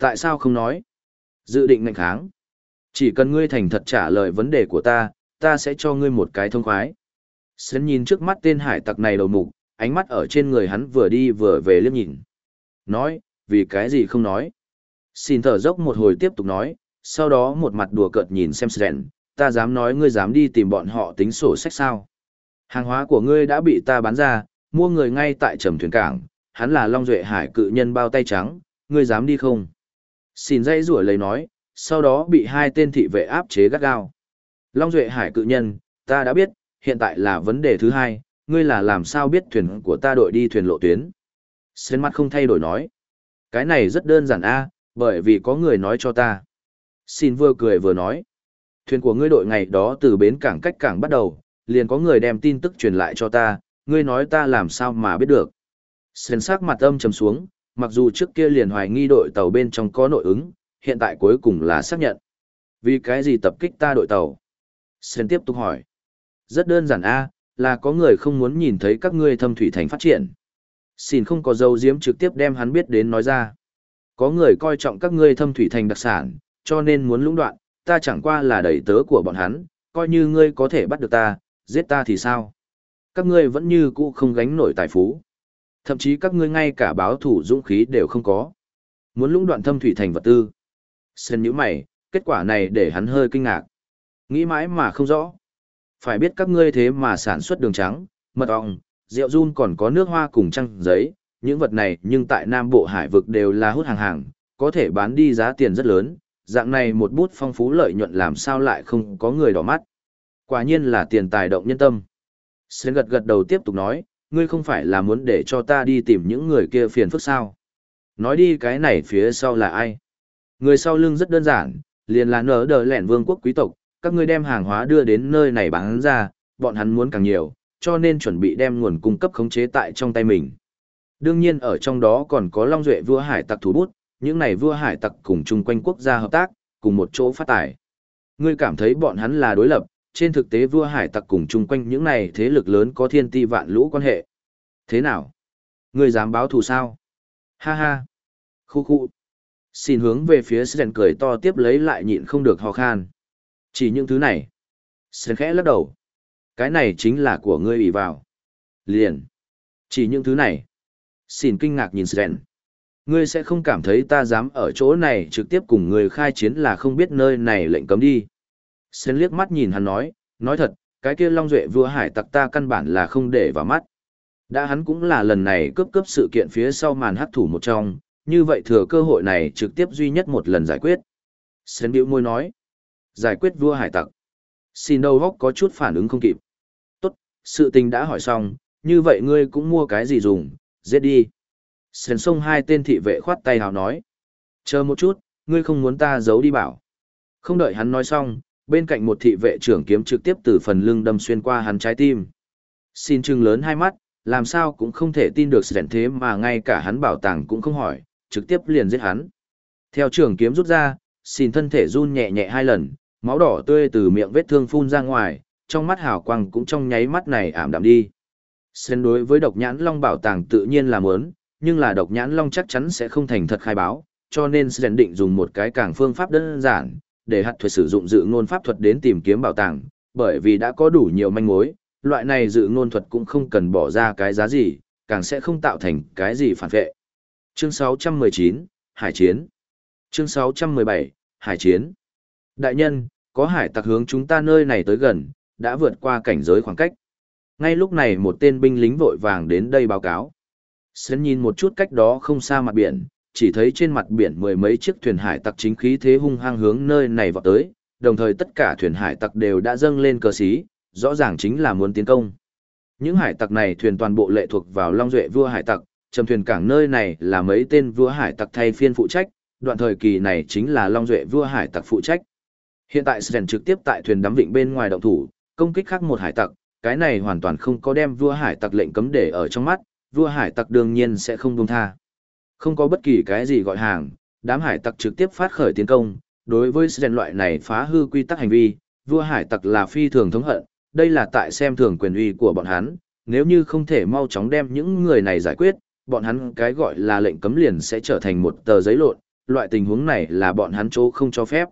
Tại sao không nói? Dự định ngạnh kháng. Chỉ cần ngươi thành thật trả lời vấn đề của ta, ta sẽ cho ngươi một cái thông khoái. Sến nhìn trước mắt tên hải tặc này đầu mục, ánh mắt ở trên người hắn vừa đi vừa về liếc nhìn. Nói, vì cái gì không nói. Xin thở dốc một hồi tiếp tục nói, sau đó một mặt đùa cợt nhìn xem Sến, ta dám nói ngươi dám đi tìm bọn họ tính sổ sách sao. Hàng hóa của ngươi đã bị ta bán ra, mua người ngay tại trầm thuyền cảng, hắn là Long Duệ Hải cự nhân bao tay trắng, ngươi dám đi không? Xin dây rủa lấy nói, sau đó bị hai tên thị vệ áp chế gắt gao. Long Duệ Hải cự nhân, ta đã biết, hiện tại là vấn đề thứ hai, ngươi là làm sao biết thuyền của ta đội đi thuyền lộ tuyến. Xên mắt không thay đổi nói. Cái này rất đơn giản a, bởi vì có người nói cho ta. Xin vừa cười vừa nói. Thuyền của ngươi đội ngày đó từ bến cảng cách cảng bắt đầu, liền có người đem tin tức truyền lại cho ta, ngươi nói ta làm sao mà biết được. Xên sắc mặt âm trầm xuống, mặc dù trước kia liền hoài nghi đội tàu bên trong có nội ứng, hiện tại cuối cùng là xác nhận. Vì cái gì tập kích ta đội tàu? Sơn tiếp tục hỏi. Rất đơn giản a, là có người không muốn nhìn thấy các ngươi thâm thủy thành phát triển. Xin không có dấu diếm trực tiếp đem hắn biết đến nói ra. Có người coi trọng các ngươi thâm thủy thành đặc sản, cho nên muốn lũng đoạn, ta chẳng qua là đẩy tớ của bọn hắn, coi như ngươi có thể bắt được ta, giết ta thì sao? Các ngươi vẫn như cũ không gánh nổi tài phú. Thậm chí các ngươi ngay cả báo thủ dũng khí đều không có. Muốn lũng đoạn thâm thủy thành vật tư. Sơn nhíu mày, kết quả này để hắn hơi kinh ngạc. Nghĩ mãi mà không rõ. Phải biết các ngươi thế mà sản xuất đường trắng, mật ong, rượu run còn có nước hoa cùng trăng giấy, những vật này nhưng tại Nam Bộ Hải vực đều là hút hàng hàng, có thể bán đi giá tiền rất lớn, dạng này một bút phong phú lợi nhuận làm sao lại không có người đỏ mắt. Quả nhiên là tiền tài động nhân tâm. Sơn gật gật đầu tiếp tục nói, ngươi không phải là muốn để cho ta đi tìm những người kia phiền phức sao. Nói đi cái này phía sau là ai? Người sau lưng rất đơn giản, liền là nở đờ lẻn vương quốc quý tộc, các ngươi đem hàng hóa đưa đến nơi này bán ra, bọn hắn muốn càng nhiều, cho nên chuẩn bị đem nguồn cung cấp khống chế tại trong tay mình. Đương nhiên ở trong đó còn có Long Duệ vua hải tặc thủ bút, những này vua hải tặc cùng chung quanh quốc gia hợp tác, cùng một chỗ phát tài. Ngươi cảm thấy bọn hắn là đối lập, trên thực tế vua hải tặc cùng chung quanh những này thế lực lớn có thiên ti vạn lũ quan hệ. Thế nào? Ngươi dám báo thù sao? Ha ha! Khu khu! Xin hướng về phía Sren cười to tiếp lấy lại nhịn không được ho khan. Chỉ những thứ này. Sren khẽ lắc đầu. Cái này chính là của ngươi ủy vào. Liền. Chỉ những thứ này. Xin kinh ngạc nhìn Sren. Ngươi sẽ không cảm thấy ta dám ở chỗ này trực tiếp cùng người khai chiến là không biết nơi này lệnh cấm đi. Xên liếc mắt nhìn hắn nói, nói thật, cái kia Long Duệ vua hải tặc ta căn bản là không để vào mắt. Đã hắn cũng là lần này cướp cướp sự kiện phía sau màn hắc thủ một trong, như vậy thừa cơ hội này trực tiếp duy nhất một lần giải quyết. Xên biểu môi nói, giải quyết vua hải tặc. Xin đầu góc có chút phản ứng không kịp. Tốt, sự tình đã hỏi xong, như vậy ngươi cũng mua cái gì dùng, giết đi. Sến sông hai tên thị vệ khoát tay hào nói. Chờ một chút, ngươi không muốn ta giấu đi bảo. Không đợi hắn nói xong, bên cạnh một thị vệ trưởng kiếm trực tiếp từ phần lưng đâm xuyên qua hắn trái tim. Xin trừng lớn hai mắt, làm sao cũng không thể tin được sự thế mà ngay cả hắn bảo tàng cũng không hỏi, trực tiếp liền giết hắn. Theo trưởng kiếm rút ra, xin thân thể run nhẹ nhẹ hai lần, máu đỏ tươi từ miệng vết thương phun ra ngoài, trong mắt hào quang cũng trong nháy mắt này ảm đạm đi. Xen đối với độc nhãn long bảo tàng tự nhiên là muốn, nhưng là độc nhãn long chắc chắn sẽ không thành thật khai báo, cho nên Xen định dùng một cái càng phương pháp đơn giản, để hạt thuật sử dụng dự ngôn pháp thuật đến tìm kiếm bảo tàng, bởi vì đã có đủ nhiều manh mối, loại này dự ngôn thuật cũng không cần bỏ ra cái giá gì, càng sẽ không tạo thành cái gì phản vệ. Chương 619, Hải Chiến Chương 617, Hải Chiến Đại nhân, có hải tặc hướng chúng ta nơi này tới gần, đã vượt qua cảnh giới khoảng cách. Ngay lúc này một tên binh lính vội vàng đến đây báo cáo. Sến nhìn một chút cách đó không xa mặt biển, chỉ thấy trên mặt biển mười mấy chiếc thuyền hải tặc chính khí thế hung hăng hướng nơi này vào tới, đồng thời tất cả thuyền hải tặc đều đã dâng lên cờ xí, rõ ràng chính là muốn tiến công. Những hải tặc này thuyền toàn bộ lệ thuộc vào Long Duệ vua hải tặc, trầm thuyền cảng nơi này là mấy tên vua hải tặc thay phiên phụ trách, đoạn thời kỳ này chính là Long Duệ vua hải tặc phụ trách. Hiện tại Sren trực tiếp tại thuyền đắm vịnh bên ngoài động thủ, công kích khác một hải tặc, cái này hoàn toàn không có đem vua hải tặc lệnh cấm để ở trong mắt, vua hải tặc đương nhiên sẽ không buông tha. Không có bất kỳ cái gì gọi hàng, đám hải tặc trực tiếp phát khởi tiến công, đối với Sren loại này phá hư quy tắc hành vi, vua hải tặc là phi thường thống hận, đây là tại xem thường quyền uy của bọn hắn, nếu như không thể mau chóng đem những người này giải quyết, bọn hắn cái gọi là lệnh cấm liền sẽ trở thành một tờ giấy lộn, loại tình huống này là bọn hắn chỗ không cho phép.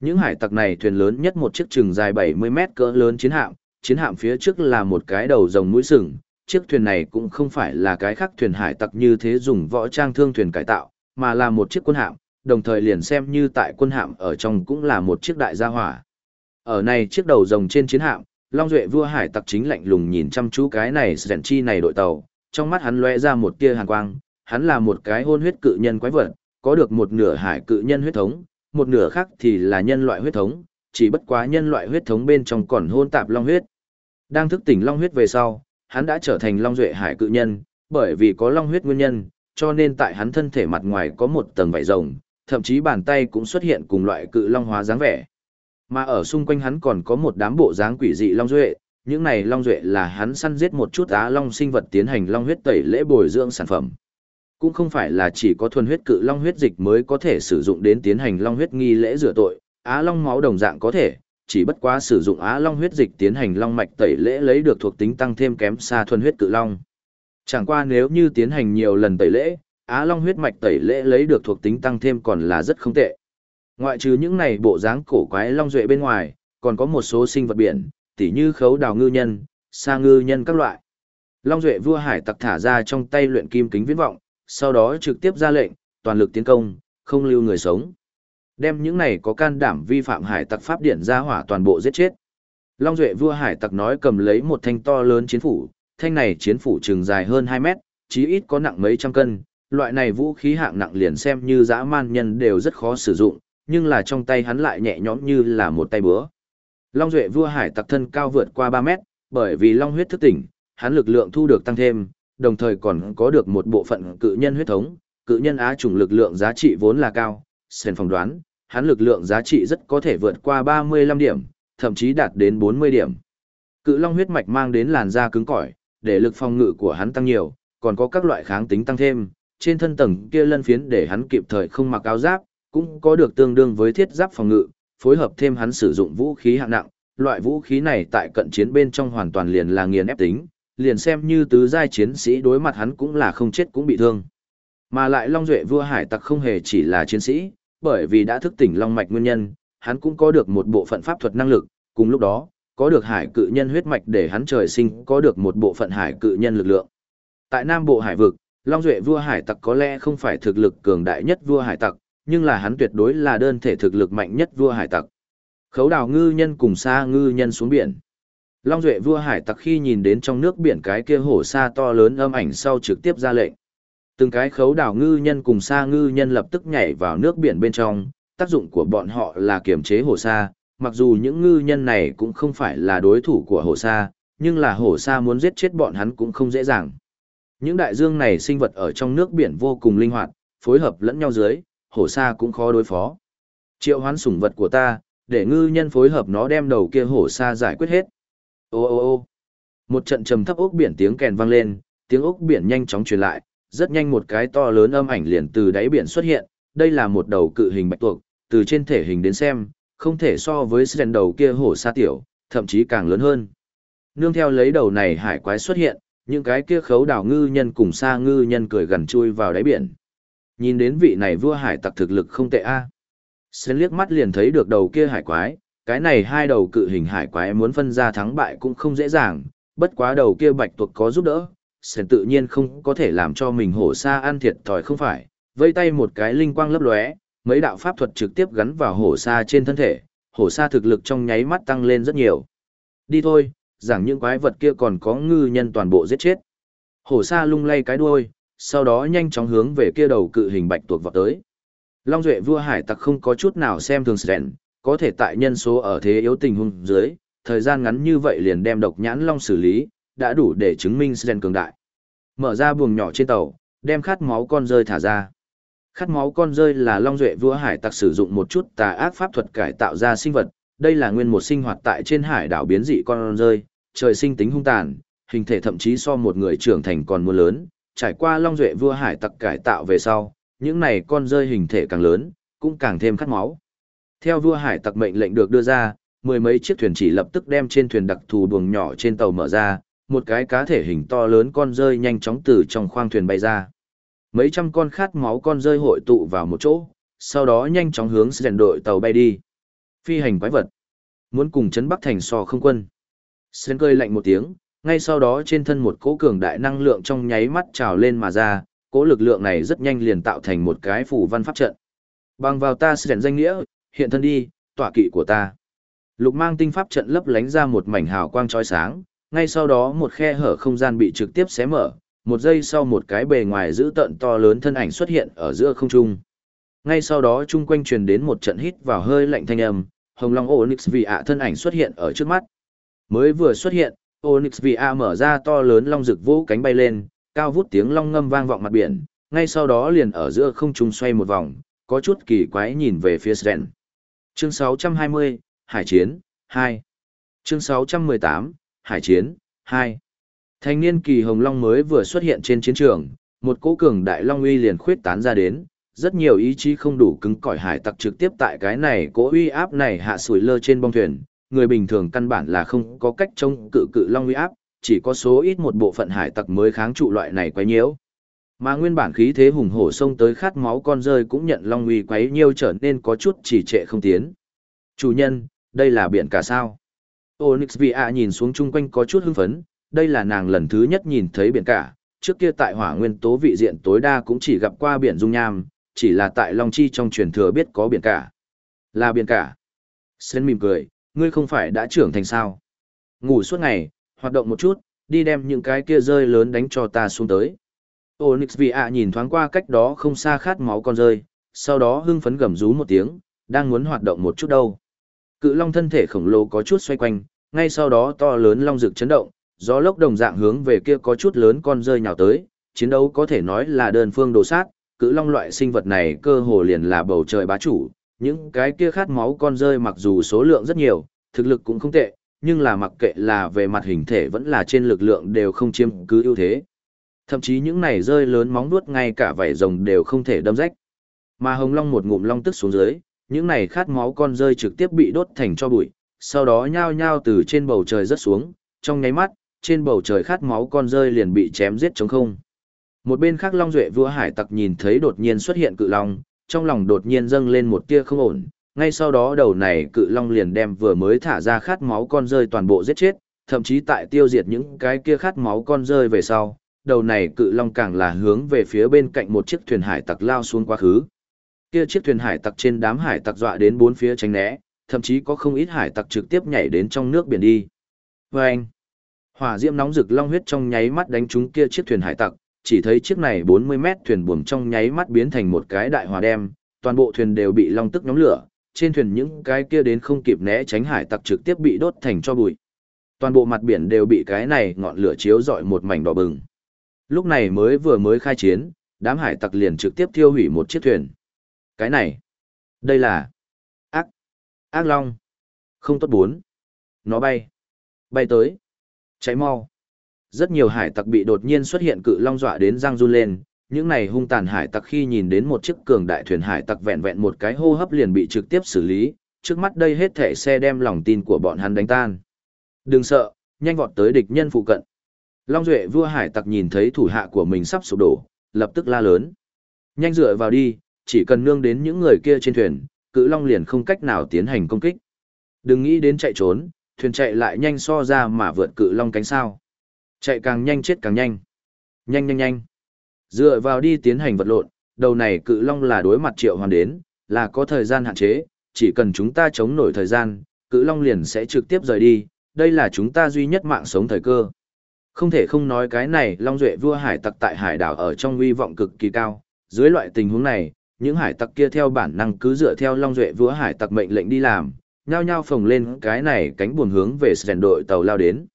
Những hải tặc này thuyền lớn nhất một chiếc chừng dài 70 mét cỡ lớn chiến hạm, chiến hạm phía trước là một cái đầu rồng mũi sừng, chiếc thuyền này cũng không phải là cái khác thuyền hải tặc như thế dùng võ trang thương thuyền cải tạo, mà là một chiếc quân hạm, đồng thời liền xem như tại quân hạm ở trong cũng là một chiếc đại gia hỏa. Ở này chiếc đầu rồng trên chiến hạm, Long Duệ vua hải tặc chính lạnh lùng nhìn chăm chú cái này sẻn chi này đội tàu, trong mắt hắn lóe ra một tia hàn quang, hắn là một cái hôn huyết cự nhân quái vật, có được một nửa hải cự nhân huyết thống, một nửa khác thì là nhân loại huyết thống, chỉ bất quá nhân loại huyết thống bên trong còn hôn tạp long huyết. Đang thức tỉnh long huyết về sau, hắn đã trở thành long duệ hải cự nhân, bởi vì có long huyết nguyên nhân, cho nên tại hắn thân thể mặt ngoài có một tầng vảy rồng, thậm chí bàn tay cũng xuất hiện cùng loại cự long hóa dáng vẻ. Mà ở xung quanh hắn còn có một đám bộ dáng quỷ dị long duệ, những này long duệ là hắn săn giết một chút á long sinh vật tiến hành long huyết tẩy lễ bồi dưỡng sản phẩm. Cũng không phải là chỉ có thuần huyết cự long huyết dịch mới có thể sử dụng đến tiến hành long huyết nghi lễ rửa tội, á long máu đồng dạng có thể, chỉ bất quá sử dụng á long huyết dịch tiến hành long mạch tẩy lễ lấy được thuộc tính tăng thêm kém xa thuần huyết cự long. Chẳng qua nếu như tiến hành nhiều lần tẩy lễ, á long huyết mạch tẩy lễ lấy được thuộc tính tăng thêm còn là rất không tệ. Ngoại trừ những này bộ dáng cổ quái long duệ bên ngoài, còn có một số sinh vật biển, tỉ như khấu đào ngư nhân, sa ngư nhân các loại. Long duệ vua hải tặc thả ra trong tay luyện kim kính viễn vọng, sau đó trực tiếp ra lệnh, toàn lực tiến công, không lưu người sống. Đem những này có can đảm vi phạm hải tặc pháp điển ra hỏa toàn bộ giết chết. Long Duệ vua hải tặc nói cầm lấy một thanh to lớn chiến phủ, thanh này chiến phủ trường dài hơn 2 mét, chí ít có nặng mấy trăm cân, loại này vũ khí hạng nặng liền xem như dã man nhân đều rất khó sử dụng, nhưng là trong tay hắn lại nhẹ nhõm như là một tay búa. Long Duệ vua hải tặc thân cao vượt qua 3 mét, bởi vì long huyết thức tỉnh, hắn lực lượng thu được tăng thêm, đồng thời còn có được một bộ phận cự nhân huyết thống, cự nhân á trùng lực lượng giá trị vốn là cao, sen phỏng đoán, hắn lực lượng giá trị rất có thể vượt qua 35 điểm, thậm chí đạt đến 40 điểm. Cự long huyết mạch mang đến làn da cứng cỏi, để lực phòng ngự của hắn tăng nhiều, còn có các loại kháng tính tăng thêm, trên thân tầng kia lân phiến để hắn kịp thời không mặc áo giáp, cũng có được tương đương với thiết giáp phòng ngự, phối hợp thêm hắn sử dụng vũ khí hạng nặng, loại vũ khí này tại cận chiến bên trong hoàn toàn liền là nghiền ép tính, liền xem như tứ giai chiến sĩ đối mặt hắn cũng là không chết cũng bị thương. Mà lại Long Duệ vua hải tặc không hề chỉ là chiến sĩ, bởi vì đã thức tỉnh Long Mạch nguyên nhân, hắn cũng có được một bộ phận pháp thuật năng lực, cùng lúc đó, có được hải cự nhân huyết mạch để hắn trời sinh có được một bộ phận hải cự nhân lực lượng. Tại Nam Bộ Hải vực, Long Duệ vua hải tặc có lẽ không phải thực lực cường đại nhất vua hải tặc, nhưng là hắn tuyệt đối là đơn thể thực lực mạnh nhất vua hải tặc. Khấu đào ngư nhân cùng xa ngư nhân xuống biển. Long Duệ vua hải tặc khi nhìn đến trong nước biển cái kia hổ sa to lớn âm ảnh sau trực tiếp ra lệnh. Từng cái khấu đảo ngư nhân cùng sa ngư nhân lập tức nhảy vào nước biển bên trong, tác dụng của bọn họ là kiềm chế hồ sa, mặc dù những ngư nhân này cũng không phải là đối thủ của hồ sa, nhưng là hồ sa muốn giết chết bọn hắn cũng không dễ dàng. Những đại dương này sinh vật ở trong nước biển vô cùng linh hoạt, phối hợp lẫn nhau dưới, hồ sa cũng khó đối phó. Triệu hoán sủng vật của ta, để ngư nhân phối hợp nó đem đầu kia hồ sa giải quyết hết. Ô ô ô một trận trầm thấp ốc biển tiếng kèn vang lên, tiếng ốc biển nhanh chóng truyền lại, rất nhanh một cái to lớn âm ảnh liền từ đáy biển xuất hiện, đây là một đầu cự hình bạch tuộc, từ trên thể hình đến xem, không thể so với sren đầu kia hổ sa tiểu, thậm chí càng lớn hơn. Nương theo lấy đầu này hải quái xuất hiện, những cái kia khấu đảo ngư nhân cùng sa ngư nhân cười gần chui vào đáy biển. Nhìn đến vị này vua hải tặc thực lực không tệ a. À. Sren liếc mắt liền thấy được đầu kia hải quái, cái này hai đầu cự hình hải quái muốn phân ra thắng bại cũng không dễ dàng, bất quá đầu kia bạch tuộc có giúp đỡ, sền tự nhiên không có thể làm cho mình hổ sa ăn thiệt thòi không phải, vây tay một cái linh quang lấp lóe, mấy đạo pháp thuật trực tiếp gắn vào hổ sa trên thân thể, hổ sa thực lực trong nháy mắt tăng lên rất nhiều. Đi thôi, giảng những quái vật kia còn có ngư nhân toàn bộ giết chết. Hổ sa lung lay cái đuôi, sau đó nhanh chóng hướng về kia đầu cự hình bạch tuộc vọt tới. Long Duệ vua hải tặc không có chút nào xem thường Sren, có thể tại nhân số ở thế yếu tình huống dưới, thời gian ngắn như vậy liền đem độc nhãn long xử lý, đã đủ để chứng minh Sren cường đại. Mở ra buồng nhỏ trên tàu, đem khát máu con rơi thả ra. Khát máu con rơi là long duệ vua hải tặc sử dụng một chút tà ác pháp thuật cải tạo ra sinh vật, đây là nguyên một sinh hoạt tại trên hải đảo biến dị con rơi, trời sinh tính hung tàn, hình thể thậm chí so một người trưởng thành còn mua lớn, trải qua long duệ vua hải tặc cải tạo về sau, những này con rơi hình thể càng lớn, cũng càng thêm khát máu. Theo vua hải tặc mệnh lệnh được đưa ra, mười mấy chiếc thuyền chỉ lập tức đem trên thuyền đặc thù buồng nhỏ trên tàu mở ra, một cái cá thể hình to lớn con rơi nhanh chóng từ trong khoang thuyền bay ra. Mấy trăm con khát máu con rơi hội tụ vào một chỗ, sau đó nhanh chóng hướng Sren đội tàu bay đi. Phi hành quái vật. Muốn cùng chấn Bắc thành so không quân. Sren cười lạnh một tiếng, ngay sau đó trên thân một cỗ cường đại năng lượng trong nháy mắt trào lên mà ra, cỗ lực lượng này rất nhanh liền tạo thành một cái phủ văn pháp trận. Bằng vào ta Sren danh nghĩa, hiện thân đi, tỏa kỵ của ta. Lục mang tinh pháp trận lấp lánh ra một mảnh hào quang chói sáng, ngay sau đó một khe hở không gian bị trực tiếp xé mở, một giây sau một cái bề ngoài giữ tận to lớn thân ảnh xuất hiện ở giữa không trung. Ngay sau đó chung quanh truyền đến một trận hít vào hơi lạnh thanh âm, Hồng Long Onyx vì ạ thân ảnh xuất hiện ở trước mắt. Mới vừa xuất hiện, Onyx vì ạ mở ra to lớn long rực vũ cánh bay lên, cao vút tiếng long ngâm vang vọng mặt biển, ngay sau đó liền ở giữa không trung xoay một vòng, có chút kỳ quái nhìn về phía Sren. Chương 620, Hải Chiến, 2. Chương 618, Hải Chiến, 2. Thanh niên kỳ hồng long mới vừa xuất hiện trên chiến trường, một cỗ cường đại long uy liền khuyết tán ra đến, rất nhiều ý chí không đủ cứng cỏi hải tặc trực tiếp tại cái này cỗ uy áp này hạ sủi lơ trên bong thuyền, người bình thường căn bản là không có cách chống cự cự long uy áp, chỉ có số ít một bộ phận hải tặc mới kháng trụ loại này quấy nhiễu. Mà nguyên bản khí thế hùng hổ xông tới khát máu con rơi cũng nhận long uy quấy nhiêu trở nên có chút chỉ trệ không tiến. Chủ nhân, đây là biển cả sao? Onyx Via nhìn xuống chung quanh có chút hưng phấn, đây là nàng lần thứ nhất nhìn thấy biển cả, trước kia tại hỏa nguyên tố vị diện tối đa cũng chỉ gặp qua biển dung nham, chỉ là tại Long Chi trong truyền thừa biết có biển cả. Là biển cả. Sến mỉm cười, ngươi không phải đã trưởng thành sao? Ngủ suốt ngày, hoạt động một chút, đi đem những cái kia rơi lớn đánh cho ta xuống tới. Onyx Via nhìn thoáng qua cách đó không xa khát máu con rơi, sau đó hưng phấn gầm rú một tiếng, đang muốn hoạt động một chút đâu. Cự long thân thể khổng lồ có chút xoay quanh, ngay sau đó to lớn long rực chấn động, gió lốc đồng dạng hướng về kia có chút lớn con rơi nhào tới, chiến đấu có thể nói là đơn phương đồ sát, cự long loại sinh vật này cơ hồ liền là bầu trời bá chủ, những cái kia khát máu con rơi mặc dù số lượng rất nhiều, thực lực cũng không tệ, nhưng là mặc kệ là về mặt hình thể vẫn là trên lực lượng đều không chiếm cứ ưu thế. Thậm chí những này rơi lớn móng nuốt ngay cả vảy rồng đều không thể đâm rách. Mà hồng long một ngụm long tức xuống dưới, những này khát máu con rơi trực tiếp bị đốt thành cho bụi, sau đó nhao nhao từ trên bầu trời rớt xuống, trong nháy mắt, trên bầu trời khát máu con rơi liền bị chém giết trống không. Một bên khác Long Duệ vua hải tặc nhìn thấy đột nhiên xuất hiện cự long, trong lòng đột nhiên dâng lên một tia không ổn, ngay sau đó đầu này cự long liền đem vừa mới thả ra khát máu con rơi toàn bộ giết chết, thậm chí tại tiêu diệt những cái kia khát máu con rơi về sau, đầu này cự long càng là hướng về phía bên cạnh một chiếc thuyền hải tặc lao xuống quá khứ. Kia chiếc thuyền hải tặc trên đám hải tặc dọa đến bốn phía tránh né, thậm chí có không ít hải tặc trực tiếp nhảy đến trong nước biển đi. Và anh, hỏa diễm nóng rực long huyết trong nháy mắt đánh trúng kia chiếc thuyền hải tặc, chỉ thấy chiếc này 40 mét thuyền buồm trong nháy mắt biến thành một cái đại hỏa đem, toàn bộ thuyền đều bị long tức nhóm lửa, trên thuyền những cái kia đến không kịp né tránh hải tặc trực tiếp bị đốt thành cho bụi. Toàn bộ mặt biển đều bị cái này ngọn lửa chiếu rọi một mảnh đỏ bừng. Lúc này mới vừa mới khai chiến, đám hải tặc liền trực tiếp thiêu hủy một chiếc thuyền. Cái này, đây là ác, ác long. Không tốt bốn. Nó bay, bay tới, cháy mau. Rất nhiều hải tặc bị đột nhiên xuất hiện cự long dọa đến răng run lên, những này hung tàn hải tặc khi nhìn đến một chiếc cường đại thuyền hải tặc vẹn vẹn một cái hô hấp liền bị trực tiếp xử lý, trước mắt đây hết thể xe đem lòng tin của bọn hắn đánh tan. Đừng sợ, nhanh vọt tới địch nhân phụ cận. Long Duệ vua hải tặc nhìn thấy thủ hạ của mình sắp sụp đổ, lập tức la lớn. Nhanh dựa vào đi, chỉ cần nương đến những người kia trên thuyền, cự long liền không cách nào tiến hành công kích. Đừng nghĩ đến chạy trốn, thuyền chạy lại nhanh so ra mà vượt cự long cánh sao. Chạy càng nhanh chết càng nhanh. Nhanh nhanh nhanh. Dựa vào đi tiến hành vật lộn, đầu này cự long là đối mặt triệu hoàn đến, là có thời gian hạn chế, chỉ cần chúng ta chống nổi thời gian, cự long liền sẽ trực tiếp rời đi, đây là chúng ta duy nhất mạng sống thời cơ. Không thể không nói cái này, Long Duệ vua hải tặc tại hải đảo ở trong uy vọng cực kỳ cao, dưới loại tình huống này, những hải tặc kia theo bản năng cứ dựa theo Long Duệ vua hải tặc mệnh lệnh đi làm, nhao nhao phồng lên cái này cánh buồm hướng về sèn đội tàu lao đến.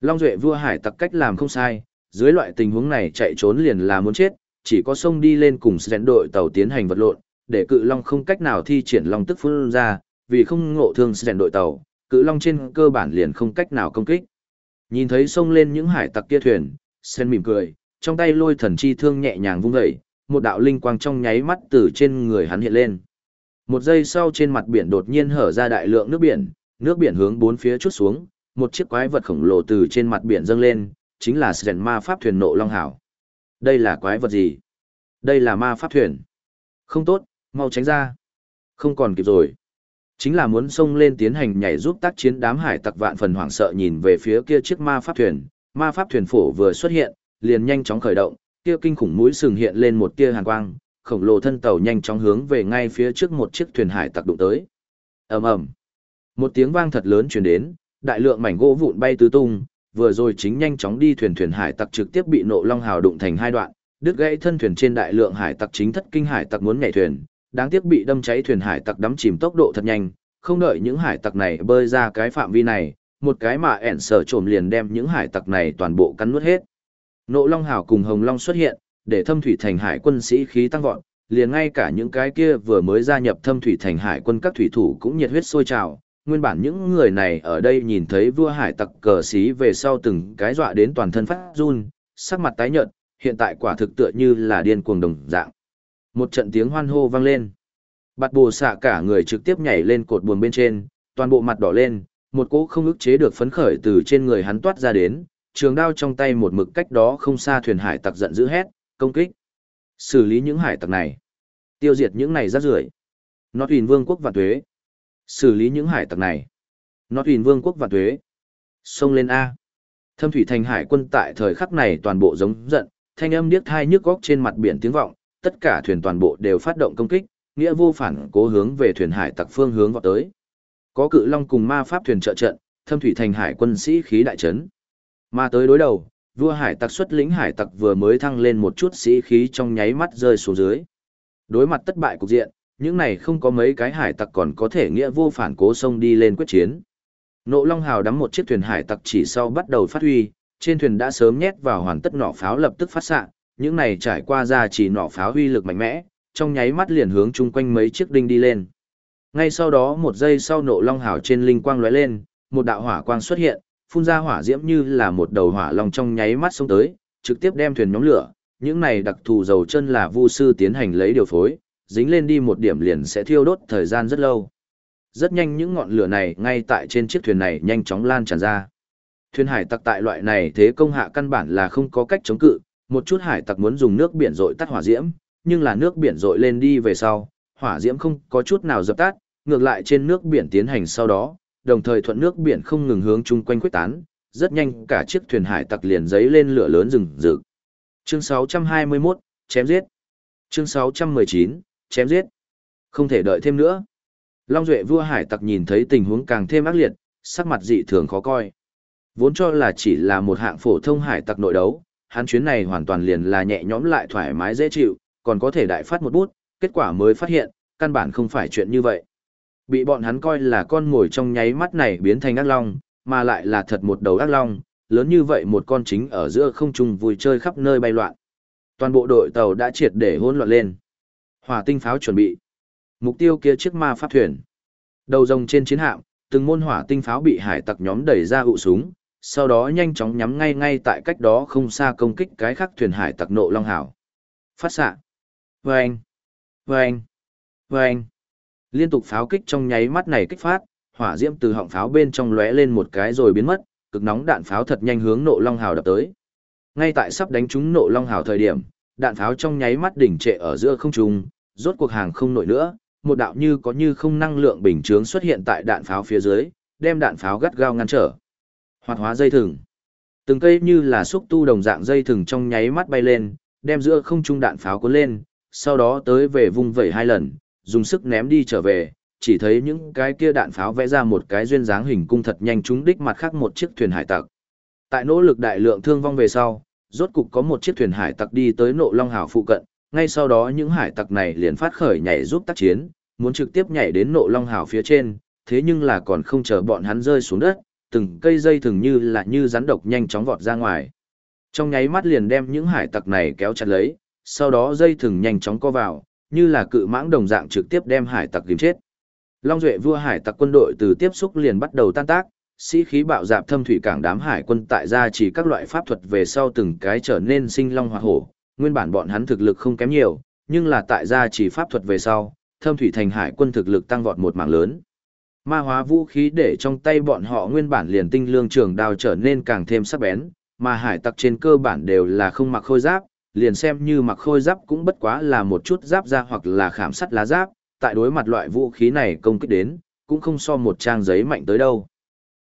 Long Duệ vua hải tặc cách làm không sai, dưới loại tình huống này chạy trốn liền là muốn chết, chỉ có sông đi lên cùng sèn đội tàu tiến hành vật lộn, để cự long không cách nào thi triển long tức phun ra, vì không ngộ thương sèn đội tàu, cự long trên cơ bản liền không cách nào công kích. Nhìn thấy sông lên những hải tặc kia thuyền, Sen mỉm cười, trong tay lôi thần chi thương nhẹ nhàng vung dậy, một đạo linh quang trong nháy mắt từ trên người hắn hiện lên. Một giây sau trên mặt biển đột nhiên hở ra đại lượng nước biển, nước biển hướng bốn phía chút xuống, một chiếc quái vật khổng lồ từ trên mặt biển dâng lên, chính là Sren ma pháp thuyền nộ long hảo. Đây là quái vật gì? Đây là ma pháp thuyền. Không tốt, mau tránh ra. Không còn kịp rồi. Chính là muốn xông lên tiến hành nhảy giúp tác chiến đám hải tặc vạn phần hoảng sợ nhìn về phía kia chiếc ma pháp thuyền. Ma pháp thuyền phổ vừa xuất hiện, liền nhanh chóng khởi động, kia kinh khủng mũi sừng hiện lên một tia hàn quang, khổng lồ thân tàu nhanh chóng hướng về ngay phía trước một chiếc thuyền hải tặc đụng tới. Ầm ầm. Một tiếng vang thật lớn truyền đến, đại lượng mảnh gỗ vụn bay tứ tung, vừa rồi chính nhanh chóng đi thuyền thuyền hải tặc trực tiếp bị nộ long hào đụng thành hai đoạn, đứt gãy thân thuyền trên đại lượng hải tặc chính thất kinh hải tặc muốn nhảy thuyền, đáng tiếc bị đâm cháy thuyền hải tặc đắm chìm tốc độ thật nhanh, không đợi những hải tặc này bơi ra cái phạm vi này, một cái mà ẻn sở trộm liền đem những hải tặc này toàn bộ cắn nuốt hết. Nộ Long Hảo cùng Hồng Long xuất hiện, để thâm thủy thành hải quân sĩ khí tăng vọt, liền ngay cả những cái kia vừa mới gia nhập thâm thủy thành hải quân các thủy thủ cũng nhiệt huyết sôi trào. Nguyên bản những người này ở đây nhìn thấy vua hải tặc cờ xí về sau từng cái dọa đến toàn thân phát run, sắc mặt tái nhợt, hiện tại quả thực tựa như là điên cuồng đồng dạng. Một trận tiếng hoan hô vang lên. Bạt bồ xạ cả người trực tiếp nhảy lên cột buồm bên trên, toàn bộ mặt đỏ lên, một cỗ không ức chế được phấn khởi từ trên người hắn toát ra đến, trường đao trong tay một mực cách đó không xa thuyền hải tặc giận dữ hét, công kích. Xử lý những hải tặc này. Tiêu diệt những này rác rưởi. Nó thuyền vương quốc và tuế. Xử lý những hải tặc này. Nó thuyền vương quốc và tuế. Xông lên A. Thâm thủy thành hải quân tại thời khắc này toàn bộ giống giận, thanh âm điếc thai nhức góc trên mặt biển tiếng vọng, tất cả thuyền toàn bộ đều phát động công kích, nghĩa vô phản cố hướng về thuyền hải tặc phương hướng vọt tới. Có cự long cùng ma pháp thuyền trợ trận, thâm thủy thành hải quân sĩ khí đại trấn. Mà tới đối đầu, vua hải tặc xuất lĩnh hải tặc vừa mới thăng lên một chút sĩ khí trong nháy mắt rơi xuống dưới. Đối mặt thất bại cục diện, những này không có mấy cái hải tặc còn có thể nghĩa vô phản cố sông đi lên quyết chiến. Nộ Long Hào đắm một chiếc thuyền hải tặc chỉ sau bắt đầu phát huy, trên thuyền đã sớm nhét vào hoàn tất nỏ pháo lập tức phát xạ, những này trải qua ra chỉ nỏ pháo huy lực mạnh mẽ, trong nháy mắt liền hướng chung quanh mấy chiếc đinh đi lên. Ngay sau đó một giây sau nộ long hào trên linh quang lóe lên, một đạo hỏa quang xuất hiện, phun ra hỏa diễm như là một đầu hỏa long trong nháy mắt xông tới, trực tiếp đem thuyền nhóm lửa. Những này đặc thù dầu chân là vu sư tiến hành lấy điều phối, dính lên đi một điểm liền sẽ thiêu đốt thời gian rất lâu. Rất nhanh những ngọn lửa này ngay tại trên chiếc thuyền này nhanh chóng lan tràn ra. Thuyền hải tặc tại loại này thế công hạ căn bản là không có cách chống cự, một chút hải tặc muốn dùng nước biển rội tắt hỏa diễm, nhưng là nước biển rội lên đi về sau, hỏa diễm không có chút nào dập tắt, ngược lại trên nước biển tiến hành sau đó, đồng thời thuận nước biển không ngừng hướng chung quanh quyết tán, rất nhanh cả chiếc thuyền hải tặc liền giấy lên lửa lớn rừng rực. Chương 621, chém giết. Chương 619, chém giết. Không thể đợi thêm nữa. Long Duệ vua hải tặc nhìn thấy tình huống càng thêm ác liệt, sắc mặt dị thường khó coi. Vốn cho là chỉ là một hạng phổ thông hải tặc nội đấu, hắn chuyến này hoàn toàn liền là nhẹ nhõm lại thoải mái dễ chịu, còn có thể đại phát một bút, kết quả mới phát hiện, căn bản không phải chuyện như vậy. Bị bọn hắn coi là con ngồi trong nháy mắt này biến thành ác long, mà lại là thật một đầu ác long, lớn như vậy một con chính ở giữa không trung vui chơi khắp nơi bay loạn. Toàn bộ đội tàu đã triệt để hỗn loạn lên. Hỏa tinh pháo chuẩn bị. Mục tiêu kia chiếc ma pháp thuyền. Đầu rồng trên chiến hạm, từng môn hỏa tinh pháo bị hải tặc nhóm đẩy ra ụ súng, sau đó nhanh chóng nhắm ngay ngay tại cách đó không xa công kích cái khác thuyền hải tặc nộ long hảo. Phát xạ. Vâng. Vâng. Vâng. Liên tục pháo kích trong nháy mắt này kích phát, hỏa diễm từ họng pháo bên trong lóe lên một cái rồi biến mất, cực nóng đạn pháo thật nhanh hướng nộ long hào đập tới. Ngay tại sắp đánh trúng nộ long hào thời điểm, đạn pháo trong nháy mắt đỉnh trệ ở giữa không trung, rốt cuộc hàng không nổi nữa, một đạo như có như không năng lượng bình chướng xuất hiện tại đạn pháo phía dưới, đem đạn pháo gắt gao ngăn trở. Hoạt hóa dây thừng. Từng cây như là xúc tu đồng dạng dây thừng trong nháy mắt bay lên, đem giữa không trung đạn pháo cuốn lên, sau đó tới về vung vẩy hai lần, dùng sức ném đi trở về, chỉ thấy những cái kia đạn pháo vẽ ra một cái duyên dáng hình cung thật nhanh trúng đích mặt khác một chiếc thuyền hải tặc. Tại nỗ lực đại lượng thương vong về sau, rốt cục có một chiếc thuyền hải tặc đi tới nộ long hào phụ cận, ngay sau đó những hải tặc này liền phát khởi nhảy giúp tác chiến, muốn trực tiếp nhảy đến nộ long hào phía trên, thế nhưng là còn không chờ bọn hắn rơi xuống đất, từng cây dây thường như là như rắn độc nhanh chóng vọt ra ngoài. Trong nháy mắt liền đem những hải tặc này kéo chặt lấy, sau đó dây thừng nhanh chóng co vào, như là cự mãng đồng dạng trực tiếp đem hải tặc ghim chết. Long Duệ vua hải tặc quân đội từ tiếp xúc liền bắt đầu tan tác, sĩ khí bạo dạp thâm thủy cảng đám hải quân tại gia chỉ các loại pháp thuật về sau từng cái trở nên sinh long hoa hổ, nguyên bản bọn hắn thực lực không kém nhiều, nhưng là tại gia chỉ pháp thuật về sau, thâm thủy thành hải quân thực lực tăng vọt một mảng lớn. Ma hóa vũ khí để trong tay bọn họ nguyên bản liền tinh lương trường đao trở nên càng thêm sắc bén, mà hải tặc trên cơ bản đều là không mặc khôi giáp, liền xem như mặc khôi giáp cũng bất quá là một chút giáp da hoặc là khảm sắt lá giáp, tại đối mặt loại vũ khí này công kích đến, cũng không so một trang giấy mạnh tới đâu.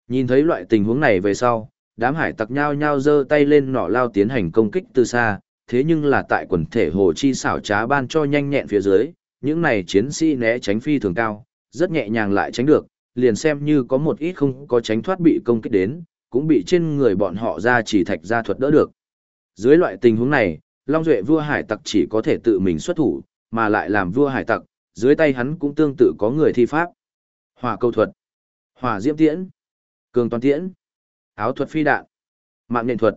Nhìn thấy loại tình huống này về sau, đám hải tặc nhao nhao giơ tay lên nỏ lao tiến hành công kích từ xa, thế nhưng là tại quần thể hồ chi xảo trá ban cho nhanh nhẹn phía dưới, những này chiến sĩ né tránh phi thường cao, rất nhẹ nhàng lại tránh được, liền xem như có một ít không có tránh thoát bị công kích đến, cũng bị trên người bọn họ ra chỉ thạch ra thuật đỡ được. Dưới loại tình huống này, Long Duệ vua hải tặc chỉ có thể tự mình xuất thủ, mà lại làm vua hải tặc, dưới tay hắn cũng tương tự có người thi pháp. Hỏa câu thuật, hỏa diễm tiễn, cường toàn tiễn, áo thuật phi đạn, mạng nền thuật,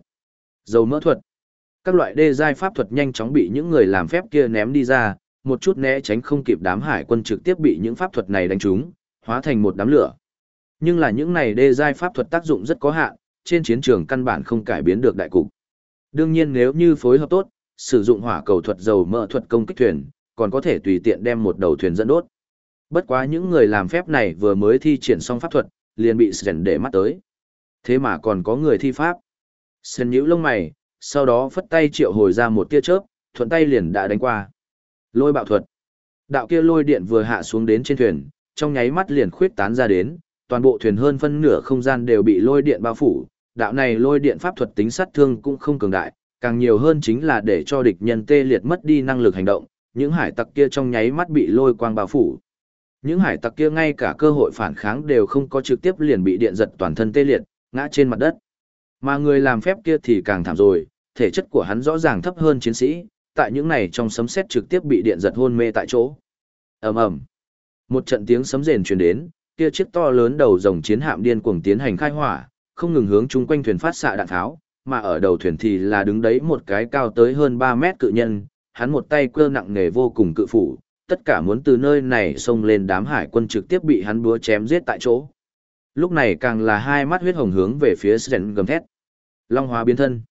dầu mỡ thuật. Các loại đê giai pháp thuật nhanh chóng bị những người làm phép kia ném đi ra, một chút né tránh không kịp đám hải quân trực tiếp bị những pháp thuật này đánh trúng, hóa thành một đám lửa. Nhưng là những này đê giai pháp thuật tác dụng rất có hạn, trên chiến trường căn bản không cải biến được đại cục. Đương nhiên nếu như phối hợp tốt, sử dụng hỏa cầu thuật dầu mỡ thuật công kích thuyền, còn có thể tùy tiện đem một đầu thuyền dẫn đốt. Bất quá những người làm phép này vừa mới thi triển xong pháp thuật, liền bị Sren để mắt tới. Thế mà còn có người thi pháp. Sren nhíu lông mày, sau đó phất tay triệu hồi ra một tia chớp, thuận tay liền đã đánh qua. Lôi bạo thuật. Đạo kia lôi điện vừa hạ xuống đến trên thuyền, trong nháy mắt liền khuyết tán ra đến, toàn bộ thuyền hơn phân nửa không gian đều bị lôi điện bao phủ. Đạo này lôi điện pháp thuật tính sát thương cũng không cường đại, càng nhiều hơn chính là để cho địch nhân tê liệt mất đi năng lực hành động, những hải tặc kia trong nháy mắt bị lôi quang bao phủ. Những hải tặc kia ngay cả cơ hội phản kháng đều không có trực tiếp liền bị điện giật toàn thân tê liệt, ngã trên mặt đất. Mà người làm phép kia thì càng thảm rồi, thể chất của hắn rõ ràng thấp hơn chiến sĩ, tại những này trong sấm sét trực tiếp bị điện giật hôn mê tại chỗ. Ầm ầm. Một trận tiếng sấm rền truyền đến, kia chiếc to lớn đầu rồng chiến hạm điên cuồng tiến hành khai hỏa, không ngừng hướng chung quanh thuyền phát xạ đạn tháo, mà ở đầu thuyền thì là đứng đấy một cái cao tới hơn 3 mét cự nhân, hắn một tay quơ nặng nghề vô cùng cự phủ, tất cả muốn từ nơi này xông lên đám hải quân trực tiếp bị hắn búa chém giết tại chỗ. Lúc này càng là hai mắt huyết hồng hướng về phía Sren gầm thét. Long hóa biến thân.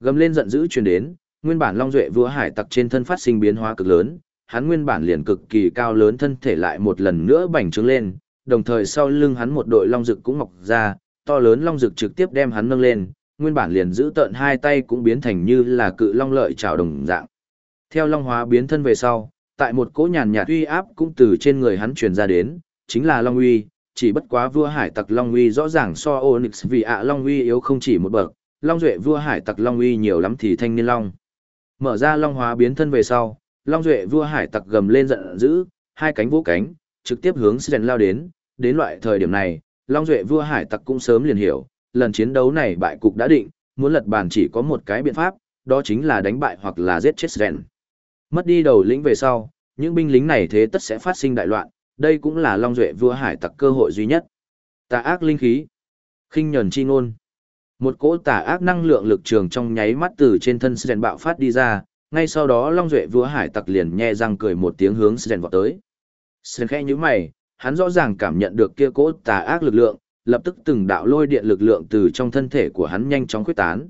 Gầm lên giận dữ truyền đến, nguyên bản Long Duệ vua hải tặc trên thân phát sinh biến hóa cực lớn, hắn nguyên bản liền cực kỳ cao lớn thân thể lại một lần nữa bành trướng lên, đồng thời sau lưng hắn một đội long dực cũng mọc ra, to lớn long dực trực tiếp đem hắn nâng lên, nguyên bản liền giữ tợn hai tay cũng biến thành như là cự long lợi trào đồng dạng. Theo long hóa biến thân về sau, tại một cỗ nhàn nhạt uy áp cũng từ trên người hắn truyền ra đến, chính là long uy, chỉ bất quá vua hải tặc long uy rõ ràng so Onyx vì ạ long uy yếu không chỉ một bậc, long duệ vua hải tặc long uy nhiều lắm thì thanh niên long. Mở ra long hóa biến thân về sau, long duệ vua hải tặc gầm lên giận dữ, hai cánh vỗ cánh, trực tiếp hướng Sren lao đến, đến loại thời điểm này, long duệ vua hải tặc cũng sớm liền hiểu, lần chiến đấu này bại cục đã định, muốn lật bàn chỉ có một cái biện pháp, đó chính là đánh bại hoặc là giết chết Sren. Mất đi đầu lĩnh về sau, những binh lính này thế tất sẽ phát sinh đại loạn, đây cũng là Long Duệ vua hải tặc cơ hội duy nhất. Tà ác linh khí, khinh nhẫn chi ngôn. Một cỗ tà ác năng lượng lực trường trong nháy mắt từ trên thân Sren bạo phát đi ra, ngay sau đó Long Duệ vua hải tặc liền nhe răng cười một tiếng hướng Sren vọt tới. Sren khẽ như mày, hắn rõ ràng cảm nhận được kia cỗ tà ác lực lượng, lập tức từng đạo lôi điện lực lượng từ trong thân thể của hắn nhanh chóng khuếch tán.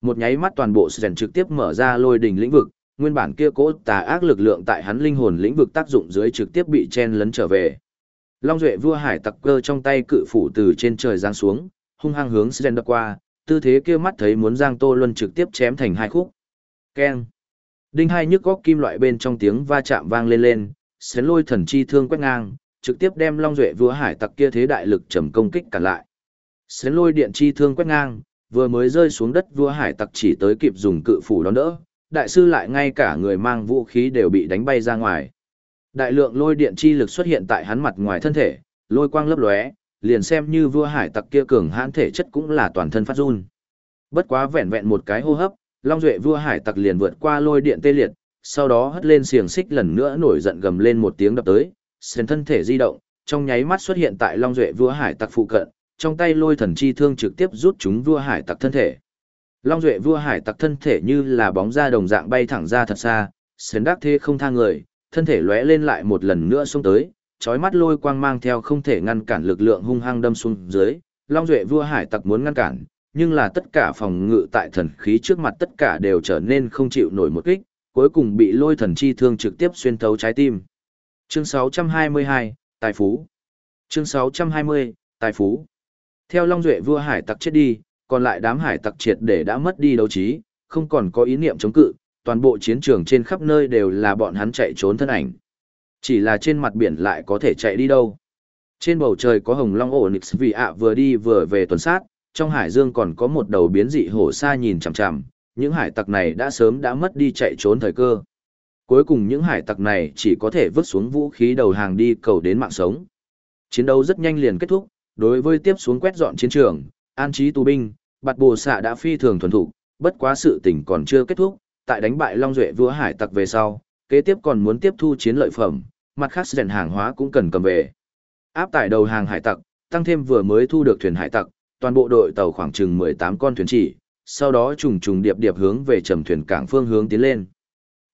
Một nháy mắt toàn bộ Sren trực tiếp mở ra lôi đỉnh lĩnh vực, nguyên bản kia cỗ tà ác lực lượng tại hắn linh hồn lĩnh vực tác dụng dưới trực tiếp bị chen lấn trở về. Long Duệ vua hải tặc cơ trong tay cự phủ từ trên trời giáng xuống, hung hăng hướng Sren đập qua, tư thế kia mắt thấy muốn Giang Tô Luân trực tiếp chém thành hai khúc. Keng. Đinh hai nhức góc kim loại bên trong tiếng va chạm vang lên lên, Sren lôi thần chi thương quét ngang, trực tiếp đem Long Duệ vua hải tặc kia thế đại lực trầm công kích cản lại. Sren lôi điện chi thương quét ngang, vừa mới rơi xuống đất vua hải tặc chỉ tới kịp dùng cự phủ đón đỡ, đại sư lại ngay cả người mang vũ khí đều bị đánh bay ra ngoài. Đại lượng lôi điện chi lực xuất hiện tại hắn mặt ngoài thân thể, lôi quang lấp lóe, liền xem như vua hải tặc kia cường hãn thể chất cũng là toàn thân phát run. Bất quá vẹn vẹn một cái hô hấp, Long Duệ vua hải tặc liền vượt qua lôi điện tê liệt, sau đó hất lên xiềng xích lần nữa nổi giận gầm lên một tiếng đập tới, sền thân thể di động, trong nháy mắt xuất hiện tại Long Duệ vua hải tặc phụ cận, trong tay lôi thần chi thương trực tiếp rút chúng vua hải tặc thân thể. Long Duệ vua hải tặc thân thể như là bóng ra đồng dạng bay thẳng ra thật xa, sến đắc thế không tha người, thân thể lóe lên lại một lần nữa xuống tới, chói mắt lôi quang mang theo không thể ngăn cản lực lượng hung hăng đâm xuống dưới. Long Duệ vua hải tặc muốn ngăn cản, nhưng là tất cả phòng ngự tại thần khí trước mặt tất cả đều trở nên không chịu nổi một kích, cuối cùng bị lôi thần chi thương trực tiếp xuyên thấu trái tim. Chương 622, Tài Phú Chương 620, Tài Phú Theo Long Duệ vua hải tặc chết đi, còn lại đám hải tặc triệt để đã mất đi đấu trí, không còn có ý niệm chống cự, toàn bộ chiến trường trên khắp nơi đều là bọn hắn chạy trốn thân ảnh. Chỉ là trên mặt biển lại có thể chạy đi đâu. Trên bầu trời có hồng long Ổn nix vì ạ vừa đi vừa về tuần sát, trong hải dương còn có một đầu biến dị hổ xa nhìn chằm chằm, những hải tặc này đã sớm đã mất đi chạy trốn thời cơ. Cuối cùng những hải tặc này chỉ có thể vứt xuống vũ khí đầu hàng đi cầu đến mạng sống. Chiến đấu rất nhanh liền kết thúc, đối với tiếp xuống quét dọn chiến trường, an trí tù binh, bạt bồ xạ đã phi thường thuần thục, bất quá sự tình còn chưa kết thúc, tại đánh bại Long Duệ vua hải tặc về sau, kế tiếp còn muốn tiếp thu chiến lợi phẩm, mặt khác rèn hàng hóa cũng cần cầm về. Áp tải đầu hàng hải tặc, tăng thêm vừa mới thu được thuyền hải tặc, toàn bộ đội tàu khoảng chừng 18 con thuyền chỉ, sau đó trùng trùng điệp điệp hướng về trầm thuyền cảng phương hướng tiến lên.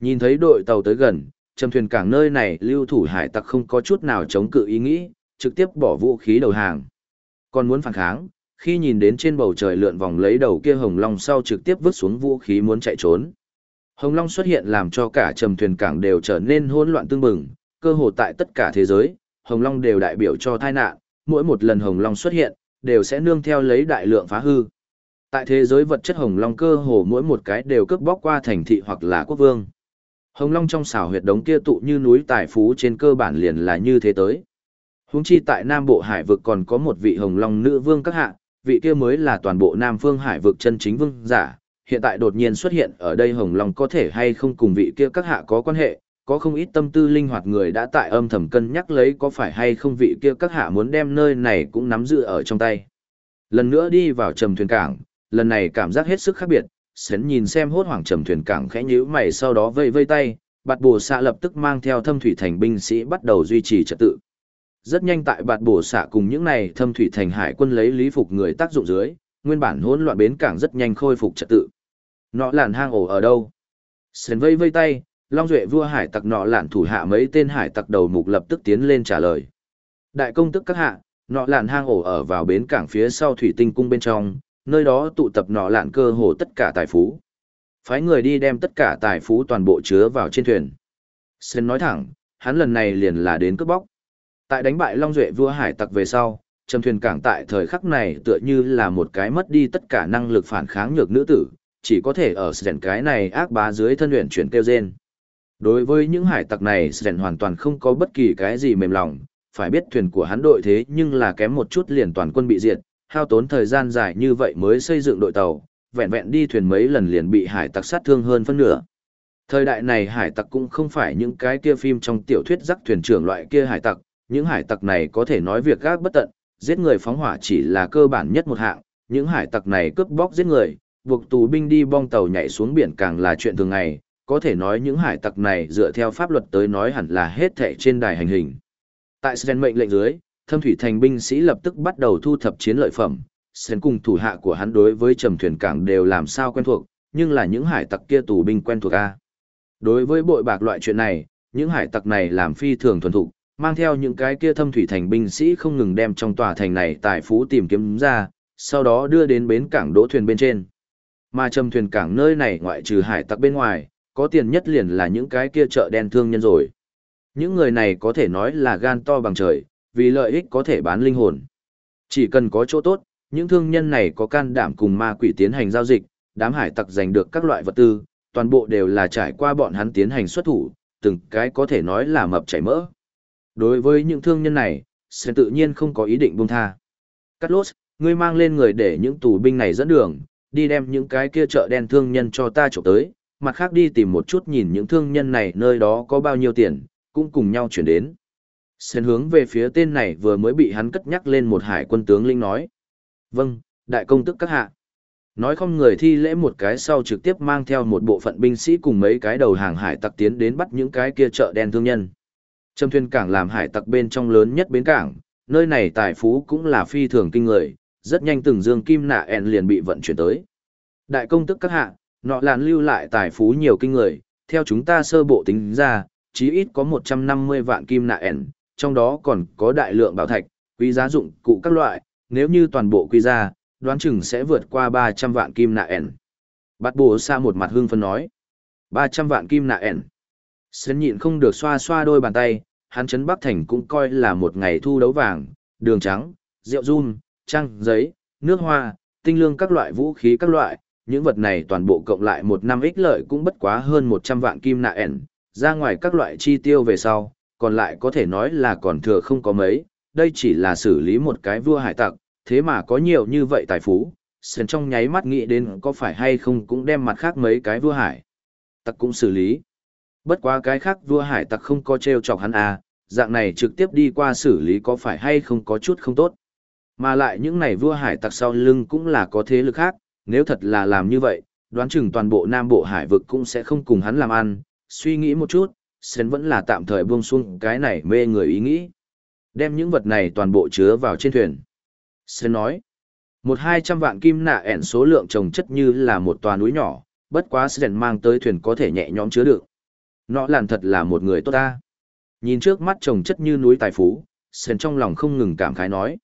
Nhìn thấy đội tàu tới gần, trầm thuyền cảng nơi này lưu thủ hải tặc không có chút nào chống cự ý nghĩ, trực tiếp bỏ vũ khí đầu hàng. Còn muốn phản kháng, khi nhìn đến trên bầu trời lượn vòng lấy đầu kia hồng long sau trực tiếp vứt xuống vũ khí muốn chạy trốn. Hồng long xuất hiện làm cho cả trầm thuyền cảng đều trở nên hỗn loạn tương bừng, cơ hồ tại tất cả thế giới, hồng long đều đại biểu cho tai nạn, mỗi một lần hồng long xuất hiện, đều sẽ nương theo lấy đại lượng phá hư. Tại thế giới vật chất hồng long cơ hồ mỗi một cái đều cướp bóc qua thành thị hoặc là quốc vương. Hồng long trong xảo huyệt đống kia tụ như núi tài phú trên cơ bản liền là như thế tới. Huống chi tại Nam Bộ Hải vực còn có một vị hồng long nữ vương các hạ, vị kia mới là toàn bộ Nam Phương Hải vực chân chính vương giả, hiện tại đột nhiên xuất hiện ở đây hồng long có thể hay không cùng vị kia các hạ có quan hệ, có không ít tâm tư linh hoạt người đã tại âm thầm cân nhắc lấy có phải hay không vị kia các hạ muốn đem nơi này cũng nắm giữ ở trong tay. Lần nữa đi vào trầm thuyền cảng, lần này cảm giác hết sức khác biệt, sến nhìn xem hốt hoảng trầm thuyền cảng khẽ nhíu mày sau đó vây vây tay, bạt bổ xạ lập tức mang theo thâm thủy thành binh sĩ bắt đầu duy trì trật tự. Rất nhanh tại bạt bổ xạ cùng những này thâm thủy thành hải quân lấy lý phục người tác dụng dưới, nguyên bản hỗn loạn bến cảng rất nhanh khôi phục trật tự. Nọ làn hang ổ ở đâu? Sến vây vây tay, Long Duệ vua hải tặc nọ lạn thủ hạ mấy tên hải tặc đầu mục lập tức tiến lên trả lời. Đại công tức các hạ, nọ lạn hang ổ ở vào bến cảng phía sau thủy tinh cung bên trong, nơi đó tụ tập nọ lạn cơ hồ tất cả tài phú. Phái người đi đem tất cả tài phú toàn bộ chứa vào trên thuyền. Sơn nói thẳng, hắn lần này liền là đến cướp bóc. Tại đánh bại Long Duệ vua hải tặc về sau, trầm thuyền cảng tại thời khắc này tựa như là một cái mất đi tất cả năng lực phản kháng nhược nữ tử, chỉ có thể ở sẻn cái này ác bá dưới thân luyện chuyển tiêu rên. Đối với những hải tặc này sẻn hoàn toàn không có bất kỳ cái gì mềm lòng, phải biết thuyền của hắn đội thế nhưng là kém một chút liền toàn quân bị diệt, hao tốn thời gian dài như vậy mới xây dựng đội tàu, vẹn vẹn đi thuyền mấy lần liền bị hải tặc sát thương hơn phân nửa. Thời đại này hải tặc cũng không phải những cái kia phim trong tiểu thuyết rắc thuyền trưởng loại kia hải tặc, những hải tặc này có thể nói việc gác bất tận, giết người phóng hỏa chỉ là cơ bản nhất một hạng, những hải tặc này cướp bóc giết người, buộc tù binh đi bong tàu nhảy xuống biển càng là chuyện thường ngày, có thể nói những hải tặc này dựa theo pháp luật tới nói hẳn là hết thệ trên đài hành hình. Tại Sven mệnh lệnh dưới, thâm thủy thành binh sĩ lập tức bắt đầu thu thập chiến lợi phẩm, Sven cùng thủ hạ của hắn đối với trầm thuyền cảng đều làm sao quen thuộc, nhưng là những hải tặc kia tù binh quen thuộc a. Đối với bội bạc loại chuyện này, những hải tặc này làm phi thường thuần thục, mang theo những cái kia thâm thủy thành binh sĩ không ngừng đem trong tòa thành này tài phú tìm kiếm ra, sau đó đưa đến bến cảng đỗ thuyền bên trên. Mà trầm thuyền cảng nơi này ngoại trừ hải tặc bên ngoài, có tiền nhất liền là những cái kia chợ đen thương nhân rồi. Những người này có thể nói là gan to bằng trời, vì lợi ích có thể bán linh hồn. Chỉ cần có chỗ tốt, những thương nhân này có can đảm cùng ma quỷ tiến hành giao dịch, đám hải tặc giành được các loại vật tư, toàn bộ đều là trải qua bọn hắn tiến hành xuất thủ, từng cái có thể nói là mập chảy mỡ. Đối với những thương nhân này, sẽ tự nhiên không có ý định buông tha. Cắt lốt, ngươi mang lên người để những tù binh này dẫn đường, đi đem những cái kia chợ đen thương nhân cho ta trộm tới, mặt khác đi tìm một chút nhìn những thương nhân này nơi đó có bao nhiêu tiền, cũng cùng nhau chuyển đến xen hướng về phía tên này vừa mới bị hắn cất nhắc lên một hải quân tướng linh nói. Vâng, đại công tức các hạ. Nói không người thi lễ một cái sau trực tiếp mang theo một bộ phận binh sĩ cùng mấy cái đầu hàng hải tặc tiến đến bắt những cái kia chợ đen thương nhân. Trầm thuyền cảng làm hải tặc bên trong lớn nhất bến cảng, nơi này tài phú cũng là phi thường kinh người, rất nhanh từng dương kim nạ ẹn liền bị vận chuyển tới. Đại công tức các hạ, nọ làn lưu lại tài phú nhiều kinh người, theo chúng ta sơ bộ tính ra, chí ít có 150 vạn kim nạ ẹn, trong đó còn có đại lượng bảo thạch, quý giá dụng cụ các loại, nếu như toàn bộ quy ra, đoán chừng sẽ vượt qua 300 vạn kim nạ ẻn. Bát bồ xa một mặt hưng phân nói, 300 vạn kim nạ ẻn. Sến nhịn không được xoa xoa đôi bàn tay, hắn chấn Bắc Thành cũng coi là một ngày thu đấu vàng, đường trắng, rượu run, trăng, giấy, nước hoa, tinh lương các loại vũ khí các loại, những vật này toàn bộ cộng lại một năm ích lợi cũng bất quá hơn 100 vạn kim nạ ẻn, ra ngoài các loại chi tiêu về sau, còn lại có thể nói là còn thừa không có mấy, đây chỉ là xử lý một cái vua hải tặc, thế mà có nhiều như vậy tài phú, Sến trong nháy mắt nghĩ đến có phải hay không cũng đem mặt khác mấy cái vua hải tặc cũng xử lý. Bất quá cái khác vua hải tặc không có treo chọc hắn à, dạng này trực tiếp đi qua xử lý có phải hay không có chút không tốt. Mà lại những này vua hải tặc sau lưng cũng là có thế lực khác, nếu thật là làm như vậy, đoán chừng toàn bộ Nam Bộ hải vực cũng sẽ không cùng hắn làm ăn, suy nghĩ một chút, Sến vẫn là tạm thời buông xuống cái này mê người ý nghĩ. Đem những vật này toàn bộ chứa vào trên thuyền. Sến nói, một hai trăm vạn kim nạ ẻn số lượng trồng chất như là một tòa núi nhỏ, bất quá Sến mang tới thuyền có thể nhẹ nhõm chứa được. Nó làn thật là một người tốt ta. Nhìn trước mắt trồng chất như núi tài phú, Sến trong lòng không ngừng cảm khái nói.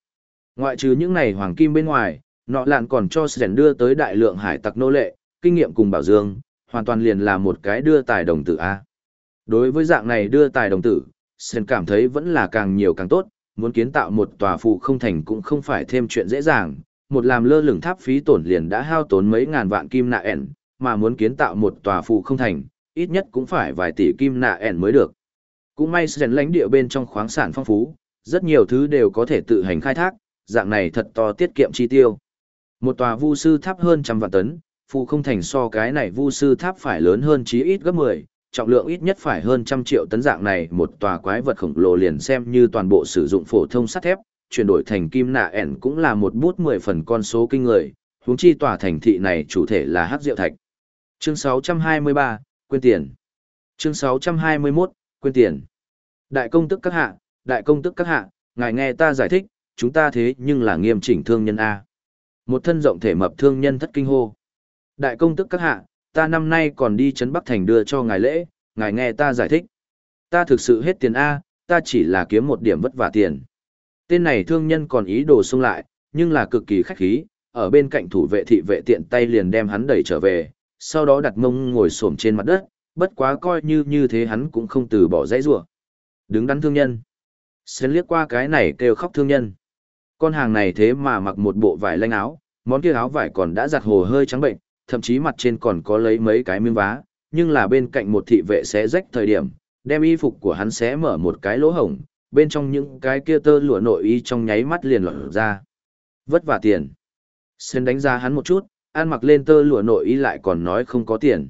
Ngoại trừ những này hoàng kim bên ngoài, nọ lạn còn cho Sến đưa tới đại lượng hải tặc nô lệ, kinh nghiệm cùng bảo dương, hoàn toàn liền là một cái đưa tài đồng tử A. Đối với dạng này đưa tài đồng tử, sơn cảm thấy vẫn là càng nhiều càng tốt, muốn kiến tạo một tòa phụ không thành cũng không phải thêm chuyện dễ dàng, một làm lơ lửng tháp phí tổn liền đã hao tốn mấy ngàn vạn kim nạ ẻn, mà muốn kiến tạo một tòa phụ không thành, ít nhất cũng phải vài tỷ kim nạ ẻn mới được. Cũng may sơn lãnh địa bên trong khoáng sản phong phú, rất nhiều thứ đều có thể tự hành khai thác, dạng này thật to tiết kiệm chi tiêu. Một tòa vu sư tháp hơn trăm vạn tấn, phụ không thành so cái này vu sư tháp phải lớn hơn chí ít gấp 10, trọng lượng ít nhất phải hơn trăm triệu tấn dạng này một tòa quái vật khổng lồ liền xem như toàn bộ sử dụng phổ thông sắt thép, chuyển đổi thành kim nạ ẻn cũng là một bút 10 phần con số kinh người, huống chi tòa thành thị này chủ thể là hắc diệu thạch. Chương 623, quên tiền. Chương 621, quên tiền. Đại công tức các hạ, đại công tức các hạ, ngài nghe ta giải thích, chúng ta thế nhưng là nghiêm chỉnh thương nhân A. Một thân rộng thể mập thương nhân thất kinh hô. Đại công tức các hạ, ta năm nay còn đi Trấn Bắc Thành đưa cho ngài lễ, ngài nghe ta giải thích. Ta thực sự hết tiền A, ta chỉ là kiếm một điểm vất vả tiền. Tên này thương nhân còn ý đồ xung lại, nhưng là cực kỳ khách khí, ở bên cạnh thủ vệ thị vệ tiện tay liền đem hắn đẩy trở về, sau đó đặt mông ngồi xổm trên mặt đất, bất quá coi như như thế hắn cũng không từ bỏ dãy rủa. Đứng đắn thương nhân. Xến liếc qua cái này kêu khóc thương nhân. Con hàng này thế mà mặc một bộ vải lanh áo, món kia áo vải còn đã giặt hồ hơi trắng bệnh, thậm chí mặt trên còn có lấy mấy cái miếng vá, nhưng là bên cạnh một thị vệ xé rách thời điểm, đem y phục của hắn xé mở một cái lỗ hổng, bên trong những cái kia tơ lụa nội y trong nháy mắt liền lọt ra. Vất vả tiền. Xen đánh giá hắn một chút, ăn mặc lên tơ lụa nội y lại còn nói không có tiền.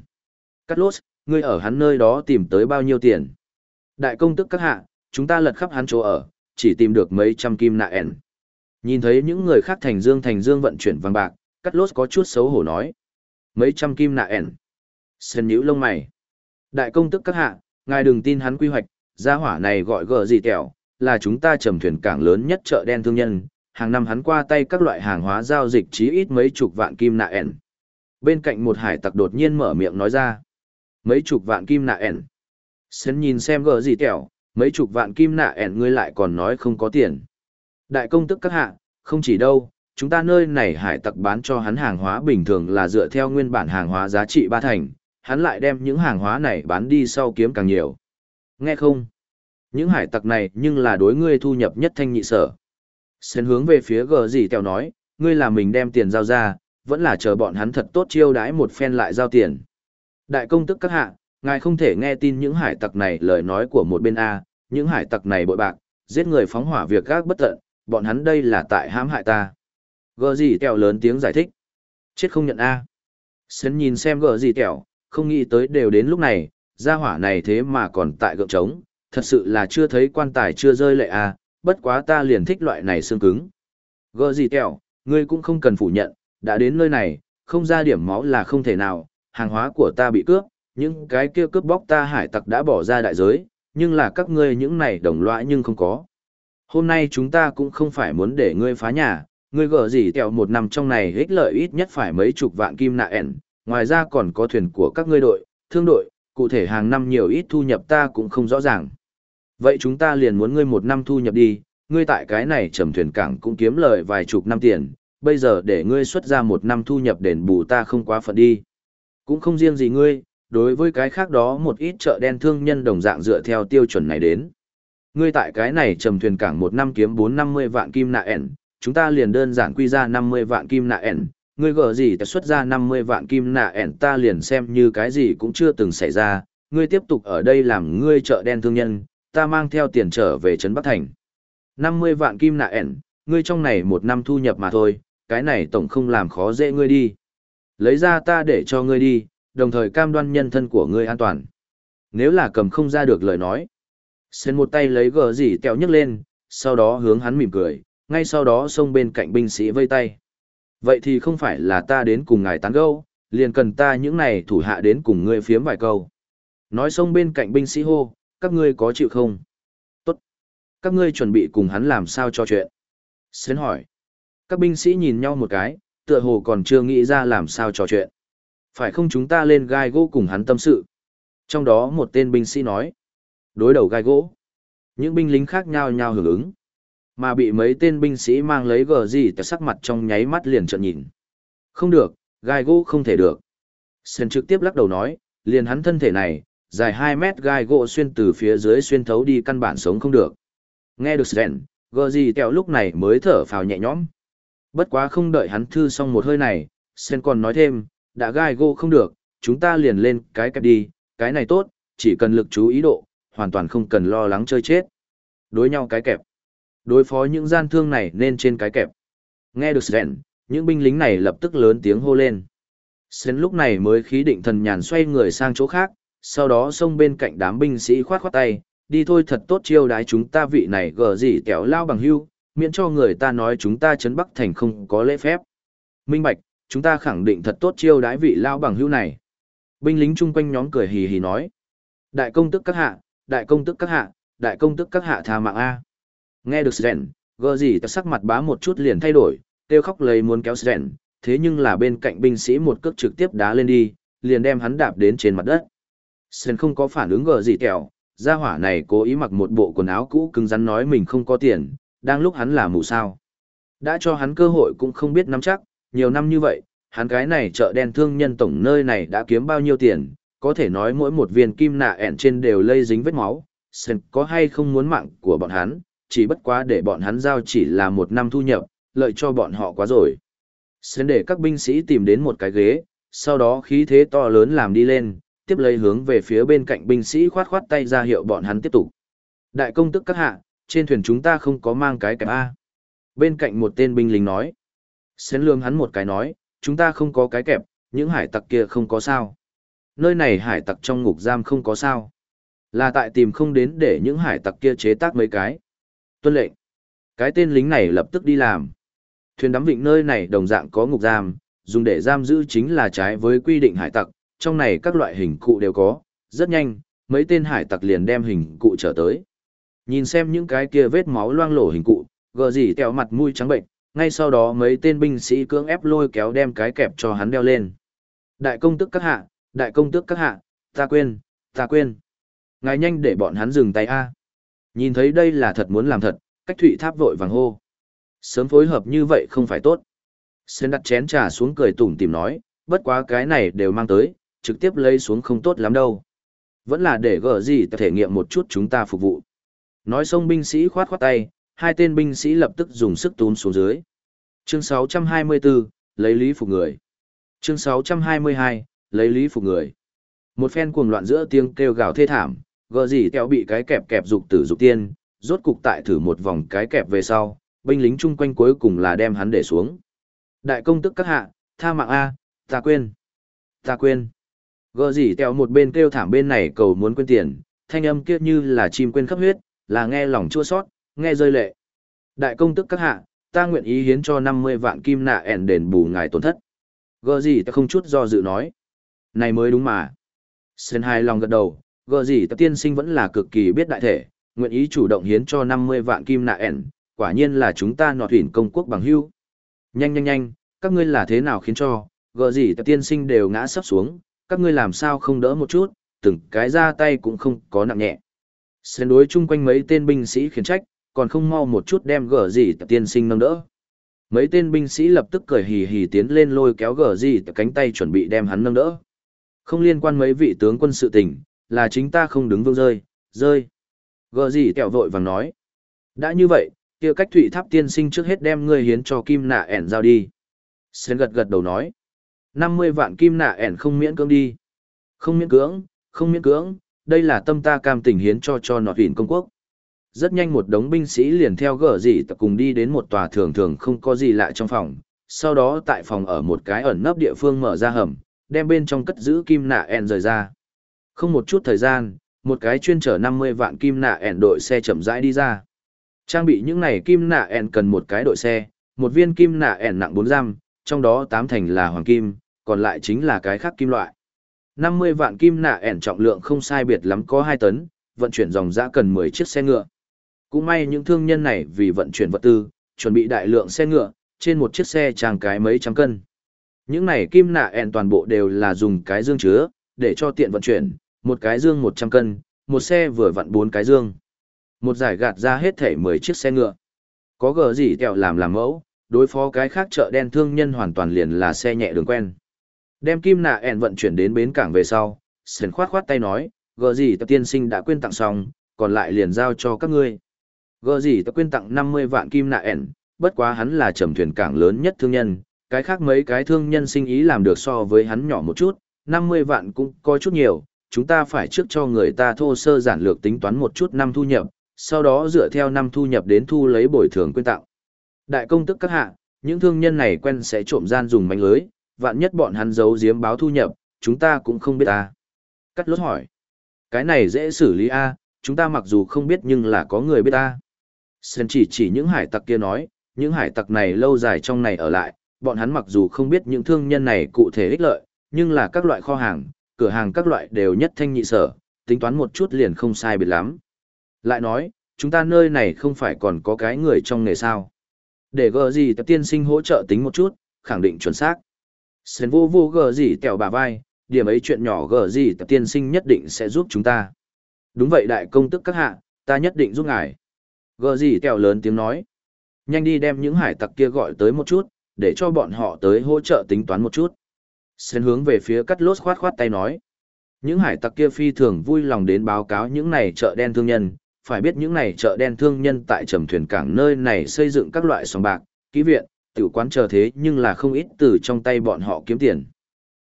Cắt lốt, ngươi ở hắn nơi đó tìm tới bao nhiêu tiền. Đại công tức các hạ, chúng ta lật khắp hắn chỗ ở, chỉ tìm được mấy trăm kim nạ ẻn. Nhìn thấy những người khác thành dương thành dương vận chuyển vàng bạc, cắt lốt có chút xấu hổ nói. Mấy trăm kim nạ ẻn. Sơn nhữ lông mày. Đại công tức các hạ, ngài đừng tin hắn quy hoạch, gia hỏa này gọi gờ gì kẹo, là chúng ta trầm thuyền cảng lớn nhất chợ đen thương nhân, hàng năm hắn qua tay các loại hàng hóa giao dịch chí ít mấy chục vạn kim nạ ẻn. Bên cạnh một hải tặc đột nhiên mở miệng nói ra. Mấy chục vạn kim nạ ẻn. Sơn nhìn xem gờ gì kẹo, mấy chục vạn kim nạ ẻn ngươi lại còn nói không có tiền. Đại công tức các hạ, không chỉ đâu, chúng ta nơi này hải tặc bán cho hắn hàng hóa bình thường là dựa theo nguyên bản hàng hóa giá trị ba thành, hắn lại đem những hàng hóa này bán đi sau kiếm càng nhiều. Nghe không? Những hải tặc này nhưng là đối ngươi thu nhập nhất thanh nhị sở. Xen hướng về phía gờ gì tèo nói, ngươi là mình đem tiền giao ra, vẫn là chờ bọn hắn thật tốt chiêu đãi một phen lại giao tiền. Đại công tức các hạ, ngài không thể nghe tin những hải tặc này lời nói của một bên A, những hải tặc này bội bạc, giết người phóng hỏa việc các bất tận, bọn hắn đây là tại hãm hại ta. Gờ gì kẹo lớn tiếng giải thích. Chết không nhận A. À. Sến nhìn xem gờ gì kẹo, không nghĩ tới đều đến lúc này, gia hỏa này thế mà còn tại gượng trống, thật sự là chưa thấy quan tài chưa rơi lệ A, bất quá ta liền thích loại này xương cứng. Gờ gì kẹo, ngươi cũng không cần phủ nhận, đã đến nơi này, không ra điểm máu là không thể nào, hàng hóa của ta bị cướp, những cái kia cướp bóc ta hải tặc đã bỏ ra đại giới, nhưng là các ngươi những này đồng loại nhưng không có. Hôm nay chúng ta cũng không phải muốn để ngươi phá nhà, ngươi gỡ gì tẹo một năm trong này ích lợi ít nhất phải mấy chục vạn kim nạ ẻn, ngoài ra còn có thuyền của các ngươi đội, thương đội, cụ thể hàng năm nhiều ít thu nhập ta cũng không rõ ràng. Vậy chúng ta liền muốn ngươi một năm thu nhập đi, ngươi tại cái này trầm thuyền cảng cũng kiếm lời vài chục năm tiền, bây giờ để ngươi xuất ra một năm thu nhập đền bù ta không quá phận đi. Cũng không riêng gì ngươi, đối với cái khác đó một ít chợ đen thương nhân đồng dạng dựa theo tiêu chuẩn này đến. Ngươi tại cái này trầm thuyền cảng một năm kiếm bốn năm mươi vạn kim nạ ẻn, chúng ta liền đơn giản quy ra năm mươi vạn kim nạ ẻn, Ngươi gỡ gì ta xuất ra 50 vạn kim nạ ẻn ta liền xem như cái gì cũng chưa từng xảy ra, ngươi tiếp tục ở đây làm ngươi chợ đen thương nhân, ta mang theo tiền trở về Trấn Bắc Thành. 50 vạn kim nạ ẻn, ngươi trong này một năm thu nhập mà thôi, cái này tổng không làm khó dễ ngươi đi. Lấy ra ta để cho ngươi đi, đồng thời cam đoan nhân thân của ngươi an toàn. Nếu là cầm không ra được lời nói. Sen một tay lấy gờ gì tèo nhấc lên, sau đó hướng hắn mỉm cười, ngay sau đó xông bên cạnh binh sĩ vây tay. Vậy thì không phải là ta đến cùng ngài tán gẫu, liền cần ta những này thủ hạ đến cùng ngươi phiếm vài câu. Nói xông bên cạnh binh sĩ hô, các ngươi có chịu không? Tốt. Các ngươi chuẩn bị cùng hắn làm sao cho chuyện? Xến hỏi. Các binh sĩ nhìn nhau một cái, tựa hồ còn chưa nghĩ ra làm sao trò chuyện. Phải không chúng ta lên gai gỗ cùng hắn tâm sự? Trong đó một tên binh sĩ nói. Đối đầu gai gỗ. Những binh lính khác nhau nhau hưởng ứng. Mà bị mấy tên binh sĩ mang lấy gờ gì tại sắc mặt trong nháy mắt liền trợn nhìn. Không được, gai gỗ không thể được. sơn trực tiếp lắc đầu nói, liền hắn thân thể này, dài 2 mét gai gỗ xuyên từ phía dưới xuyên thấu đi căn bản sống không được. Nghe được Sven, gờ gì tẹo lúc này mới thở phào nhẹ nhõm. Bất quá không đợi hắn thư xong một hơi này, sơn còn nói thêm, đã gai gỗ không được, chúng ta liền lên cái kẹp đi, cái này tốt, chỉ cần lực chú ý độ, hoàn toàn không cần lo lắng chơi chết. Đối nhau cái kẹp. Đối phó những gian thương này nên trên cái kẹp. Nghe được Sren, những binh lính này lập tức lớn tiếng hô lên. Sren lúc này mới khí định thần nhàn xoay người sang chỗ khác, sau đó xông bên cạnh đám binh sĩ khoát khoát tay, đi thôi thật tốt chiêu đái chúng ta vị này gờ gì kéo lao bằng hưu, miễn cho người ta nói chúng ta chấn Bắc Thành không có lễ phép. Minh Bạch, chúng ta khẳng định thật tốt chiêu đái vị lao bằng hưu này. Binh lính chung quanh nhóm cười hì hì nói. Đại công tức các hạ, đại công tức các hạ, đại công tức các hạ tha mạng A. Nghe được Sren, gờ gì ta sắc mặt bá một chút liền thay đổi, kêu khóc lấy muốn kéo Sren, thế nhưng là bên cạnh binh sĩ một cước trực tiếp đá lên đi, liền đem hắn đạp đến trên mặt đất. Sren không có phản ứng gờ gì kẹo, gia hỏa này cố ý mặc một bộ quần áo cũ cứng rắn nói mình không có tiền, đang lúc hắn là mù sao. Đã cho hắn cơ hội cũng không biết nắm chắc, nhiều năm như vậy, hắn cái này chợ đen thương nhân tổng nơi này đã kiếm bao nhiêu tiền, có thể nói mỗi một viên kim nạ ẻn trên đều lây dính vết máu, Sen có hay không muốn mạng của bọn hắn, chỉ bất quá để bọn hắn giao chỉ là một năm thu nhập, lợi cho bọn họ quá rồi. Sen để các binh sĩ tìm đến một cái ghế, sau đó khí thế to lớn làm đi lên, tiếp lấy hướng về phía bên cạnh binh sĩ khoát khoát tay ra hiệu bọn hắn tiếp tục. Đại công tức các hạ, trên thuyền chúng ta không có mang cái kẹp A. Bên cạnh một tên binh lính nói. Xén lương hắn một cái nói, chúng ta không có cái kẹp, những hải tặc kia không có sao. Nơi này hải tặc trong ngục giam không có sao. Là tại tìm không đến để những hải tặc kia chế tác mấy cái. Tuân lệnh. Cái tên lính này lập tức đi làm. Thuyền đắm vịnh nơi này đồng dạng có ngục giam, dùng để giam giữ chính là trái với quy định hải tặc, trong này các loại hình cụ đều có, rất nhanh, mấy tên hải tặc liền đem hình cụ trở tới. Nhìn xem những cái kia vết máu loang lổ hình cụ, gờ gì tẹo mặt mũi trắng bệnh, ngay sau đó mấy tên binh sĩ cưỡng ép lôi kéo đem cái kẹp cho hắn đeo lên. Đại công tức các hạ, đại công tước các hạ, ta quên, ta quên. Ngài nhanh để bọn hắn dừng tay a. Nhìn thấy đây là thật muốn làm thật, cách thụy tháp vội vàng hô. Sớm phối hợp như vậy không phải tốt. Sơn đặt chén trà xuống cười tủm tìm nói, bất quá cái này đều mang tới, trực tiếp lấy xuống không tốt lắm đâu. Vẫn là để gỡ gì thể nghiệm một chút chúng ta phục vụ. Nói xong binh sĩ khoát khoát tay, hai tên binh sĩ lập tức dùng sức tún xuống dưới. Chương 624, lấy lý phục người. Chương 622, lấy lý phục người. Một phen cuồng loạn giữa tiếng kêu gào thê thảm, gờ gì kéo bị cái kẹp kẹp dục tử dục tiên, rốt cục tại thử một vòng cái kẹp về sau, binh lính chung quanh cuối cùng là đem hắn để xuống. Đại công tức các hạ, tha mạng A, ta quên. Ta quên. Gờ gì kéo một bên kêu thảm bên này cầu muốn quên tiền, thanh âm kia như là chim quên khắp huyết, là nghe lòng chua sót, nghe rơi lệ. Đại công tức các hạ, ta nguyện ý hiến cho 50 vạn kim nạ ẻn đền bù ngài tổn thất. Gờ gì ta không chút do dự nói. Này mới đúng mà. Sơn hai lòng gật đầu, gờ gì tập tiên sinh vẫn là cực kỳ biết đại thể, nguyện ý chủ động hiến cho 50 vạn kim nạ ẻn, quả nhiên là chúng ta nọt thủy công quốc bằng hưu. Nhanh nhanh nhanh, các ngươi là thế nào khiến cho, gờ gì tập tiên sinh đều ngã sấp xuống, các ngươi làm sao không đỡ một chút, từng cái ra tay cũng không có nặng nhẹ. xen đối chung quanh mấy tên binh sĩ khiển trách, còn không mau một chút đem gờ gì tập tiên sinh nâng đỡ. Mấy tên binh sĩ lập tức cười hì hì tiến lên lôi kéo gờ gì tập cánh tay chuẩn bị đem hắn nâng đỡ. Không liên quan mấy vị tướng quân sự tình, là chính ta không đứng vương rơi, rơi. Gờ gì kẹo vội vàng nói. Đã như vậy, kia cách thủy tháp tiên sinh trước hết đem ngươi hiến cho kim nạ ẻn giao đi. Sen gật gật đầu nói. 50 vạn kim nạ ẻn không miễn cưỡng đi. Không miễn cưỡng, không miễn cưỡng, đây là tâm ta cam tình hiến cho cho nọt huyền công quốc. Rất nhanh một đống binh sĩ liền theo gở gì tập cùng đi đến một tòa thường thường không có gì lạ trong phòng. Sau đó tại phòng ở một cái ẩn nấp địa phương mở ra hầm, đem bên trong cất giữ kim nạ ẻn rời ra. Không một chút thời gian, một cái chuyên chở 50 vạn kim nạ ẻn đội xe chậm rãi đi ra. Trang bị những này kim nạ ẻn cần một cái đội xe, một viên kim nạ ẻn nặng 4 giam, trong đó tám thành là hoàng kim, còn lại chính là cái khác kim loại. 50 vạn kim nạ ẻn trọng lượng không sai biệt lắm có 2 tấn, vận chuyển dòng dã cần 10 chiếc xe ngựa. Cũng may những thương nhân này vì vận chuyển vật tư, chuẩn bị đại lượng xe ngựa, trên một chiếc xe trang cái mấy trăm cân. Những này kim nạ ẻn toàn bộ đều là dùng cái dương chứa, để cho tiện vận chuyển, một cái dương 100 cân, một xe vừa vặn bốn cái dương. Một giải gạt ra hết thể 10 chiếc xe ngựa. Có gờ gì kẹo làm làm mẫu, đối phó cái khác chợ đen thương nhân hoàn toàn liền là xe nhẹ đường quen. Đem kim nạ ẻn vận chuyển đến bến cảng về sau, sền khoát khoát tay nói, gờ gì tập tiên sinh đã quên tặng xong, còn lại liền giao cho các ngươi. Gờ gì tập quên tặng 50 vạn kim nạ ẻn, bất quá hắn là trầm thuyền cảng lớn nhất thương nhân, cái khác mấy cái thương nhân sinh ý làm được so với hắn nhỏ một chút, 50 vạn cũng có chút nhiều, chúng ta phải trước cho người ta thô sơ giản lược tính toán một chút năm thu nhập, sau đó dựa theo năm thu nhập đến thu lấy bồi thường quyên tặng. Đại công tức các hạ, những thương nhân này quen sẽ trộm gian dùng mánh lưới, vạn nhất bọn hắn giấu giếm báo thu nhập, chúng ta cũng không biết ta. Cắt lốt hỏi. Cái này dễ xử lý a, chúng ta mặc dù không biết nhưng là có người biết ta. Sơn chỉ chỉ những hải tặc kia nói, những hải tặc này lâu dài trong này ở lại, bọn hắn mặc dù không biết những thương nhân này cụ thể ích lợi, nhưng là các loại kho hàng, cửa hàng các loại đều nhất thanh nhị sở, tính toán một chút liền không sai biệt lắm. Lại nói, chúng ta nơi này không phải còn có cái người trong nghề sao. Để gờ gì tập tiên sinh hỗ trợ tính một chút, khẳng định chuẩn xác. Sến vô vô gờ gì tèo bà vai, điểm ấy chuyện nhỏ gờ gì tập tiên sinh nhất định sẽ giúp chúng ta. Đúng vậy đại công tức các hạ, ta nhất định giúp ngài. Gờ gì tèo lớn tiếng nói. Nhanh đi đem những hải tặc kia gọi tới một chút, để cho bọn họ tới hỗ trợ tính toán một chút. Sến hướng về phía cắt lốt khoát khoát tay nói. Những hải tặc kia phi thường vui lòng đến báo cáo những này chợ đen thương nhân, phải biết những này chợ đen thương nhân tại trầm thuyền cảng nơi này xây dựng các loại sòng bạc, ký viện, tiểu quán chờ thế nhưng là không ít từ trong tay bọn họ kiếm tiền.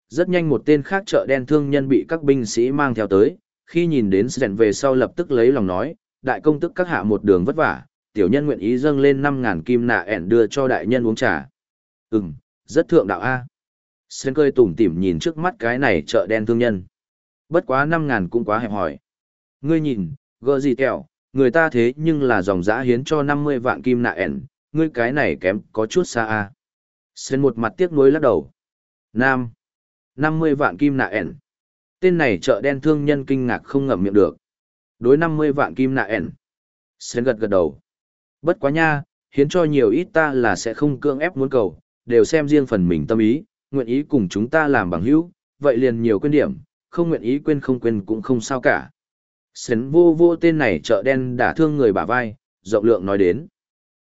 Rất nhanh một tên khác chợ đen thương nhân bị các binh sĩ mang theo tới, khi nhìn đến Sren về sau lập tức lấy lòng nói, đại công tức các hạ một đường vất vả, tiểu nhân nguyện ý dâng lên 5.000 kim nạ ẻn đưa cho đại nhân uống trà. Ừm, rất thượng đạo A. Sơn cười tủm tỉm nhìn trước mắt cái này chợ đen thương nhân. Bất quá 5.000 cũng quá hẹp hỏi. Ngươi nhìn, gỡ gì kẹo, người ta thế nhưng là dòng giã hiến cho 50 vạn kim nạ ẻn, ngươi cái này kém có chút xa a. Sơn một mặt tiếc nuối lắc đầu. Nam. 50 vạn kim nạ ẻn. Tên này chợ đen thương nhân kinh ngạc không ngậm miệng được. Đối 50 vạn kim nạ ẻn. Sơn gật gật đầu. Bất quá nha, hiến cho nhiều ít ta là sẽ không cưỡng ép muốn cầu, đều xem riêng phần mình tâm ý, nguyện ý cùng chúng ta làm bằng hữu, vậy liền nhiều quên điểm, không nguyện ý quên không quên cũng không sao cả. Sến vô vô tên này chợ đen đã thương người bả vai, rộng lượng nói đến.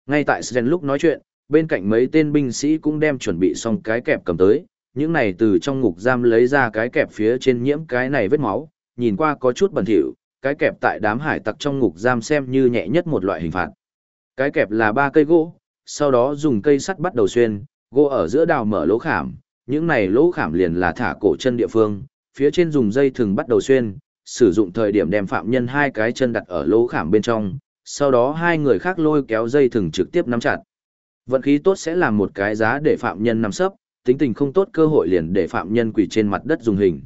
Ngay tại Sến lúc nói chuyện, bên cạnh mấy tên binh sĩ cũng đem chuẩn bị xong cái kẹp cầm tới, những này từ trong ngục giam lấy ra cái kẹp phía trên nhiễm cái này vết máu, nhìn qua có chút bẩn thỉu, cái kẹp tại đám hải tặc trong ngục giam xem như nhẹ nhất một loại hình phạt. Cái kẹp là ba cây gỗ, sau đó dùng cây sắt bắt đầu xuyên, gỗ ở giữa đào mở lỗ khảm, những này lỗ khảm liền là thả cổ chân địa phương, phía trên dùng dây thừng bắt đầu xuyên, sử dụng thời điểm đem phạm nhân hai cái chân đặt ở lỗ khảm bên trong, sau đó hai người khác lôi kéo dây thừng trực tiếp nắm chặt. Vận khí tốt sẽ làm một cái giá để phạm nhân nằm sấp, tính tình không tốt cơ hội liền để phạm nhân quỳ trên mặt đất dùng hình.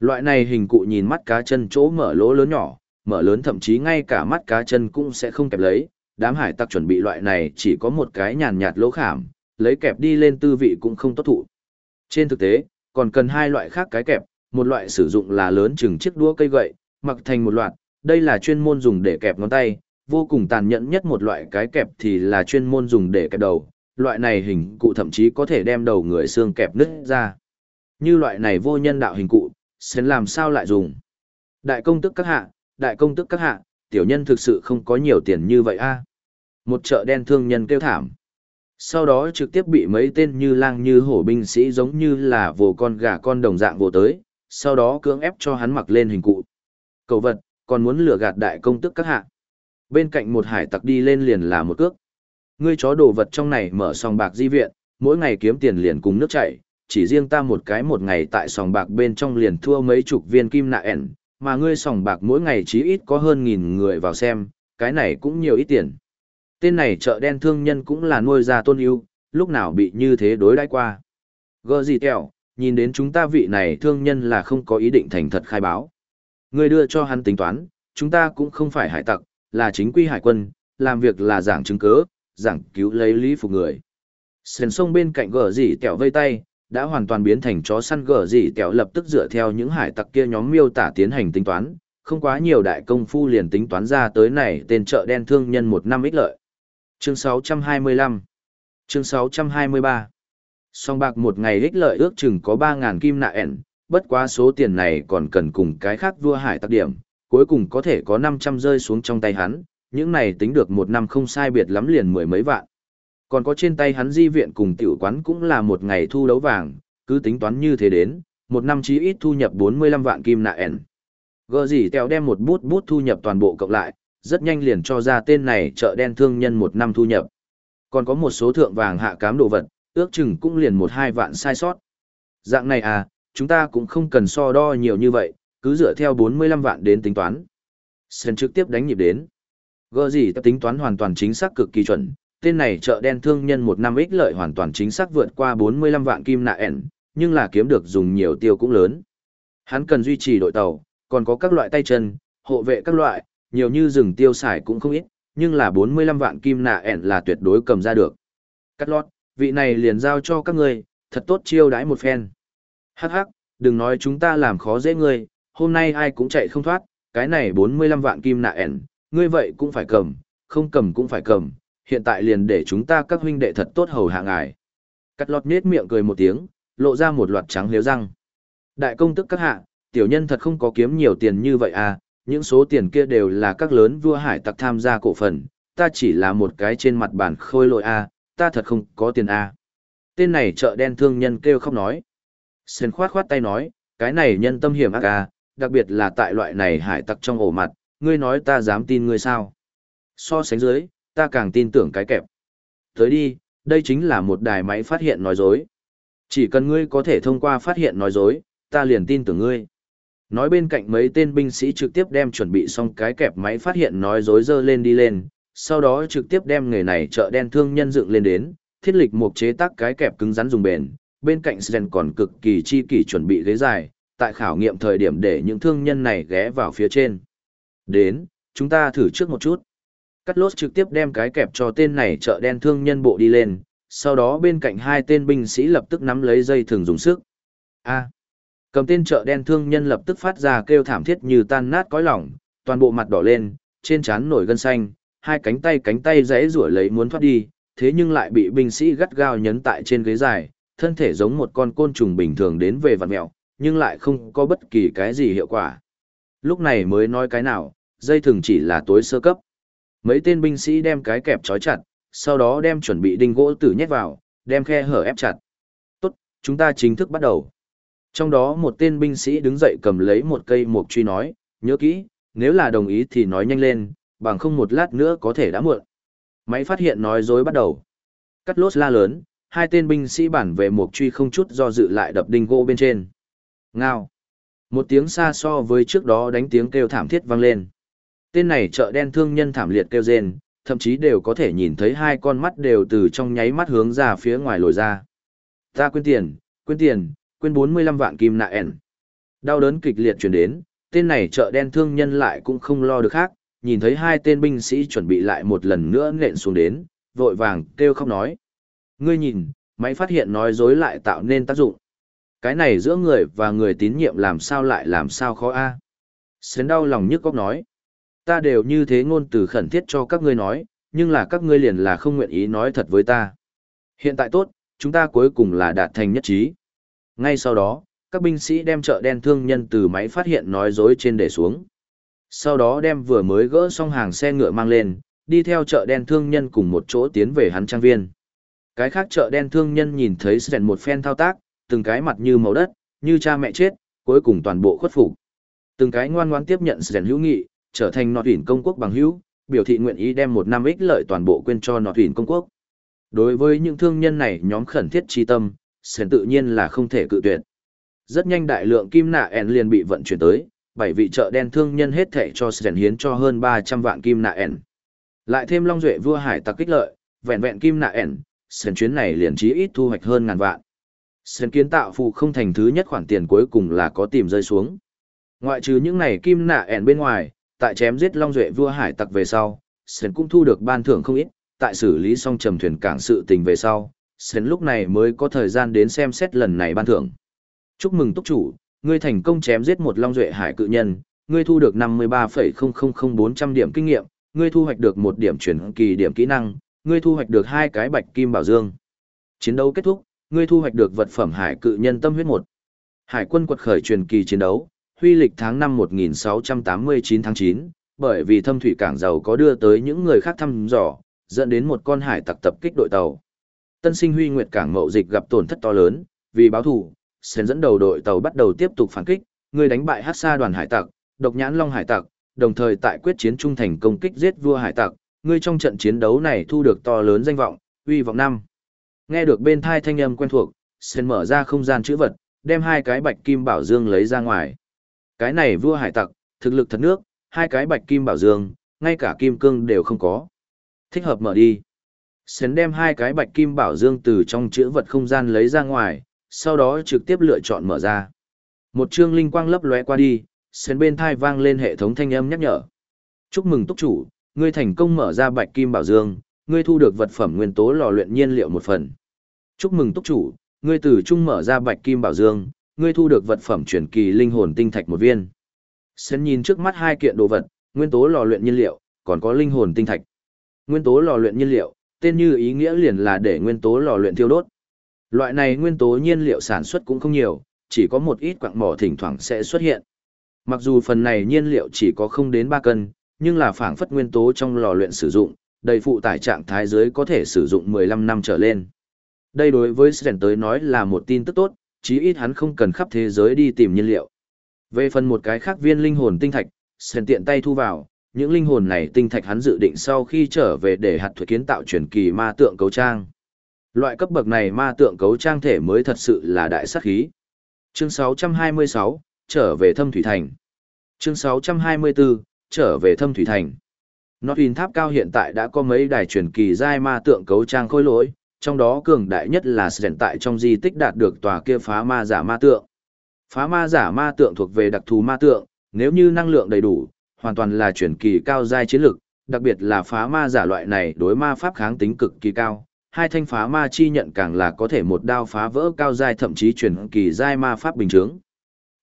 Loại này hình cụ nhìn mắt cá chân chỗ mở lỗ lớn nhỏ, mở lớn thậm chí ngay cả mắt cá chân cũng sẽ không kẹp lấy, đám hải tặc chuẩn bị loại này chỉ có một cái nhàn nhạt lỗ khảm, lấy kẹp đi lên tư vị cũng không tốt thụ. Trên thực tế, còn cần hai loại khác cái kẹp, một loại sử dụng là lớn chừng chiếc đũa cây gậy, mặc thành một loạt, đây là chuyên môn dùng để kẹp ngón tay, vô cùng tàn nhẫn nhất một loại cái kẹp thì là chuyên môn dùng để kẹp đầu, loại này hình cụ thậm chí có thể đem đầu người xương kẹp nứt ra. Như loại này vô nhân đạo hình cụ, sẽ làm sao lại dùng? Đại công tức các hạ, đại công tức các hạ, tiểu nhân thực sự không có nhiều tiền như vậy a. Một chợ đen thương nhân kêu thảm. Sau đó trực tiếp bị mấy tên như lang như hổ binh sĩ giống như là vồ con gà con đồng dạng vồ tới, sau đó cưỡng ép cho hắn mặc lên hình cụ. Cầu vật, còn muốn lừa gạt đại công tức các hạ. Bên cạnh một hải tặc đi lên liền là một cước. Ngươi chó đồ vật trong này mở sòng bạc di viện, mỗi ngày kiếm tiền liền cùng nước chảy, chỉ riêng ta một cái một ngày tại sòng bạc bên trong liền thua mấy chục viên kim nạ ẻn, mà ngươi sòng bạc mỗi ngày chí ít có hơn nghìn người vào xem, cái này cũng nhiều ít tiền. Tên này chợ đen thương nhân cũng là nuôi ra tôn yêu, lúc nào bị như thế đối đãi qua. Gơ gì kẹo, nhìn đến chúng ta vị này thương nhân là không có ý định thành thật khai báo. Người đưa cho hắn tính toán, chúng ta cũng không phải hải tặc, là chính quy hải quân, làm việc là giảng chứng cớ, giảng cứu lấy lý phục người. Sền sông bên cạnh gờ gì kẹo vây tay, đã hoàn toàn biến thành chó săn gờ gì kẹo lập tức dựa theo những hải tặc kia nhóm miêu tả tiến hành tính toán, không quá nhiều đại công phu liền tính toán ra tới này tên chợ đen thương nhân một năm ích lợi. Chương 625 Chương 623 Song bạc một ngày ích lợi ước chừng có 3.000 kim nạ ẻn, bất quá số tiền này còn cần cùng cái khác vua hải tặc điểm, cuối cùng có thể có 500 rơi xuống trong tay hắn, những này tính được một năm không sai biệt lắm liền mười mấy vạn. Còn có trên tay hắn di viện cùng tiểu quán cũng là một ngày thu đấu vàng, cứ tính toán như thế đến, một năm chí ít thu nhập 45 vạn kim nạ ẻn. Gờ gì tèo đem một bút bút thu nhập toàn bộ cộng lại, rất nhanh liền cho ra tên này chợ đen thương nhân một năm thu nhập. Còn có một số thượng vàng hạ cám đồ vật, ước chừng cũng liền một hai vạn sai sót. Dạng này à, chúng ta cũng không cần so đo nhiều như vậy, cứ dựa theo 45 vạn đến tính toán. Sơn trực tiếp đánh nhịp đến. Gơ gì tính toán hoàn toàn chính xác cực kỳ chuẩn, tên này chợ đen thương nhân một năm ích lợi hoàn toàn chính xác vượt qua 45 vạn kim nạ ẻn, nhưng là kiếm được dùng nhiều tiêu cũng lớn. Hắn cần duy trì đội tàu, còn có các loại tay chân, hộ vệ các loại, nhiều như rừng tiêu xài cũng không ít, nhưng là 45 vạn kim nạ ẻn là tuyệt đối cầm ra được. Cắt lót, vị này liền giao cho các ngươi, thật tốt chiêu đãi một phen. Hắc hắc, đừng nói chúng ta làm khó dễ ngươi, hôm nay ai cũng chạy không thoát, cái này 45 vạn kim nạ ẻn, ngươi vậy cũng phải cầm, không cầm cũng phải cầm, hiện tại liền để chúng ta các huynh đệ thật tốt hầu hạ ngài. Cắt lót nết miệng cười một tiếng, lộ ra một loạt trắng liếu răng. Đại công tức các hạ, tiểu nhân thật không có kiếm nhiều tiền như vậy à, những số tiền kia đều là các lớn vua hải tặc tham gia cổ phần, ta chỉ là một cái trên mặt bàn khôi lội a, à, ta thật không có tiền a. À. Tên này chợ đen thương nhân kêu khóc nói. Sơn khoát khoát tay nói, cái này nhân tâm hiểm ác a, đặc biệt là tại loại này hải tặc trong ổ mặt, ngươi nói ta dám tin ngươi sao? So sánh dưới, ta càng tin tưởng cái kẹp. Tới đi, đây chính là một đài máy phát hiện nói dối. Chỉ cần ngươi có thể thông qua phát hiện nói dối, ta liền tin tưởng ngươi. Nói bên cạnh mấy tên binh sĩ trực tiếp đem chuẩn bị xong cái kẹp máy phát hiện nói dối dơ lên đi lên, sau đó trực tiếp đem người này chợ đen thương nhân dựng lên đến, thiết lịch một chế tác cái kẹp cứng rắn dùng bền, bên cạnh Sren còn cực kỳ chi kỳ chuẩn bị ghế dài, tại khảo nghiệm thời điểm để những thương nhân này ghé vào phía trên. Đến, chúng ta thử trước một chút. Cắt lốt trực tiếp đem cái kẹp cho tên này chợ đen thương nhân bộ đi lên, sau đó bên cạnh hai tên binh sĩ lập tức nắm lấy dây thường dùng sức. A. Cầm tên chợ đen thương nhân lập tức phát ra kêu thảm thiết như tan nát cõi lòng, toàn bộ mặt đỏ lên, trên trán nổi gân xanh, hai cánh tay cánh tay rẽ rủa lấy muốn thoát đi, thế nhưng lại bị binh sĩ gắt gao nhấn tại trên ghế dài, thân thể giống một con côn trùng bình thường đến về vặt mẹo, nhưng lại không có bất kỳ cái gì hiệu quả. Lúc này mới nói cái nào, dây thường chỉ là tối sơ cấp. Mấy tên binh sĩ đem cái kẹp trói chặt, sau đó đem chuẩn bị đinh gỗ tử nhét vào, đem khe hở ép chặt. Tốt, chúng ta chính thức bắt đầu. Trong đó một tên binh sĩ đứng dậy cầm lấy một cây mộc truy nói, nhớ kỹ, nếu là đồng ý thì nói nhanh lên, bằng không một lát nữa có thể đã muộn. Máy phát hiện nói dối bắt đầu. Cắt lốt la lớn, hai tên binh sĩ bản về mộc truy không chút do dự lại đập đinh gỗ bên trên. Ngao. Một tiếng xa so với trước đó đánh tiếng kêu thảm thiết vang lên. Tên này chợ đen thương nhân thảm liệt kêu rên, thậm chí đều có thể nhìn thấy hai con mắt đều từ trong nháy mắt hướng ra phía ngoài lồi ra. Ta quên tiền, quên tiền, quên 45 vạn kim nạ ẻn. Đau đớn kịch liệt chuyển đến, tên này chợ đen thương nhân lại cũng không lo được khác, nhìn thấy hai tên binh sĩ chuẩn bị lại một lần nữa nện xuống đến, vội vàng kêu khóc nói. Ngươi nhìn, máy phát hiện nói dối lại tạo nên tác dụng. Cái này giữa người và người tín nhiệm làm sao lại làm sao khó a? À? Sến đau lòng nhức góc nói. Ta đều như thế ngôn từ khẩn thiết cho các ngươi nói, nhưng là các ngươi liền là không nguyện ý nói thật với ta. Hiện tại tốt, chúng ta cuối cùng là đạt thành nhất trí. Ngay sau đó, các binh sĩ đem chợ đen thương nhân từ máy phát hiện nói dối trên để xuống. Sau đó đem vừa mới gỡ xong hàng xe ngựa mang lên, đi theo chợ đen thương nhân cùng một chỗ tiến về hắn trang viên. Cái khác chợ đen thương nhân nhìn thấy Sven một phen thao tác, từng cái mặt như màu đất, như cha mẹ chết, cuối cùng toàn bộ khuất phục. Từng cái ngoan ngoãn tiếp nhận Sven hữu nghị, trở thành nọt ủy công quốc bằng hữu, biểu thị nguyện ý đem một năm ích lợi toàn bộ quên cho nọt ủy công quốc. Đối với những thương nhân này nhóm khẩn thiết chi tâm, Sến tự nhiên là không thể cự tuyệt. Rất nhanh đại lượng kim nạ ẻn liền bị vận chuyển tới, bảy vị chợ đen thương nhân hết thệ cho Sến hiến cho hơn 300 vạn kim nạ ẻn. Lại thêm Long Duệ vua hải tặc kích lợi, vẹn vẹn kim nạ ẻn, Sến chuyến này liền chí ít thu hoạch hơn ngàn vạn. Sến kiến tạo phụ không thành thứ nhất khoản tiền cuối cùng là có tìm rơi xuống. Ngoại trừ những này kim nạ ẻn bên ngoài, tại chém giết Long Duệ vua hải tặc về sau, Sến cũng thu được ban thưởng không ít, tại xử lý xong trầm thuyền cảng sự tình về sau, Sến lúc này mới có thời gian đến xem xét lần này ban thưởng. Chúc mừng túc chủ, ngươi thành công chém giết một Long Duệ hải cự nhân, ngươi thu được 53,000400 điểm kinh nghiệm, ngươi thu hoạch được một điểm chuyển kỳ điểm kỹ năng, ngươi thu hoạch được hai cái bạch kim bảo dương. Chiến đấu kết thúc, ngươi thu hoạch được vật phẩm hải cự nhân tâm huyết một. Hải quân quật khởi truyền kỳ chiến đấu, huy lịch tháng năm 1689 tháng 9, bởi vì thâm thủy cảng giàu có đưa tới những người khác thăm dò, dẫn đến một con hải tặc tập kích đội tàu. Tân sinh huy nguyệt cảng mậu dịch gặp tổn thất to lớn, vì báo thù, Sến dẫn đầu đội tàu bắt đầu tiếp tục phản kích, người đánh bại hát xa đoàn hải tặc, độc nhãn long hải tặc, đồng thời tại quyết chiến trung thành công kích giết vua hải tặc, ngươi trong trận chiến đấu này thu được to lớn danh vọng, uy vọng năm. Nghe được bên thai thanh âm quen thuộc, Sến mở ra không gian chữ vật, đem hai cái bạch kim bảo dương lấy ra ngoài. Cái này vua hải tặc, thực lực thật nước, hai cái bạch kim bảo dương, ngay cả kim cương đều không có. Thích hợp mở đi. Sến đem hai cái bạch kim bảo dương từ trong chữ vật không gian lấy ra ngoài, sau đó trực tiếp lựa chọn mở ra. Một chương linh quang lấp lóe qua đi, Sến bên thai vang lên hệ thống thanh âm nhắc nhở. Chúc mừng túc chủ, ngươi thành công mở ra bạch kim bảo dương, ngươi thu được vật phẩm nguyên tố lò luyện nhiên liệu một phần. Chúc mừng túc chủ, ngươi từ trung mở ra bạch kim bảo dương, ngươi thu được vật phẩm chuyển kỳ linh hồn tinh thạch một viên. Sến nhìn trước mắt hai kiện đồ vật, nguyên tố lò luyện nhiên liệu, còn có linh hồn tinh thạch. Nguyên tố lò luyện nhiên liệu, tên như ý nghĩa liền là để nguyên tố lò luyện thiêu đốt. Loại này nguyên tố nhiên liệu sản xuất cũng không nhiều, chỉ có một ít quặng mỏ thỉnh thoảng sẽ xuất hiện. Mặc dù phần này nhiên liệu chỉ có không đến 3 cân, nhưng là phảng phất nguyên tố trong lò luyện sử dụng, đầy phụ tải trạng thái dưới có thể sử dụng 15 năm trở lên. Đây đối với Sren tới nói là một tin tức tốt, chí ít hắn không cần khắp thế giới đi tìm nhiên liệu. Về phần một cái khác viên linh hồn tinh thạch, Sren tiện tay thu vào, những linh hồn này tinh thạch hắn dự định sau khi trở về để hạt thuật kiến tạo truyền kỳ ma tượng cấu trang. Loại cấp bậc này ma tượng cấu trang thể mới thật sự là đại sát khí. Chương 626, trở về thâm thủy thành. Chương 624, trở về thâm thủy thành. Notwin tháp cao hiện tại đã có mấy đài truyền kỳ giai ma tượng cấu trang khôi lỗi, trong đó cường đại nhất là hiện tại trong di tích đạt được tòa kia phá ma giả ma tượng. Phá ma giả ma tượng thuộc về đặc thù ma tượng, nếu như năng lượng đầy đủ, hoàn toàn là chuyển kỳ cao giai chiến lực, đặc biệt là phá ma giả loại này đối ma pháp kháng tính cực kỳ cao. Hai thanh phá ma chi nhận càng là có thể một đao phá vỡ cao giai thậm chí chuyển kỳ giai ma pháp bình thường.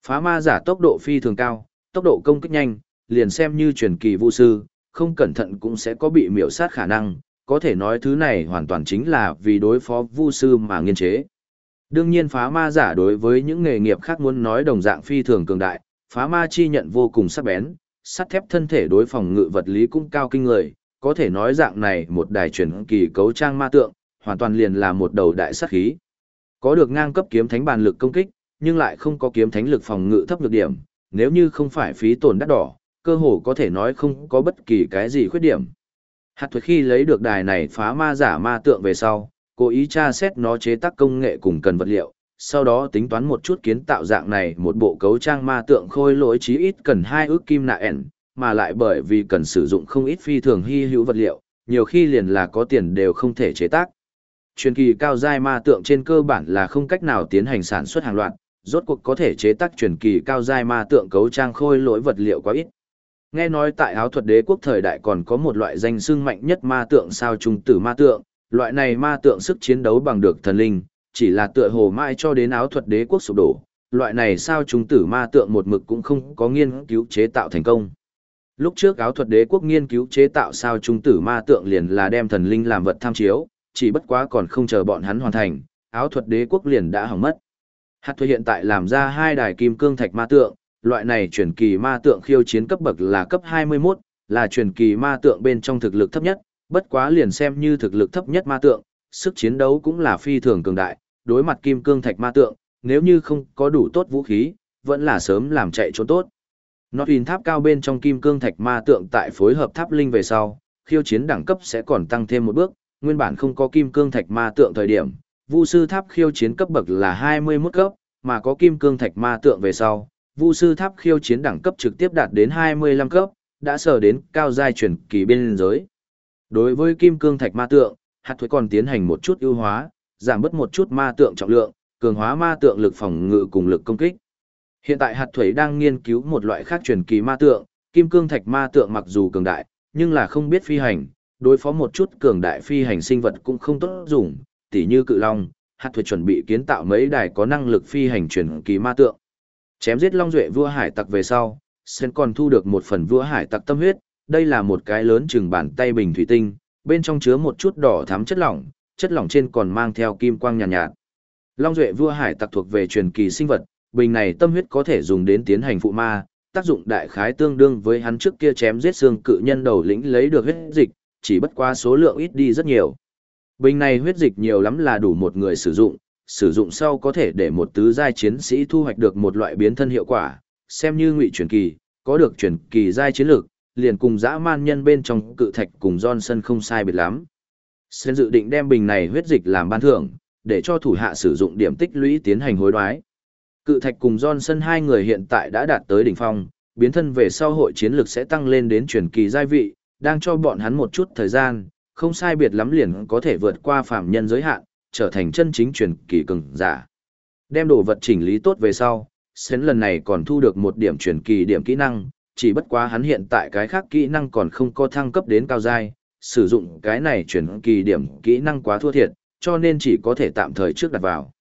Phá ma giả tốc độ phi thường cao, tốc độ công kích nhanh, liền xem như chuyển kỳ vũ sư, không cẩn thận cũng sẽ có bị miểu sát khả năng, có thể nói thứ này hoàn toàn chính là vì đối phó vu sư mà nghiên chế. Đương nhiên phá ma giả đối với những nghề nghiệp khác muốn nói đồng dạng phi thường cường đại, phá ma chi nhận vô cùng sắc bén, sắt thép thân thể đối phòng ngự vật lý cũng cao kinh người, có thể nói dạng này một đài truyền kỳ cấu trang ma tượng, hoàn toàn liền là một đầu đại sát khí. Có được ngang cấp kiếm thánh bàn lực công kích, nhưng lại không có kiếm thánh lực phòng ngự thấp được điểm, nếu như không phải phí tổn đắt đỏ, cơ hồ có thể nói không có bất kỳ cái gì khuyết điểm. Hạt thuật khi lấy được đài này phá ma giả ma tượng về sau, cố ý tra xét nó chế tác công nghệ cùng cần vật liệu, sau đó tính toán một chút kiến tạo dạng này một bộ cấu trang ma tượng khôi lỗi chí ít cần hai ước kim nạ ẻn, mà lại bởi vì cần sử dụng không ít phi thường hy hữu vật liệu, nhiều khi liền là có tiền đều không thể chế tác. Truyền kỳ cao giai ma tượng trên cơ bản là không cách nào tiến hành sản xuất hàng loạt, rốt cuộc có thể chế tác truyền kỳ cao giai ma tượng cấu trang khôi lỗi vật liệu quá ít. Nghe nói tại áo thuật đế quốc thời đại còn có một loại danh xưng mạnh nhất ma tượng sao trung tử ma tượng, loại này ma tượng sức chiến đấu bằng được thần linh, chỉ là tựa hồ mãi cho đến áo thuật đế quốc sụp đổ, loại này sao chúng tử ma tượng một mực cũng không có nghiên cứu chế tạo thành công. Lúc trước áo thuật đế quốc nghiên cứu chế tạo sao chúng tử ma tượng liền là đem thần linh làm vật tham chiếu, chỉ bất quá còn không chờ bọn hắn hoàn thành, áo thuật đế quốc liền đã hỏng mất. Hạt thuê hiện tại làm ra hai đài kim cương thạch ma tượng, loại này truyền kỳ ma tượng khiêu chiến cấp bậc là cấp 21, là truyền kỳ ma tượng bên trong thực lực thấp nhất, bất quá liền xem như thực lực thấp nhất ma tượng, sức chiến đấu cũng là phi thường cường đại, đối mặt kim cương thạch ma tượng, nếu như không có đủ tốt vũ khí, vẫn là sớm làm chạy trốn tốt. Notwin tháp cao bên trong kim cương thạch ma tượng tại phối hợp tháp linh về sau, khiêu chiến đẳng cấp sẽ còn tăng thêm một bước, nguyên bản không có kim cương thạch ma tượng thời điểm, Vu sư tháp khiêu chiến cấp bậc là 21 cấp, mà có kim cương thạch ma tượng về sau, Vu sư tháp khiêu chiến đẳng cấp trực tiếp đạt đến 25 cấp, đã sở đến cao giai chuyển kỳ biên giới. Đối với kim cương thạch ma tượng, hạt thuế còn tiến hành một chút ưu hóa, giảm bớt một chút ma tượng trọng lượng, cường hóa ma tượng lực phòng ngự cùng lực công kích. Hiện tại hạt thuế đang nghiên cứu một loại khác truyền kỳ ma tượng, kim cương thạch ma tượng mặc dù cường đại, nhưng là không biết phi hành, đối phó một chút cường đại phi hành sinh vật cũng không tốt dùng, tỉ như cự long, hạt thuế chuẩn bị kiến tạo mấy đài có năng lực phi hành truyền kỳ ma tượng. Chém giết long duệ vua hải tặc về sau, Sen còn thu được một phần vua hải tặc tâm huyết, đây là một cái lớn chừng bàn tay bình thủy tinh, bên trong chứa một chút đỏ thắm chất lỏng, chất lỏng trên còn mang theo kim quang nhàn nhạt, nhạt. Long duệ vua hải tặc thuộc về truyền kỳ sinh vật, bình này tâm huyết có thể dùng đến tiến hành phụ ma, tác dụng đại khái tương đương với hắn trước kia chém giết xương cự nhân đầu lĩnh lấy được huyết dịch, chỉ bất qua số lượng ít đi rất nhiều. Bình này huyết dịch nhiều lắm là đủ một người sử dụng, sử dụng sau có thể để một tứ giai chiến sĩ thu hoạch được một loại biến thân hiệu quả, xem như ngụy truyền kỳ, có được truyền kỳ giai chiến lược, liền cùng dã man nhân bên trong cự thạch cùng Johnson không sai biệt lắm. Sen dự định đem bình này huyết dịch làm ban thưởng, để cho thủ hạ sử dụng điểm tích lũy tiến hành hối đoái. Cự thạch cùng Johnson hai người hiện tại đã đạt tới đỉnh phong, biến thân về sau hội chiến lược sẽ tăng lên đến truyền kỳ giai vị, đang cho bọn hắn một chút thời gian, không sai biệt lắm liền có thể vượt qua phạm nhân giới hạn, trở thành chân chính truyền kỳ cường giả. Đem đồ vật chỉnh lý tốt về sau, Sến lần này còn thu được một điểm truyền kỳ điểm kỹ năng, chỉ bất quá hắn hiện tại cái khác kỹ năng còn không có thăng cấp đến cao giai, sử dụng cái này chuyển kỳ điểm kỹ năng quá thua thiệt, cho nên chỉ có thể tạm thời trước đặt vào.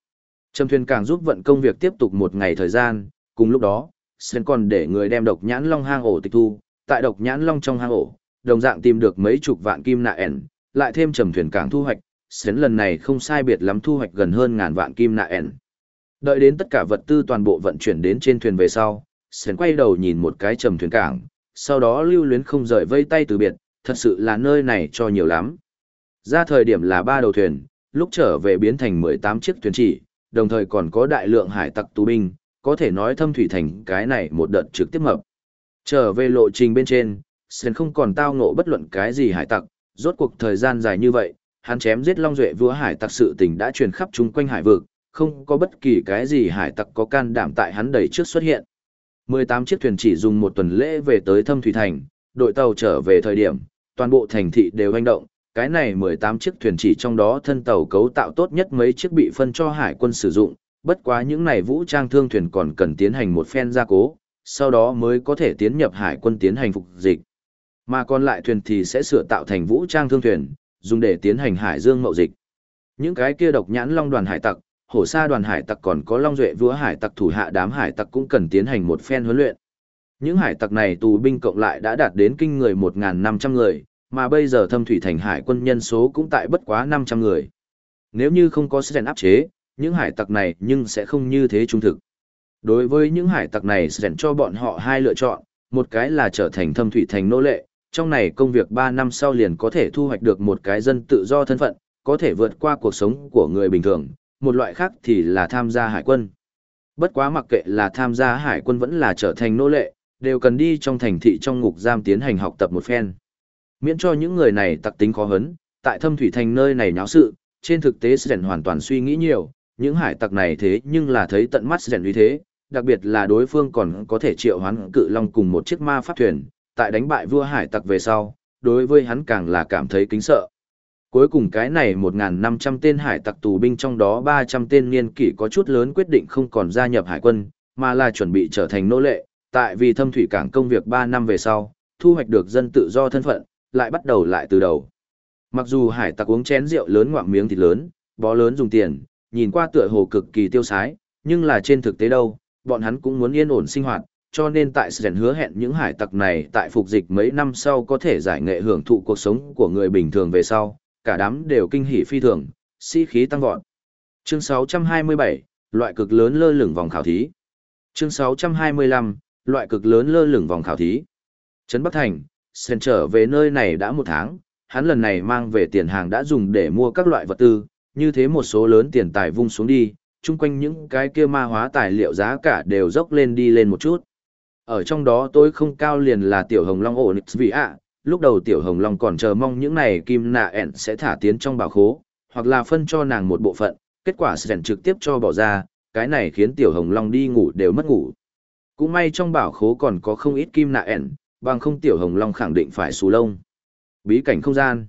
Trầm thuyền càng giúp vận công việc tiếp tục một ngày thời gian, cùng lúc đó, Sơn còn để người đem độc nhãn long hang ổ tịch thu, tại độc nhãn long trong hang ổ, đồng dạng tìm được mấy chục vạn kim nạ ẻn, lại thêm trầm thuyền càng thu hoạch, Sơn lần này không sai biệt lắm thu hoạch gần hơn ngàn vạn kim nạ ẻn. Đợi đến tất cả vật tư toàn bộ vận chuyển đến trên thuyền về sau, Sến quay đầu nhìn một cái trầm thuyền cảng, sau đó lưu luyến không rời vây tay từ biệt, thật sự là nơi này cho nhiều lắm. Ra thời điểm là ba đầu thuyền, lúc trở về biến thành 18 chiếc thuyền chỉ, đồng thời còn có đại lượng hải tặc tù binh, có thể nói thâm thủy thành cái này một đợt trực tiếp mập. Trở về lộ trình bên trên, Sến không còn tao ngộ bất luận cái gì hải tặc, rốt cuộc thời gian dài như vậy, hắn chém giết Long Duệ vua hải tặc sự tình đã truyền khắp chung quanh hải vực, không có bất kỳ cái gì hải tặc có can đảm tại hắn đầy trước xuất hiện. 18 chiếc thuyền chỉ dùng một tuần lễ về tới Thâm Thủy Thành, đội tàu trở về thời điểm, toàn bộ thành thị đều hành động, cái này 18 chiếc thuyền chỉ trong đó thân tàu cấu tạo tốt nhất mấy chiếc bị phân cho hải quân sử dụng, bất quá những này vũ trang thương thuyền còn cần tiến hành một phen gia cố, sau đó mới có thể tiến nhập hải quân tiến hành phục dịch. Mà còn lại thuyền thì sẽ sửa tạo thành vũ trang thương thuyền, dùng để tiến hành hải dương mậu dịch. Những cái kia độc nhãn long đoàn hải tặc, hổ sa đoàn hải tặc còn có long duệ vua hải tặc thủ hạ đám hải tặc cũng cần tiến hành một phen huấn luyện. Những hải tặc này tù binh cộng lại đã đạt đến kinh người 1.500 người, mà bây giờ thâm thủy thành hải quân nhân số cũng tại bất quá 500 người. Nếu như không có Sren áp chế, những hải tặc này nhưng sẽ không như thế trung thực. Đối với những hải tặc này Sren cho bọn họ hai lựa chọn, một cái là trở thành thâm thủy thành nô lệ, trong này công việc 3 năm sau liền có thể thu hoạch được một cái dân tự do thân phận, có thể vượt qua cuộc sống của người bình thường, một loại khác thì là tham gia hải quân. Bất quá mặc kệ là tham gia hải quân vẫn là trở thành nô lệ, đều cần đi trong thành thị trong ngục giam tiến hành học tập một phen. Miễn cho những người này tặc tính khó hấn, tại thâm thủy thành nơi này nháo sự, trên thực tế Sren hoàn toàn suy nghĩ nhiều, những hải tặc này thế nhưng là thấy tận mắt Sren uy thế, đặc biệt là đối phương còn có thể triệu hoán cự long cùng một chiếc ma pháp thuyền, tại đánh bại vua hải tặc về sau, đối với hắn càng là cảm thấy kính sợ. Cuối cùng cái này 1.500 tên hải tặc tù binh trong đó 300 tên niên kỷ có chút lớn quyết định không còn gia nhập hải quân, mà là chuẩn bị trở thành nô lệ, tại vì thâm thủy cảng công việc 3 năm về sau, thu hoạch được dân tự do thân phận, lại bắt đầu lại từ đầu. Mặc dù hải tặc uống chén rượu lớn ngoạm miếng thịt lớn, bó lớn dùng tiền, nhìn qua tựa hồ cực kỳ tiêu sái, nhưng là trên thực tế đâu, bọn hắn cũng muốn yên ổn sinh hoạt, cho nên tại Sren hứa hẹn những hải tặc này tại phục dịch mấy năm sau có thể giải nghệ hưởng thụ cuộc sống của người bình thường về sau, cả đám đều kinh hỉ phi thường, sĩ khí tăng vọt. Chương 627, loại cực lớn lơ lửng vòng khảo thí. Chương 625, loại cực lớn lơ lửng vòng khảo thí. Trấn Bắc Thành, Sen trở về nơi này đã một tháng, hắn lần này mang về tiền hàng đã dùng để mua các loại vật tư, như thế một số lớn tiền tài vung xuống đi, chung quanh những cái kia ma hóa tài liệu giá cả đều dốc lên đi lên một chút. Ở trong đó tôi không cao liền là tiểu hồng long ổn vì ạ, lúc đầu tiểu hồng long còn chờ mong những này kim nạ ẻn sẽ thả tiến trong bảo khố, hoặc là phân cho nàng một bộ phận, kết quả Sren trực tiếp cho bỏ ra, cái này khiến tiểu hồng long đi ngủ đều mất ngủ. Cũng may trong bảo khố còn có không ít kim nạ ẻn, bằng không tiểu hồng long khẳng định phải xù lông. Bí cảnh không gian.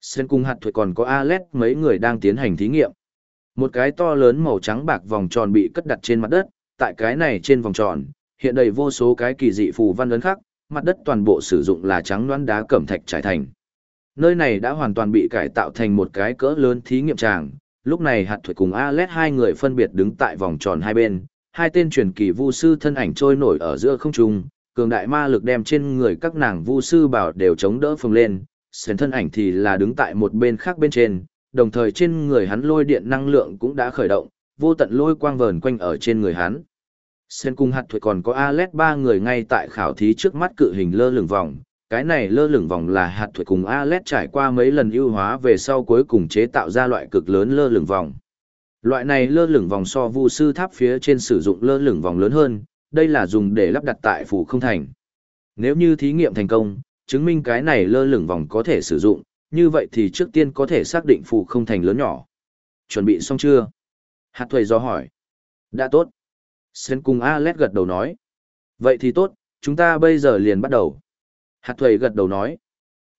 Sen cung hạt thuật còn có Alet mấy người đang tiến hành thí nghiệm. Một cái to lớn màu trắng bạc vòng tròn bị cất đặt trên mặt đất, tại cái này trên vòng tròn, hiện đầy vô số cái kỳ dị phù văn ấn khắc, mặt đất toàn bộ sử dụng là trắng loãng đá cẩm thạch trải thành. Nơi này đã hoàn toàn bị cải tạo thành một cái cỡ lớn thí nghiệm tràng, lúc này hạt thuật cùng Alet hai người phân biệt đứng tại vòng tròn hai bên, hai tên truyền kỳ vu sư thân ảnh trôi nổi ở giữa không trung, cường đại ma lực đem trên người các nàng vu sư bảo đều chống đỡ phồng lên, sến thân ảnh thì là đứng tại một bên khác bên trên, đồng thời trên người hắn lôi điện năng lượng cũng đã khởi động, vô tận lôi quang vờn quanh ở trên người hắn. Sen cung hạt thuật còn có Alet ba người ngay tại khảo thí trước mắt cự hình lơ lửng vòng. Cái này lơ lửng vòng là hạt thuật cùng Alet trải qua mấy lần ưu hóa về sau cuối cùng chế tạo ra loại cực lớn lơ lửng vòng. Loại này lơ lửng vòng so vu sư tháp phía trên sử dụng lơ lửng vòng lớn hơn, đây là dùng để lắp đặt tại phủ không thành. Nếu như thí nghiệm thành công, chứng minh cái này lơ lửng vòng có thể sử dụng, như vậy thì trước tiên có thể xác định phủ không thành lớn nhỏ. Chuẩn bị xong chưa? Hạt thuầy do hỏi. Đã tốt. Sen cùng Alet gật đầu nói. Vậy thì tốt, chúng ta bây giờ liền bắt đầu. Hạt thầy gật đầu nói.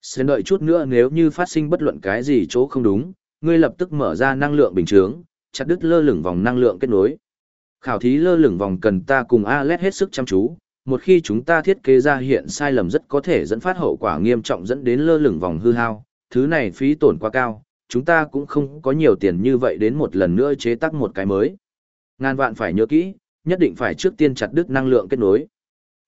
Sen đợi chút nữa nếu như phát sinh bất luận cái gì chỗ không đúng, ngươi lập tức mở ra năng lượng bình chướng, chặt đứt lơ lửng vòng năng lượng kết nối. Khảo thí lơ lửng vòng cần ta cùng Alet hết sức chăm chú, một khi chúng ta thiết kế ra hiện sai lầm rất có thể dẫn phát hậu quả nghiêm trọng dẫn đến lơ lửng vòng hư hao, thứ này phí tổn quá cao, chúng ta cũng không có nhiều tiền như vậy đến một lần nữa chế tác một cái mới. Ngàn vạn phải nhớ kỹ, nhất định phải trước tiên chặt đứt năng lượng kết nối.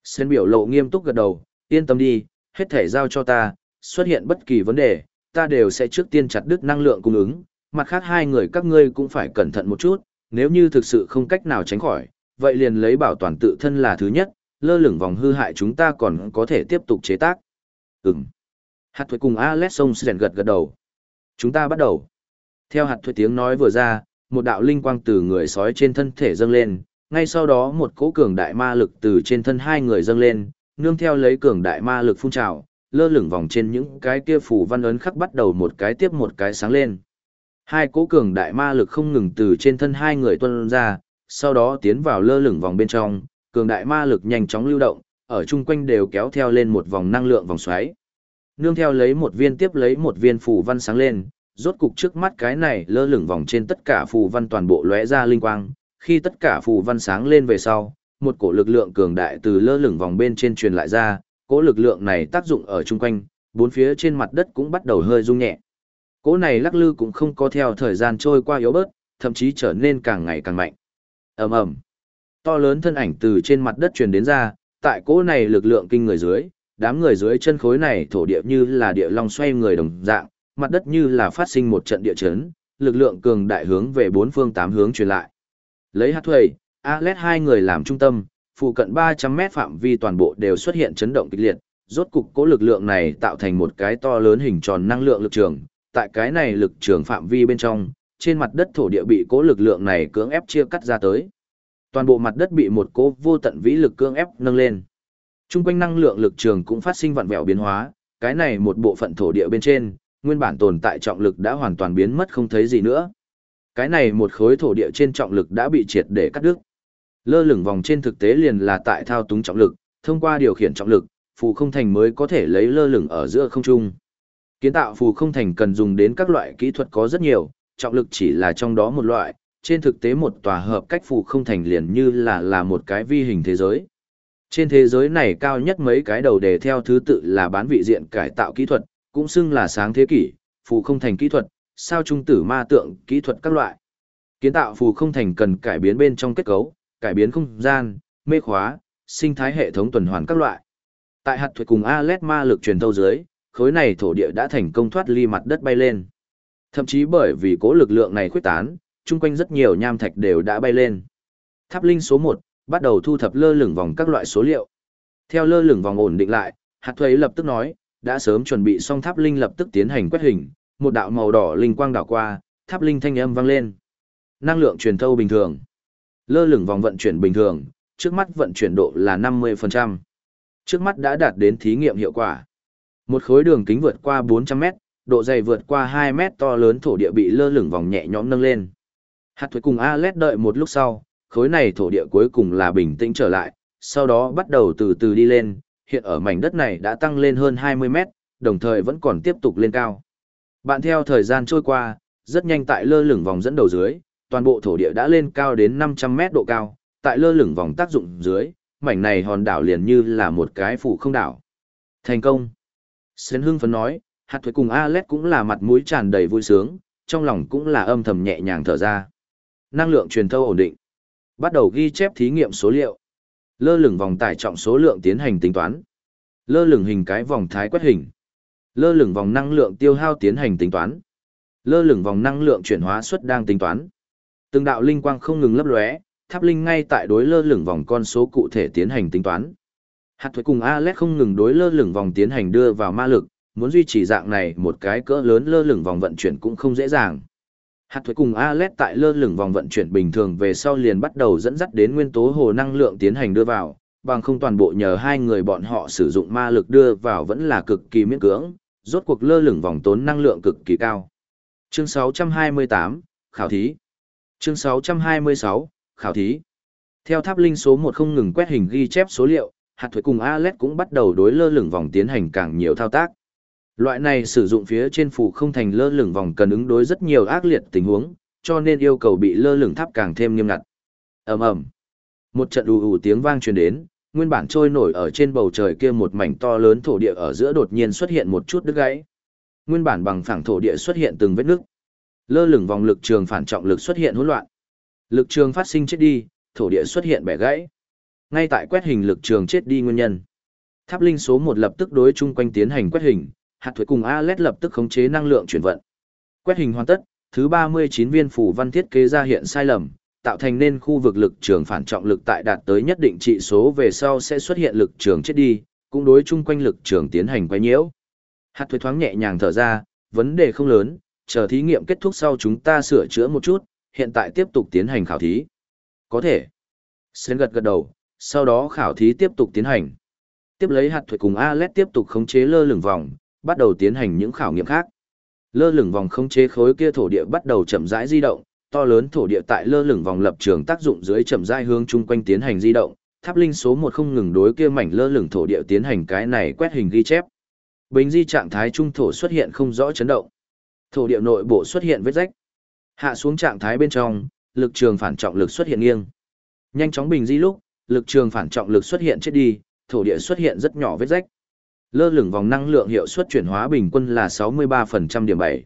Sen biểu lộ nghiêm túc gật đầu, yên tâm đi, hết thể giao cho ta, xuất hiện bất kỳ vấn đề, ta đều sẽ trước tiên chặt đứt năng lượng cung ứng, mặt khác hai người các ngươi cũng phải cẩn thận một chút, nếu như thực sự không cách nào tránh khỏi, vậy liền lấy bảo toàn tự thân là thứ nhất, lơ lửng vòng hư hại chúng ta còn có thể tiếp tục chế tác. Ừm. Hạt thuế cùng Alex sông Sren gật gật đầu. Chúng ta bắt đầu. Theo hạt thuế tiếng nói vừa ra, một đạo linh quang từ người sói trên thân thể dâng lên, ngay sau đó một cỗ cường đại ma lực từ trên thân hai người dâng lên, nương theo lấy cường đại ma lực phun trào, lơ lửng vòng trên những cái kia phủ văn ấn khắc bắt đầu một cái tiếp một cái sáng lên. Hai cỗ cường đại ma lực không ngừng từ trên thân hai người tuôn ra, sau đó tiến vào lơ lửng vòng bên trong, cường đại ma lực nhanh chóng lưu động, ở chung quanh đều kéo theo lên một vòng năng lượng vòng xoáy. Nương theo lấy một viên tiếp lấy một viên phù văn sáng lên, rốt cục trước mắt cái này lơ lửng vòng trên tất cả phù văn toàn bộ lóe ra linh quang, khi tất cả phù văn sáng lên về sau, một cổ lực lượng cường đại từ lơ lửng vòng bên trên truyền lại ra, cỗ lực lượng này tác dụng ở chung quanh, bốn phía trên mặt đất cũng bắt đầu hơi rung nhẹ. Cỗ này lắc lư cũng không có theo thời gian trôi qua yếu bớt, thậm chí trở nên càng ngày càng mạnh. Ầm ầm. To lớn thân ảnh từ trên mặt đất truyền đến ra, tại cỗ này lực lượng kinh người dưới, đám người dưới chân khối này thổ địa như là địa long xoay người đồng dạng, mặt đất như là phát sinh một trận địa chấn, lực lượng cường đại hướng về bốn phương tám hướng truyền lại. Lấy hạt thuầy, Alet hai người làm trung tâm, phụ cận 300 mét phạm vi toàn bộ đều xuất hiện chấn động kịch liệt, rốt cục cố lực lượng này tạo thành một cái to lớn hình tròn năng lượng lực trường, tại cái này lực trường phạm vi bên trong, trên mặt đất thổ địa bị cố lực lượng này cưỡng ép chia cắt ra tới. Toàn bộ mặt đất bị một cố vô tận vĩ lực cưỡng ép nâng lên. Trung quanh năng lượng lực trường cũng phát sinh vặn vẹo biến hóa, cái này một bộ phận thổ địa bên trên, nguyên bản tồn tại trọng lực đã hoàn toàn biến mất không thấy gì nữa. Cái này một khối thổ địa trên trọng lực đã bị triệt để cắt đứt. Lơ lửng vòng trên thực tế liền là tại thao túng trọng lực, thông qua điều khiển trọng lực, phù không thành mới có thể lấy lơ lửng ở giữa không trung. Kiến tạo phù không thành cần dùng đến các loại kỹ thuật có rất nhiều, trọng lực chỉ là trong đó một loại, trên thực tế một tòa hợp cách phù không thành liền như là là một cái vi hình thế giới. Trên thế giới này cao nhất mấy cái đầu đề theo thứ tự là bán vị diện cải tạo kỹ thuật, cũng xưng là sáng thế kỷ, phù không thành kỹ thuật, sao trung tử ma tượng kỹ thuật các loại. Kiến tạo phù không thành cần cải biến bên trong kết cấu, cải biến không gian, mê khóa, sinh thái hệ thống tuần hoàn các loại. Tại hạt thuật cùng Alet ma lực truyền thâu dưới, khối này thổ địa đã thành công thoát ly mặt đất bay lên. Thậm chí bởi vì cố lực lượng này khuếch tán, chung quanh rất nhiều nham thạch đều đã bay lên. Tháp linh số 1, bắt đầu thu thập lơ lửng vòng các loại số liệu. Theo lơ lửng vòng ổn định lại, hạt thuế lập tức nói, đã sớm chuẩn bị xong tháp linh lập tức tiến hành quét hình, một đạo màu đỏ linh quang đảo qua, tháp linh thanh âm vang lên. Năng lượng truyền thâu bình thường. Lơ lửng vòng vận chuyển bình thường, trước mắt vận chuyển độ là 50%. Trước mắt đã đạt đến thí nghiệm hiệu quả. Một khối đường kính vượt qua 400 mét, độ dày vượt qua 2 mét to lớn thổ địa bị lơ lửng vòng nhẹ nhõm nâng lên. Hạt thuế cùng Alet đợi một lúc sau, khối này thổ địa cuối cùng là bình tĩnh trở lại, sau đó bắt đầu từ từ đi lên, hiện ở mảnh đất này đã tăng lên hơn 20 mét, đồng thời vẫn còn tiếp tục lên cao. Bạn theo thời gian trôi qua, rất nhanh tại lơ lửng vòng dẫn đầu dưới, toàn bộ thổ địa đã lên cao đến 500 mét độ cao, tại lơ lửng vòng tác dụng dưới, mảnh này hòn đảo liền như là một cái phủ không đảo. Thành công! Sến hưng phấn nói, hạt thuế cùng Alet cũng là mặt mũi tràn đầy vui sướng, trong lòng cũng là âm thầm nhẹ nhàng thở ra. Năng lượng truyền thâu ổn định. Bắt đầu ghi chép thí nghiệm số liệu. Lơ lửng vòng tải trọng số lượng tiến hành tính toán. Lơ lửng hình cái vòng thái quét hình. Lơ lửng vòng năng lượng tiêu hao tiến hành tính toán. Lơ lửng vòng năng lượng chuyển hóa suất đang tính toán. Từng đạo linh quang không ngừng lấp lóe, tháp linh ngay tại đối lơ lửng vòng con số cụ thể tiến hành tính toán. Hạt thuế cùng Alet không ngừng đối lơ lửng vòng tiến hành đưa vào ma lực, muốn duy trì dạng này một cái cỡ lớn lơ lửng vòng vận chuyển cũng không dễ dàng. Hạt thuế cùng Alet tại lơ lửng vòng vận chuyển bình thường về sau liền bắt đầu dẫn dắt đến nguyên tố hồ năng lượng tiến hành đưa vào, bằng không toàn bộ nhờ hai người bọn họ sử dụng ma lực đưa vào vẫn là cực kỳ miễn cưỡng, rốt cuộc lơ lửng vòng tốn năng lượng cực kỳ cao. Chương 628, Khảo thí Chương 626, Khảo thí Theo tháp linh số 1 không ngừng quét hình ghi chép số liệu, hạt thuế cùng Alet cũng bắt đầu đối lơ lửng vòng tiến hành càng nhiều thao tác. Loại này sử dụng phía trên phủ không thành lơ lửng vòng cần ứng đối rất nhiều ác liệt tình huống, cho nên yêu cầu bị lơ lửng tháp càng thêm nghiêm ngặt. Ầm ầm. Một trận ù ù tiếng vang truyền đến, nguyên bản trôi nổi ở trên bầu trời kia một mảnh to lớn thổ địa ở giữa đột nhiên xuất hiện một chút đứt gãy. Nguyên bản bằng phẳng thổ địa xuất hiện từng vết nứt. Lơ lửng vòng lực trường phản trọng lực xuất hiện hỗn loạn. Lực trường phát sinh chết đi, thổ địa xuất hiện bẻ gãy. Ngay tại quét hình lực trường chết đi nguyên nhân. Tháp linh số một lập tức đối chung quanh tiến hành quét hình, hạt thuế cùng Alet lập tức khống chế năng lượng chuyển vận. Quét hình hoàn tất, thứ 39 viên phủ văn thiết kế ra hiện sai lầm, tạo thành nên khu vực lực trường phản trọng lực tại đạt tới nhất định trị số về sau sẽ xuất hiện lực trường chết đi, cũng đối chung quanh lực trường tiến hành quay nhiễu. Hạt thuế thoáng nhẹ nhàng thở ra, vấn đề không lớn, chờ thí nghiệm kết thúc sau chúng ta sửa chữa một chút, hiện tại tiếp tục tiến hành khảo thí. Có thể. Sến gật gật đầu, sau đó khảo thí tiếp tục tiến hành. Tiếp lấy hạt thuế cùng Alet tiếp tục khống chế lơ lửng vòng, bắt đầu tiến hành những khảo nghiệm khác. Lơ lửng vòng khống chế khối kia thổ địa bắt đầu chậm rãi di động, to lớn thổ địa tại lơ lửng vòng lập trường tác dụng dưới chậm rãi hướng chung quanh tiến hành di động, tháp linh số 1 không ngừng đối kia mảnh lơ lửng thổ địa tiến hành cái này quét hình ghi chép. Bình di trạng thái trung thổ xuất hiện không rõ chấn động. Thổ địa nội bộ xuất hiện vết rách. Hạ xuống trạng thái bên trong, lực trường phản trọng lực xuất hiện nghiêng. Nhanh chóng bình di lúc, lực trường phản trọng lực xuất hiện chết đi, thổ địa xuất hiện rất nhỏ vết rách. Lơ lửng vòng năng lượng hiệu suất chuyển hóa bình quân là 63% điểm 7.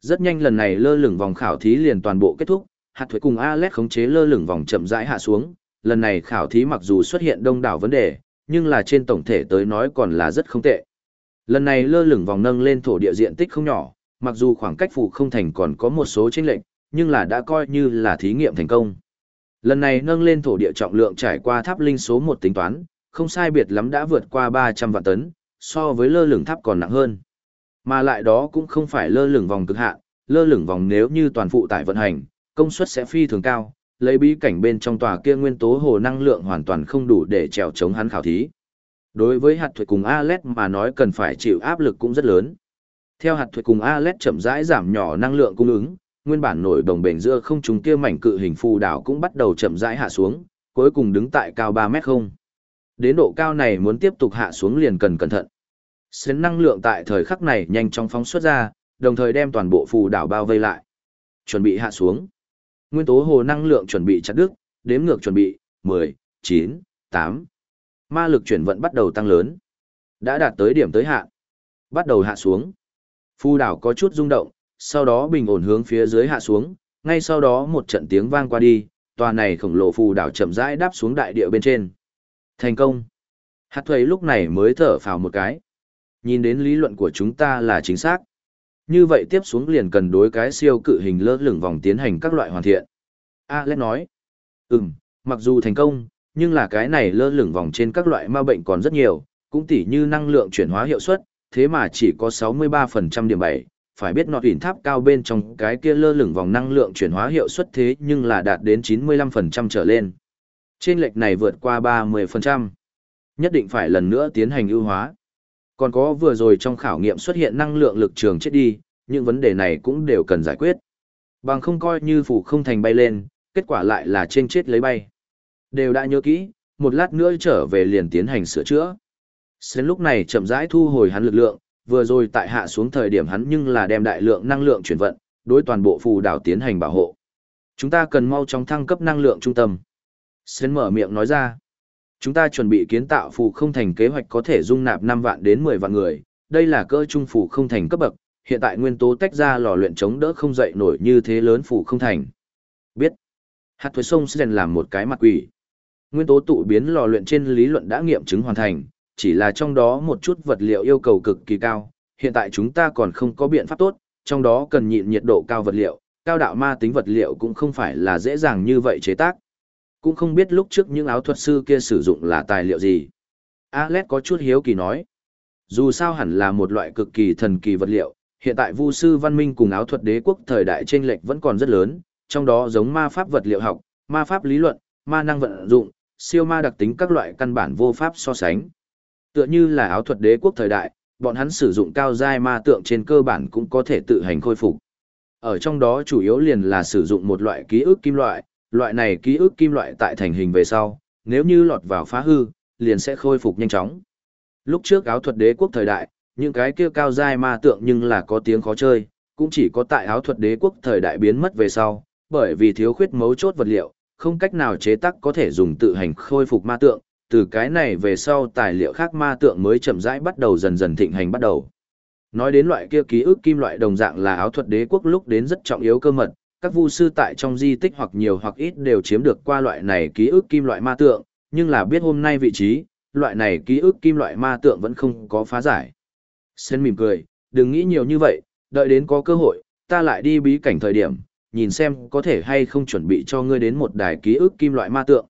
Rất nhanh lần này lơ lửng vòng khảo thí liền toàn bộ kết thúc, hạt thuế cùng Alex khống chế lơ lửng vòng chậm rãi hạ xuống. Lần này khảo thí mặc dù xuất hiện đông đảo vấn đề, nhưng là trên tổng thể tới nói còn là rất không tệ. Lần này lơ lửng vòng nâng lên thổ địa diện tích không nhỏ, mặc dù khoảng cách phụ không thành còn có một số chênh lệch, nhưng là đã coi như là thí nghiệm thành công. Lần này nâng lên thổ địa trọng lượng trải qua tháp linh số một tính toán, không sai biệt lắm đã vượt qua 300 vạn tấn, so với lơ lửng tháp còn nặng hơn. Mà lại đó cũng không phải lơ lửng vòng cực hạn, lơ lửng vòng nếu như toàn phụ tải vận hành, công suất sẽ phi thường cao, lấy bí cảnh bên trong tòa kia nguyên tố hồ năng lượng hoàn toàn không đủ để trèo chống hắn khảo thí. Đối với hạt thuật cùng Alet mà nói cần phải chịu áp lực cũng rất lớn. Theo hạt thuật cùng Alet chậm rãi giảm nhỏ năng lượng cung ứng, nguyên bản nổi đồng bền giữa không trung kia mảnh cự hình phù đảo cũng bắt đầu chậm rãi hạ xuống, cuối cùng đứng tại cao 3 mét không. Đến độ cao này muốn tiếp tục hạ xuống liền cần cẩn thận. Xến năng lượng tại thời khắc này nhanh chóng phóng xuất ra, đồng thời đem toàn bộ phù đảo bao vây lại. Chuẩn bị hạ xuống. Nguyên tố hồ năng lượng chuẩn bị chặt đứt, đếm ngược chuẩn bị, 10, 9, 8. Ma lực chuyển vận bắt đầu tăng lớn. Đã đạt tới điểm tới hạ. Bắt đầu hạ xuống. Phù đảo có chút rung động, sau đó bình ổn hướng phía dưới hạ xuống, ngay sau đó một trận tiếng vang qua đi, tòa này khổng lồ phù đảo chậm rãi đáp xuống đại địa bên trên. Thành công. Hạt thuế lúc này mới thở phào một cái. Nhìn đến lý luận của chúng ta là chính xác. Như vậy tiếp xuống liền cần đối cái siêu cự hình lơ lửng vòng tiến hành các loại hoàn thiện. Alex nói. Ừm, mặc dù thành công, nhưng là cái này lơ lửng vòng trên các loại ma bệnh còn rất nhiều, cũng tỉ như năng lượng chuyển hóa hiệu suất, thế mà chỉ có 63% điểm 7, phải biết nọt hình tháp cao bên trong cái kia lơ lửng vòng năng lượng chuyển hóa hiệu suất thế nhưng là đạt đến 95% trở lên. Trên lệch này vượt qua 30%. Nhất định phải lần nữa tiến hành ưu hóa. Còn có vừa rồi trong khảo nghiệm xuất hiện năng lượng lực trường chết đi, những vấn đề này cũng đều cần giải quyết. Bằng không coi như phủ không thành bay lên, kết quả lại là trên chết lấy bay. Đều đã nhớ kỹ, một lát nữa trở về liền tiến hành sửa chữa. Sến lúc này chậm rãi thu hồi hắn lực lượng, vừa rồi tại hạ xuống thời điểm hắn nhưng là đem đại lượng năng lượng chuyển vận, đối toàn bộ phù đảo tiến hành bảo hộ. Chúng ta cần mau chóng thăng cấp năng lượng trung tâm. Sến mở miệng nói ra. Chúng ta chuẩn bị kiến tạo phù không thành kế hoạch có thể dung nạp 5 vạn đến 10 vạn người, đây là cơ trung phù không thành cấp bậc, hiện tại nguyên tố tách ra lò luyện chống đỡ không dậy nổi như thế lớn phù không thành. Biết. Hạt thuế sông sẽ làm một cái mặt quỷ. Nguyên tố tụ biến lò luyện trên lý luận đã nghiệm chứng hoàn thành, chỉ là trong đó một chút vật liệu yêu cầu cực kỳ cao, hiện tại chúng ta còn không có biện pháp tốt, trong đó cần nhịn nhiệt độ cao vật liệu, cao đạo ma tính vật liệu cũng không phải là dễ dàng như vậy chế tác. Cũng không biết lúc trước những áo thuật sư kia sử dụng là tài liệu gì. Alex có chút hiếu kỳ nói. Dù sao hẳn là một loại cực kỳ thần kỳ vật liệu, hiện tại vu sư văn minh cùng áo thuật đế quốc thời đại trên lệch vẫn còn rất lớn, trong đó giống ma pháp vật liệu học, ma pháp lý luận, ma năng vận dụng, siêu ma đặc tính các loại căn bản vô pháp so sánh. Tựa như là áo thuật đế quốc thời đại, bọn hắn sử dụng cao giai ma tượng trên cơ bản cũng có thể tự hành khôi phục. Ở trong đó chủ yếu liền là sử dụng một loại ký ức kim loại, loại này ký ức kim loại tại thành hình về sau, nếu như lọt vào phá hư, liền sẽ khôi phục nhanh chóng. Lúc trước áo thuật đế quốc thời đại, những cái kia cao giai ma tượng nhưng là có tiếng khó chơi, cũng chỉ có tại áo thuật đế quốc thời đại biến mất về sau, bởi vì thiếu khuyết mấu chốt vật liệu, không cách nào chế tác có thể dùng tự hành khôi phục ma tượng, từ cái này về sau tài liệu khác ma tượng mới chậm rãi bắt đầu dần dần thịnh hành bắt đầu. Nói đến loại kia ký ức kim loại đồng dạng là áo thuật đế quốc lúc đến rất trọng yếu cơ mật, các vu sư tại trong di tích hoặc nhiều hoặc ít đều chiếm được qua loại này ký ức kim loại ma tượng, nhưng là biết hôm nay vị trí, loại này ký ức kim loại ma tượng vẫn không có phá giải. Sen mỉm cười, đừng nghĩ nhiều như vậy, đợi đến có cơ hội, ta lại đi bí cảnh thời điểm, nhìn xem có thể hay không chuẩn bị cho ngươi đến một đài ký ức kim loại ma tượng.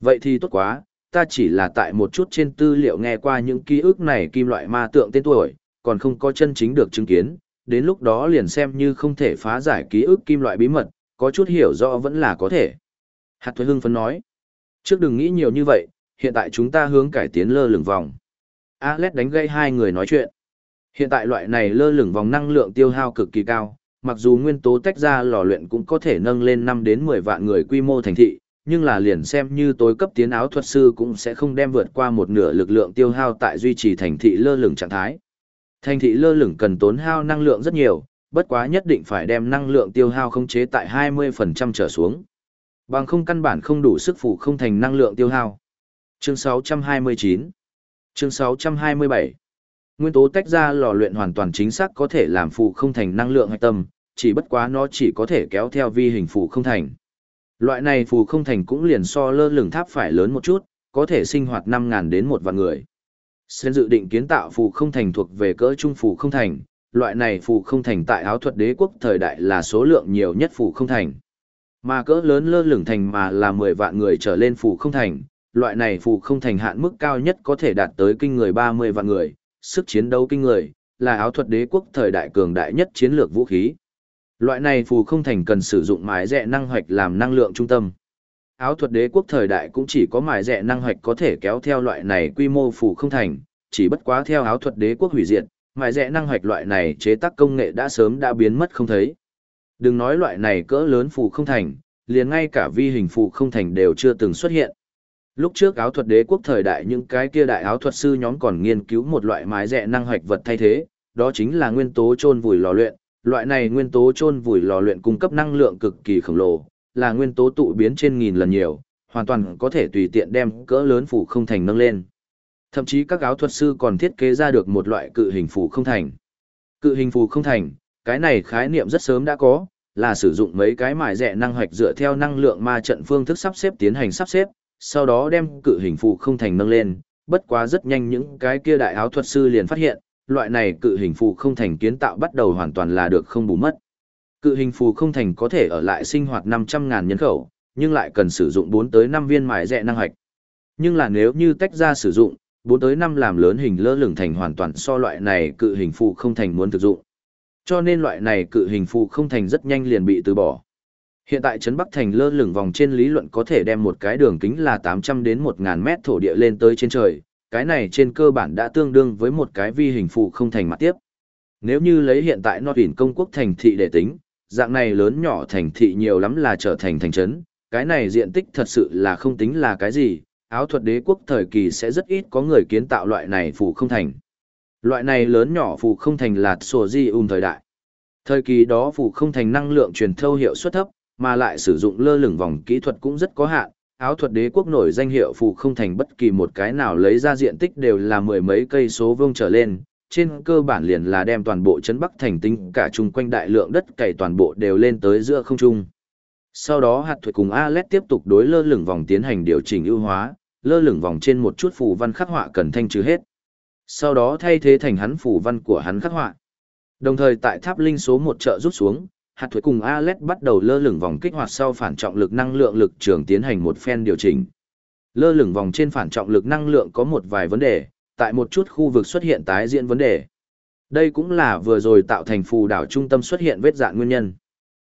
Vậy thì tốt quá, ta chỉ là tại một chút trên tư liệu nghe qua những ký ức này kim loại ma tượng tên tuổi, còn không có chân chính được chứng kiến, đến lúc đó liền xem như không thể phá giải ký ức kim loại bí mật, có chút hiểu rõ vẫn là có thể. Hạt thuế hưng phấn nói, trước đừng nghĩ nhiều như vậy, hiện tại chúng ta hướng cải tiến lơ lửng vòng. Alex đánh gây hai người nói chuyện. Hiện tại loại này lơ lửng vòng năng lượng tiêu hao cực kỳ cao, mặc dù nguyên tố tách ra lò luyện cũng có thể nâng lên 5 đến 10 vạn người quy mô thành thị, nhưng là liền xem như tối cấp tiến áo thuật sư cũng sẽ không đem vượt qua một nửa lực lượng tiêu hao tại duy trì thành thị lơ lửng trạng thái. Thành thị lơ lửng cần tốn hao năng lượng rất nhiều, bất quá nhất định phải đem năng lượng tiêu hao khống chế tại 20% trở xuống. Bằng không căn bản không đủ sức phụ không thành năng lượng tiêu hao. Chương 629 Chương 627 Nguyên tố tách ra lò luyện hoàn toàn chính xác có thể làm phụ không thành năng lượng hạch tâm, chỉ bất quá nó chỉ có thể kéo theo vi hình phụ không thành. Loại này phù không thành cũng liền so lơ lửng tháp phải lớn một chút, có thể sinh hoạt 5.000 đến một vạn người. Sen dự định kiến tạo phù không thành thuộc về cỡ trung phù không thành, loại này phù không thành tại áo thuật đế quốc thời đại là số lượng nhiều nhất phù không thành. Mà cỡ lớn lơ lửng thành mà là 10 vạn người trở lên phù không thành, loại này phù không thành hạn mức cao nhất có thể đạt tới kinh người 30 vạn người, sức chiến đấu kinh người, là áo thuật đế quốc thời đại cường đại nhất chiến lược vũ khí. Loại này phù không thành cần sử dụng mái rẻ năng hoạch làm năng lượng trung tâm. Áo thuật đế quốc thời đại cũng chỉ có mài rẻ năng hoạch có thể kéo theo loại này quy mô phủ không thành, chỉ bất quá theo áo thuật đế quốc hủy diệt, mài rẻ năng hoạch loại này chế tác công nghệ đã sớm đã biến mất không thấy. Đừng nói loại này cỡ lớn phủ không thành, liền ngay cả vi hình phủ không thành đều chưa từng xuất hiện. Lúc trước áo thuật đế quốc thời đại những cái kia đại áo thuật sư nhóm còn nghiên cứu một loại mái rẻ năng hoạch vật thay thế, đó chính là nguyên tố chôn vùi lò luyện, loại này nguyên tố chôn vùi lò luyện cung cấp năng lượng cực kỳ khổng lồ, là nguyên tố tụ biến trên nghìn lần nhiều, hoàn toàn có thể tùy tiện đem cỡ lớn phủ không thành nâng lên. Thậm chí các áo thuật sư còn thiết kế ra được một loại cự hình phủ không thành. Cự hình phủ không thành, cái này khái niệm rất sớm đã có, là sử dụng mấy cái mài rẻ năng hoạch dựa theo năng lượng ma trận phương thức sắp xếp tiến hành sắp xếp, sau đó đem cự hình phủ không thành nâng lên, bất quá rất nhanh những cái kia đại áo thuật sư liền phát hiện, loại này cự hình phù không thành kiến tạo bắt đầu hoàn toàn là được không bù mất. Cự hình phù không thành có thể ở lại sinh hoạt 500.000 nhân khẩu, nhưng lại cần sử dụng 4 tới 5 viên mài rẹ năng hạch. Nhưng là nếu như tách ra sử dụng, 4 tới 5 làm lớn hình lơ lửng thành hoàn toàn so loại này cự hình phù không thành muốn thực dụng. Cho nên loại này cự hình phù không thành rất nhanh liền bị từ bỏ. Hiện tại trấn Bắc thành lơ lửng vòng trên lý luận có thể đem một cái đường kính là 800 đến 1000 mét thổ địa lên tới trên trời, cái này trên cơ bản đã tương đương với một cái vi hình phụ không thành mặt tiếp. Nếu như lấy hiện tại Nọ Tuyển công quốc thành thị để tính, dạng này lớn nhỏ thành thị nhiều lắm là trở thành thành trấn, cái này diện tích thật sự là không tính là cái gì, áo thuật đế quốc thời kỳ sẽ rất ít có người kiến tạo loại này phủ không thành. Loại này lớn nhỏ phủ không thành là sổ di ung thời đại. Thời kỳ đó phủ không thành năng lượng truyền thâu hiệu suất thấp, mà lại sử dụng lơ lửng vòng kỹ thuật cũng rất có hạn. Áo thuật đế quốc nổi danh hiệu phủ không thành bất kỳ một cái nào lấy ra diện tích đều là mười mấy cây số vuông trở lên, trên cơ bản liền là đem toàn bộ trấn Bắc thành tính cả chung quanh đại lượng đất cày toàn bộ đều lên tới giữa không trung. Sau đó hạt thuật cùng Alet tiếp tục đối lơ lửng vòng tiến hành điều chỉnh ưu hóa, lơ lửng vòng trên một chút phù văn khắc họa cần thanh trừ hết. Sau đó thay thế thành hắn phù văn của hắn khắc họa. Đồng thời tại tháp linh số một trợ rút xuống, hạt thuật cùng Alet bắt đầu lơ lửng vòng kích hoạt sau phản trọng lực năng lượng lực trường tiến hành một phen điều chỉnh. Lơ lửng vòng trên phản trọng lực năng lượng có một vài vấn đề, tại một chút khu vực xuất hiện tái diễn vấn đề. Đây cũng là vừa rồi tạo thành phù đảo trung tâm xuất hiện vết dạn nguyên nhân.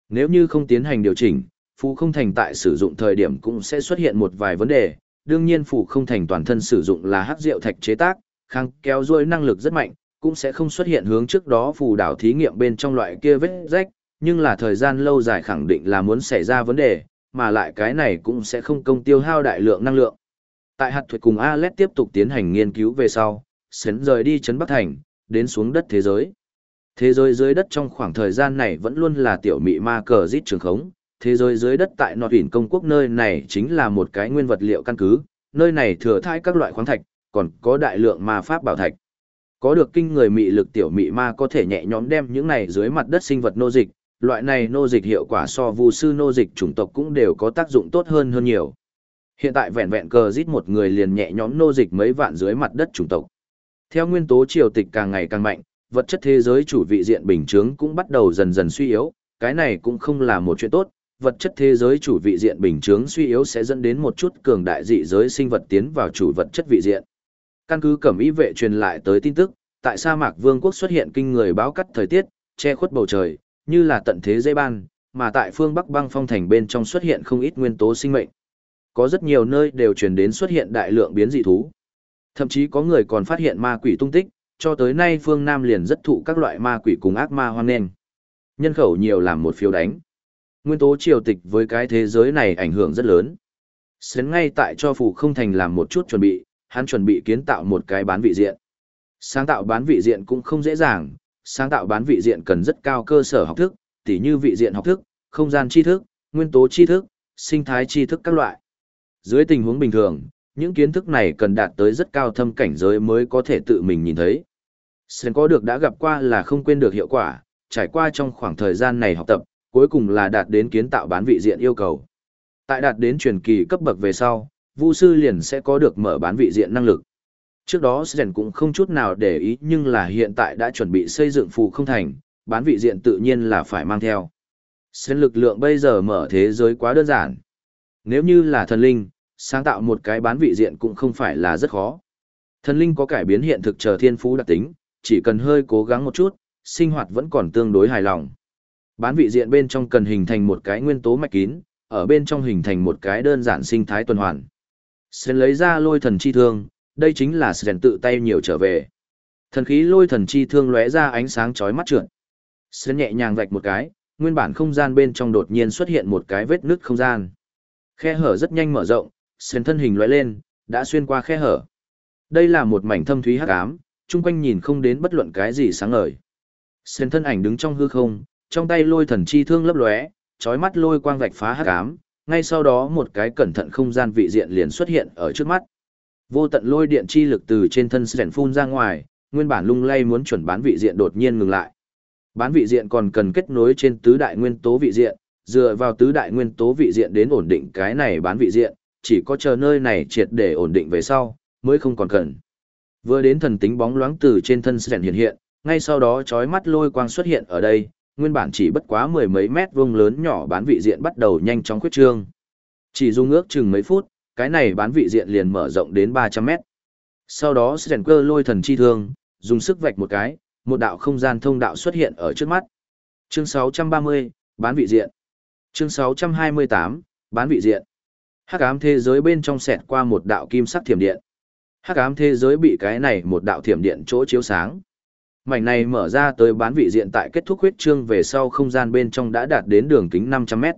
Nếu như không tiến hành điều chỉnh, phù không thành tại sử dụng thời điểm cũng sẽ xuất hiện một vài vấn đề. Đương nhiên phù không thành toàn thân sử dụng là hắc rượu thạch chế tác, kháng kéo duỗi năng lực rất mạnh, cũng sẽ không xuất hiện hướng trước đó phù đảo thí nghiệm bên trong loại kia vết rách, nhưng là thời gian lâu dài khẳng định là muốn xảy ra vấn đề, mà lại cái này cũng sẽ không công tiêu hao đại lượng năng lượng. Tại hạt thuật cùng Alet tiếp tục tiến hành nghiên cứu về sau, sến rời đi chấn Bắc Thành, đến xuống đất thế giới. Thế giới dưới đất trong khoảng thời gian này vẫn luôn là tiểu mị ma cờ giết trường khống, thế giới dưới đất tại Nọt ỉn công quốc nơi này chính là một cái nguyên vật liệu căn cứ, nơi này thừa thai các loại khoáng thạch, còn có đại lượng ma pháp bảo thạch. Có được kinh người mị lực tiểu mị ma có thể nhẹ nhõm đem những này dưới mặt đất sinh vật nô dịch, loại này nô dịch hiệu quả so vu sư nô dịch chủng tộc cũng đều có tác dụng tốt hơn hơn nhiều. Hiện tại vẹn vẹn cờ giết một người liền nhẹ nhõm nô dịch mấy vạn dưới mặt đất chủng tộc. Theo nguyên tố triều tịch càng ngày càng mạnh, vật chất thế giới chủ vị diện bình chứng cũng bắt đầu dần dần suy yếu, cái này cũng không là một chuyện tốt, vật chất thế giới chủ vị diện bình chứng suy yếu sẽ dẫn đến một chút cường đại dị giới sinh vật tiến vào chủ vật chất vị diện. Căn cứ cẩm ý vệ truyền lại tới tin tức, tại sa mạc vương quốc xuất hiện kinh người báo cắt thời tiết, che khuất bầu trời, như là tận thế dây ban, mà tại phương Bắc băng phong thành bên trong xuất hiện không ít nguyên tố sinh mệnh. Có rất nhiều nơi đều truyền đến xuất hiện đại lượng biến dị thú. Thậm chí có người còn phát hiện ma quỷ tung tích, cho tới nay phương Nam liền rất thụ các loại ma quỷ cùng ác ma hoang nghênh. Nhân khẩu nhiều làm một phiếu đánh. Nguyên tố triều tịch với cái thế giới này ảnh hưởng rất lớn. Sến ngay tại cho phủ không thành làm một chút chuẩn bị, hắn chuẩn bị kiến tạo một cái bán vị diện. Sáng tạo bán vị diện cũng không dễ dàng, sáng tạo bán vị diện cần rất cao cơ sở học thức, tỉ như vị diện học thức, không gian tri thức, nguyên tố tri thức, sinh thái tri thức các loại. Dưới tình huống bình thường, những kiến thức này cần đạt tới rất cao thâm cảnh giới mới có thể tự mình nhìn thấy. Sen có được đã gặp qua là không quên được hiệu quả, trải qua trong khoảng thời gian này học tập, cuối cùng là đạt đến kiến tạo bán vị diện yêu cầu. Tại đạt đến truyền kỳ cấp bậc về sau, Vu sư liền sẽ có được mở bán vị diện năng lực. Trước đó Sen cũng không chút nào để ý nhưng là hiện tại đã chuẩn bị xây dựng phù không thành, bán vị diện tự nhiên là phải mang theo. Sen lực lượng bây giờ mở thế giới quá đơn giản. Nếu như là thần linh, sáng tạo một cái bán vị diện cũng không phải là rất khó. Thần linh có cải biến hiện thực chờ thiên phú đặc tính, chỉ cần hơi cố gắng một chút, sinh hoạt vẫn còn tương đối hài lòng. Bán vị diện bên trong cần hình thành một cái nguyên tố mạch kín, ở bên trong hình thành một cái đơn giản sinh thái tuần hoàn. Sến lấy ra lôi thần chi thương, đây chính là Sến tự tay nhiều trở về. Thần khí lôi thần chi thương lóe ra ánh sáng chói mắt trượt. Sến nhẹ nhàng vạch một cái, nguyên bản không gian bên trong đột nhiên xuất hiện một cái vết nứt không gian. Khe hở rất nhanh mở rộng, sền thân hình lóe lên, đã xuyên qua khe hở. Đây là một mảnh thâm thúy hắc ám, chung quanh nhìn không đến bất luận cái gì sáng ngời. Sền thân ảnh đứng trong hư không, trong tay lôi thần chi thương lấp lóe, chói mắt lôi quang vạch phá hắc ám, ngay sau đó một cái cẩn thận không gian vị diện liền xuất hiện ở trước mắt. Vô tận lôi điện chi lực từ trên thân Sền phun ra ngoài, nguyên bản lung lay muốn chuẩn bán vị diện đột nhiên ngừng lại. Bán vị diện còn cần kết nối trên tứ đại nguyên tố vị diện, dựa vào tứ đại nguyên tố vị diện đến ổn định cái này bán vị diện, chỉ có chờ nơi này triệt để ổn định về sau, mới không còn cần. Vừa đến thần tính bóng loáng từ trên thân Sren hiện hiện, ngay sau đó chói mắt lôi quang xuất hiện ở đây, nguyên bản chỉ bất quá mười mấy mét vuông lớn nhỏ bán vị diện bắt đầu nhanh chóng khuyết trương. Chỉ dùng ước chừng mấy phút, cái này bán vị diện liền mở rộng đến 300 mét. Sau đó Sren cơ lôi thần chi thương, dùng sức vạch một cái, một đạo không gian thông đạo xuất hiện ở trước mắt. Chương 630, bán vị diện. Chương 628, bán vị diện. Hắc ám thế giới bên trong xẹt qua một đạo kim sắc thiểm điện. Hắc ám thế giới bị cái này một đạo thiểm điện chỗ chiếu sáng. Mảnh này mở ra tới bán vị diện tại kết thúc huyết trương về sau không gian bên trong đã đạt đến đường kính 500 mét.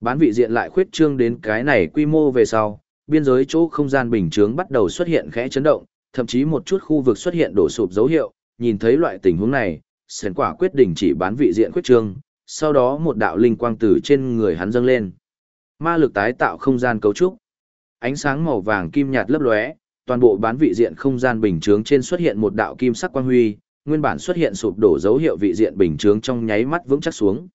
Bán vị diện lại khuyết trương đến cái này quy mô về sau, biên giới chỗ không gian bình chướng bắt đầu xuất hiện khẽ chấn động, thậm chí một chút khu vực xuất hiện đổ sụp dấu hiệu, nhìn thấy loại tình huống này, Sến quả quyết định chỉ bán vị diện khuyết trương, sau đó một đạo linh quang từ trên người hắn dâng lên. Ma lực tái tạo không gian cấu trúc. Ánh sáng màu vàng kim nhạt lấp lóe, toàn bộ bán vị diện không gian bình chướng trên xuất hiện một đạo kim sắc quang huy, nguyên bản xuất hiện sụp đổ dấu hiệu vị diện bình chướng trong nháy mắt vững chắc xuống.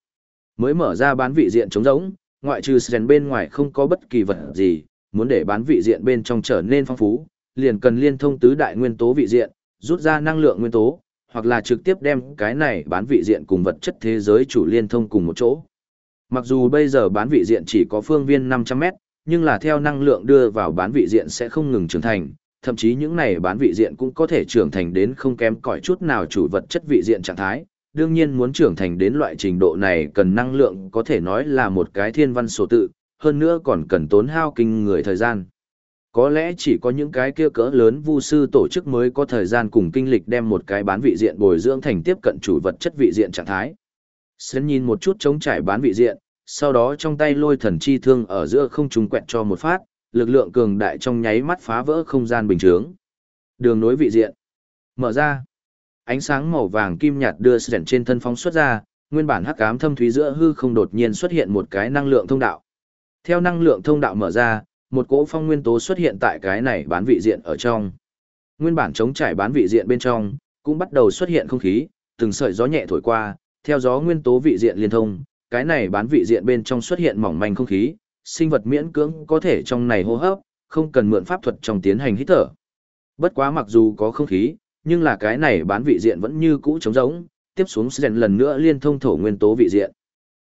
Mới mở ra bán vị diện trống rỗng, ngoại trừ sren bên ngoài không có bất kỳ vật gì, muốn để bán vị diện bên trong trở nên phong phú, liền cần liên thông tứ đại nguyên tố vị diện, rút ra năng lượng nguyên tố, hoặc là trực tiếp đem cái này bán vị diện cùng vật chất thế giới chủ liên thông cùng một chỗ. Mặc dù bây giờ bán vị diện chỉ có phương viên 500 mét, nhưng là theo năng lượng đưa vào bán vị diện sẽ không ngừng trưởng thành, thậm chí những này bán vị diện cũng có thể trưởng thành đến không kém cỏi chút nào chủ vật chất vị diện trạng thái. Đương nhiên muốn trưởng thành đến loại trình độ này cần năng lượng có thể nói là một cái thiên văn số tự, hơn nữa còn cần tốn hao kinh người thời gian. Có lẽ chỉ có những cái kia cỡ lớn vu sư tổ chức mới có thời gian cùng kinh lịch đem một cái bán vị diện bồi dưỡng thành tiếp cận chủ vật chất vị diện trạng thái. Sến nhìn một chút chống trải bán vị diện, sau đó trong tay lôi thần chi thương ở giữa không trung quẹt cho một phát, lực lượng cường đại trong nháy mắt phá vỡ không gian bình chướng. Đường nối vị diện. Mở ra. Ánh sáng màu vàng kim nhạt đưa sến trên thân phóng xuất ra, nguyên bản hắc ám thâm thúy giữa hư không đột nhiên xuất hiện một cái năng lượng thông đạo. Theo năng lượng thông đạo mở ra, một cỗ phong nguyên tố xuất hiện tại cái này bán vị diện ở trong. Nguyên bản chống trải bán vị diện bên trong, cũng bắt đầu xuất hiện không khí, từng sợi gió nhẹ thổi qua, theo gió nguyên tố vị diện liên thông, cái này bán vị diện bên trong xuất hiện mỏng manh không khí, sinh vật miễn cưỡng có thể trong này hô hấp, không cần mượn pháp thuật trong tiến hành hít thở. Bất quá mặc dù có không khí, nhưng là cái này bán vị diện vẫn như cũ trống rỗng, tiếp xuống sẽ lần nữa liên thông thổ nguyên tố vị diện.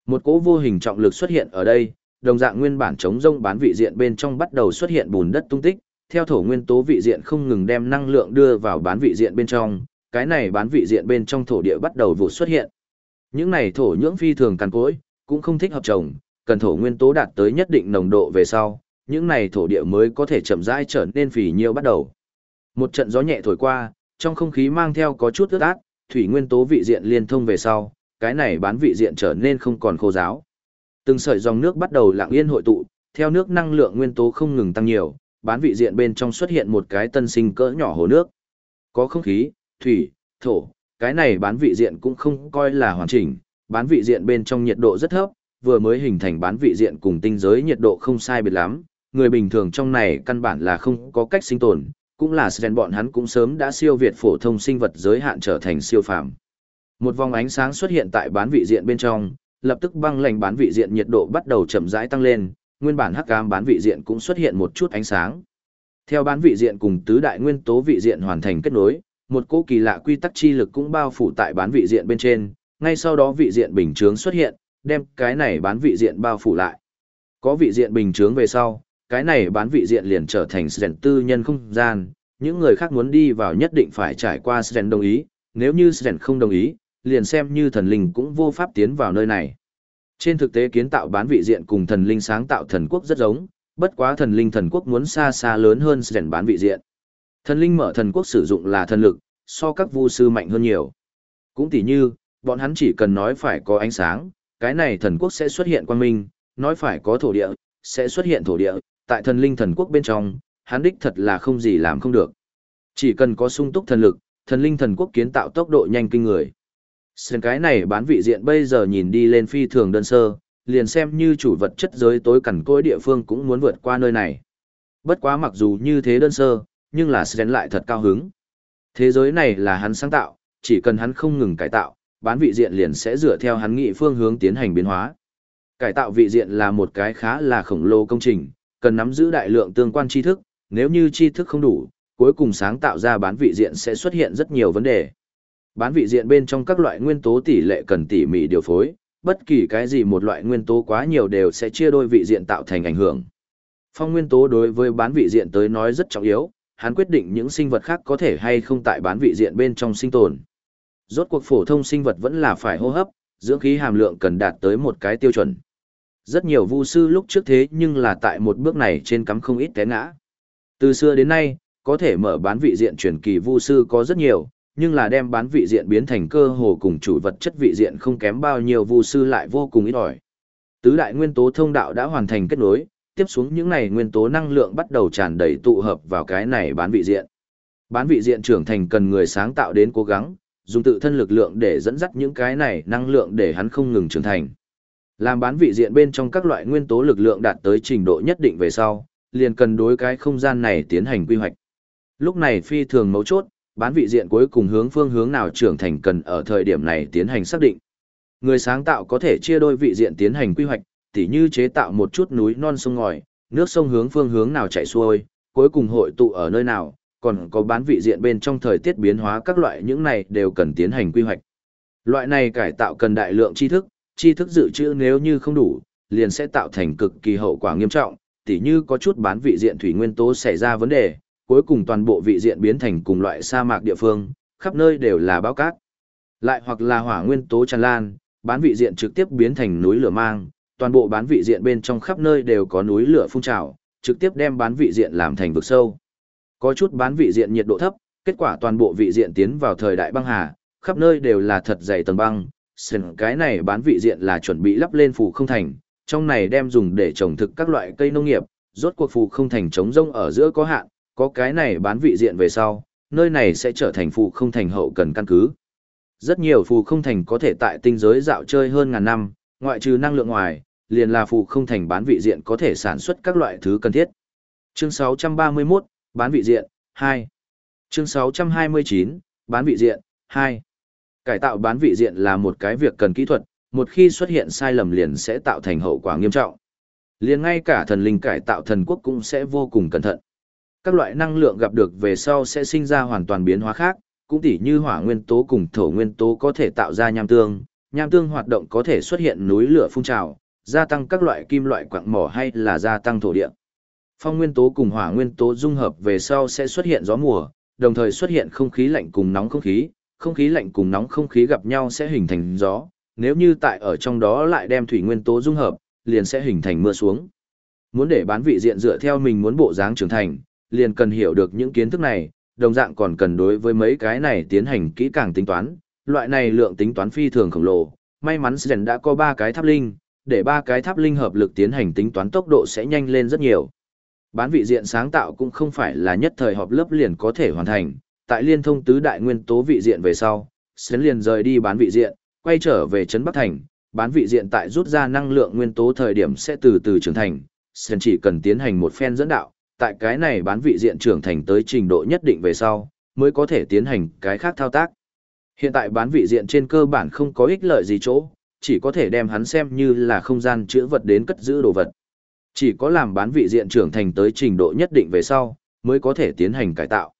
Một cỗ vô hình trọng lực xuất hiện ở đây, đồng dạng nguyên bản chống rông bán vị diện bên trong bắt đầu xuất hiện bùn đất tung tích, theo thổ nguyên tố vị diện không ngừng đem năng lượng đưa vào bán vị diện bên trong, cái này bán vị diện bên trong thổ địa bắt đầu vụ xuất hiện. Những này thổ nhưỡng phi thường cằn cỗi, cũng không thích hợp trồng, cần thổ nguyên tố đạt tới nhất định nồng độ về sau, những này thổ địa mới có thể chậm rãi trở nên phì nhiêu bắt đầu. Một trận gió nhẹ thổi qua, trong không khí mang theo có chút ướt át, thủy nguyên tố vị diện liên thông về sau, cái này bán vị diện trở nên không còn khô giáo. Từng sợi dòng nước bắt đầu lặng yên hội tụ, theo nước năng lượng nguyên tố không ngừng tăng nhiều, bán vị diện bên trong xuất hiện một cái tân sinh cỡ nhỏ hồ nước. Có không khí, thủy, thổ, cái này bán vị diện cũng không coi là hoàn chỉnh, bán vị diện bên trong nhiệt độ rất thấp, vừa mới hình thành bán vị diện cùng tinh giới nhiệt độ không sai biệt lắm, người bình thường trong này căn bản là không có cách sinh tồn, cũng là Sren bọn hắn cũng sớm đã siêu việt phổ thông sinh vật giới hạn trở thành siêu phàm. Một vòng ánh sáng xuất hiện tại bán vị diện bên trong, lập tức băng lạnh bán vị diện nhiệt độ bắt đầu chậm rãi tăng lên, nguyên bản hắc ám bán vị diện cũng xuất hiện một chút ánh sáng. Theo bán vị diện cùng tứ đại nguyên tố vị diện hoàn thành kết nối, một cỗ kỳ lạ quy tắc chi lực cũng bao phủ tại bán vị diện bên trên, ngay sau đó vị diện bình chướng xuất hiện, đem cái này bán vị diện bao phủ lại. Có vị diện bình chướng về sau, cái này bán vị diện liền trở thành sren tư nhân không gian, những người khác muốn đi vào nhất định phải trải qua sren đồng ý, nếu như sren không đồng ý, liền xem như thần linh cũng vô pháp tiến vào nơi này. Trên thực tế kiến tạo bán vị diện cùng thần linh sáng tạo thần quốc rất giống, bất quá thần linh thần quốc muốn xa xa lớn hơn rèn bán vị diện. Thần linh mở thần quốc sử dụng là thần lực, so các vu sư mạnh hơn nhiều. Cũng tỉ như, bọn hắn chỉ cần nói phải có ánh sáng, cái này thần quốc sẽ xuất hiện quang minh, nói phải có thổ địa, sẽ xuất hiện thổ địa, tại thần linh thần quốc bên trong, hắn đích thật là không gì làm không được. Chỉ cần có sung túc thần lực, thần linh thần quốc kiến tạo tốc độ nhanh kinh người. Sơn cái này bán vị diện bây giờ nhìn đi lên phi thường đơn sơ, liền xem như chủ vật chất giới tối cẩn côi địa phương cũng muốn vượt qua nơi này. Bất quá mặc dù như thế đơn sơ, nhưng là Sơn lại thật cao hứng. Thế giới này là hắn sáng tạo, chỉ cần hắn không ngừng cải tạo, bán vị diện liền sẽ dựa theo hắn nghị phương hướng tiến hành biến hóa. Cải tạo vị diện là một cái khá là khổng lồ công trình, cần nắm giữ đại lượng tương quan tri thức, nếu như tri thức không đủ, cuối cùng sáng tạo ra bán vị diện sẽ xuất hiện rất nhiều vấn đề. Bán vị diện bên trong các loại nguyên tố tỷ lệ cần tỉ mỉ điều phối, bất kỳ cái gì một loại nguyên tố quá nhiều đều sẽ chia đôi vị diện tạo thành ảnh hưởng. Phong nguyên tố đối với bán vị diện tới nói rất trọng yếu, hắn quyết định những sinh vật khác có thể hay không tại bán vị diện bên trong sinh tồn. Rốt cuộc phổ thông sinh vật vẫn là phải hô hấp, dưỡng khí hàm lượng cần đạt tới một cái tiêu chuẩn. Rất nhiều vu sư lúc trước thế nhưng là tại một bước này trên cắm không ít té ngã. Từ xưa đến nay, có thể mở bán vị diện truyền kỳ vu sư có rất nhiều, nhưng là đem bán vị diện biến thành cơ hồ cùng chủ vật chất vị diện không kém bao nhiêu vu sư lại vô cùng ít ỏi. Tứ đại nguyên tố thông đạo đã hoàn thành kết nối, tiếp xuống những này nguyên tố năng lượng bắt đầu tràn đầy tụ hợp vào cái này bán vị diện. Bán vị diện trưởng thành cần người sáng tạo đến cố gắng, dùng tự thân lực lượng để dẫn dắt những cái này năng lượng để hắn không ngừng trưởng thành. Làm bán vị diện bên trong các loại nguyên tố lực lượng đạt tới trình độ nhất định về sau, liền cần đối cái không gian này tiến hành quy hoạch. Lúc này phi thường mấu chốt, bán vị diện cuối cùng hướng phương hướng nào trưởng thành cần ở thời điểm này tiến hành xác định. Người sáng tạo có thể chia đôi vị diện tiến hành quy hoạch, tỉ như chế tạo một chút núi non sông ngòi, nước sông hướng phương hướng nào chảy xuôi, cuối cùng hội tụ ở nơi nào, còn có bán vị diện bên trong thời tiết biến hóa các loại những này đều cần tiến hành quy hoạch. Loại này cải tạo cần đại lượng tri thức, tri thức dự trữ nếu như không đủ, liền sẽ tạo thành cực kỳ hậu quả nghiêm trọng, tỉ như có chút bán vị diện thủy nguyên tố xảy ra vấn đề, cuối cùng toàn bộ vị diện biến thành cùng loại sa mạc địa phương, khắp nơi đều là báo cát. Lại hoặc là hỏa nguyên tố tràn lan, bán vị diện trực tiếp biến thành núi lửa mang, toàn bộ bán vị diện bên trong khắp nơi đều có núi lửa phun trào, trực tiếp đem bán vị diện làm thành vực sâu. Có chút bán vị diện nhiệt độ thấp, kết quả toàn bộ vị diện tiến vào thời đại băng hà, khắp nơi đều là thật dày tầng băng, sân cái này bán vị diện là chuẩn bị lắp lên phủ không thành, trong này đem dùng để trồng thực các loại cây nông nghiệp, rốt cuộc phủ không thành trống rông ở giữa có hạn, có cái này bán vị diện về sau, nơi này sẽ trở thành phụ không thành hậu cần căn cứ. Rất nhiều phù không thành có thể tại tinh giới dạo chơi hơn ngàn năm, ngoại trừ năng lượng ngoài, liền là phù không thành bán vị diện có thể sản xuất các loại thứ cần thiết. Chương 631, bán vị diện, 2. Chương 629, bán vị diện, 2. Cải tạo bán vị diện là một cái việc cần kỹ thuật, một khi xuất hiện sai lầm liền sẽ tạo thành hậu quả nghiêm trọng. Liền ngay cả thần linh cải tạo thần quốc cũng sẽ vô cùng cẩn thận các loại năng lượng gặp được về sau sẽ sinh ra hoàn toàn biến hóa khác, cũng tỉ như hỏa nguyên tố cùng thổ nguyên tố có thể tạo ra nham tương, nham tương hoạt động có thể xuất hiện núi lửa phun trào, gia tăng các loại kim loại quặng mỏ hay là gia tăng thổ địa. Phong nguyên tố cùng hỏa nguyên tố dung hợp về sau sẽ xuất hiện gió mùa, đồng thời xuất hiện không khí lạnh cùng nóng không khí, không khí lạnh cùng nóng không khí gặp nhau sẽ hình thành gió, nếu như tại ở trong đó lại đem thủy nguyên tố dung hợp, liền sẽ hình thành mưa xuống. Muốn để bán vị diện dựa theo mình muốn bộ dáng trưởng thành, liền cần hiểu được những kiến thức này, đồng dạng còn cần đối với mấy cái này tiến hành kỹ càng tính toán, loại này lượng tính toán phi thường khổng lồ, may mắn Sren đã có 3 cái tháp linh, để ba cái tháp linh hợp lực tiến hành tính toán tốc độ sẽ nhanh lên rất nhiều. Bán vị diện sáng tạo cũng không phải là nhất thời họp lớp liền có thể hoàn thành, tại liên thông tứ đại nguyên tố vị diện về sau, Sren liền rời đi bán vị diện, quay trở về trấn Bắc Thành, bán vị diện tại rút ra năng lượng nguyên tố thời điểm sẽ từ từ trưởng thành, Sren chỉ cần tiến hành một phen dẫn đạo, tại cái này bán vị diện trưởng thành tới trình độ nhất định về sau, mới có thể tiến hành cái khác thao tác. Hiện tại bán vị diện trên cơ bản không có ích lợi gì chỗ, chỉ có thể đem hắn xem như là không gian chữa vật đến cất giữ đồ vật. Chỉ có làm bán vị diện trưởng thành tới trình độ nhất định về sau, mới có thể tiến hành cải tạo.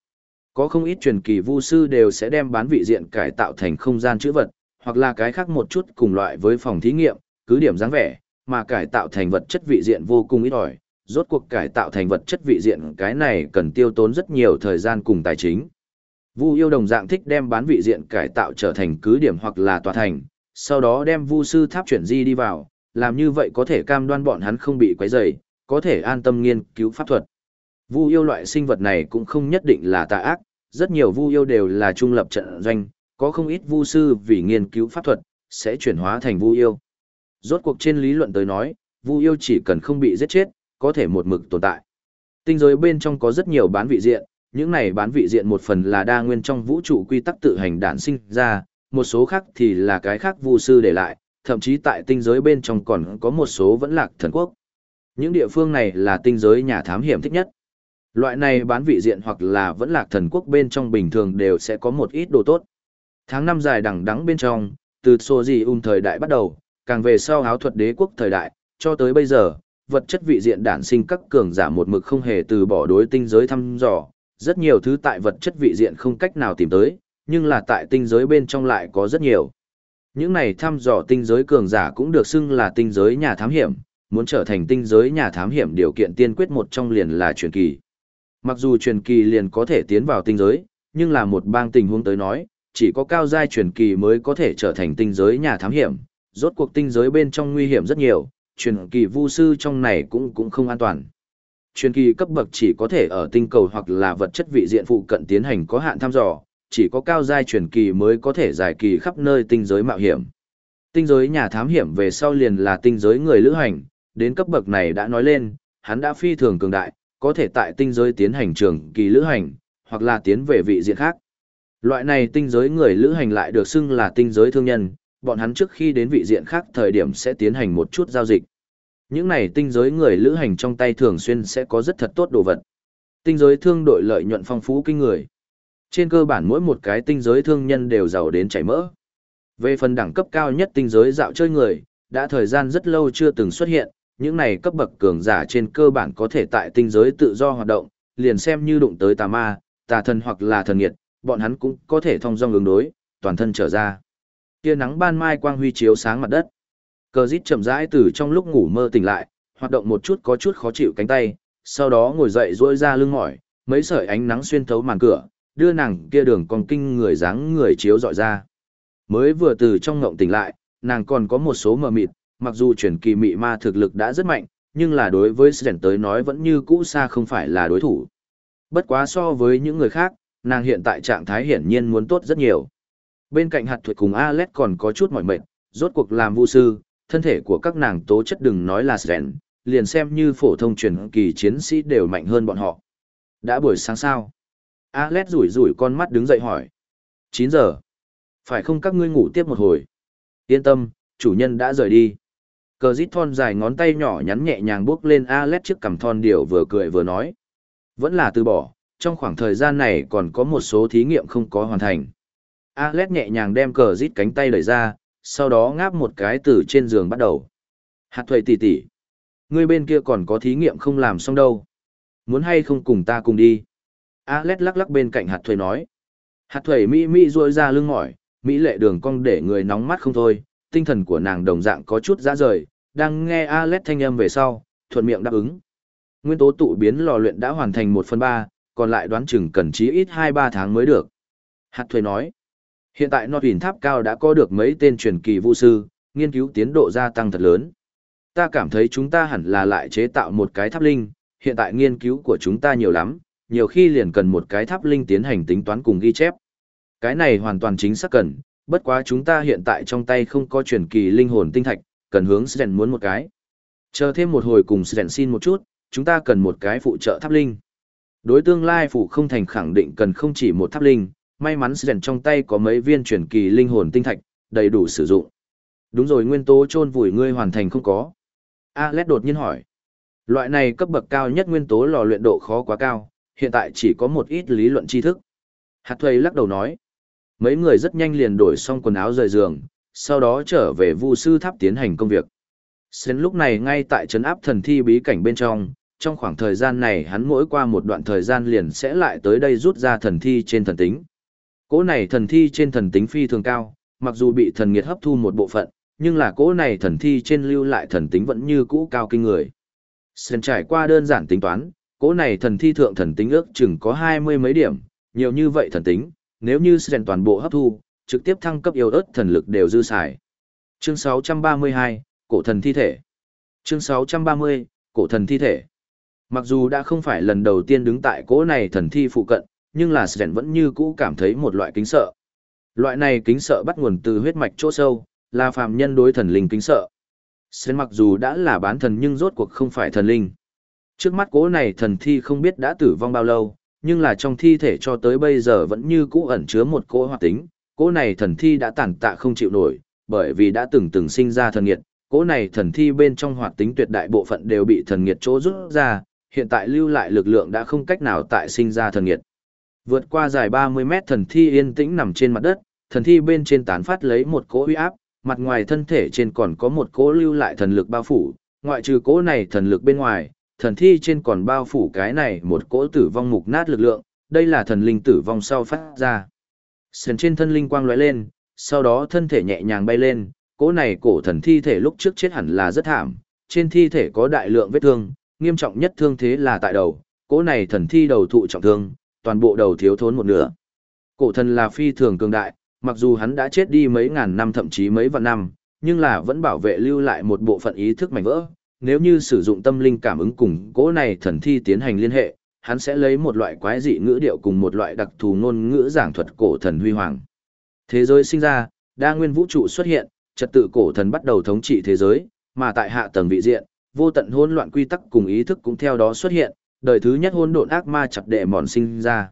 Có không ít truyền kỳ vu sư đều sẽ đem bán vị diện cải tạo thành không gian chữa vật, hoặc là cái khác một chút cùng loại với phòng thí nghiệm, cứ điểm dáng vẻ, mà cải tạo thành vật chất vị diện vô cùng ít ỏi, rốt cuộc cải tạo thành vật chất vị diện cái này cần tiêu tốn rất nhiều thời gian cùng tài chính. Vu yêu đồng dạng thích đem bán vị diện cải tạo trở thành cứ điểm hoặc là tòa thành, sau đó đem vu sư tháp chuyển di đi vào, làm như vậy có thể cam đoan bọn hắn không bị quấy rầy, có thể an tâm nghiên cứu pháp thuật. Vu yêu loại sinh vật này cũng không nhất định là tà ác, rất nhiều vu yêu đều là trung lập trận doanh, có không ít vu sư vì nghiên cứu pháp thuật, sẽ chuyển hóa thành vu yêu. Rốt cuộc trên lý luận tới nói, vu yêu chỉ cần không bị giết chết, có thể một mực tồn tại. Tinh giới bên trong có rất nhiều bán vị diện, những này bán vị diện một phần là đa nguyên trong vũ trụ quy tắc tự hành đản sinh ra, một số khác thì là cái khác vu sư để lại, thậm chí tại tinh giới bên trong còn có một số vẫn lạc thần quốc. Những địa phương này là tinh giới nhà thám hiểm thích nhất. Loại này bán vị diện hoặc là vẫn lạc thần quốc bên trong bình thường đều sẽ có một ít đồ tốt. Tháng năm dài đằng đắng bên trong, từ Sô Di Um thời đại bắt đầu, càng về sau áo thuật đế quốc thời đại, cho tới bây giờ, vật chất vị diện đản sinh các cường giả một mực không hề từ bỏ đối tinh giới thăm dò, rất nhiều thứ tại vật chất vị diện không cách nào tìm tới, nhưng là tại tinh giới bên trong lại có rất nhiều. Những này thăm dò tinh giới cường giả cũng được xưng là tinh giới nhà thám hiểm, muốn trở thành tinh giới nhà thám hiểm điều kiện tiên quyết một trong liền là truyền kỳ. Mặc dù truyền kỳ liền có thể tiến vào tinh giới, nhưng là một bang tình huống tới nói, chỉ có cao giai truyền kỳ mới có thể trở thành tinh giới nhà thám hiểm, rốt cuộc tinh giới bên trong nguy hiểm rất nhiều, truyền kỳ vu sư trong này cũng cũng không an toàn. Truyền kỳ cấp bậc chỉ có thể ở tinh cầu hoặc là vật chất vị diện phụ cận tiến hành có hạn thăm dò, chỉ có cao giai truyền kỳ mới có thể giải kỳ khắp nơi tinh giới mạo hiểm. Tinh giới nhà thám hiểm về sau liền là tinh giới người lữ hành, đến cấp bậc này đã nói lên, hắn đã phi thường cường đại, có thể tại tinh giới tiến hành trường kỳ lữ hành, hoặc là tiến về vị diện khác. Loại này tinh giới người lữ hành lại được xưng là tinh giới thương nhân, bọn hắn trước khi đến vị diện khác thời điểm sẽ tiến hành một chút giao dịch. Những này tinh giới người lữ hành trong tay thường xuyên sẽ có rất thật tốt đồ vật. Tinh giới thương đội lợi nhuận phong phú kinh người. Trên cơ bản mỗi một cái tinh giới thương nhân đều giàu đến chảy mỡ. Về phần đẳng cấp cao nhất tinh giới dạo chơi người, đã thời gian rất lâu chưa từng xuất hiện, những này cấp bậc cường giả trên cơ bản có thể tại tinh giới tự do hoạt động, liền xem như đụng tới tà ma, tà thần hoặc là thần nghiệt, bọn hắn cũng có thể thông dong ứng đối, toàn thân trở ra. Tia nắng ban mai quang huy chiếu sáng mặt đất. Cờ dít chậm rãi từ trong lúc ngủ mơ tỉnh lại, hoạt động một chút có chút khó chịu cánh tay, sau đó ngồi dậy duỗi ra lưng mỏi, mấy sợi ánh nắng xuyên thấu màn cửa, đưa nàng kia đường còn kinh người dáng người chiếu dọi ra. Mới vừa từ trong ngộng tỉnh lại, nàng còn có một số mờ mịt, mặc dù chuyển kỳ mị ma thực lực đã rất mạnh, nhưng là đối với Sren tới nói vẫn như cũ xa không phải là đối thủ. Bất quá so với những người khác, nàng hiện tại trạng thái hiển nhiên muốn tốt rất nhiều. Bên cạnh hạt thuật cùng Alet còn có chút mỏi mệt, rốt cuộc làm vu sư, thân thể của các nàng tố chất đừng nói là Sren, liền xem như phổ thông truyền kỳ chiến sĩ đều mạnh hơn bọn họ. Đã buổi sáng sao? Alet rủi rủi con mắt đứng dậy hỏi. 9 giờ. Phải không các ngươi ngủ tiếp một hồi? Yên tâm, chủ nhân đã rời đi. Cờ dít thon dài ngón tay nhỏ nhắn nhẹ nhàng bước lên Alet trước cầm thon điều vừa cười vừa nói. Vẫn là từ bỏ, trong khoảng thời gian này còn có một số thí nghiệm không có hoàn thành. Alex nhẹ nhàng đem cờ rít cánh tay đẩy ra, sau đó ngáp một cái từ trên giường bắt đầu. Hạt thuầy tỷ tỷ, ngươi bên kia còn có thí nghiệm không làm xong đâu. Muốn hay không cùng ta cùng đi? Alex lắc lắc bên cạnh hạt thuầy nói. Hạt thuầy Mỹ Mỹ ruôi ra lưng mỏi, Mỹ lệ đường cong để người nóng mắt không thôi, tinh thần của nàng đồng dạng có chút dã rời, đang nghe Alex thanh âm về sau, thuận miệng đáp ứng. Nguyên tố tụ biến lò luyện đã hoàn thành 1 phần 3, còn lại đoán chừng cần chí ít 2-3 tháng mới được. Hạt thuầy nói, hiện tại nọt Huỳnh tháp cao đã có được mấy tên truyền kỳ vũ sư, nghiên cứu tiến độ gia tăng thật lớn. Ta cảm thấy chúng ta hẳn là lại chế tạo một cái tháp linh, hiện tại nghiên cứu của chúng ta nhiều lắm, nhiều khi liền cần một cái tháp linh tiến hành tính toán cùng ghi chép. Cái này hoàn toàn chính xác cần, bất quá chúng ta hiện tại trong tay không có truyền kỳ linh hồn tinh thạch, cần hướng Sren muốn một cái. Chờ thêm một hồi cùng Sren xin một chút, chúng ta cần một cái phụ trợ tháp linh. Đối tương lai phụ không thành khẳng định cần không chỉ một tháp linh, may mắn rèn trong tay có mấy viên truyền kỳ linh hồn tinh thạch, đầy đủ sử dụng. Đúng rồi nguyên tố chôn vùi ngươi hoàn thành không có. Alet đột nhiên hỏi. Loại này cấp bậc cao nhất nguyên tố lò luyện độ khó quá cao, hiện tại chỉ có một ít lý luận tri thức. Hạt thuê lắc đầu nói. Mấy người rất nhanh liền đổi xong quần áo rời giường, sau đó trở về vu sư tháp tiến hành công việc. Sến lúc này ngay tại trấn áp thần thi bí cảnh bên trong, trong khoảng thời gian này hắn mỗi qua một đoạn thời gian liền sẽ lại tới đây rút ra thần thi trên thần tính. Cỗ này thần thi trên thần tính phi thường cao, mặc dù bị thần nghiệt hấp thu một bộ phận, nhưng là cỗ này thần thi trên lưu lại thần tính vẫn như cũ cao kinh người. Sơn trải qua đơn giản tính toán, cỗ này thần thi thượng thần tính ước chừng có hai mươi mấy điểm, nhiều như vậy thần tính, nếu như Sơn toàn bộ hấp thu, trực tiếp thăng cấp yêu ớt thần lực đều dư xài. Chương 632, Cổ thần thi thể. Chương 630, Cổ thần thi thể. Mặc dù đã không phải lần đầu tiên đứng tại cỗ này thần thi phụ cận, nhưng là Sren vẫn như cũ cảm thấy một loại kính sợ. Loại này kính sợ bắt nguồn từ huyết mạch chỗ sâu, là phàm nhân đối thần linh kính sợ. Sren mặc dù đã là bán thần nhưng rốt cuộc không phải thần linh. Trước mắt cố này thần thi không biết đã tử vong bao lâu, nhưng là trong thi thể cho tới bây giờ vẫn như cũ ẩn chứa một cỗ hoạt tính, cỗ này thần thi đã tàn tạ không chịu nổi, bởi vì đã từng từng sinh ra thần nghiệt, cỗ này thần thi bên trong hoạt tính tuyệt đại bộ phận đều bị thần nghiệt chỗ rút ra, hiện tại lưu lại lực lượng đã không cách nào tại sinh ra thần nghiệt. Vượt qua dài 30 mét thần thi yên tĩnh nằm trên mặt đất, thần thi bên trên tán phát lấy một cỗ uy áp, mặt ngoài thân thể trên còn có một cỗ lưu lại thần lực bao phủ, ngoại trừ cỗ này thần lực bên ngoài, thần thi trên còn bao phủ cái này một cỗ tử vong mục nát lực lượng, đây là thần linh tử vong sau phát ra. Sườn trên thân linh quang lóe lên, sau đó thân thể nhẹ nhàng bay lên, cỗ này cổ thần thi thể lúc trước chết hẳn là rất thảm, trên thi thể có đại lượng vết thương, nghiêm trọng nhất thương thế là tại đầu, cỗ này thần thi đầu thụ trọng thương, toàn bộ đầu thiếu thốn một nửa. Cổ thần là phi thường cường đại, mặc dù hắn đã chết đi mấy ngàn năm thậm chí mấy vạn năm, nhưng là vẫn bảo vệ lưu lại một bộ phận ý thức mảnh vỡ, nếu như sử dụng tâm linh cảm ứng cùng cỗ này thần thi tiến hành liên hệ, hắn sẽ lấy một loại quái dị ngữ điệu cùng một loại đặc thù ngôn ngữ giảng thuật cổ thần huy hoàng. Thế giới sinh ra, đa nguyên vũ trụ xuất hiện, trật tự cổ thần bắt đầu thống trị thế giới, mà tại hạ tầng vị diện, vô tận hỗn loạn quy tắc cùng ý thức cũng theo đó xuất hiện, đời thứ nhất hôn độn ác ma chặt đệ mòn sinh ra.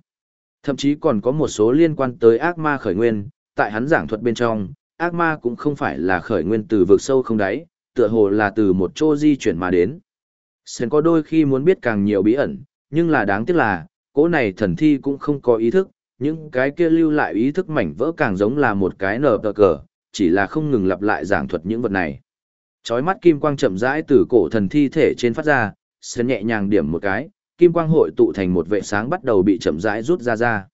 Thậm chí còn có một số liên quan tới ác ma khởi nguyên, tại hắn giảng thuật bên trong, ác ma cũng không phải là khởi nguyên từ vực sâu không đáy, tựa hồ là từ một chỗ di chuyển mà đến. Sơn có đôi khi muốn biết càng nhiều bí ẩn, nhưng là đáng tiếc là, cỗ này thần thi cũng không có ý thức, những cái kia lưu lại ý thức mảnh vỡ càng giống là một cái nở tờ cờ, chỉ là không ngừng lặp lại giảng thuật những vật này. Chói mắt kim quang chậm rãi từ cổ thần thi thể trên phát ra, Sơn nhẹ nhàng điểm một cái, kim quang hội tụ thành một vệ sáng bắt đầu bị chậm rãi rút ra ra.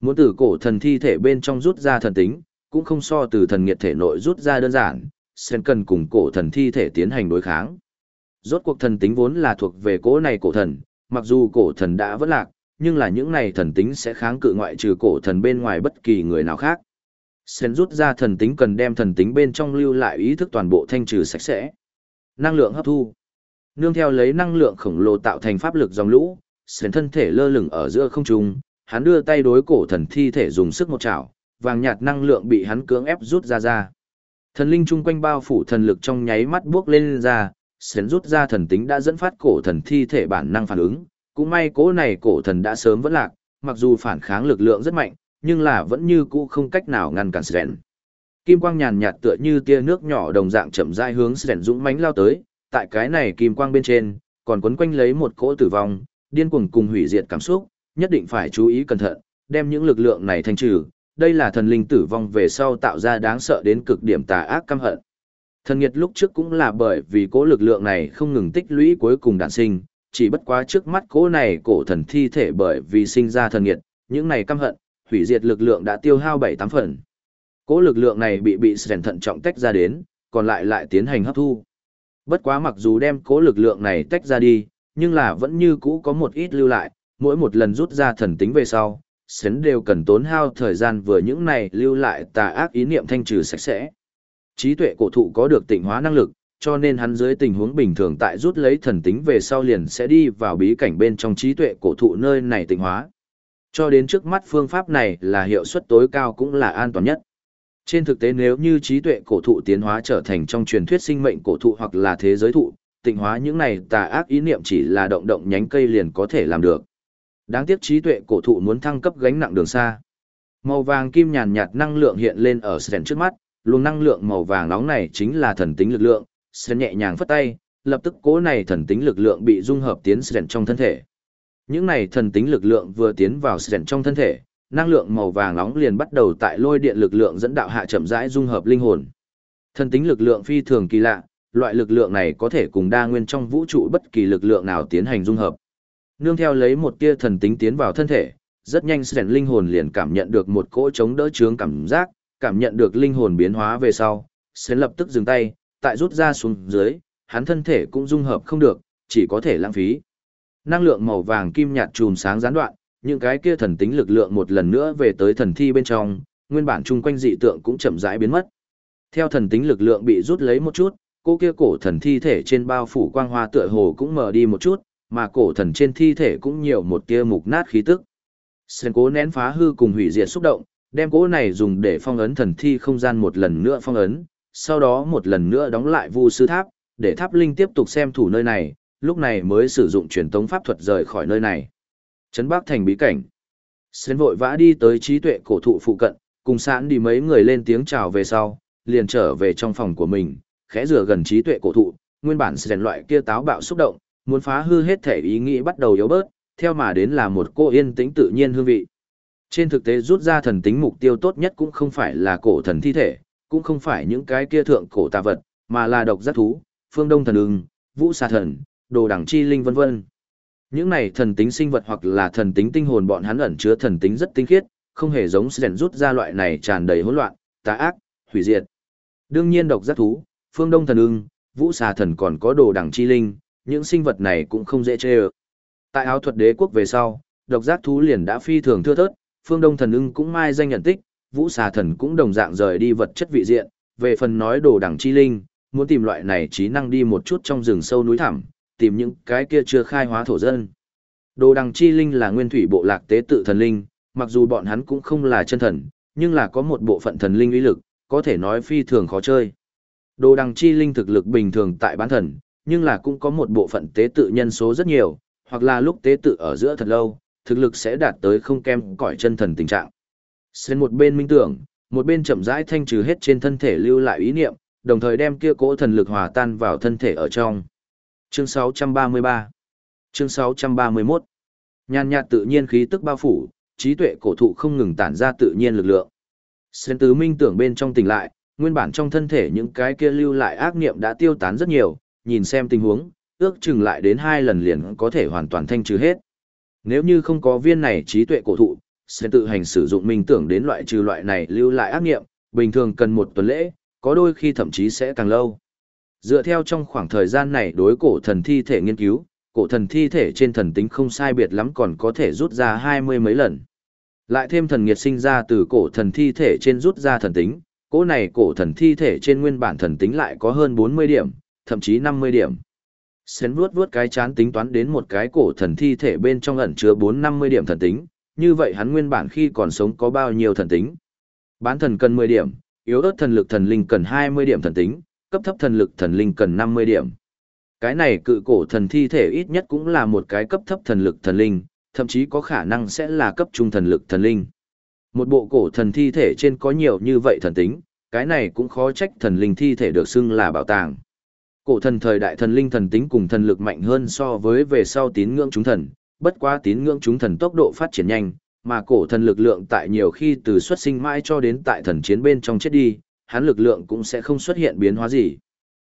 Muốn từ cổ thần thi thể bên trong rút ra thần tính, cũng không so từ thần nghiệt thể nội rút ra đơn giản, Sen cần cùng cổ thần thi thể tiến hành đối kháng. Rốt cuộc thần tính vốn là thuộc về cỗ này cổ thần, mặc dù cổ thần đã vất lạc, nhưng là những này thần tính sẽ kháng cự ngoại trừ cổ thần bên ngoài bất kỳ người nào khác. Sen rút ra thần tính cần đem thần tính bên trong lưu lại ý thức toàn bộ thanh trừ sạch sẽ. Năng lượng hấp thu. Nương theo lấy năng lượng khổng lồ tạo thành pháp lực dòng lũ, sến thân thể lơ lửng ở giữa không trung, hắn đưa tay đối cổ thần thi thể dùng sức một chảo, vàng nhạt năng lượng bị hắn cưỡng ép rút ra ra. Thần linh chung quanh bao phủ thần lực trong nháy mắt bước lên ra, Sến rút ra thần tính đã dẫn phát cổ thần thi thể bản năng phản ứng, cũng may cố này cổ thần đã sớm vẫn lạc, mặc dù phản kháng lực lượng rất mạnh, nhưng là vẫn như cũ không cách nào ngăn cản Sến. Kim quang nhàn nhạt tựa như tia nước nhỏ đồng dạng chậm rãi hướng Sến dũng mãnh lao tới, tại cái này kim quang bên trên, còn quấn quanh lấy một cỗ tử vong, điên cuồng cùng hủy diệt cảm xúc, nhất định phải chú ý cẩn thận, đem những lực lượng này thanh trừ, đây là thần linh tử vong về sau tạo ra đáng sợ đến cực điểm tà ác căm hận. Thần nghiệt lúc trước cũng là bởi vì cố lực lượng này không ngừng tích lũy cuối cùng đản sinh, chỉ bất quá trước mắt cố này cổ thần thi thể bởi vì sinh ra thần nghiệt, những này căm hận, hủy diệt lực lượng đã tiêu hao 7-8 phần. Cố lực lượng này bị bị sẻn thận trọng tách ra đến, còn lại lại tiến hành hấp thu. Bất quá mặc dù đem cố lực lượng này tách ra đi, nhưng là vẫn như cũ có một ít lưu lại, mỗi một lần rút ra thần tính về sau, sến đều cần tốn hao thời gian vừa những này lưu lại tà ác ý niệm thanh trừ sạch sẽ. Trí tuệ cổ thụ có được tịnh hóa năng lực, cho nên hắn dưới tình huống bình thường tại rút lấy thần tính về sau liền sẽ đi vào bí cảnh bên trong trí tuệ cổ thụ nơi này tịnh hóa. Cho đến trước mắt phương pháp này là hiệu suất tối cao cũng là an toàn nhất. Trên thực tế nếu như trí tuệ cổ thụ tiến hóa trở thành trong truyền thuyết sinh mệnh cổ thụ hoặc là thế giới thụ, tịnh hóa những này tà ác ý niệm chỉ là động động nhánh cây liền có thể làm được. Đáng tiếc trí tuệ cổ thụ muốn thăng cấp gánh nặng đường xa. Màu vàng kim nhàn nhạt năng lượng hiện lên ở Sren trước mắt, luồng năng lượng màu vàng nóng này chính là thần tính lực lượng, Sren nhẹ nhàng phất tay, lập tức cố này thần tính lực lượng bị dung hợp tiến Sren trong thân thể. Những này thần tính lực lượng vừa tiến vào Sren trong thân thể, năng lượng màu vàng nóng liền bắt đầu tại lôi điện lực lượng dẫn đạo hạ chậm rãi dung hợp linh hồn. Thần tính lực lượng phi thường kỳ lạ, loại lực lượng này có thể cùng đa nguyên trong vũ trụ bất kỳ lực lượng nào tiến hành dung hợp nương theo lấy một tia thần tính tiến vào thân thể, rất nhanh Sren linh hồn liền cảm nhận được một cỗ chống đỡ chướng cảm giác, cảm nhận được linh hồn biến hóa về sau, Sren lập tức dừng tay, tại rút ra xuống dưới, hắn thân thể cũng dung hợp không được, chỉ có thể lãng phí. Năng lượng màu vàng kim nhạt chùm sáng gián đoạn, những cái kia thần tính lực lượng một lần nữa về tới thần thi bên trong, nguyên bản chung quanh dị tượng cũng chậm rãi biến mất. Theo thần tính lực lượng bị rút lấy một chút, cô kia cổ thần thi thể trên bao phủ quang hoa tựa hồ cũng mở đi một chút, mà cổ thần trên thi thể cũng nhiều một tia mục nát khí tức. Sen cố nén phá hư cùng hủy diệt xúc động, đem cố này dùng để phong ấn thần thi không gian một lần nữa phong ấn, sau đó một lần nữa đóng lại vu sư tháp, để tháp linh tiếp tục xem thủ nơi này, lúc này mới sử dụng truyền tống pháp thuật rời khỏi nơi này. Trấn Bắc thành bí cảnh. Xến vội vã đi tới trí tuệ cổ thụ phụ cận, cùng sẵn đi mấy người lên tiếng chào về sau, liền trở về trong phòng của mình, khẽ rửa gần trí tuệ cổ thụ, nguyên bản rèn loại kia táo bạo xúc động, muốn phá hư hết thể ý nghĩ bắt đầu yếu bớt, theo mà đến là một cô yên tĩnh tự nhiên hương vị. Trên thực tế rút ra thần tính mục tiêu tốt nhất cũng không phải là cổ thần thi thể, cũng không phải những cái kia thượng cổ tà vật, mà là độc giác thú, phương đông thần ưng, vũ xà thần, đồ đẳng chi linh vân vân. Những này thần tính sinh vật hoặc là thần tính tinh hồn bọn hắn ẩn chứa thần tính rất tinh khiết, không hề giống rèn rút ra loại này tràn đầy hỗn loạn, tà ác, hủy diệt. Đương nhiên độc giác thú, phương đông thần ưng, vũ xà thần còn có đồ đẳng chi linh, những sinh vật này cũng không dễ chê ơ. Tại áo thuật đế quốc về sau, độc giác thú liền đã phi thường thưa thớt, phương đông thần ưng cũng mai danh nhận tích, vũ xà thần cũng đồng dạng rời đi vật chất vị diện, về phần nói đồ đẳng chi linh, muốn tìm loại này trí năng đi một chút trong rừng sâu núi thẳm, tìm những cái kia chưa khai hóa thổ dân. Đồ đằng chi linh là nguyên thủy bộ lạc tế tự thần linh, mặc dù bọn hắn cũng không là chân thần, nhưng là có một bộ phận thần linh uy lực, có thể nói phi thường khó chơi. Đồ đằng chi linh thực lực bình thường tại bán thần, nhưng là cũng có một bộ phận tế tự nhân số rất nhiều, hoặc là lúc tế tự ở giữa thật lâu, thực lực sẽ đạt tới không kem cỏi chân thần tình trạng. Xên một bên minh tưởng, một bên chậm rãi thanh trừ hết trên thân thể lưu lại ý niệm, đồng thời đem kia cỗ thần lực hòa tan vào thân thể ở trong. Chương 633 Chương 631 Nhàn nhạt tự nhiên khí tức bao phủ, trí tuệ cổ thụ không ngừng tản ra tự nhiên lực lượng. Xen tứ minh tưởng bên trong tỉnh lại, nguyên bản trong thân thể những cái kia lưu lại ác niệm đã tiêu tán rất nhiều, nhìn xem tình huống, ước chừng lại đến hai lần liền có thể hoàn toàn thanh trừ hết. Nếu như không có viên này trí tuệ cổ thụ, sẽ tự hành sử dụng minh tưởng đến loại trừ loại này lưu lại ác nghiệm, bình thường cần một tuần lễ, có đôi khi thậm chí sẽ càng lâu. Dựa theo trong khoảng thời gian này đối cổ thần thi thể nghiên cứu, cổ thần thi thể trên thần tính không sai biệt lắm còn có thể rút ra hai mươi mấy lần. Lại thêm thần nghiệt sinh ra từ cổ thần thi thể trên rút ra thần tính, cỗ này cổ thần thi thể trên nguyên bản thần tính lại có hơn 40 điểm, thậm chí 50 điểm. Xén vuốt vuốt cái chán tính toán đến một cái cổ thần thi thể bên trong ẩn chứa 450 điểm thần tính, như vậy hắn nguyên bản khi còn sống có bao nhiêu thần tính. Bán thần cần 10 điểm, yếu ớt thần lực thần linh cần 20 điểm thần tính, cấp thấp thần lực thần linh cần 50 điểm. Cái này cự cổ thần thi thể ít nhất cũng là một cái cấp thấp thần lực thần linh, thậm chí có khả năng sẽ là cấp trung thần lực thần linh. Một bộ cổ thần thi thể trên có nhiều như vậy thần tính, cái này cũng khó trách thần linh thi thể được xưng là bảo tàng. Cổ thần thời đại thần linh thần tính cùng thần lực mạnh hơn so với về sau tín ngưỡng chúng thần, bất quá tín ngưỡng chúng thần tốc độ phát triển nhanh, mà cổ thần lực lượng tại nhiều khi từ xuất sinh mãi cho đến tại thần chiến bên trong chết đi, hắn lực lượng cũng sẽ không xuất hiện biến hóa gì.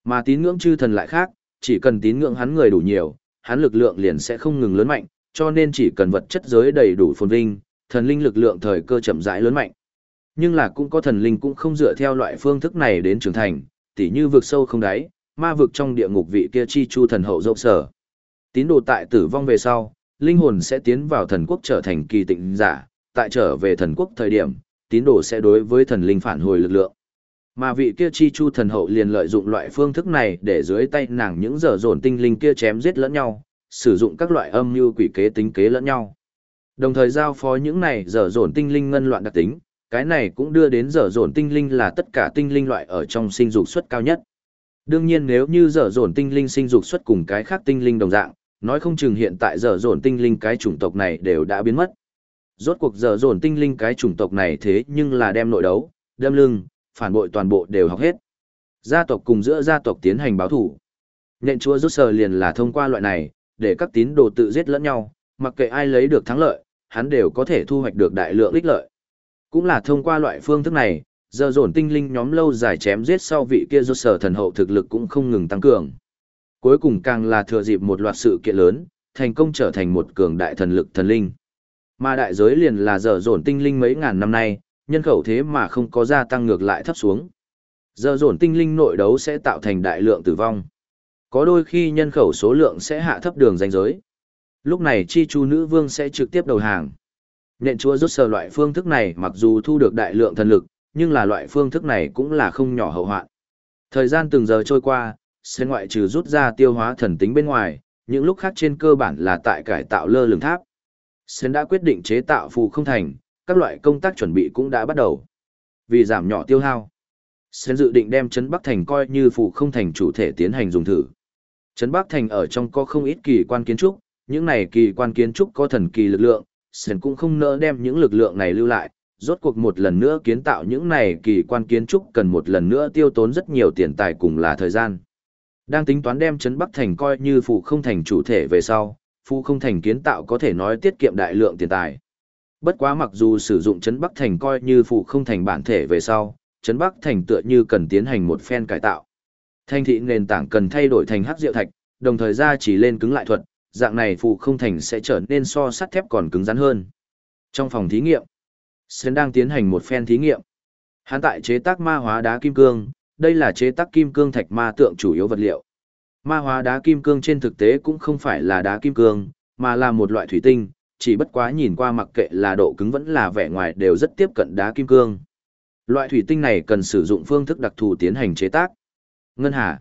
Mà tín ngưỡng chư thần lại khác, chỉ cần tín ngưỡng hắn người đủ nhiều, hắn lực lượng liền sẽ không ngừng lớn mạnh, cho nên chỉ cần vật chất giới đầy đủ phồn vinh, thần linh lực lượng thời cơ chậm rãi lớn mạnh. Nhưng là cũng có thần linh cũng không dựa theo loại phương thức này đến trưởng thành, tỉ như vực sâu không đáy, ma vực trong địa ngục vị kia chi chu thần hậu dốc sở. Tín đồ tại tử vong về sau, linh hồn sẽ tiến vào thần quốc trở thành kỳ tịnh giả, tại trở về thần quốc thời điểm, tín đồ sẽ đối với thần linh phản hồi lực lượng. Mà vị kia chi chu thần hậu liền lợi dụng loại phương thức này để dưới tay nàng những dở dồn tinh linh kia chém giết lẫn nhau, sử dụng các loại âm mưu quỷ kế tính kế lẫn nhau. Đồng thời giao phó những này dở dồn tinh linh ngân loạn đặc tính, cái này cũng đưa đến dở dồn tinh linh là tất cả tinh linh loại ở trong sinh dục suất cao nhất. Đương nhiên nếu như dở dồn tinh linh sinh dục suất cùng cái khác tinh linh đồng dạng, nói không chừng hiện tại dở dồn tinh linh cái chủng tộc này đều đã biến mất. Rốt cuộc dở dồn tinh linh cái chủng tộc này thế nhưng là đem nội đấu, đâm lưng, phản bội toàn bộ đều học hết. Gia tộc cùng giữa gia tộc tiến hành báo thủ. Nện chúa rút sờ liền là thông qua loại này, để các tín đồ tự giết lẫn nhau, mặc kệ ai lấy được thắng lợi, hắn đều có thể thu hoạch được đại lượng ích lợi. Cũng là thông qua loại phương thức này, giờ dồn tinh linh nhóm lâu dài chém giết sau vị kia rút sờ thần hậu thực lực cũng không ngừng tăng cường. Cuối cùng càng là thừa dịp một loạt sự kiện lớn, thành công trở thành một cường đại thần lực thần linh. Mà đại giới liền là giờ dồn tinh linh mấy ngàn năm nay, nhân khẩu thế mà không có gia tăng ngược lại thấp xuống. Giờ dồn tinh linh nội đấu sẽ tạo thành đại lượng tử vong. Có đôi khi nhân khẩu số lượng sẽ hạ thấp đường danh giới. Lúc này chi chu nữ vương sẽ trực tiếp đầu hàng. Nện chúa rút sờ loại phương thức này mặc dù thu được đại lượng thần lực, nhưng là loại phương thức này cũng là không nhỏ hậu hoạn. Thời gian từng giờ trôi qua, sẽ ngoại trừ rút ra tiêu hóa thần tính bên ngoài, những lúc khác trên cơ bản là tại cải tạo lơ lửng tháp. Sơn đã quyết định chế tạo phù không thành, các loại công tác chuẩn bị cũng đã bắt đầu. Vì giảm nhỏ tiêu hao, Sến dự định đem Trấn Bắc Thành coi như phụ không thành chủ thể tiến hành dùng thử. Trấn Bắc Thành ở trong có không ít kỳ quan kiến trúc, những này kỳ quan kiến trúc có thần kỳ lực lượng, Sến cũng không nỡ đem những lực lượng này lưu lại, rốt cuộc một lần nữa kiến tạo những này kỳ quan kiến trúc cần một lần nữa tiêu tốn rất nhiều tiền tài cùng là thời gian. Đang tính toán đem Trấn Bắc Thành coi như phụ không thành chủ thể về sau, phụ không thành kiến tạo có thể nói tiết kiệm đại lượng tiền tài. Bất quá mặc dù sử dụng Trấn Bắc Thành coi như phụ không thành bản thể về sau, Trấn Bắc Thành tựa như cần tiến hành một phen cải tạo. Thành thị nền tảng cần thay đổi thành hắc diệu thạch, đồng thời ra chỉ lên cứng lại thuật, dạng này phụ không thành sẽ trở nên so sắt thép còn cứng rắn hơn. Trong phòng thí nghiệm, Sến đang tiến hành một phen thí nghiệm. Hắn tại chế tác ma hóa đá kim cương, đây là chế tác kim cương thạch ma tượng chủ yếu vật liệu. Ma hóa đá kim cương trên thực tế cũng không phải là đá kim cương, mà là một loại thủy tinh, chỉ bất quá nhìn qua mặc kệ là độ cứng vẫn là vẻ ngoài đều rất tiếp cận đá kim cương. Loại thủy tinh này cần sử dụng phương thức đặc thù tiến hành chế tác. Ngân Hà.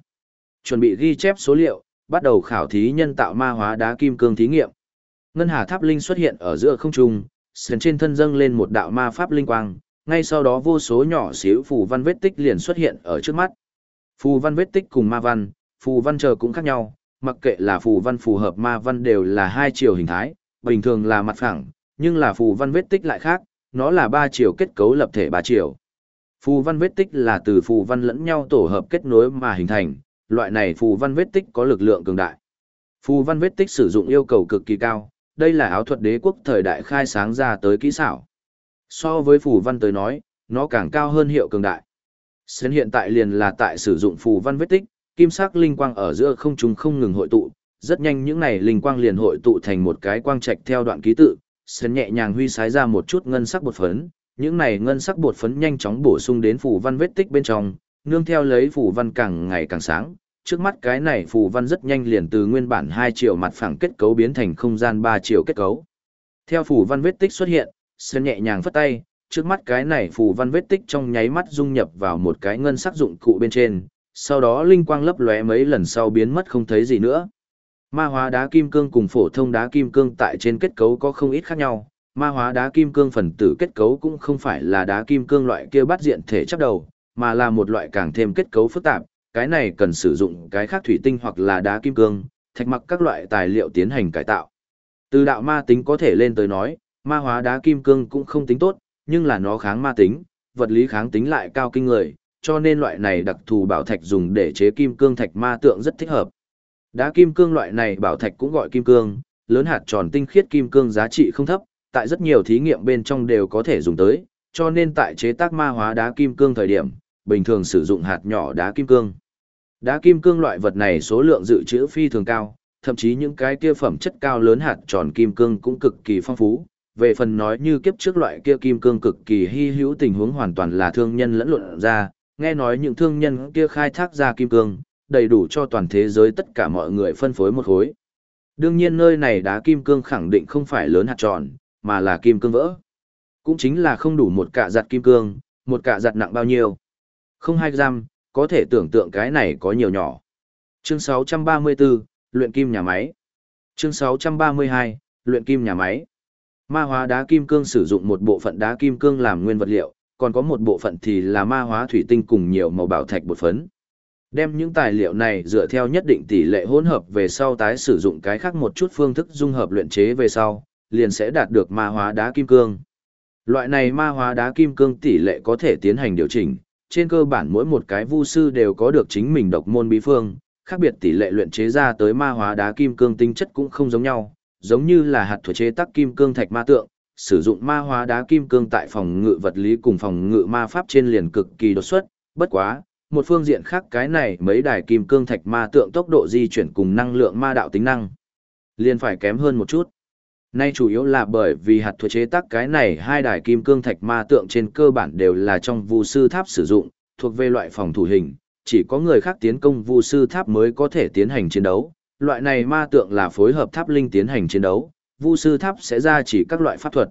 Chuẩn bị ghi chép số liệu, bắt đầu khảo thí nhân tạo ma hóa đá kim cương thí nghiệm. Ngân Hà Tháp Linh xuất hiện ở giữa không trung, sườn trên thân dâng lên một đạo ma pháp linh quang, ngay sau đó vô số nhỏ xíu phù văn vết tích liền xuất hiện ở trước mắt. Phù văn vết tích cùng ma văn, phù văn chờ cũng khác nhau, mặc kệ là phù văn phù hợp ma văn đều là hai chiều hình thái, bình thường là mặt phẳng, nhưng là phù văn vết tích lại khác, nó là ba chiều kết cấu lập thể ba chiều. Phù văn vết tích là từ phù văn lẫn nhau tổ hợp kết nối mà hình thành, loại này phù văn vết tích có lực lượng cường đại. Phù văn vết tích sử dụng yêu cầu cực kỳ cao, đây là áo thuật đế quốc thời đại khai sáng ra tới kỹ xảo. So với phù văn tới nói, nó càng cao hơn hiệu cường đại. Sến hiện tại liền là tại sử dụng phù văn vết tích, kim sắc linh quang ở giữa không trung không ngừng hội tụ, rất nhanh những này linh quang liền hội tụ thành một cái quang trạch theo đoạn ký tự, sơn nhẹ nhàng huy sái ra một chút ngân sắc bột phấn, những này ngân sắc bột phấn nhanh chóng bổ sung đến phủ văn vết tích bên trong, nương theo lấy phủ văn càng ngày càng sáng, trước mắt cái này phù văn rất nhanh liền từ nguyên bản hai chiều mặt phẳng kết cấu biến thành không gian ba chiều kết cấu. Theo phù văn vết tích xuất hiện, Sơn nhẹ nhàng phất tay, trước mắt cái này phù văn vết tích trong nháy mắt dung nhập vào một cái ngân sắc dụng cụ bên trên, sau đó linh quang lấp lóe mấy lần sau biến mất không thấy gì nữa. Ma hóa đá kim cương cùng phổ thông đá kim cương tại trên kết cấu có không ít khác nhau, ma hóa đá kim cương phần tử kết cấu cũng không phải là đá kim cương loại kia bắt diện thể chấp đầu, mà là một loại càng thêm kết cấu phức tạp, cái này cần sử dụng cái khác thủy tinh hoặc là đá kim cương, thạch mặc các loại tài liệu tiến hành cải tạo. Từ đạo ma tính có thể lên tới nói, ma hóa đá kim cương cũng không tính tốt, nhưng là nó kháng ma tính, vật lý kháng tính lại cao kinh người, cho nên loại này đặc thù bảo thạch dùng để chế kim cương thạch ma tượng rất thích hợp. Đá kim cương loại này bảo thạch cũng gọi kim cương, lớn hạt tròn tinh khiết kim cương giá trị không thấp, tại rất nhiều thí nghiệm bên trong đều có thể dùng tới, cho nên tại chế tác ma hóa đá kim cương thời điểm, bình thường sử dụng hạt nhỏ đá kim cương. Đá kim cương loại vật này số lượng dự trữ phi thường cao, thậm chí những cái kia phẩm chất cao lớn hạt tròn kim cương cũng cực kỳ phong phú. Về phần nói như kiếp trước loại kia kim cương cực kỳ hy hữu tình huống hoàn toàn là thương nhân lẫn luận ra, nghe nói những thương nhân kia khai thác ra kim cương, đầy đủ cho toàn thế giới tất cả mọi người phân phối một khối. Đương nhiên nơi này đá kim cương khẳng định không phải lớn hạt tròn, mà là kim cương vỡ. Cũng chính là không đủ một cạ giặt kim cương, một cạ giặt nặng bao nhiêu. Không hai gram, có thể tưởng tượng cái này có nhiều nhỏ. Chương 634, luyện kim nhà máy. Chương 632, luyện kim nhà máy. Ma hóa đá kim cương sử dụng một bộ phận đá kim cương làm nguyên vật liệu, còn có một bộ phận thì là ma hóa thủy tinh cùng nhiều màu bảo thạch bột phấn. Đem những tài liệu này dựa theo nhất định tỷ lệ hỗn hợp về sau tái sử dụng cái khác một chút phương thức dung hợp luyện chế về sau, liền sẽ đạt được ma hóa đá kim cương. Loại này ma hóa đá kim cương tỷ lệ có thể tiến hành điều chỉnh, trên cơ bản mỗi một cái vu sư đều có được chính mình độc môn bí phương, khác biệt tỷ lệ luyện chế ra tới ma hóa đá kim cương tinh chất cũng không giống nhau, giống như là hạt thuật chế tác kim cương thạch ma tượng, sử dụng ma hóa đá kim cương tại phòng ngự vật lý cùng phòng ngự ma pháp trên liền cực kỳ đột xuất, bất quá, một phương diện khác cái này mấy đài kim cương thạch ma tượng tốc độ di chuyển cùng năng lượng ma đạo tính năng liền phải kém hơn một chút. Nay chủ yếu là bởi vì hạt thuật chế tác cái này hai đài kim cương thạch ma tượng trên cơ bản đều là trong vu sư tháp sử dụng, thuộc về loại phòng thủ hình, chỉ có người khác tiến công vu sư tháp mới có thể tiến hành chiến đấu. Loại này ma tượng là phối hợp tháp linh tiến hành chiến đấu, vu sư tháp sẽ ra chỉ các loại pháp thuật.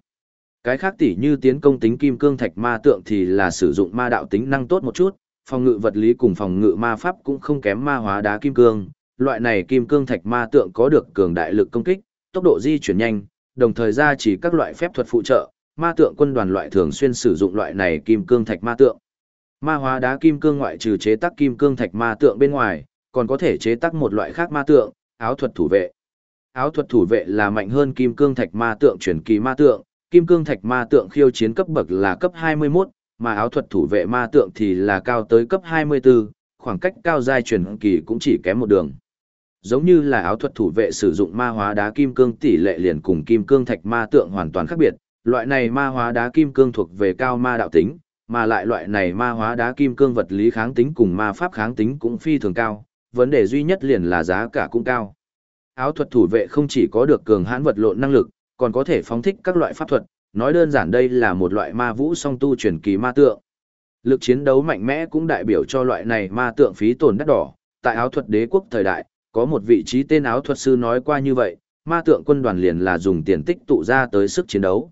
Cái khác tỉ như tiến công tính kim cương thạch ma tượng thì là sử dụng ma đạo tính năng tốt một chút, phòng ngự vật lý cùng phòng ngự ma pháp cũng không kém ma hóa đá kim cương. Loại này kim cương thạch ma tượng có được cường đại lực công kích, tốc độ di chuyển nhanh, đồng thời ra chỉ các loại phép thuật phụ trợ, ma tượng quân đoàn loại thường xuyên sử dụng loại này kim cương thạch ma tượng. Ma hóa đá kim cương ngoại trừ chế tác kim cương thạch ma tượng bên ngoài, còn có thể chế tác một loại khác ma tượng, áo thuật thủ vệ. Áo thuật thủ vệ là mạnh hơn kim cương thạch ma tượng chuyển kỳ ma tượng, kim cương thạch ma tượng khiêu chiến cấp bậc là cấp 21, mà áo thuật thủ vệ ma tượng thì là cao tới cấp 24, khoảng cách cao giai chuyển kỳ cũng chỉ kém một đường giống như là áo thuật thủ vệ sử dụng ma hóa đá kim cương tỷ lệ liền cùng kim cương thạch ma tượng hoàn toàn khác biệt, loại này ma hóa đá kim cương thuộc về cao ma đạo tính, mà lại loại này ma hóa đá kim cương vật lý kháng tính cùng ma pháp kháng tính cũng phi thường cao, vấn đề duy nhất liền là giá cả cũng cao. Áo thuật thủ vệ không chỉ có được cường hãn vật lộn năng lực, còn có thể phóng thích các loại pháp thuật, nói đơn giản đây là một loại ma vũ song tu truyền kỳ ma tượng. Lực chiến đấu mạnh mẽ cũng đại biểu cho loại này ma tượng phí tổn đắt đỏ, tại áo thuật đế quốc thời đại, có một vị trí tên áo thuật sư nói qua như vậy, ma tượng quân đoàn liền là dùng tiền tích tụ ra tới sức chiến đấu.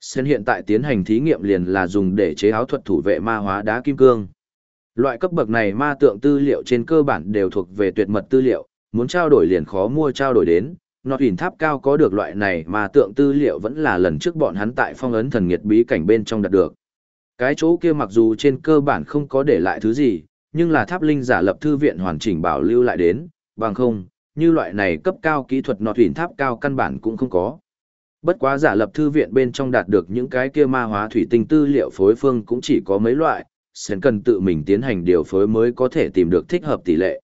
Sen hiện tại tiến hành thí nghiệm liền là dùng để chế áo thuật thủ vệ ma hóa đá kim cương. Loại cấp bậc này ma tượng tư liệu trên cơ bản đều thuộc về tuyệt mật tư liệu, muốn trao đổi liền khó mua trao đổi đến. Nọt huyền tháp cao có được loại này mà tượng tư liệu vẫn là lần trước bọn hắn tại phong ấn thần nghiệt bí cảnh bên trong đạt được. Cái chỗ kia mặc dù trên cơ bản không có để lại thứ gì, nhưng là tháp linh giả lập thư viện hoàn chỉnh bảo lưu lại đến, bằng không, như loại này cấp cao kỹ thuật nọt huyền tháp cao căn bản cũng không có. Bất quá giả lập thư viện bên trong đạt được những cái kia ma hóa thủy tinh tư liệu phối phương cũng chỉ có mấy loại, sẽ cần tự mình tiến hành điều phối mới có thể tìm được thích hợp tỷ lệ.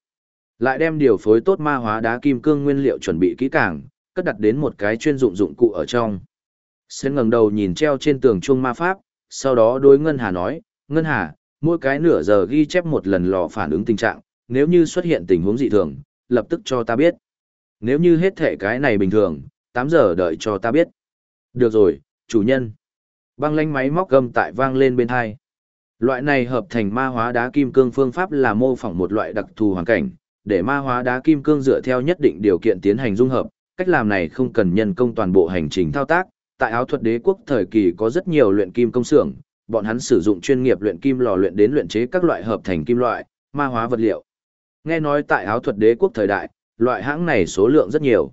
Lại đem điều phối tốt ma hóa đá kim cương nguyên liệu chuẩn bị kỹ càng, cất đặt đến một cái chuyên dụng dụng cụ ở trong. Sến ngẩng đầu nhìn treo trên tường chuông ma pháp, sau đó đối Ngân Hà nói, Ngân Hà, mỗi cái nửa giờ ghi chép một lần lò phản ứng tình trạng, nếu như xuất hiện tình huống dị thường, lập tức cho ta biết. Nếu như hết thể cái này bình thường, 8 giờ đợi cho ta biết. Được rồi, chủ nhân. Băng lanh máy móc gầm tại vang lên bên hai. Loại này hợp thành ma hóa đá kim cương phương pháp là mô phỏng một loại đặc thù hoàn cảnh, để ma hóa đá kim cương dựa theo nhất định điều kiện tiến hành dung hợp, cách làm này không cần nhân công toàn bộ hành trình thao tác. Tại áo thuật đế quốc thời kỳ có rất nhiều luyện kim công xưởng, bọn hắn sử dụng chuyên nghiệp luyện kim lò luyện đến luyện chế các loại hợp thành kim loại, ma hóa vật liệu. Nghe nói tại áo thuật đế quốc thời đại, loại hãng này số lượng rất nhiều.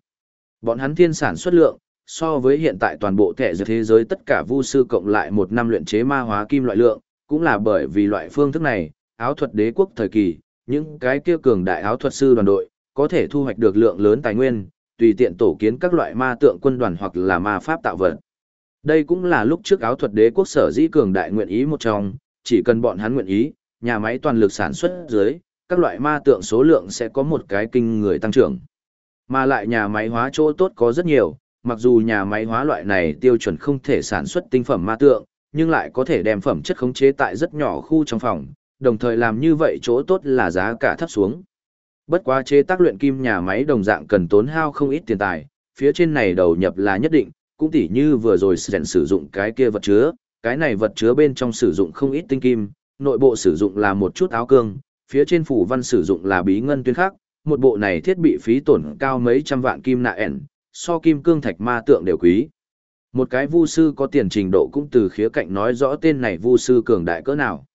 Bọn hắn thiên sản xuất lượng, so với hiện tại toàn bộ thẻ giới thế giới tất cả vu sư cộng lại một năm luyện chế ma hóa kim loại lượng, cũng là bởi vì loại phương thức này, áo thuật đế quốc thời kỳ, những cái kia cường đại áo thuật sư đoàn đội, có thể thu hoạch được lượng lớn tài nguyên, tùy tiện tổ kiến các loại ma tượng quân đoàn hoặc là ma pháp tạo vật. Đây cũng là lúc trước áo thuật đế quốc sở dĩ cường đại nguyện ý một trong, chỉ cần bọn hắn nguyện ý, nhà máy toàn lực sản xuất dưới, các loại ma tượng số lượng sẽ có một cái kinh người tăng trưởng. Mà lại nhà máy hóa chỗ tốt có rất nhiều, mặc dù nhà máy hóa loại này tiêu chuẩn không thể sản xuất tinh phẩm ma tượng, nhưng lại có thể đem phẩm chất khống chế tại rất nhỏ khu trong phòng, đồng thời làm như vậy chỗ tốt là giá cả thấp xuống. Bất quá chế tác luyện kim nhà máy đồng dạng cần tốn hao không ít tiền tài, phía trên này đầu nhập là nhất định, cũng tỉ như vừa rồi Sren sử dụng cái kia vật chứa, cái này vật chứa bên trong sử dụng không ít tinh kim, nội bộ sử dụng là một chút áo cương, phía trên phủ văn sử dụng là bí ngân tuyên khắc, một bộ này thiết bị phí tổn cao mấy trăm vạn kim nạ ẻn, so kim cương thạch ma tượng đều quý. Một cái vu sư có tiền trình độ cũng từ khía cạnh nói rõ tên này vu sư cường đại cỡ nào.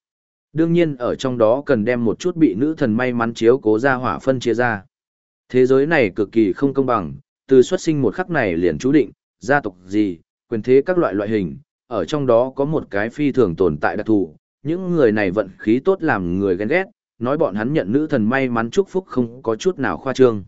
Đương nhiên ở trong đó cần đem một chút bị nữ thần may mắn chiếu cố ra hỏa phân chia ra. Thế giới này cực kỳ không công bằng, từ xuất sinh một khắc này liền chú định, gia tộc gì, quyền thế các loại loại hình, ở trong đó có một cái phi thường tồn tại đặc thù, những người này vận khí tốt làm người ghen ghét, nói bọn hắn nhận nữ thần may mắn chúc phúc không có chút nào khoa trương.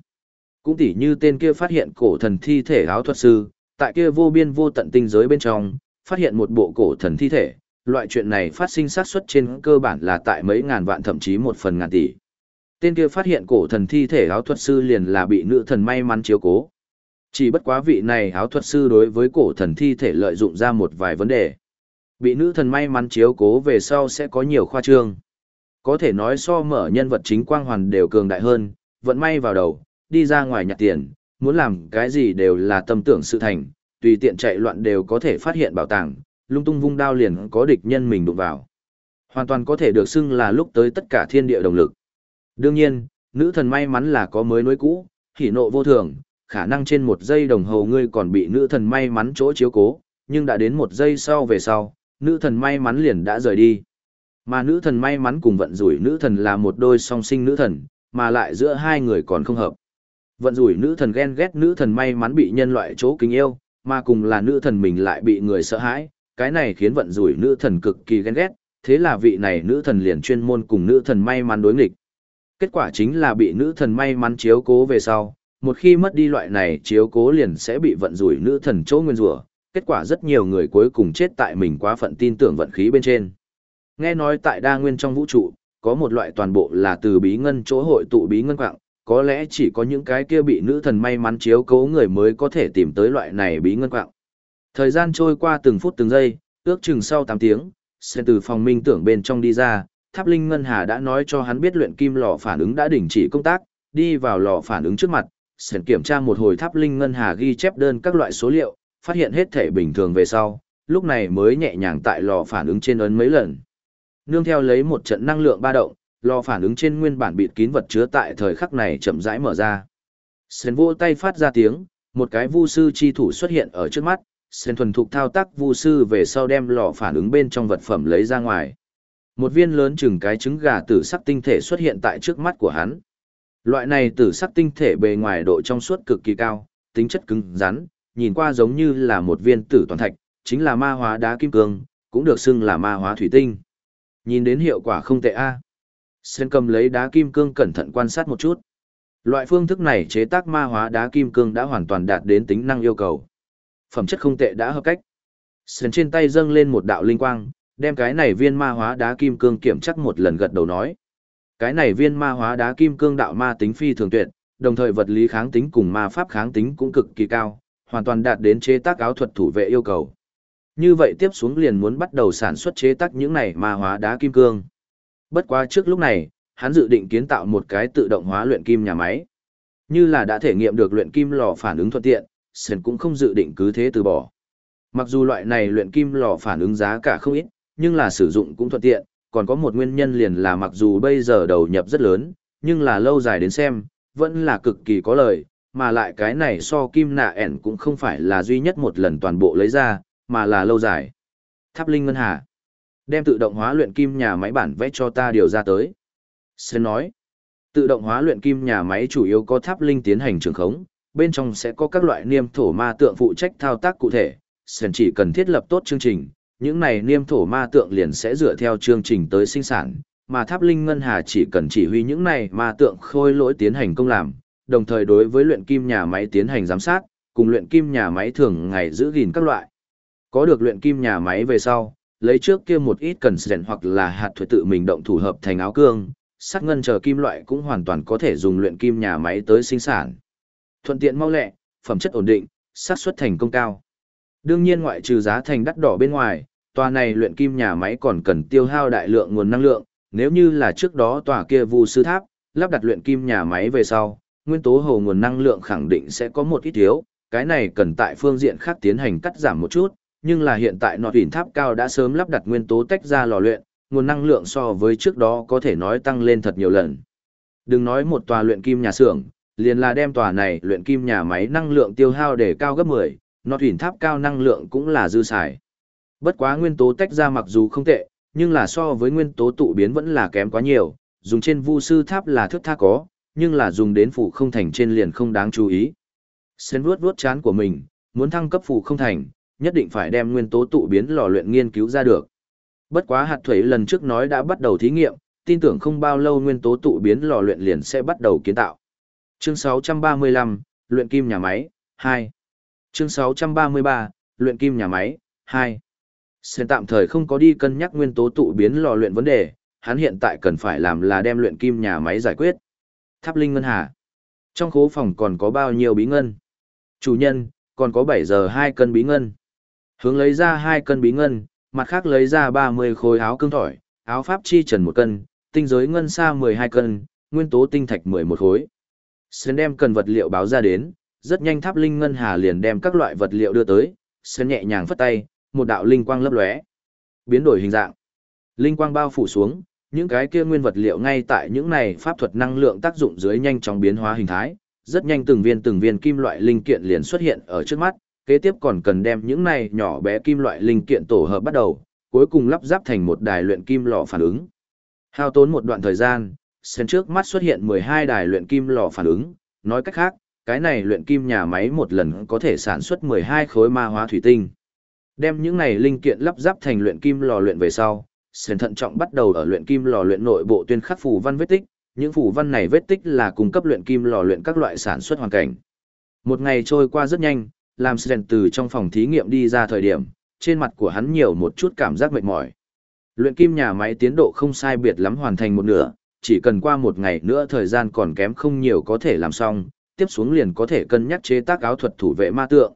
Cũng tỉ như tên kia phát hiện cổ thần thi thể áo thuật sư, tại kia vô biên vô tận tinh giới bên trong, phát hiện một bộ cổ thần thi thể, loại chuyện này phát sinh xác suất trên cơ bản là tại mấy ngàn vạn thậm chí một phần ngàn tỷ. Tên kia phát hiện cổ thần thi thể áo thuật sư liền là bị nữ thần may mắn chiếu cố. Chỉ bất quá vị này áo thuật sư đối với cổ thần thi thể lợi dụng ra một vài vấn đề. Bị nữ thần may mắn chiếu cố về sau sẽ có nhiều khoa trương. Có thể nói so mở nhân vật chính quang hoàn đều cường đại hơn, vận may vào đầu, đi ra ngoài nhặt tiền, muốn làm cái gì đều là tâm tưởng sự thành, tùy tiện chạy loạn đều có thể phát hiện bảo tàng, lung tung vung đao liền có địch nhân mình đụng vào. Hoàn toàn có thể được xưng là lúc tới tất cả thiên địa đồng lực. Đương nhiên, nữ thần may mắn là có mới nối cũ, hỉ nộ vô thường, khả năng trên một giây đồng hồ ngươi còn bị nữ thần may mắn chỗ chiếu cố, nhưng đã đến một giây sau về sau, nữ thần may mắn liền đã rời đi. Mà nữ thần may mắn cùng vận rủi nữ thần là một đôi song sinh nữ thần, mà lại giữa hai người còn không hợp. Vận rủi nữ thần ghen ghét nữ thần may mắn bị nhân loại chỗ kính yêu, mà cùng là nữ thần mình lại bị người sợ hãi, cái này khiến vận rủi nữ thần cực kỳ ghen ghét, thế là vị này nữ thần liền chuyên môn cùng nữ thần may mắn đối nghịch. Kết quả chính là bị nữ thần may mắn chiếu cố về sau, một khi mất đi loại này chiếu cố liền sẽ bị vận rủi nữ thần chỗ nguyên rủa. Kết quả rất nhiều người cuối cùng chết tại mình quá phận tin tưởng vận khí bên trên. Nghe nói tại đa nguyên trong vũ trụ, có một loại toàn bộ là từ bí ngân chỗ hội tụ bí ngân quạng, có lẽ chỉ có những cái kia bị nữ thần may mắn chiếu cố người mới có thể tìm tới loại này bí ngân quạng. Thời gian trôi qua từng phút từng giây, ước chừng sau 8 tiếng, sen từ phòng minh tưởng bên trong đi ra, Tháp Linh Ngân Hà đã nói cho hắn biết luyện kim lò phản ứng đã đình chỉ công tác, đi vào lò phản ứng trước mặt, sen kiểm tra một hồi Tháp Linh Ngân Hà ghi chép đơn các loại số liệu, phát hiện hết thể bình thường về sau, lúc này mới nhẹ nhàng tại lò phản ứng trên ấn mấy lần. Nương theo lấy một trận năng lượng ba động, lò phản ứng trên nguyên bản bịt kín vật chứa tại thời khắc này chậm rãi mở ra. Sen vỗ tay phát ra tiếng, một cái vu sư chi thủ xuất hiện ở trước mắt, sen thuần thục thao tác vu sư về sau đem lò phản ứng bên trong vật phẩm lấy ra ngoài. Một viên lớn chừng cái trứng gà tử sắc tinh thể xuất hiện tại trước mắt của hắn. Loại này tử sắc tinh thể bề ngoài độ trong suốt cực kỳ cao, tính chất cứng rắn, nhìn qua giống như là một viên tử toàn thạch, chính là ma hóa đá kim cương, cũng được xưng là ma hóa thủy tinh. Nhìn đến hiệu quả không tệ a. À. Sen cầm lấy đá kim cương cẩn thận quan sát một chút. Loại phương thức này chế tác ma hóa đá kim cương đã hoàn toàn đạt đến tính năng yêu cầu. Phẩm chất không tệ đã hợp cách. Sơn trên tay dâng lên một đạo linh quang, đem cái này viên ma hóa đá kim cương kiểm chắc một lần gật đầu nói. Cái này viên ma hóa đá kim cương đạo ma tính phi thường tuyệt, đồng thời vật lý kháng tính cùng ma pháp kháng tính cũng cực kỳ cao, hoàn toàn đạt đến chế tác áo thuật thủ vệ yêu cầu. Như vậy tiếp xuống liền muốn bắt đầu sản xuất chế tác những này ma hóa đá kim cương. Bất quá trước lúc này, hắn dự định kiến tạo một cái tự động hóa luyện kim nhà máy. Như là đã thể nghiệm được luyện kim lò phản ứng thuận tiện, Sơn cũng không dự định cứ thế từ bỏ. Mặc dù loại này luyện kim lò phản ứng giá cả không ít, nhưng là sử dụng cũng thuận tiện, còn có một nguyên nhân liền là mặc dù bây giờ đầu nhập rất lớn, nhưng là lâu dài đến xem, vẫn là cực kỳ có lợi, mà lại cái này so kim nạ ẻn cũng không phải là duy nhất một lần toàn bộ lấy ra, mà là lâu dài. Tháp Linh Ngân Hà đem tự động hóa luyện kim nhà máy bản vẽ cho ta điều ra tới. Sơn nói, tự động hóa luyện kim nhà máy chủ yếu có tháp linh tiến hành trường khống, bên trong sẽ có các loại niêm thổ ma tượng phụ trách thao tác cụ thể. Sơn chỉ cần thiết lập tốt chương trình, những này niêm thổ ma tượng liền sẽ dựa theo chương trình tới sinh sản, mà tháp linh ngân hà chỉ cần chỉ huy những này ma tượng khôi lỗi tiến hành công làm, đồng thời đối với luyện kim nhà máy tiến hành giám sát, cùng luyện kim nhà máy thường ngày giữ gìn các loại. Có được luyện kim nhà máy về sau, lấy trước kia một ít cần sẻn hoặc là hạt thuế tự mình động thủ hợp thành áo cương, sắt ngân chờ kim loại cũng hoàn toàn có thể dùng luyện kim nhà máy tới sinh sản. Thuận tiện mau lẹ, phẩm chất ổn định, xác suất thành công cao. Đương nhiên ngoại trừ giá thành đắt đỏ bên ngoài, tòa này luyện kim nhà máy còn cần tiêu hao đại lượng nguồn năng lượng, nếu như là trước đó tòa kia vu sư tháp, lắp đặt luyện kim nhà máy về sau, nguyên tố hồ nguồn năng lượng khẳng định sẽ có một ít thiếu, cái này cần tại phương diện khác tiến hành cắt giảm một chút, nhưng là hiện tại nọt đỉnh tháp cao đã sớm lắp đặt nguyên tố tách ra lò luyện, nguồn năng lượng so với trước đó có thể nói tăng lên thật nhiều lần. Đừng nói một tòa luyện kim nhà xưởng, liền là đem tòa này luyện kim nhà máy năng lượng tiêu hao để cao gấp 10, nó thủy tháp cao năng lượng cũng là dư xài. Bất quá nguyên tố tách ra mặc dù không tệ, nhưng là so với nguyên tố tụ biến vẫn là kém quá nhiều, dùng trên vu sư tháp là thước tha có, nhưng là dùng đến phủ không thành trên liền không đáng chú ý. Sen vuốt vuốt chán của mình, muốn thăng cấp phủ không thành, nhất định phải đem nguyên tố tụ biến lò luyện nghiên cứu ra được. Bất quá hạt thuế lần trước nói đã bắt đầu thí nghiệm, tin tưởng không bao lâu nguyên tố tụ biến lò luyện liền sẽ bắt đầu kiến tạo. Chương 635, luyện kim nhà máy, 2. Chương 633, luyện kim nhà máy, 2. Sơn tạm thời không có đi cân nhắc nguyên tố tụ biến lò luyện vấn đề, hắn hiện tại cần phải làm là đem luyện kim nhà máy giải quyết. Tháp Linh Ngân Hà. Trong khố phòng còn có bao nhiêu bí ngân? Chủ nhân, còn có 7 giờ 2 cân bí ngân. Hướng lấy ra 2 cân bí ngân, mặt khác lấy ra 30 khối áo cương thỏi, áo pháp chi trần 1 cân, tinh giới ngân sa 12 cân, nguyên tố tinh thạch 11 khối. Sơn đem cần vật liệu báo ra đến, rất nhanh tháp linh ngân hà liền đem các loại vật liệu đưa tới, Sơn nhẹ nhàng phất tay, một đạo linh quang lấp lóe, biến đổi hình dạng. Linh quang bao phủ xuống, những cái kia nguyên vật liệu ngay tại những này pháp thuật năng lượng tác dụng dưới nhanh chóng biến hóa hình thái, rất nhanh từng viên từng viên kim loại linh kiện liền xuất hiện ở trước mắt, kế tiếp còn cần đem những này nhỏ bé kim loại linh kiện tổ hợp bắt đầu, cuối cùng lắp ráp thành một đài luyện kim lò phản ứng. Hao tốn một đoạn thời gian, sân trước mắt xuất hiện 12 đài luyện kim lò phản ứng, nói cách khác, cái này luyện kim nhà máy một lần có thể sản xuất 12 khối ma hóa thủy tinh. Đem những này linh kiện lắp ráp thành luyện kim lò luyện về sau, sân thận trọng bắt đầu ở luyện kim lò luyện nội bộ tuyên khắc phù văn vết tích, những phù văn này vết tích là cung cấp luyện kim lò luyện các loại sản xuất hoàn cảnh. Một ngày trôi qua rất nhanh, làm Sren từ trong phòng thí nghiệm đi ra thời điểm, trên mặt của hắn nhiều một chút cảm giác mệt mỏi. Luyện kim nhà máy tiến độ không sai biệt lắm hoàn thành một nửa, chỉ cần qua một ngày nữa thời gian còn kém không nhiều có thể làm xong, tiếp xuống liền có thể cân nhắc chế tác áo thuật thủ vệ ma tượng.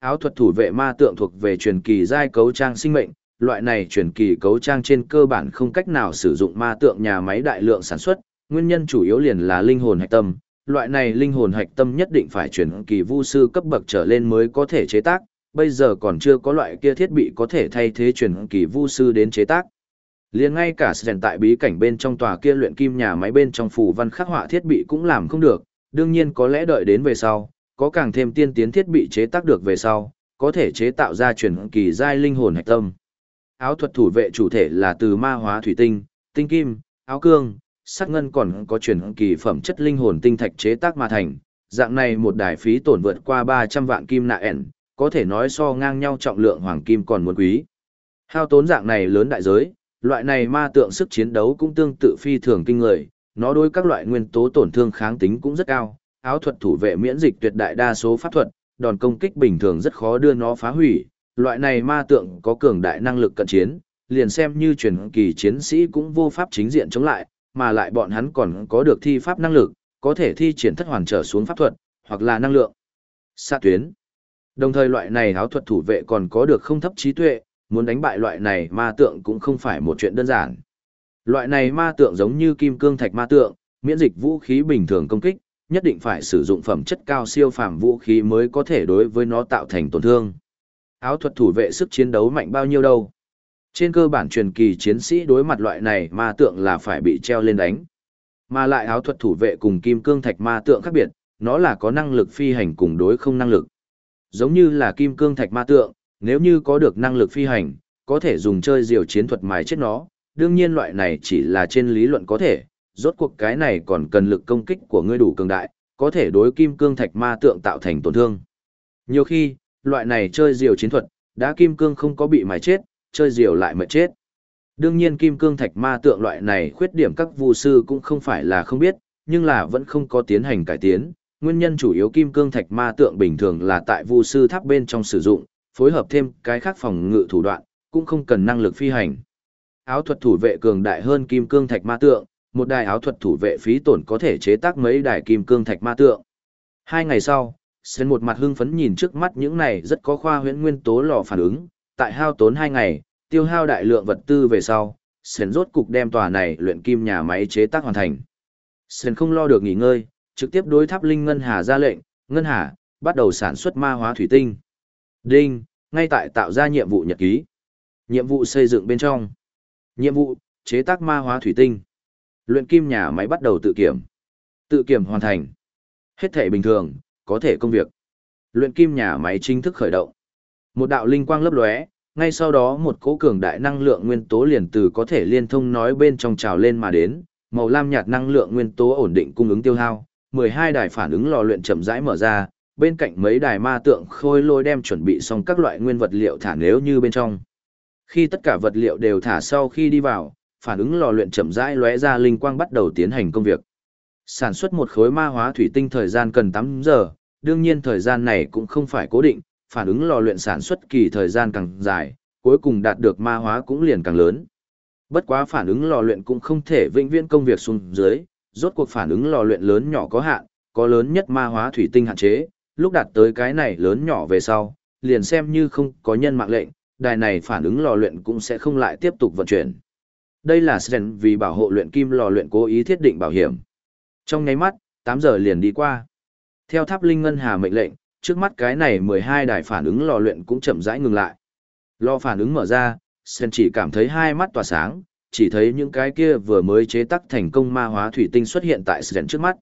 Áo thuật thủ vệ ma tượng thuộc về truyền kỳ giai cấu trang sinh mệnh, loại này truyền kỳ cấu trang trên cơ bản không cách nào sử dụng ma tượng nhà máy đại lượng sản xuất, nguyên nhân chủ yếu liền là linh hồn hạch tâm, loại này linh hồn hạch tâm nhất định phải truyền kỳ vu sư cấp bậc trở lên mới có thể chế tác, bây giờ còn chưa có loại kia thiết bị có thể thay thế truyền kỳ vu sư đến chế tác. Liền ngay cả sèn tại bí cảnh bên trong tòa kia luyện kim nhà máy bên trong phủ văn khắc họa thiết bị cũng làm không được, đương nhiên có lẽ đợi đến về sau, có càng thêm tiên tiến thiết bị chế tác được về sau, có thể chế tạo ra chuyển kỳ giai linh hồn hạch tâm. áo thuật thủ vệ chủ thể là từ ma hóa thủy tinh, tinh kim, áo cương, sắc ngân còn có chuyển kỳ phẩm chất linh hồn tinh thạch chế tác mà thành. Dạng này một đài phí tổn vượt qua 300 vạn kim nạ ẻn, có thể nói so ngang nhau trọng lượng hoàng kim còn muốn quý. Hao tốn dạng này lớn đại giới, loại này ma tượng sức chiến đấu cũng tương tự phi thường kinh người, nó đối các loại nguyên tố tổn thương kháng tính cũng rất cao, áo thuật thủ vệ miễn dịch tuyệt đại đa số pháp thuật, đòn công kích bình thường rất khó đưa nó phá hủy, loại này ma tượng có cường đại năng lực cận chiến, liền xem như truyền kỳ chiến sĩ cũng vô pháp chính diện chống lại, mà lại bọn hắn còn có được thi pháp năng lực, có thể thi triển thất hoàn trở xuống pháp thuật, hoặc là năng lượng. Xạ tuyến. Đồng thời loại này áo thuật thủ vệ còn có được không thấp trí tuệ, muốn đánh bại loại này ma tượng cũng không phải một chuyện đơn giản. Loại này ma tượng giống như kim cương thạch ma tượng, miễn dịch vũ khí bình thường công kích, nhất định phải sử dụng phẩm chất cao siêu phàm vũ khí mới có thể đối với nó tạo thành tổn thương. Áo thuật thủ vệ sức chiến đấu mạnh bao nhiêu đâu? Trên cơ bản truyền kỳ chiến sĩ đối mặt loại này ma tượng là phải bị treo lên đánh. Mà lại áo thuật thủ vệ cùng kim cương thạch ma tượng khác biệt, nó là có năng lực phi hành cùng đối không năng lực. Giống như là kim cương thạch ma tượng, nếu như có được năng lực phi hành, có thể dùng chơi diều chiến thuật mài chết nó, đương nhiên loại này chỉ là trên lý luận có thể, rốt cuộc cái này còn cần lực công kích của ngươi đủ cường đại, có thể đối kim cương thạch ma tượng tạo thành tổn thương. Nhiều khi, loại này chơi diều chiến thuật, đã kim cương không có bị mài chết, chơi diều lại mệt chết. Đương nhiên kim cương thạch ma tượng loại này khuyết điểm các vu sư cũng không phải là không biết, nhưng là vẫn không có tiến hành cải tiến. Nguyên nhân chủ yếu kim cương thạch ma tượng bình thường là tại vu sư tháp bên trong sử dụng, phối hợp thêm cái khác phòng ngự thủ đoạn, cũng không cần năng lực phi hành. Áo thuật thủ vệ cường đại hơn kim cương thạch ma tượng, một đài áo thuật thủ vệ phí tổn có thể chế tác mấy đài kim cương thạch ma tượng. Hai ngày sau, sơn một mặt hưng phấn nhìn trước mắt những này rất có khoa huyễn nguyên tố lò phản ứng, tại hao tốn hai ngày, tiêu hao đại lượng vật tư về sau, sơn rốt cục đem tòa này luyện kim nhà máy chế tác hoàn thành. sơn không lo được nghỉ ngơi, trực tiếp đối tháp linh ngân hà ra lệnh, ngân hà bắt đầu sản xuất ma hóa thủy tinh. Đinh, ngay tại tạo ra nhiệm vụ nhật ký. Nhiệm vụ xây dựng bên trong. Nhiệm vụ, chế tác ma hóa thủy tinh. Luyện kim nhà máy bắt đầu tự kiểm. Tự kiểm hoàn thành. Hết thể bình thường, có thể công việc. Luyện kim nhà máy chính thức khởi động. Một đạo linh quang lấp lóe, ngay sau đó một cỗ cường đại năng lượng nguyên tố liền từ có thể liên thông nói bên trong trào lên mà đến, màu lam nhạt năng lượng nguyên tố ổn định cung ứng tiêu hao, 12 đài phản ứng lò luyện chậm rãi mở ra, bên cạnh mấy đài ma tượng khôi lôi đem chuẩn bị xong các loại nguyên vật liệu thả nếu như bên trong. Khi tất cả vật liệu đều thả sau khi đi vào, phản ứng lò luyện chậm rãi lóe ra linh quang bắt đầu tiến hành công việc. Sản xuất một khối ma hóa thủy tinh thời gian cần 8 giờ, đương nhiên thời gian này cũng không phải cố định, phản ứng lò luyện sản xuất kỳ thời gian càng dài, cuối cùng đạt được ma hóa cũng liền càng lớn. Bất quá phản ứng lò luyện cũng không thể vĩnh viễn công việc xuống dưới, rốt cuộc phản ứng lò luyện lớn nhỏ có hạn, có lớn nhất ma hóa thủy tinh hạn chế, lúc đạt tới cái này lớn nhỏ về sau, liền xem như không có nhân mạng lệnh, đài này phản ứng lò luyện cũng sẽ không lại tiếp tục vận chuyển. Đây là Sren vì bảo hộ luyện kim lò luyện cố ý thiết định bảo hiểm. Trong nháy mắt, 8 giờ liền đi qua. Theo tháp linh ngân hà mệnh lệnh, trước mắt cái này 12 đài phản ứng lò luyện cũng chậm rãi ngừng lại. Lò phản ứng mở ra, Sren chỉ cảm thấy hai mắt tỏa sáng, chỉ thấy những cái kia vừa mới chế tác thành công ma hóa thủy tinh xuất hiện tại Sren trước mắt.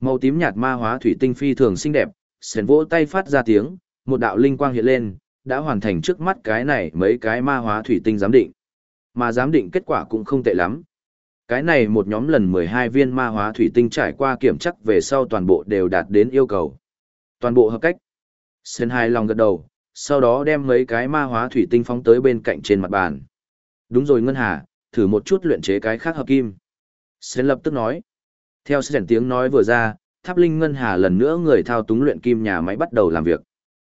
Màu tím nhạt ma hóa thủy tinh phi thường xinh đẹp, Sen vỗ tay phát ra tiếng, một đạo linh quang hiện lên, đã hoàn thành trước mắt cái này mấy cái ma hóa thủy tinh giám định. Mà giám định kết quả cũng không tệ lắm. Cái này một nhóm lần 12 viên ma hóa thủy tinh trải qua kiểm chắc về sau toàn bộ đều đạt đến yêu cầu. Toàn bộ hợp cách. Sơn hai lòng gật đầu, sau đó đem mấy cái ma hóa thủy tinh phóng tới bên cạnh trên mặt bàn. Đúng rồi Ngân Hà, thử một chút luyện chế cái khác hợp kim. Sơn lập tức nói. Theo Sen tiếng nói vừa ra, tháp linh Ngân Hà lần nữa người thao túng luyện kim nhà máy bắt đầu làm việc.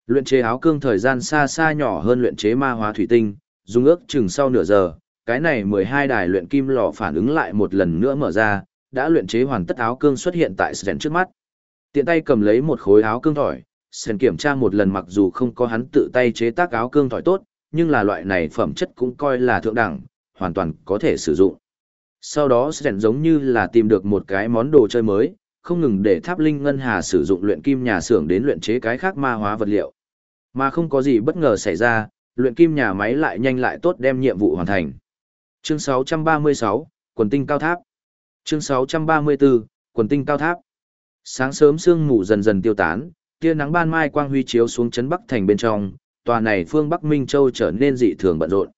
Luyện chế áo cương thời gian xa xa nhỏ hơn luyện chế ma hóa thủy tinh, dùng ước chừng sau nửa giờ, cái này 12 đài luyện kim lò phản ứng lại một lần nữa mở ra, đã luyện chế hoàn tất áo cương xuất hiện tại Sren trước mắt. Tiện tay cầm lấy một khối áo cương thỏi, Sren kiểm tra một lần mặc dù không có hắn tự tay chế tác áo cương thỏi tốt, nhưng là loại này phẩm chất cũng coi là thượng đẳng, hoàn toàn có thể sử dụng. Sau đó Sren giống như là tìm được một cái món đồ chơi mới, không ngừng để tháp linh ngân hà sử dụng luyện kim nhà xưởng đến luyện chế cái khác ma hóa vật liệu. Mà không có gì bất ngờ xảy ra, luyện kim nhà máy lại nhanh lại tốt đem nhiệm vụ hoàn thành. Chương 636, quần tinh cao tháp. Chương 634, quần tinh cao tháp. Sáng sớm sương mù dần dần tiêu tán, tia nắng ban mai quang huy chiếu xuống Trấn Bắc thành bên trong, tòa này phương Bắc Minh Châu trở nên dị thường bận rộn.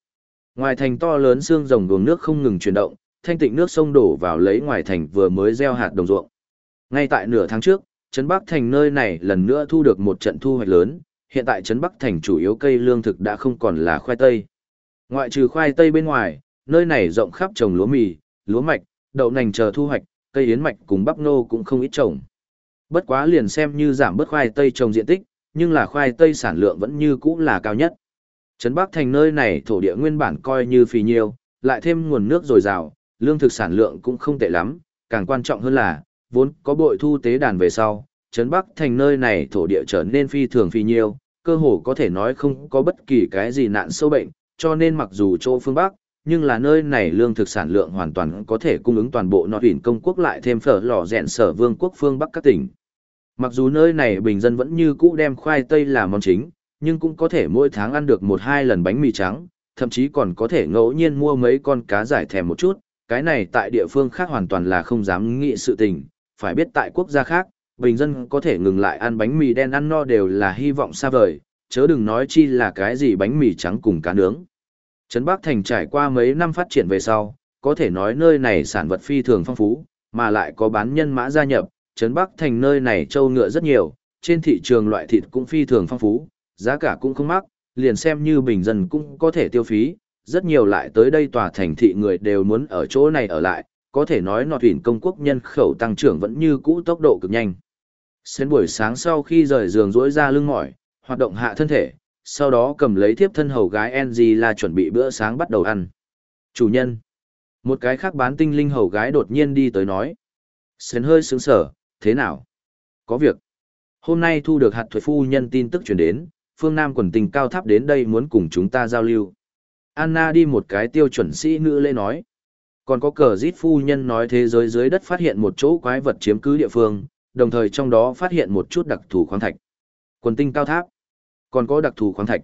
Ngoài thành to lớn xương rồng luồng nước không ngừng chuyển động, thanh tịnh nước sông đổ vào lấy ngoài thành vừa mới gieo hạt đồng ruộng. Ngay tại nửa tháng trước, Trấn Bắc Thành nơi này lần nữa thu được một trận thu hoạch lớn, hiện tại Trấn Bắc Thành chủ yếu cây lương thực đã không còn là khoai tây. Ngoại trừ khoai tây bên ngoài, nơi này rộng khắp trồng lúa mì, lúa mạch, đậu nành chờ thu hoạch, cây yến mạch cùng bắp nô cũng không ít trồng. Bất quá liền xem như giảm bớt khoai tây trồng diện tích, nhưng là khoai tây sản lượng vẫn như cũ là cao nhất. Trấn Bắc Thành nơi này thổ địa nguyên bản coi như phì nhiêu, lại thêm nguồn nước dồi dào, lương thực sản lượng cũng không tệ lắm, càng quan trọng hơn là, vốn có bội thu tế đàn về sau, Trấn Bắc Thành nơi này thổ địa trở nên phi thường phi nhiêu, cơ hồ có thể nói không có bất kỳ cái gì nạn sâu bệnh, cho nên mặc dù chỗ phương Bắc, nhưng là nơi này lương thực sản lượng hoàn toàn có thể cung ứng toàn bộ nọ huyền công quốc lại thêm phở lò rèn sở vương quốc phương Bắc các tỉnh. Mặc dù nơi này bình dân vẫn như cũ đem khoai tây làm món chính, nhưng cũng có thể mỗi tháng ăn được một hai lần bánh mì trắng, thậm chí còn có thể ngẫu nhiên mua mấy con cá giải thèm một chút, cái này tại địa phương khác hoàn toàn là không dám nghĩ sự tình, phải biết tại quốc gia khác, bình dân có thể ngừng lại ăn bánh mì đen ăn no đều là hy vọng xa vời, chớ đừng nói chi là cái gì bánh mì trắng cùng cá nướng. Trấn Bắc Thành trải qua mấy năm phát triển về sau, có thể nói nơi này sản vật phi thường phong phú, mà lại có bán nhân mã gia nhập, Trấn Bắc Thành nơi này trâu ngựa rất nhiều, trên thị trường loại thịt cũng phi thường phong phú, giá cả cũng không mắc, liền xem như bình dân cũng có thể tiêu phí, rất nhiều lại tới đây tòa thành thị người đều muốn ở chỗ này ở lại, có thể nói nọt thuyền công quốc nhân khẩu tăng trưởng vẫn như cũ tốc độ cực nhanh. Xuyên buổi sáng sau khi rời giường rỗi ra lưng mỏi, hoạt động hạ thân thể, sau đó cầm lấy thiếp thân hầu gái NG là chuẩn bị bữa sáng bắt đầu ăn. Chủ nhân. Một cái khác bán tinh linh hầu gái đột nhiên đi tới nói. Xuyên hơi sướng sở, thế nào? Có việc. Hôm nay thu được hạt thuế phu nhân tin tức chuyển đến, phương Nam quần tình cao tháp đến đây muốn cùng chúng ta giao lưu. Anna đi một cái tiêu chuẩn sĩ nữ lễ nói. Còn có cờ giết phu nhân nói thế giới dưới đất phát hiện một chỗ quái vật chiếm cứ địa phương, đồng thời trong đó phát hiện một chút đặc thù khoáng thạch. Quần tinh cao tháp. Còn có đặc thù khoáng thạch.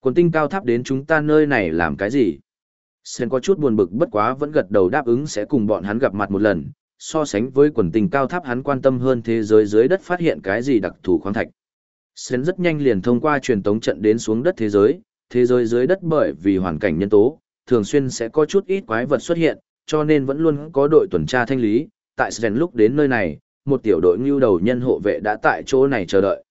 Quần tinh cao tháp đến chúng ta nơi này làm cái gì? Sen có chút buồn bực bất quá vẫn gật đầu đáp ứng sẽ cùng bọn hắn gặp mặt một lần, so sánh với quần tinh cao tháp hắn quan tâm hơn thế giới dưới đất phát hiện cái gì đặc thù khoáng thạch. Sen rất nhanh liền thông qua truyền tống trận đến xuống đất thế giới, thế giới dưới đất bởi vì hoàn cảnh nhân tố, thường xuyên sẽ có chút ít quái vật xuất hiện, cho nên vẫn luôn có đội tuần tra thanh lý. Tại Sen lúc đến nơi này, một tiểu đội ngưu đầu nhân hộ vệ đã tại chỗ này chờ đợi.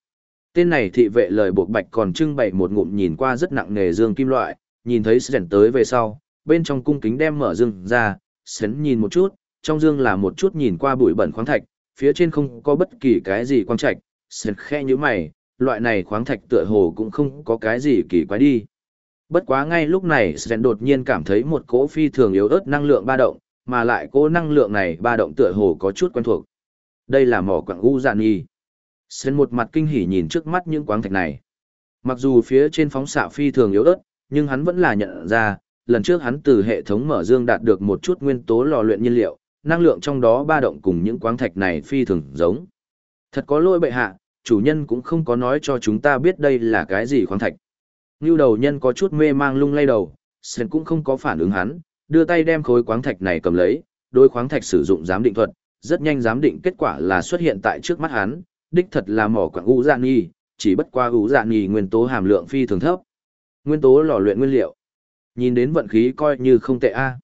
Tên này thị vệ lời buộc bạch còn trưng bày một ngụm nhìn qua rất nặng nề dương kim loại, nhìn thấy Sen tới về sau, bên trong cung kính đem mở dương ra, Sen nhìn một chút, trong dương là một chút nhìn qua bụi bẩn khoáng thạch, phía trên không có bất kỳ cái gì quang trạch, Sen khe như mày, loại này khoáng thạch tựa hồ cũng không có cái gì kỳ quái đi. Bất quá ngay lúc này Sren đột nhiên cảm thấy một cỗ phi thường yếu ớt năng lượng ba động, mà lại cỗ năng lượng này ba động tựa hồ có chút quen thuộc. Đây là mỏ quặng u dạ Giàn nghi. Sren một mặt kinh hỉ nhìn trước mắt những quáng thạch này. Mặc dù phía trên phóng xạ phi thường yếu ớt, nhưng hắn vẫn là nhận ra, lần trước hắn từ hệ thống mở dương đạt được một chút nguyên tố lò luyện nhiên liệu, năng lượng trong đó ba động cùng những quáng thạch này phi thường giống. Thật có lỗi bệ hạ, chủ nhân cũng không có nói cho chúng ta biết đây là cái gì khoáng thạch. Ngưu đầu nhân có chút mê mang lung lay đầu, sơn cũng không có phản ứng hắn, đưa tay đem khối khoáng thạch này cầm lấy, đôi khoáng thạch sử dụng giám định thuật, rất nhanh giám định kết quả là xuất hiện tại trước mắt hắn, đích thật là mỏ quặng u dạ nghi, chỉ bất qua u dạ nghi nguyên tố hàm lượng phi thường thấp. Nguyên tố lò luyện nguyên liệu. Nhìn đến vận khí coi như không tệ a.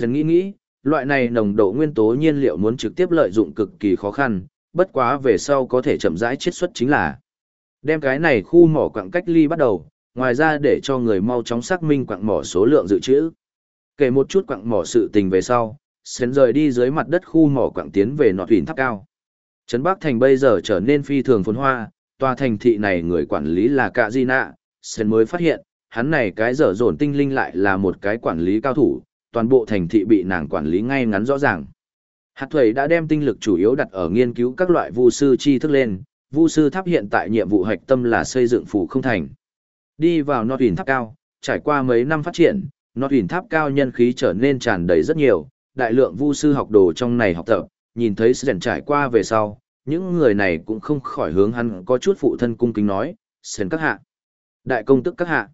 À. Nghĩ nghĩ, loại này nồng độ nguyên tố nhiên liệu muốn trực tiếp lợi dụng cực kỳ khó khăn, bất quá về sau có thể chậm rãi chiết xuất chính là đem cái này khu mỏ quặng cách ly bắt đầu, ngoài ra để cho người mau chóng xác minh quặng mỏ số lượng dự trữ. Kể một chút quặng mỏ sự tình về sau, Sến rời đi dưới mặt đất khu mỏ quặng tiến về nọ thuyền tháp cao. Trấn Bắc Thành bây giờ trở nên phi thường phồn hoa, tòa thành thị này người quản lý là Cạ Di Nạ, Sến mới phát hiện, hắn này cái dở dồn tinh linh lại là một cái quản lý cao thủ, toàn bộ thành thị bị nàng quản lý ngay ngắn rõ ràng. Hạt thuẩy đã đem tinh lực chủ yếu đặt ở nghiên cứu các loại vu sư chi thức lên, vu sư tháp hiện tại nhiệm vụ hạch tâm là xây dựng phủ không thành. Đi vào nọt tháp cao, trải qua mấy năm phát triển, nọt tháp cao nhân khí trở nên tràn đầy rất nhiều, đại lượng vu sư học đồ trong này học tập, nhìn thấy Sren trải qua về sau, những người này cũng không khỏi hướng hắn có chút phụ thân cung kính nói, Sren các hạ, đại công tức các hạ,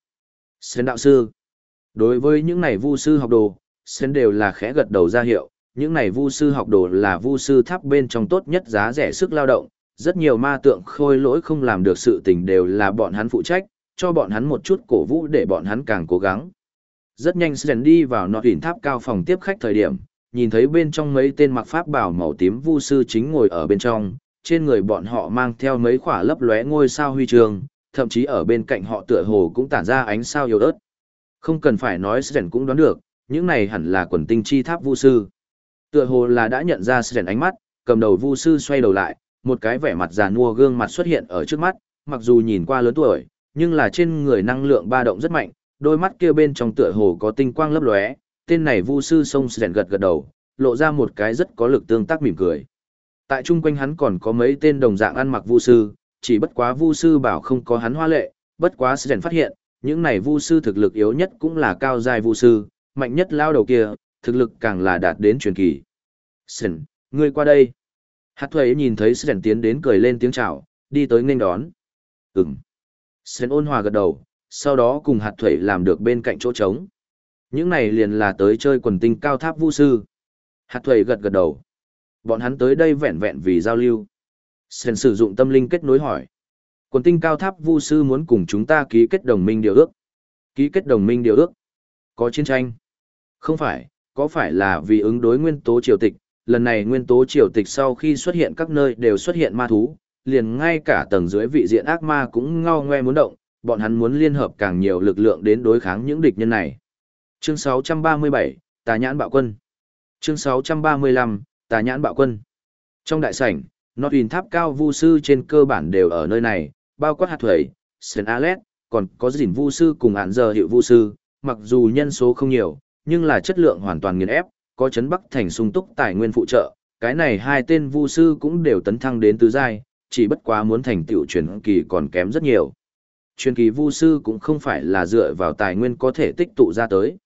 Sren đạo sư. Đối với những này vu sư học đồ, Sren đều là khẽ gật đầu ra hiệu, những này vu sư học đồ là vu sư tháp bên trong tốt nhất giá rẻ sức lao động, rất nhiều ma tượng khôi lỗi không làm được sự tình đều là bọn hắn phụ trách, cho bọn hắn một chút cổ vũ để bọn hắn càng cố gắng. Rất nhanh Sren đi vào nọ đỉnh tháp cao phòng tiếp khách thời điểm, nhìn thấy bên trong mấy tên mặc pháp bảo màu tím vu sư chính ngồi ở bên trong, trên người bọn họ mang theo mấy khỏa lấp lóe ngôi sao huy chương, thậm chí ở bên cạnh họ tựa hồ cũng tản ra ánh sao yếu ớt. Không cần phải nói Sren cũng đoán được, những này hẳn là quần tinh chi tháp vu sư. Tựa hồ là đã nhận ra Sren ánh mắt, cầm đầu vu sư xoay đầu lại, một cái vẻ mặt già nua gương mặt xuất hiện ở trước mắt, mặc dù nhìn qua lớn tuổi, nhưng là trên người năng lượng ba động rất mạnh, đôi mắt kia bên trong tựa hồ có tinh quang lấp lóe, tên này vu sư sông rèn gật gật đầu, lộ ra một cái rất có lực tương tác mỉm cười. Tại chung quanh hắn còn có mấy tên đồng dạng ăn mặc vu sư, chỉ bất quá vu sư bảo không có hắn hoa lệ, bất quá rèn phát hiện, những này vu sư thực lực yếu nhất cũng là cao giai vu sư, mạnh nhất lao đầu kia, thực lực càng là đạt đến truyền kỳ. Sren, ngươi qua đây. Hạt thuế nhìn thấy Sren tiến đến cười lên tiếng chào, đi tới nghênh đón. Ừm. Sến ôn hòa gật đầu, sau đó cùng hạt thuẩy làm được bên cạnh chỗ trống. Những này liền là tới chơi quần tinh cao tháp vu sư. Hạt thuẩy gật gật đầu. Bọn hắn tới đây vẹn vẹn vì giao lưu. Sến sử dụng tâm linh kết nối hỏi. Quần tinh cao tháp vu sư muốn cùng chúng ta ký kết đồng minh điều ước. Ký kết đồng minh điều ước. Có chiến tranh. Không phải, có phải là vì ứng đối nguyên tố triều tịch, lần này nguyên tố triều tịch sau khi xuất hiện các nơi đều xuất hiện ma thú, liền ngay cả tầng dưới vị diện ác ma cũng ngao ngoe muốn động, bọn hắn muốn liên hợp càng nhiều lực lượng đến đối kháng những địch nhân này. Chương 637, Tà nhãn bạo quân. Chương 635, Tà nhãn bạo quân. Trong đại sảnh, Notwin tháp cao vu sư trên cơ bản đều ở nơi này, bao quát hạt thuẩy, Sen Alet, còn có dỉn vu sư cùng hạn giờ hiệu vu sư, mặc dù nhân số không nhiều, nhưng là chất lượng hoàn toàn nghiền ép, có chấn bắc thành sung túc tài nguyên phụ trợ, cái này hai tên vu sư cũng đều tấn thăng đến tứ giai, chỉ bất quá muốn thành tựu truyền kỳ còn kém rất nhiều. Truyền kỳ vu sư cũng không phải là dựa vào tài nguyên có thể tích tụ ra tới.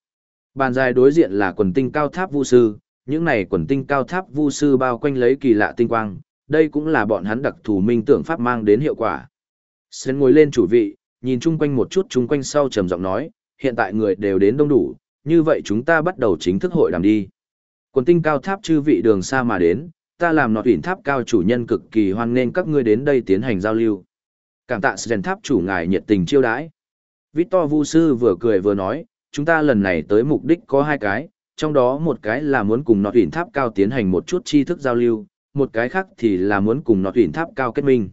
Bàn dài đối diện là quần tinh cao tháp vu sư, những này quần tinh cao tháp vu sư bao quanh lấy kỳ lạ tinh quang, đây cũng là bọn hắn đặc thù minh tưởng pháp mang đến hiệu quả. Sến ngồi lên chủ vị, nhìn chung quanh một chút chung quanh sau trầm giọng nói, hiện tại người đều đến đông đủ, như vậy chúng ta bắt đầu chính thức hội đàm đi. Quần tinh cao tháp chư vị đường xa mà đến, ta làm nọt ủy tháp cao chủ nhân cực kỳ hoan nghênh các ngươi đến đây tiến hành giao lưu. Cảm tạ Sren tháp chủ ngài nhiệt tình chiêu đãi. Victor Vu sư vừa cười vừa nói, chúng ta lần này tới mục đích có hai cái, trong đó một cái là muốn cùng nọt ủy tháp cao tiến hành một chút tri thức giao lưu, một cái khác thì là muốn cùng nọt ủy tháp cao kết minh.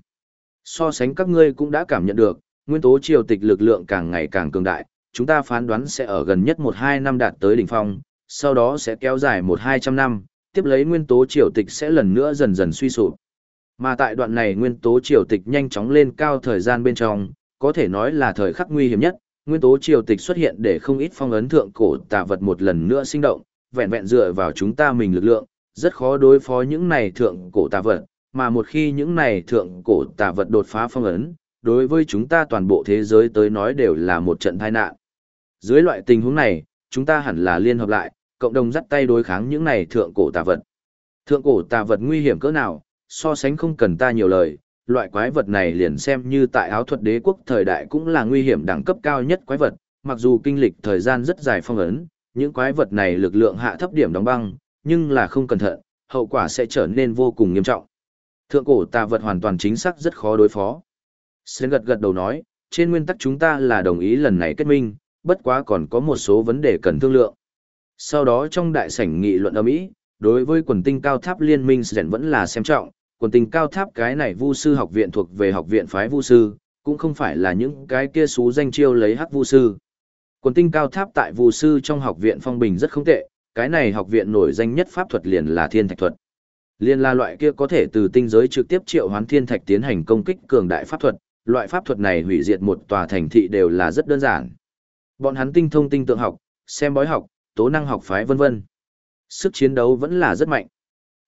So sánh các ngươi cũng đã cảm nhận được, nguyên tố triều tịch lực lượng càng ngày càng cường đại, chúng ta phán đoán sẽ ở gần nhất 1-2 năm đạt tới đỉnh phong, sau đó sẽ kéo dài 1-200 năm, tiếp lấy nguyên tố triều tịch sẽ lần nữa dần dần suy sụp. Mà tại đoạn này nguyên tố triều tịch nhanh chóng lên cao thời gian bên trong, có thể nói là thời khắc nguy hiểm nhất, nguyên tố triều tịch xuất hiện để không ít phong ấn thượng cổ tà vật một lần nữa sinh động, vẹn vẹn dựa vào chúng ta mình lực lượng, rất khó đối phó những này thượng cổ tà vật, mà một khi những này thượng cổ tà vật đột phá phong ấn, đối với chúng ta toàn bộ thế giới tới nói đều là một trận tai nạn. Dưới loại tình huống này, chúng ta hẳn là liên hợp lại, cộng đồng dắt tay đối kháng những này thượng cổ tà vật. Thượng cổ tà vật nguy hiểm cỡ nào, so sánh không cần ta nhiều lời, loại quái vật này liền xem như tại áo thuật đế quốc thời đại cũng là nguy hiểm đẳng cấp cao nhất quái vật, mặc dù kinh lịch thời gian rất dài phong ấn, những quái vật này lực lượng hạ thấp điểm đóng băng, nhưng là không cẩn thận, hậu quả sẽ trở nên vô cùng nghiêm trọng. Thượng cổ tà vật hoàn toàn chính xác rất khó đối phó. Sến gật gật đầu nói, trên nguyên tắc chúng ta là đồng ý lần này kết minh, bất quá còn có một số vấn đề cần thương lượng. Sau đó trong đại sảnh nghị luận ở Mỹ, đối với quần tinh cao tháp liên minh Sến vẫn là xem trọng, quần tinh cao tháp cái này vu sư học viện thuộc về học viện phái vu sư, cũng không phải là những cái kia xú danh chiêu lấy hắc vu sư. Quần tinh cao tháp tại vu sư trong học viện phong bình rất không tệ, cái này học viện nổi danh nhất pháp thuật liền là thiên thạch thuật. Liên là loại kia có thể từ tinh giới trực tiếp triệu hoán thiên thạch tiến hành công kích cường đại pháp thuật, loại pháp thuật này hủy diệt một tòa thành thị đều là rất đơn giản. Bọn hắn tinh thông tinh tượng học, xem bói học, tố năng học phái vân vân. Sức chiến đấu vẫn là rất mạnh.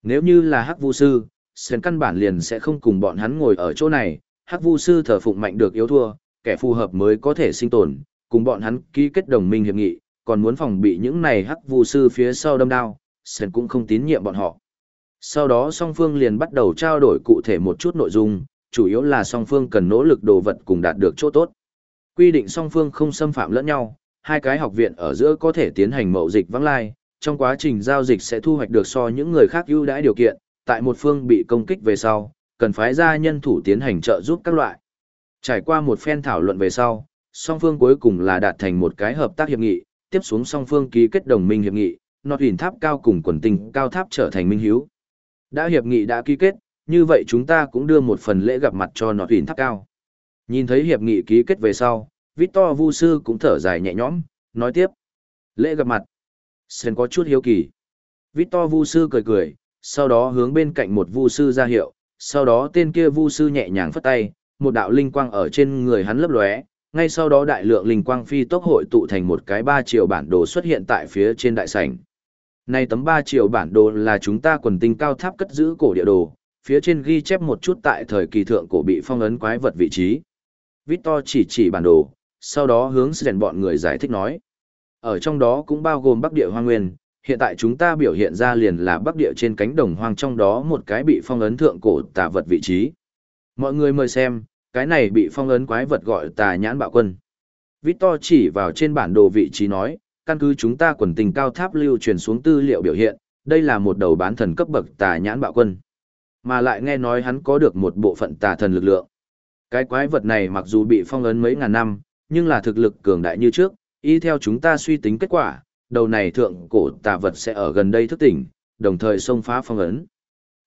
Nếu như là Hắc Vu sư, Sơn căn bản liền sẽ không cùng bọn hắn ngồi ở chỗ này, Hắc Vu sư thờ phụng mạnh được yếu thua, kẻ phù hợp mới có thể sinh tồn, cùng bọn hắn ký kết đồng minh hiệp nghị, còn muốn phòng bị những này Hắc Vu sư phía sau đâm đao, Sơn cũng không tín nhiệm bọn họ. Sau đó song phương liền bắt đầu trao đổi cụ thể một chút nội dung, chủ yếu là song phương cần nỗ lực đồ vật cùng đạt được chỗ tốt. Quy định song phương không xâm phạm lẫn nhau, hai cái học viện ở giữa có thể tiến hành mậu dịch vắng lai, trong quá trình giao dịch sẽ thu hoạch được so những người khác ưu đãi điều kiện, tại một phương bị công kích về sau, cần phái ra nhân thủ tiến hành trợ giúp các loại. Trải qua một phen thảo luận về sau, song phương cuối cùng là đạt thành một cái hợp tác hiệp nghị, tiếp xuống song phương ký kết đồng minh hiệp nghị, nọt huyền tháp cao cùng quần tinh cao tháp trở thành minh hiếu. Đã hiệp nghị đã ký kết, như vậy chúng ta cũng đưa một phần lễ gặp mặt cho nọt huyền tháp cao. Nhìn thấy hiệp nghị ký kết về sau, Victor Vu Sư cũng thở dài nhẹ nhõm, nói tiếp. Lễ gặp mặt. Sen có chút hiếu kỳ. Victor Vu Sư cười cười, sau đó hướng bên cạnh một Vu Sư ra hiệu, sau đó tên kia Vu Sư nhẹ nhàng phất tay, một đạo linh quang ở trên người hắn lấp lóe, ngay sau đó đại lượng linh quang phi tốc hội tụ thành một cái ba triệu bản đồ xuất hiện tại phía trên đại sảnh. Này tấm ba triệu bản đồ là chúng ta quần tinh cao tháp cất giữ cổ địa đồ, phía trên ghi chép một chút tại thời kỳ thượng cổ bị phong ấn quái vật vị trí. Victor chỉ chỉ bản đồ, sau đó hướng rèn bọn người giải thích nói. Ở trong đó cũng bao gồm Bắc Địa Hoang Nguyên, hiện tại chúng ta biểu hiện ra liền là Bắc Địa trên cánh đồng hoang trong đó một cái bị phong ấn thượng cổ tà vật vị trí. Mọi người mời xem, cái này bị phong ấn quái vật gọi tà nhãn bạo quân. Victor chỉ vào trên bản đồ vị trí nói, căn cứ chúng ta quần tình cao tháp lưu truyền xuống tư liệu biểu hiện, đây là một đầu bán thần cấp bậc tà nhãn bạo quân. Mà lại nghe nói hắn có được một bộ phận tà thần lực lượng. Cái quái vật này mặc dù bị phong ấn mấy ngàn năm, nhưng là thực lực cường đại như trước, y theo chúng ta suy tính kết quả, đầu này thượng cổ tà vật sẽ ở gần đây thức tỉnh, đồng thời xông phá phong ấn.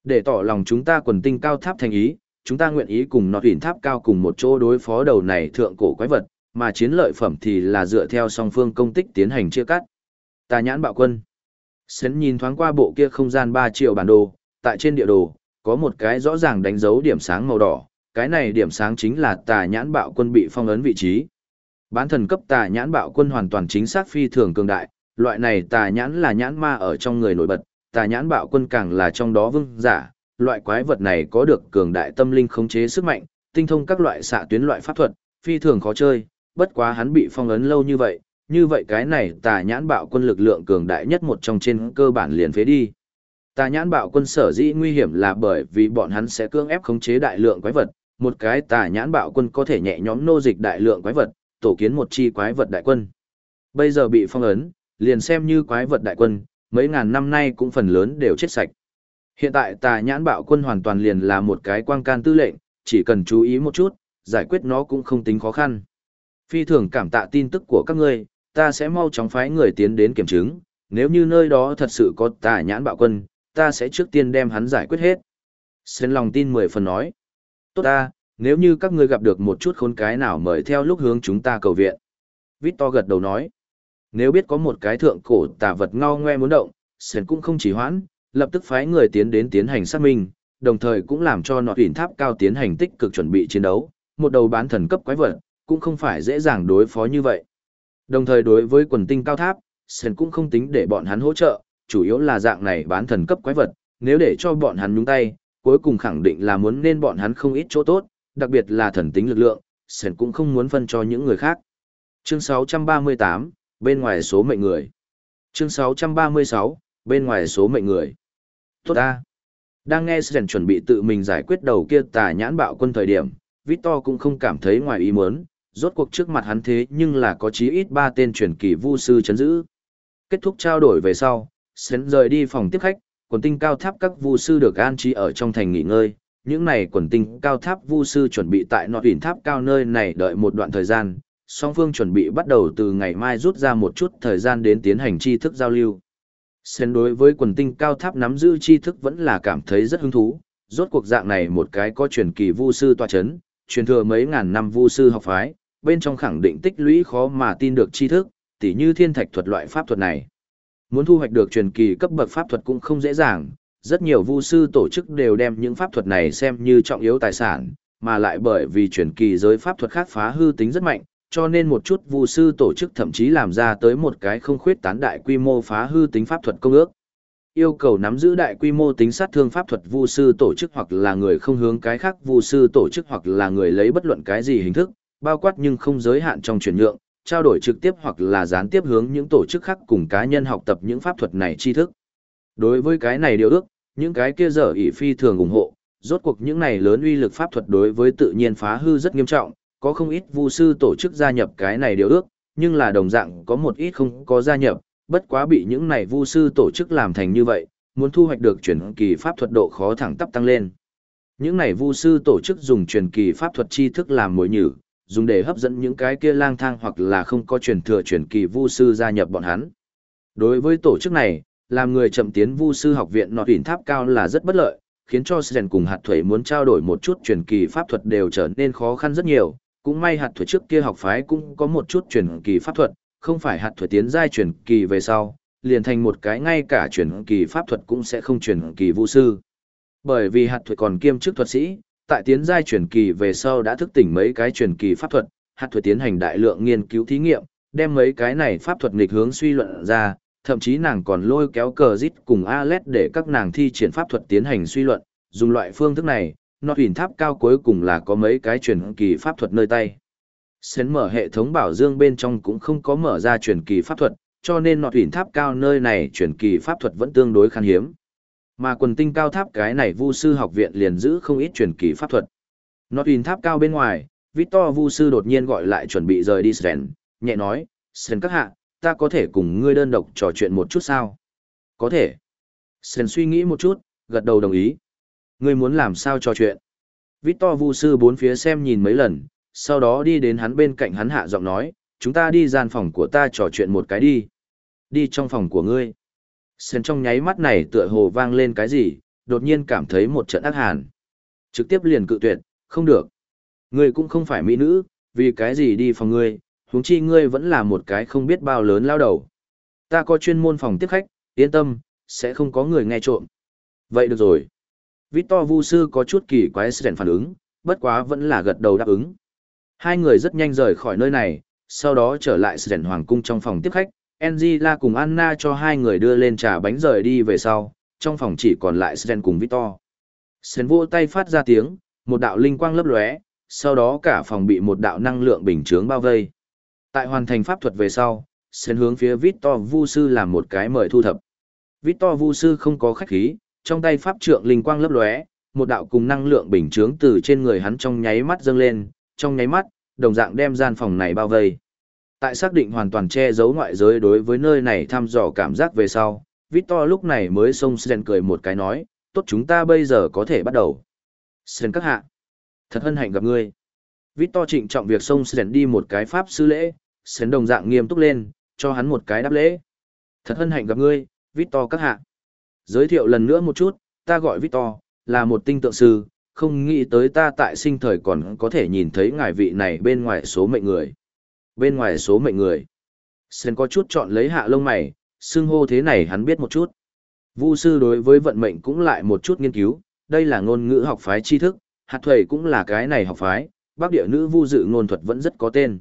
Để tỏ lòng chúng ta quần tinh cao tháp thành ý, chúng ta nguyện ý cùng nọt huyền tháp cao cùng một chỗ đối phó đầu này thượng cổ quái vật, mà chiến lợi phẩm thì là dựa theo song phương công tích tiến hành chia cắt. Tà nhãn bạo quân. Sến nhìn thoáng qua bộ kia không gian 3 triệu bản đồ, tại trên địa đồ, có một cái rõ ràng đánh dấu điểm sáng màu đỏ, cái này điểm sáng chính là tà nhãn bạo quân bị phong ấn vị trí. Bán thần cấp tà nhãn bạo quân hoàn toàn chính xác phi thường cường đại, loại này tà nhãn là nhãn ma ở trong người nổi bật, tà nhãn bạo quân càng là trong đó vương giả, loại quái vật này có được cường đại tâm linh khống chế sức mạnh, tinh thông các loại xạ tuyến loại pháp thuật, phi thường khó chơi, bất quá hắn bị phong ấn lâu như vậy, như vậy cái này tà nhãn bạo quân lực lượng cường đại nhất một trong trên cơ bản liền phế đi. Tà nhãn bạo quân sở dĩ nguy hiểm là bởi vì bọn hắn sẽ cưỡng ép khống chế đại lượng quái vật, một cái tà nhãn bạo quân có thể nhẹ nhõm nô dịch đại lượng quái vật, tổ kiến một chi quái vật đại quân. Bây giờ bị phong ấn, liền xem như quái vật đại quân, mấy ngàn năm nay cũng phần lớn đều chết sạch. Hiện tại tà nhãn bạo quân hoàn toàn liền là một cái quang can tư lệnh, chỉ cần chú ý một chút, giải quyết nó cũng không tính khó khăn. Phi thường cảm tạ tin tức của các ngươi, ta sẽ mau chóng phái người tiến đến kiểm chứng, nếu như nơi đó thật sự có tà nhãn bạo quân, ta sẽ trước tiên đem hắn giải quyết hết. Sến lòng tin mười phần nói. Tốt ta, nếu như các ngươi gặp được một chút khốn cái nào mời theo lúc hướng chúng ta cầu viện. Victor gật đầu nói. Nếu biết có một cái thượng cổ tà vật ngao ngoe muốn động, Sến cũng không chỉ hoãn, lập tức phái người tiến đến tiến hành xác minh, đồng thời cũng làm cho nọ huyền tháp cao tiến hành tích cực chuẩn bị chiến đấu, một đầu bán thần cấp quái vật, cũng không phải dễ dàng đối phó như vậy. Đồng thời đối với quần tinh cao tháp, Sen cũng không tính để bọn hắn hỗ trợ, chủ yếu là dạng này bán thần cấp quái vật, nếu để cho bọn hắn nhúng tay, cuối cùng khẳng định là muốn nên bọn hắn không ít chỗ tốt, đặc biệt là thần tính lực lượng, sển cũng không muốn phân cho những người khác. Chương 638, bên ngoài số mệnh người. Chương 636, bên ngoài số mệnh người. Tốt ta. Đang nghe sển chuẩn bị tự mình giải quyết đầu kia tà nhãn bạo quân thời điểm, Victor cũng không cảm thấy ngoài ý muốn, rốt cuộc trước mặt hắn thế nhưng là có chí ít ba tên truyền kỳ vu sư chấn giữ. Kết thúc trao đổi về sau, Sren rời đi phòng tiếp khách, quần tinh cao tháp các vu sư được an trí ở trong thành nghỉ ngơi. Những này quần tinh cao tháp vu sư chuẩn bị tại nọ tuyển tháp cao nơi này đợi một đoạn thời gian, song phương chuẩn bị bắt đầu từ ngày mai rút ra một chút thời gian đến tiến hành tri thức giao lưu. Sen đối với quần tinh cao tháp nắm giữ tri thức vẫn là cảm thấy rất hứng thú, rốt cuộc dạng này một cái có truyền kỳ vu sư tọa chấn, truyền thừa mấy ngàn năm vu sư học phái, bên trong khẳng định tích lũy khó mà tin được tri thức, tỉ như thiên thạch thuật loại pháp thuật này. Muốn thu hoạch được truyền kỳ cấp bậc pháp thuật cũng không dễ dàng, rất nhiều vu sư tổ chức đều đem những pháp thuật này xem như trọng yếu tài sản, mà lại bởi vì truyền kỳ giới pháp thuật khác phá hư tính rất mạnh, cho nên một chút vu sư tổ chức thậm chí làm ra tới một cái không khuyết tán đại quy mô phá hư tính pháp thuật công ước. Yêu cầu nắm giữ đại quy mô tính sát thương pháp thuật vu sư tổ chức hoặc là người không hướng cái khác vu sư tổ chức hoặc là người lấy bất luận cái gì hình thức, bao quát nhưng không giới hạn trong chuyển nhượng, trao đổi trực tiếp hoặc là gián tiếp hướng những tổ chức khác cùng cá nhân học tập những pháp thuật này tri thức. Đối với cái này điều ước, những cái kia dở ỷ phi thường ủng hộ, rốt cuộc những này lớn uy lực pháp thuật đối với tự nhiên phá hư rất nghiêm trọng, có không ít vu sư tổ chức gia nhập cái này điều ước, nhưng là đồng dạng có một ít không có gia nhập, bất quá bị những này vu sư tổ chức làm thành như vậy, muốn thu hoạch được truyền kỳ pháp thuật độ khó thẳng tắp tăng lên. Những này vu sư tổ chức dùng truyền kỳ pháp thuật tri thức làm mối nhử, dùng để hấp dẫn những cái kia lang thang hoặc là không có truyền thừa truyền kỳ vu sư gia nhập bọn hắn. Đối với tổ chức này, làm người chậm tiến vu sư học viện nọ đỉnh tháp cao là rất bất lợi, khiến cho Sren cùng hạt thuẩy muốn trao đổi một chút truyền kỳ pháp thuật đều trở nên khó khăn rất nhiều. Cũng may hạt thuế trước kia học phái cũng có một chút truyền kỳ pháp thuật, không phải hạt thuế tiến giai truyền kỳ về sau, liền thành một cái ngay cả truyền kỳ pháp thuật cũng sẽ không truyền kỳ vu sư. Bởi vì hạt thuế còn kiêm chức thuật sĩ, tại tiến giai truyền kỳ về sau đã thức tỉnh mấy cái truyền kỳ pháp thuật, hạt thuế tiến hành đại lượng nghiên cứu thí nghiệm, đem mấy cái này pháp thuật nghịch hướng suy luận ra, thậm chí nàng còn lôi kéo cờ rít cùng Alet để các nàng thi triển pháp thuật tiến hành suy luận, dùng loại phương thức này, nọt Thủy tháp cao cuối cùng là có mấy cái truyền kỳ pháp thuật nơi tay. Xến mở hệ thống bảo dương bên trong cũng không có mở ra truyền kỳ pháp thuật, cho nên nọt Thủy tháp cao nơi này truyền kỳ pháp thuật vẫn tương đối khan hiếm. Mà quần tinh cao tháp cái này vu sư học viện liền giữ không ít truyền kỳ pháp thuật. Nọt Thủy tháp cao bên ngoài, Victor vu sư đột nhiên gọi lại chuẩn bị rời đi Sren, nhẹ nói, Sren các hạ, ta có thể cùng ngươi đơn độc trò chuyện một chút sao? Có thể. Sơn suy nghĩ một chút, gật đầu đồng ý. Ngươi muốn làm sao trò chuyện? Victor Vu sư bốn phía xem nhìn mấy lần, sau đó đi đến hắn bên cạnh hắn hạ giọng nói, chúng ta đi gian phòng của ta trò chuyện một cái đi. Đi trong phòng của ngươi. Sơn trong nháy mắt này tựa hồ vang lên cái gì, đột nhiên cảm thấy một trận ác hàn. Trực tiếp liền cự tuyệt, không được. Ngươi cũng không phải mỹ nữ, vì cái gì đi phòng ngươi, huống chi ngươi vẫn là một cái không biết bao lớn lao đầu. Ta có chuyên môn phòng tiếp khách, yên tâm, sẽ không có người nghe trộm. Vậy được rồi. Victor Vu sư có chút kỳ quái Sren phản ứng, bất quá vẫn là gật đầu đáp ứng. Hai người rất nhanh rời khỏi nơi này, sau đó trở lại Sren hoàng cung trong phòng tiếp khách. Angela cùng Anna cho hai người đưa lên trà bánh rời đi về sau, trong phòng chỉ còn lại Sren cùng Victor. Sren vô tay phát ra tiếng, một đạo linh quang lấp lóe, sau đó cả phòng bị một đạo năng lượng bình chướng bao vây. Tại hoàn thành pháp thuật về sau, Sren hướng phía Victor Vu sư làm một cái mời thu thập. Victor Vu sư không có khách khí, trong tay pháp trượng linh quang lấp lóe, một đạo cùng năng lượng bình chướng từ trên người hắn trong nháy mắt dâng lên, trong nháy mắt, đồng dạng đem gian phòng này bao vây. Tại xác định hoàn toàn che giấu ngoại giới đối với nơi này thăm dò cảm giác về sau, Victor lúc này mới xông Sren cười một cái nói, tốt chúng ta bây giờ có thể bắt đầu. Sren các hạ, thật hân hạnh gặp ngươi. Victor trịnh trọng việc xông Sren đi một cái pháp sư lễ, Sren đồng dạng nghiêm túc lên, cho hắn một cái đáp lễ. Thật hân hạnh gặp ngươi, Victor các hạ. Giới thiệu lần nữa một chút, ta gọi Victor, là một tinh tượng sư, không nghĩ tới ta tại sinh thời còn có thể nhìn thấy ngài vị này bên ngoài số mệnh người. Bên ngoài số mệnh người. Sen có chút chọn lấy hạ lông mày, xưng hô thế này hắn biết một chút. Vu sư đối với vận mệnh cũng lại một chút nghiên cứu, đây là ngôn ngữ học phái tri thức, hạt thuầy cũng là cái này học phái, bác địa nữ vu dự ngôn thuật vẫn rất có tên.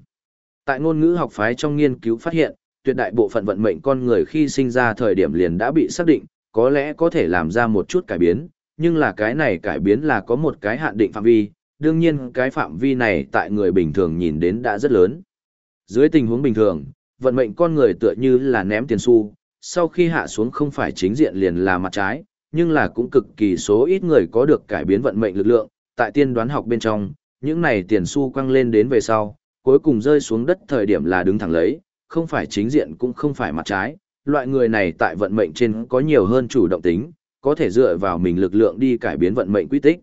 Tại ngôn ngữ học phái trong nghiên cứu phát hiện, tuyệt đại bộ phận vận mệnh con người khi sinh ra thời điểm liền đã bị xác định, có lẽ có thể làm ra một chút cải biến, nhưng là cái này cải biến là có một cái hạn định phạm vi, đương nhiên cái phạm vi này tại người bình thường nhìn đến đã rất lớn. Dưới tình huống bình thường, vận mệnh con người tựa như là ném tiền xu, sau khi hạ xuống không phải chính diện liền là mặt trái, nhưng là cũng cực kỳ số ít người có được cải biến vận mệnh lực lượng, tại tiên đoán học bên trong, những này tiền xu quăng lên đến về sau, cuối cùng rơi xuống đất thời điểm là đứng thẳng lấy, không phải chính diện cũng không phải mặt trái, loại người này tại vận mệnh trên có nhiều hơn chủ động tính, có thể dựa vào mình lực lượng đi cải biến vận mệnh quy tích.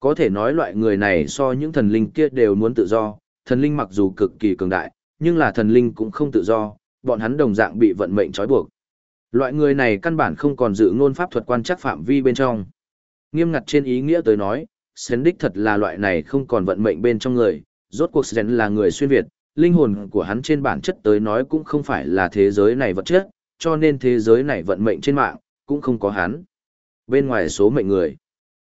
Có thể nói loại người này so những thần linh kia đều muốn tự do, thần linh mặc dù cực kỳ cường đại, nhưng là thần linh cũng không tự do, bọn hắn đồng dạng bị vận mệnh trói buộc. Loại người này căn bản không còn dự ngôn pháp thuật quan chắc phạm vi bên trong. Nghiêm ngặt trên ý nghĩa tới nói, Sến đích thật là loại này không còn vận mệnh bên trong người, rốt cuộc Sến là người xuyên Việt, linh hồn của hắn trên bản chất tới nói cũng không phải là thế giới này vật chất, cho nên thế giới này vận mệnh trên mạng, cũng không có hắn. Bên ngoài số mệnh người,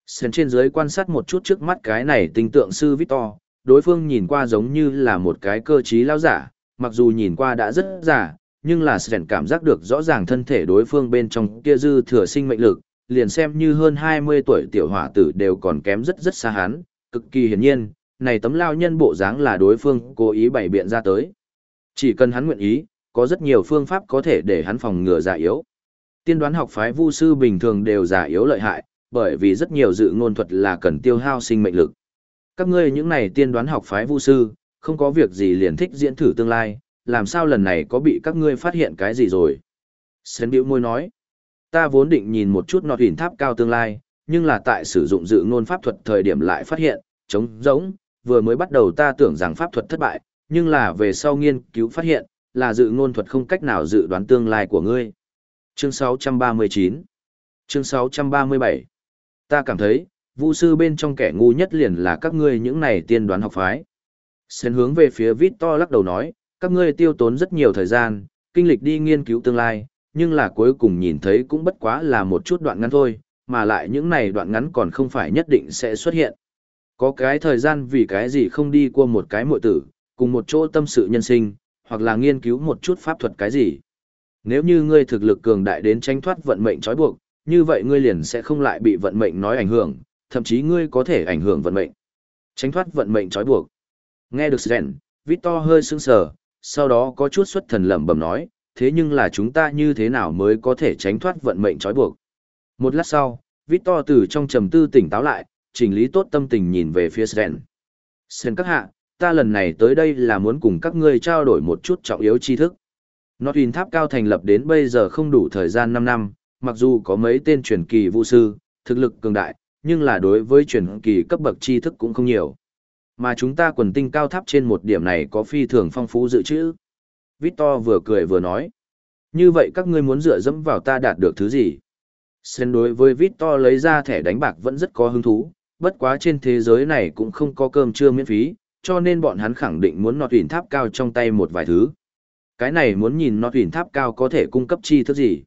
Sến trên dưới quan sát một chút trước mắt cái này tinh tượng sư Victor, đối phương nhìn qua giống như là một cái cơ trí lao giả, mặc dù nhìn qua đã rất giả, nhưng là Sến cảm giác được rõ ràng thân thể đối phương bên trong kia dư thừa sinh mệnh lực, liền xem như hơn 20 tuổi tiểu hỏa tử đều còn kém rất rất xa hắn, cực kỳ hiển nhiên, này tấm lao nhân bộ dáng là đối phương cố ý bày biện ra tới. Chỉ cần hắn nguyện ý, có rất nhiều phương pháp có thể để hắn phòng ngừa giả yếu. Tiên đoán học phái vu sư bình thường đều giả yếu lợi hại, bởi vì rất nhiều dự ngôn thuật là cần tiêu hao sinh mệnh lực. Các ngươi những này tiên đoán học phái vu sư, không có việc gì liền thích diễn thử tương lai, làm sao lần này có bị các ngươi phát hiện cái gì rồi? Sến biểu môi nói, ta vốn định nhìn một chút nọt huyền tháp cao tương lai, nhưng là tại sử dụng dự ngôn pháp thuật thời điểm lại phát hiện, trống rỗng, vừa mới bắt đầu ta tưởng rằng pháp thuật thất bại, nhưng là về sau nghiên cứu phát hiện, là dự ngôn thuật không cách nào dự đoán tương lai của ngươi. Chương 639 Chương 637 Ta cảm thấy, vu sư bên trong kẻ ngu nhất liền là các ngươi những này tiên đoán học phái. Xen hướng về phía Victor lắc đầu nói, các ngươi tiêu tốn rất nhiều thời gian, kinh lịch đi nghiên cứu tương lai, nhưng là cuối cùng nhìn thấy cũng bất quá là một chút đoạn ngắn thôi, mà lại những này đoạn ngắn còn không phải nhất định sẽ xuất hiện. Có cái thời gian vì cái gì không đi qua một cái mội tử, cùng một chỗ tâm sự nhân sinh, hoặc là nghiên cứu một chút pháp thuật cái gì. Nếu như ngươi thực lực cường đại đến tranh thoát vận mệnh trói buộc, như vậy ngươi liền sẽ không lại bị vận mệnh nói ảnh hưởng, thậm chí ngươi có thể ảnh hưởng vận mệnh. Tránh thoát vận mệnh trói buộc. Nghe được Sren, Victor hơi sững sờ, sau đó có chút xuất thần lẩm bẩm nói, thế nhưng là chúng ta như thế nào mới có thể tránh thoát vận mệnh trói buộc. Một lát sau, Victor từ trong trầm tư tỉnh táo lại, chỉnh lý tốt tâm tình nhìn về phía Sren. Sren các hạ, ta lần này tới đây là muốn cùng các ngươi trao đổi một chút trọng yếu tri thức. Notwin tháp cao thành lập đến bây giờ không đủ thời gian 5 năm, mặc dù có mấy tên truyền kỳ vũ sư, thực lực cường đại, nhưng là đối với truyền kỳ cấp bậc tri thức cũng không nhiều. Mà chúng ta quần tinh cao tháp trên một điểm này có phi thường phong phú dự trữ. Victor vừa cười vừa nói. Như vậy các ngươi muốn dựa dẫm vào ta đạt được thứ gì? Sen đối với Victor lấy ra thẻ đánh bạc vẫn rất có hứng thú, bất quá trên thế giới này cũng không có cơm trưa miễn phí, cho nên bọn hắn khẳng định muốn nọt huyền tháp cao trong tay một vài thứ. Cái này muốn nhìn nọt huyền tháp cao có thể cung cấp chi thức gì?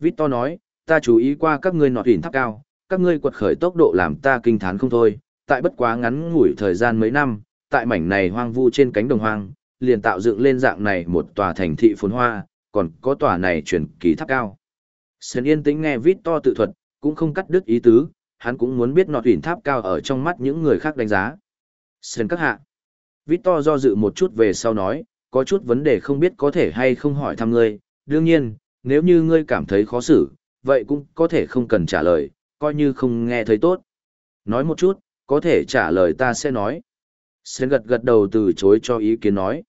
Victor nói, ta chú ý qua các ngươi nọt huyền tháp cao, các ngươi quật khởi tốc độ làm ta kinh thán không thôi, tại bất quá ngắn ngủi thời gian mấy năm, tại mảnh này hoang vu trên cánh đồng hoang, liền tạo dựng lên dạng này một tòa thành thị phồn hoa, còn có tòa này truyền kỳ tháp cao. Sơn yên tĩnh nghe Victor tự thuật, cũng không cắt đứt ý tứ, hắn cũng muốn biết nọ tuyển tháp cao ở trong mắt những người khác đánh giá. Sơn các hạ. Victor do dự một chút về sau nói, có chút vấn đề không biết có thể hay không hỏi thăm ngươi, đương nhiên, nếu như ngươi cảm thấy khó xử, vậy cũng có thể không cần trả lời, coi như không nghe thấy tốt. Nói một chút, có thể trả lời ta sẽ nói. Sơn gật gật đầu từ chối cho ý kiến nói.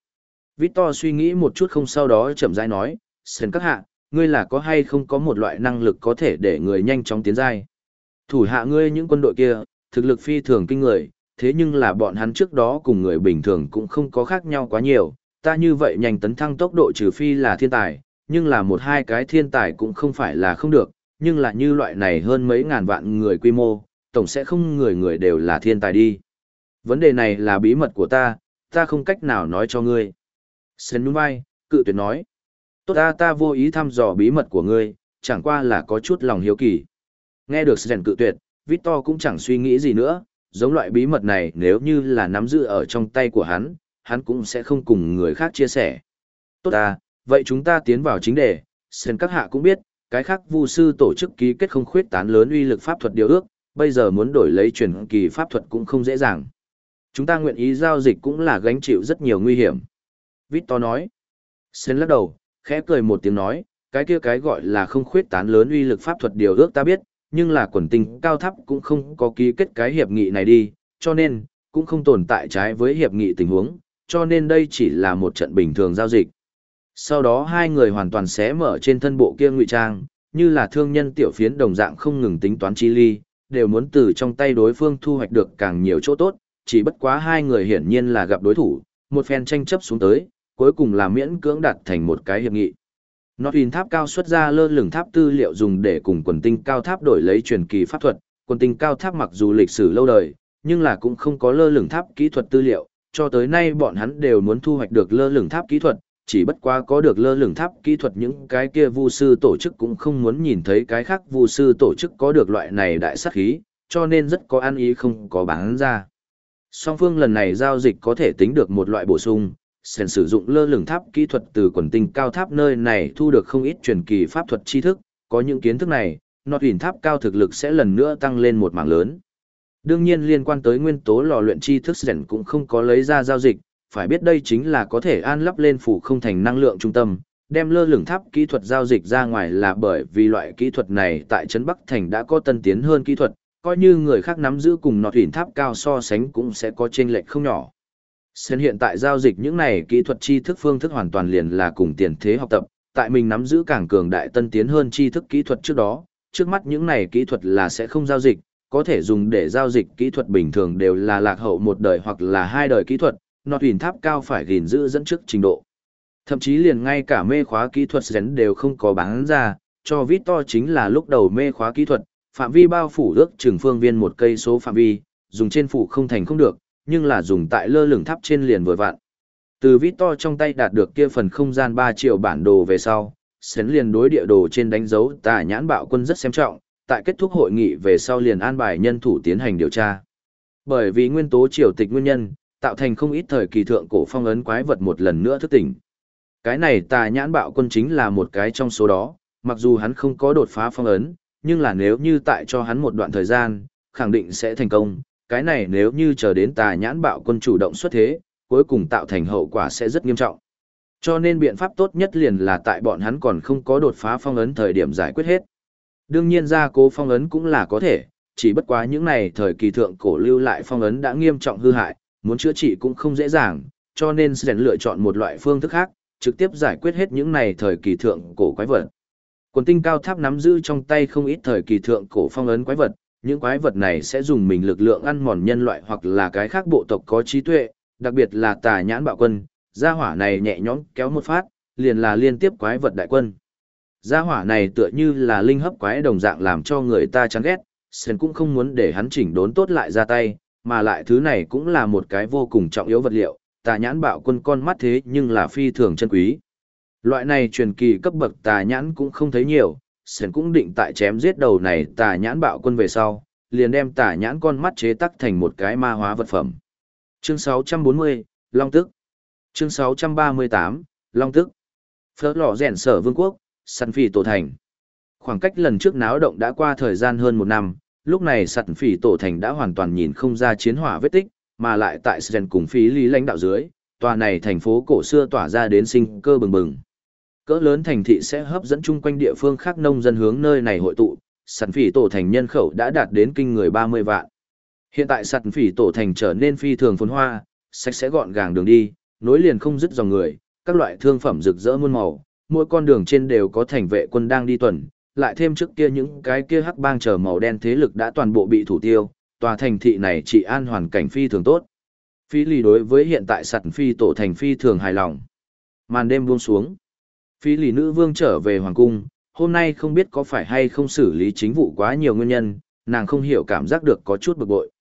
Victor suy nghĩ một chút không sau đó chậm rãi nói, Sen các hạ, ngươi là có hay không có một loại năng lực có thể để người nhanh chóng tiến giai. Thủ hạ ngươi những quân đội kia, thực lực phi thường kinh người, thế nhưng là bọn hắn trước đó cùng người bình thường cũng không có khác nhau quá nhiều, ta như vậy nhanh tấn thăng tốc độ trừ phi là thiên tài, nhưng là một hai cái thiên tài cũng không phải là không được, nhưng là như loại này hơn mấy ngàn vạn người quy mô, tổng sẽ không người người đều là thiên tài đi. Vấn đề này là bí mật của ta, ta không cách nào nói cho ngươi. Sơn nhún vai, cự tuyệt nói. Tốt ta ta vô ý thăm dò bí mật của ngươi, chẳng qua là có chút lòng hiếu kỳ. Nghe được Sơn cự tuyệt, Victor cũng chẳng suy nghĩ gì nữa, giống loại bí mật này nếu như là nắm giữ ở trong tay của hắn, hắn cũng sẽ không cùng người khác chia sẻ. Tốt ta, vậy chúng ta tiến vào chính đề, Sơn các hạ cũng biết, cái khác vu sư tổ chức ký kết không khuyết tán lớn uy lực pháp thuật điều ước, bây giờ muốn đổi lấy truyền kỳ pháp thuật cũng không dễ dàng. Chúng ta nguyện ý giao dịch cũng là gánh chịu rất nhiều nguy hiểm. Victor nói. Sen lắc đầu, khẽ cười một tiếng nói, cái kia cái gọi là không khuyết tán lớn uy lực pháp thuật điều ước ta biết, nhưng là quần tinh cao thấp cũng không có ký kết cái hiệp nghị này đi, cho nên, cũng không tồn tại trái với hiệp nghị tình huống, cho nên đây chỉ là một trận bình thường giao dịch. Sau đó hai người hoàn toàn xé mở trên thân bộ kia ngụy trang, như là thương nhân tiểu phiến đồng dạng không ngừng tính toán chi ly, đều muốn từ trong tay đối phương thu hoạch được càng nhiều chỗ tốt, chỉ bất quá hai người hiển nhiên là gặp đối thủ, một phen tranh chấp xuống tới, cuối cùng là miễn cưỡng đạt thành một cái hiệp nghị. Notwin tháp cao xuất ra lơ lửng tháp tư liệu dùng để cùng quần tinh cao tháp đổi lấy truyền kỳ pháp thuật, quần tinh cao tháp mặc dù lịch sử lâu đời, nhưng là cũng không có lơ lửng tháp kỹ thuật tư liệu, cho tới nay bọn hắn đều muốn thu hoạch được lơ lửng tháp kỹ thuật, chỉ bất quá có được lơ lửng tháp kỹ thuật những cái kia vu sư tổ chức cũng không muốn nhìn thấy cái khác vu sư tổ chức có được loại này đại sát khí, cho nên rất có ăn ý không có bán ra. Song phương lần này giao dịch có thể tính được một loại bổ sung, sẽ sử dụng lơ lửng tháp kỹ thuật từ quần tinh cao tháp nơi này thu được không ít truyền kỳ pháp thuật tri thức, có những kiến thức này, nọt hình tháp cao thực lực sẽ lần nữa tăng lên một mảng lớn. Đương nhiên liên quan tới nguyên tố lò luyện tri thức rèn cũng không có lấy ra giao dịch, phải biết đây chính là có thể an lắp lên phủ không thành năng lượng trung tâm, đem lơ lửng tháp kỹ thuật giao dịch ra ngoài là bởi vì loại kỹ thuật này tại Trấn Bắc Thành đã có tân tiến hơn kỹ thuật, coi như người khác nắm giữ cùng nọt hình tháp cao so sánh cũng sẽ có chênh lệch không nhỏ. Sen hiện tại giao dịch những này kỹ thuật tri thức phương thức hoàn toàn liền là cùng tiền thế học tập, tại mình nắm giữ càng cường đại tân tiến hơn tri thức kỹ thuật trước đó, trước mắt những này kỹ thuật là sẽ không giao dịch, có thể dùng để giao dịch kỹ thuật bình thường đều là lạc hậu một đời hoặc là hai đời kỹ thuật, nọt huyền tháp cao phải gìn giữ dẫn trước trình độ. Thậm chí liền ngay cả mê khóa kỹ thuật rắn đều không có bán ra, cho Victor chính là lúc đầu mê khóa kỹ thuật, phạm vi bao phủ ước trường phương viên một cây số phạm vi, dùng trên phủ không thành không được, nhưng là dùng tại lơ lửng tháp trên liền vừa vặn. Từ vít to trong tay đạt được kia phần không gian 3 triệu bản đồ về sau, Sến liền đối địa đồ trên đánh dấu tà nhãn bạo quân rất xem trọng, tại kết thúc hội nghị về sau liền an bài nhân thủ tiến hành điều tra. Bởi vì nguyên tố triều tịch nguyên nhân, tạo thành không ít thời kỳ thượng cổ phong ấn quái vật một lần nữa thức tỉnh. Cái này tà nhãn bạo quân chính là một cái trong số đó, mặc dù hắn không có đột phá phong ấn, nhưng là nếu như tại cho hắn một đoạn thời gian, khẳng định sẽ thành công. Cái này nếu như chờ đến tà nhãn bạo quân chủ động xuất thế, cuối cùng tạo thành hậu quả sẽ rất nghiêm trọng. Cho nên biện pháp tốt nhất liền là tại bọn hắn còn không có đột phá phong ấn thời điểm giải quyết hết. Đương nhiên ra cố phong ấn cũng là có thể, chỉ bất quá những này thời kỳ thượng cổ lưu lại phong ấn đã nghiêm trọng hư hại, muốn chữa trị cũng không dễ dàng, cho nên sẽ lựa chọn một loại phương thức khác, trực tiếp giải quyết hết những này thời kỳ thượng cổ quái vật. Quần tinh cao tháp nắm giữ trong tay không ít thời kỳ thượng cổ phong ấn quái vật, những quái vật này sẽ dùng mình lực lượng ăn mòn nhân loại hoặc là cái khác bộ tộc có trí tuệ, đặc biệt là tà nhãn bạo quân, gia hỏa này nhẹ nhõm kéo một phát, liền là liên tiếp quái vật đại quân. Gia hỏa này tựa như là linh hấp quái đồng dạng làm cho người ta chán ghét, Sen cũng không muốn để hắn chỉnh đốn tốt lại ra tay, mà lại thứ này cũng là một cái vô cùng trọng yếu vật liệu, tà nhãn bạo quân con mắt thế nhưng là phi thường chân quý. Loại này truyền kỳ cấp bậc tà nhãn cũng không thấy nhiều, Sen cũng định tại chém giết đầu này tà nhãn bạo quân về sau, liền đem tà nhãn con mắt chế tắc thành một cái ma hóa vật phẩm. Chương 640, Long Tức Chương 638, Long Tức Phớt lò rèn sở vương quốc, săn phỉ tổ thành. Khoảng cách lần trước náo động đã qua thời gian hơn một năm, lúc này săn phỉ tổ thành đã hoàn toàn nhìn không ra chiến hỏa vết tích, mà lại tại Sren cùng phí lý lãnh đạo dưới, tòa này thành phố cổ xưa tỏa ra đến sinh cơ bừng bừng. Cỡ lớn thành thị sẽ hấp dẫn chung quanh địa phương khác nông dân hướng nơi này hội tụ, sản phỉ tổ thành nhân khẩu đã đạt đến kinh người 30 vạn. Hiện tại sản phỉ tổ thành trở nên phi thường phồn hoa, sạch sẽ gọn gàng đường đi, nối liền không dứt dòng người, các loại thương phẩm rực rỡ muôn màu, mỗi con đường trên đều có thành vệ quân đang đi tuần, lại thêm trước kia những cái kia hắc bang chờ màu đen thế lực đã toàn bộ bị thủ tiêu, tòa thành thị này chỉ an hoàn cảnh phi thường tốt. Phi lì đối với hiện tại sẵn phi tổ thành phi thường hài lòng. Màn đêm buông xuống. Phi lì nữ vương trở về hoàng cung, hôm nay không biết có phải hay không xử lý chính vụ quá nhiều nguyên nhân, nàng không hiểu cảm giác được có chút bực bội.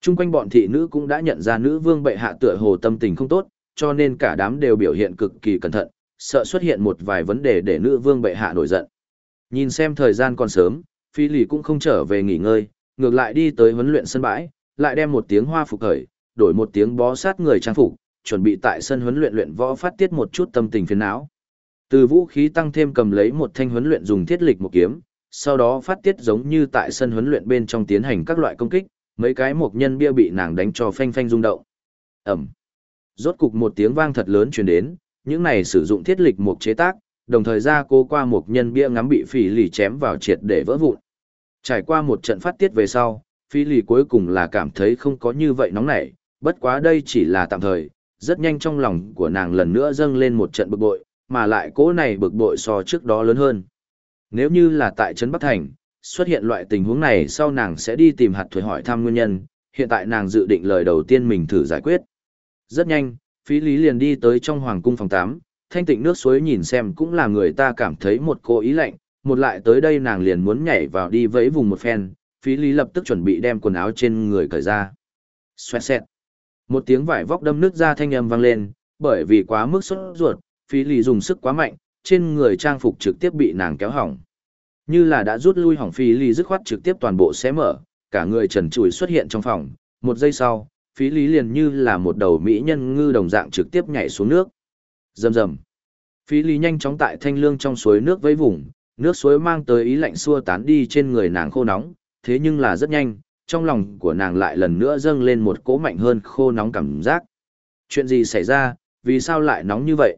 Trung quanh bọn thị nữ cũng đã nhận ra nữ vương bệ hạ tựa hồ tâm tình không tốt, cho nên cả đám đều biểu hiện cực kỳ cẩn thận, sợ xuất hiện một vài vấn đề để nữ vương bệ hạ nổi giận. Nhìn xem thời gian còn sớm, Phi Lì cũng không trở về nghỉ ngơi, ngược lại đi tới huấn luyện sân bãi, lại đem một tiếng hoa phục khởi, đổi một tiếng bó sát người trang phục, chuẩn bị tại sân huấn luyện luyện võ phát tiết một chút tâm tình phiền não. Từ vũ khí tăng thêm cầm lấy một thanh huấn luyện dùng thiết lịch một kiếm, sau đó phát tiết giống như tại sân huấn luyện bên trong tiến hành các loại công kích, mấy cái mục nhân bia bị nàng đánh cho phanh phanh rung động. Ẩm. Rốt cục một tiếng vang thật lớn truyền đến, những này sử dụng thiết lịch một chế tác, đồng thời ra cô qua mục nhân bia ngắm bị phỉ lì chém vào triệt để vỡ vụn. Trải qua một trận phát tiết về sau, phỉ lì cuối cùng là cảm thấy không có như vậy nóng nảy, bất quá đây chỉ là tạm thời, rất nhanh trong lòng của nàng lần nữa dâng lên một trận bực bội, mà lại cỗ này bực bội so trước đó lớn hơn. Nếu như là tại Trấn Bắc Thành, xuất hiện loại tình huống này sau nàng sẽ đi tìm hạt thuế hỏi thăm nguyên nhân, hiện tại nàng dự định lời đầu tiên mình thử giải quyết. Rất nhanh, phí lý liền đi tới trong hoàng cung phòng 8, thanh tịnh nước suối nhìn xem cũng là người ta cảm thấy một cô ý lạnh, một lại tới đây nàng liền muốn nhảy vào đi vẫy vùng một phen, phí lý lập tức chuẩn bị đem quần áo trên người cởi ra. Xoẹt xẹt. Một tiếng vải vóc đâm nước ra thanh âm vang lên, bởi vì quá mức sốt ruột, phí lý dùng sức quá mạnh, trên người trang phục trực tiếp bị nàng kéo hỏng. Như là đã rút lui hỏng phí lì dứt khoát trực tiếp toàn bộ xé mở, cả người trần trụi xuất hiện trong phòng, một giây sau, phí lý liền như là một đầu mỹ nhân ngư đồng dạng trực tiếp nhảy xuống nước. Rầm rầm. Phí lý nhanh chóng tại thanh lương trong suối nước vẫy vùng, nước suối mang tới ý lạnh xua tán đi trên người nàng khô nóng, thế nhưng là rất nhanh, trong lòng của nàng lại lần nữa dâng lên một cỗ mạnh hơn khô nóng cảm giác. Chuyện gì xảy ra, vì sao lại nóng như vậy?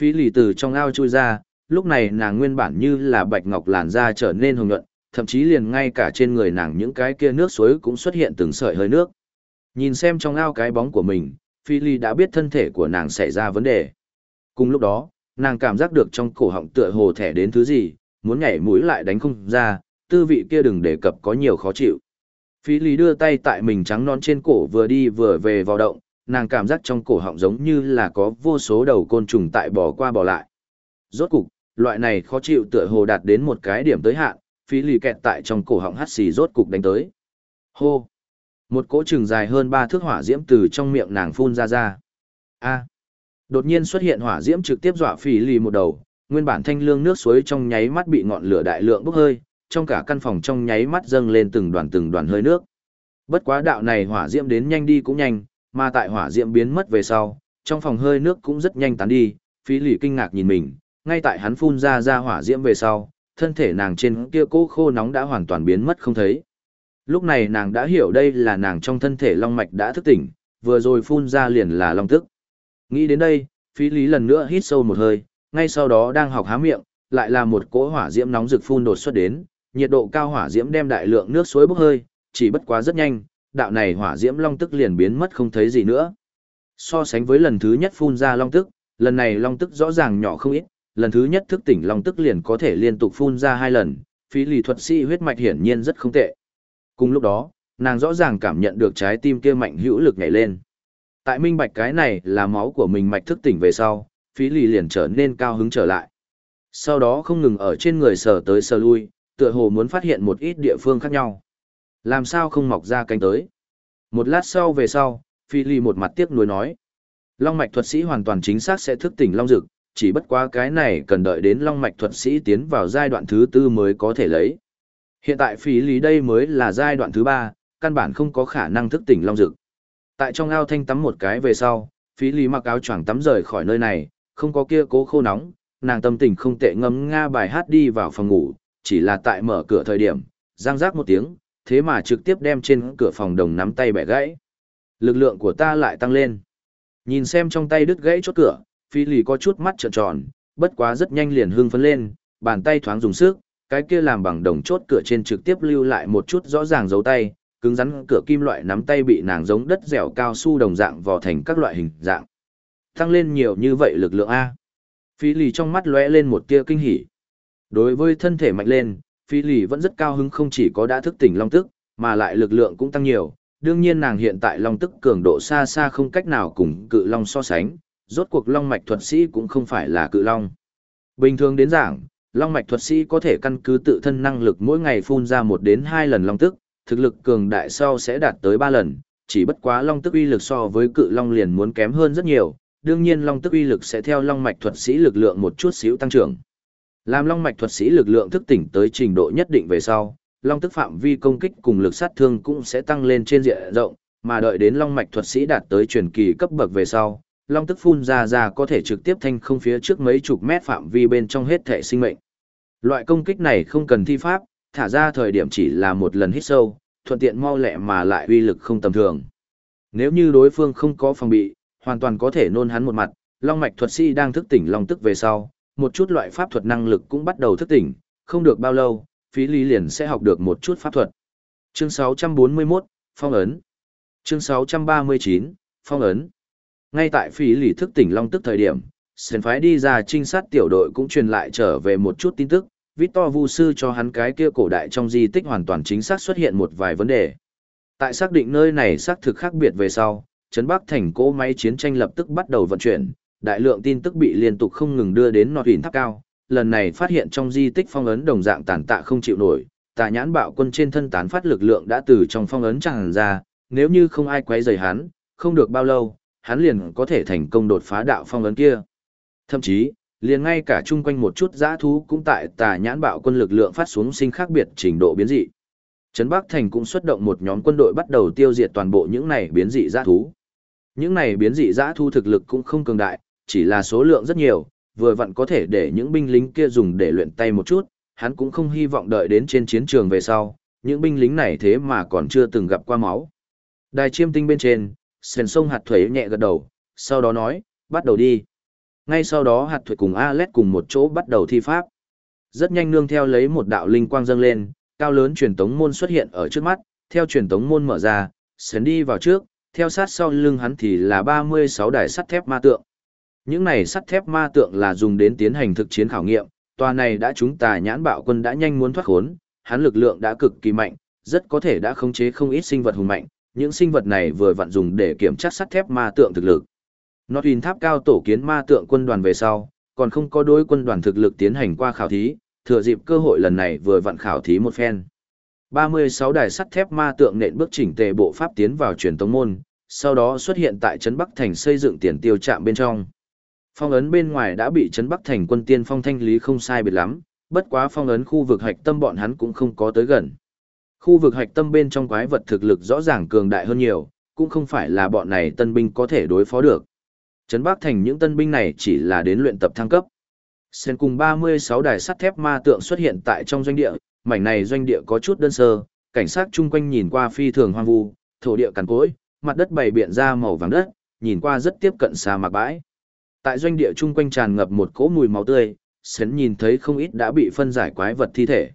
Phí lì từ trong ao chui ra, lúc này nàng nguyên bản như là bạch ngọc làn da trở nên hồng nhuận, thậm chí liền ngay cả trên người nàng những cái kia nước suối cũng xuất hiện từng sợi hơi nước. Nhìn xem trong ao cái bóng của mình, Phi Ly đã biết thân thể của nàng xảy ra vấn đề. Cùng lúc đó, nàng cảm giác được trong cổ họng tựa hồ thẻ đến thứ gì, muốn nhảy mũi lại đánh không ra, tư vị kia đừng đề cập có nhiều khó chịu. Phi lý đưa tay tại mình trắng non trên cổ vừa đi vừa về vào động, nàng cảm giác trong cổ họng giống như là có vô số đầu côn trùng tại bỏ qua bỏ lại. Rốt cục, loại này khó chịu tựa hồ đạt đến một cái điểm tới hạn, phí lì kẹt tại trong cổ họng hắt xì rốt cục đánh tới. Hô! Một cỗ trừng dài hơn ba thước hỏa diễm từ trong miệng nàng phun ra ra. A! Đột nhiên xuất hiện hỏa diễm trực tiếp dọa phí lì một đầu, nguyên bản thanh lương nước suối trong nháy mắt bị ngọn lửa đại lượng bốc hơi, trong cả căn phòng trong nháy mắt dâng lên từng đoàn từng đoàn hơi nước. Bất quá đạo này hỏa diễm đến nhanh đi cũng nhanh, mà tại hỏa diễm biến mất về sau, trong phòng hơi nước cũng rất nhanh tán đi, phí lì kinh ngạc nhìn mình, ngay tại hắn phun ra ra hỏa diễm về sau, thân thể nàng trên kia cố khô nóng đã hoàn toàn biến mất không thấy. Lúc này nàng đã hiểu đây là nàng trong thân thể long mạch đã thức tỉnh, vừa rồi phun ra liền là long tức. Nghĩ đến đây, phí lý lần nữa hít sâu một hơi, ngay sau đó đang học há miệng, lại là một cỗ hỏa diễm nóng rực phun đột xuất đến, nhiệt độ cao hỏa diễm đem đại lượng nước suối bốc hơi, chỉ bất quá rất nhanh, đạo này hỏa diễm long tức liền biến mất không thấy gì nữa. So sánh với lần thứ nhất phun ra long tức, lần này long tức rõ ràng nhỏ không ít, lần thứ nhất thức tỉnh long tức liền có thể liên tục phun ra hai lần, phí lì thuật sĩ huyết mạch hiển nhiên rất không tệ. Cùng lúc đó, nàng rõ ràng cảm nhận được trái tim kia mạnh hữu lực nhảy lên. Tại minh bạch cái này là máu của mình mạch thức tỉnh về sau, phí lì liền trở nên cao hứng trở lại. Sau đó không ngừng ở trên người sờ tới sờ lui, tựa hồ muốn phát hiện một ít địa phương khác nhau. Làm sao không mọc ra cánh tới? Một lát sau về sau, Phi Ly một mặt tiếc nuối nói. Long mạch thuật sĩ hoàn toàn chính xác sẽ thức tỉnh long dực, chỉ bất quá cái này cần đợi đến long mạch thuật sĩ tiến vào giai đoạn thứ tư mới có thể lấy. Hiện tại Phi Ly đây mới là giai đoạn thứ ba, căn bản không có khả năng thức tỉnh long dực. Tại trong ao thanh tắm một cái về sau, Phi Ly mặc áo choàng tắm rời khỏi nơi này, không có kia cố khô nóng, nàng tâm tình không tệ ngâm nga bài hát đi vào phòng ngủ, chỉ là tại mở cửa thời điểm, giang giác một tiếng, thế mà trực tiếp đem trên cửa phòng đồng nắm tay bẻ gãy. Lực lượng của ta lại tăng lên. Nhìn xem trong tay đứt gãy chốt cửa, phi lì có chút mắt trợn tròn, bất quá rất nhanh liền hưng phấn lên, bàn tay thoáng dùng sức, cái kia làm bằng đồng chốt cửa trên trực tiếp lưu lại một chút rõ ràng dấu tay, cứng rắn cửa kim loại nắm tay bị nàng giống đất dẻo cao su đồng dạng vò thành các loại hình dạng. Tăng lên nhiều như vậy lực lượng A. Phi lì trong mắt lóe lên một tia kinh hỉ. Đối với thân thể mạnh lên, phi lì vẫn rất cao hứng không chỉ có đã thức tỉnh long tức, mà lại lực lượng cũng tăng nhiều. Đương nhiên nàng hiện tại long tức cường độ xa xa không cách nào cùng cự long so sánh, rốt cuộc long mạch thuật sĩ cũng không phải là cự long. Bình thường đến giảng, long mạch thuật sĩ có thể căn cứ tự thân năng lực mỗi ngày phun ra một đến hai lần long tức, thực lực cường đại sau sẽ đạt tới ba lần, chỉ bất quá long tức uy lực so với cự long liền muốn kém hơn rất nhiều, đương nhiên long tức uy lực sẽ theo long mạch thuật sĩ lực lượng một chút xíu tăng trưởng. Làm long mạch thuật sĩ lực lượng thức tỉnh tới trình độ nhất định về sau, long tức phạm vi công kích cùng lực sát thương cũng sẽ tăng lên trên diện rộng, mà đợi đến long mạch thuật sĩ đạt tới truyền kỳ cấp bậc về sau, long tức phun ra ra có thể trực tiếp thanh không phía trước mấy chục mét phạm vi bên trong hết thể sinh mệnh. Loại công kích này không cần thi pháp, thả ra thời điểm chỉ là một lần hít sâu, thuận tiện mau lẹ mà lại uy lực không tầm thường. Nếu như đối phương không có phòng bị, hoàn toàn có thể nôn hắn một mặt, long mạch thuật sĩ đang thức tỉnh long tức về sau, một chút loại pháp thuật năng lực cũng bắt đầu thức tỉnh, không được bao lâu, phí lý liền sẽ học được một chút pháp thuật. Chương 641, Phong ấn. Chương 639, Phong ấn. Ngay tại phí lý thức tỉnh long tức thời điểm, sền phái đi ra trinh sát tiểu đội cũng truyền lại trở về một chút tin tức, Victor Vu sư cho hắn cái kia cổ đại trong di tích hoàn toàn chính xác xuất hiện một vài vấn đề. Tại xác định nơi này xác thực khác biệt về sau, Trấn Bắc thành cỗ máy chiến tranh lập tức bắt đầu vận chuyển, đại lượng tin tức bị liên tục không ngừng đưa đến nọt thủy tháp cao. Lần này phát hiện trong di tích phong ấn đồng dạng tàn tạ không chịu nổi, tà nhãn bạo quân trên thân tán phát lực lượng đã từ trong phong ấn tràn ra, nếu như không ai quấy rầy hắn, không được bao lâu, hắn liền có thể thành công đột phá đạo phong ấn kia. Thậm chí, liền ngay cả chung quanh một chút dã thú cũng tại tà nhãn bạo quân lực lượng phát xuống sinh khác biệt trình độ biến dị. Trấn Bắc Thành cũng xuất động một nhóm quân đội bắt đầu tiêu diệt toàn bộ những này biến dị dã thú. Những này biến dị dã thú thực lực cũng không cường đại, chỉ là số lượng rất nhiều, vừa vặn có thể để những binh lính kia dùng để luyện tay một chút, hắn cũng không hy vọng đợi đến trên chiến trường về sau, những binh lính này thế mà còn chưa từng gặp qua máu. Đài chiêm tinh bên trên, sền sông hạt thuế nhẹ gật đầu, sau đó nói, bắt đầu đi. Ngay sau đó hạt thuế cùng Alet cùng một chỗ bắt đầu thi pháp. Rất nhanh nương theo lấy một đạo linh quang dâng lên, cao lớn truyền tống môn xuất hiện ở trước mắt, theo truyền tống môn mở ra, sền đi vào trước, theo sát sau lưng hắn thì là 36 đài sắt thép ma tượng. Những này sắt thép ma tượng là dùng đến tiến hành thực chiến khảo nghiệm, tòa này đã chúng ta nhãn bạo quân đã nhanh muốn thoát khốn, hắn lực lượng đã cực kỳ mạnh, rất có thể đã khống chế không ít sinh vật hùng mạnh, những sinh vật này vừa vặn dùng để kiểm tra sắt thép ma tượng thực lực. Nó Notwin tháp cao tổ kiến ma tượng quân đoàn về sau, còn không có đối quân đoàn thực lực tiến hành qua khảo thí, thừa dịp cơ hội lần này vừa vặn khảo thí một phen. 36 đài sắt thép ma tượng nện bước chỉnh tề bộ pháp tiến vào truyền tống môn, sau đó xuất hiện tại trấn Bắc Thành xây dựng tiền tiêu trạm bên trong. Phong ấn bên ngoài đã bị trấn Bắc Thành quân tiên phong thanh lý không sai biệt lắm, bất quá phong ấn khu vực hạch tâm bọn hắn cũng không có tới gần. Khu vực hạch tâm bên trong quái vật thực lực rõ ràng cường đại hơn nhiều, cũng không phải là bọn này tân binh có thể đối phó được. Trấn Bắc Thành những tân binh này chỉ là đến luyện tập thăng cấp. Sen cùng 36 đài sắt thép ma tượng xuất hiện tại trong doanh địa, mảnh này doanh địa có chút đơn sơ, cảnh sát chung quanh nhìn qua phi thường hoang vu, thổ địa cằn cỗi, mặt đất bày biện ra màu vàng đất, nhìn qua rất tiếp cận xa mạc bãi. Tại doanh địa chung quanh tràn ngập một cỗ mùi máu tươi, Sến nhìn thấy không ít đã bị phân giải quái vật thi thể.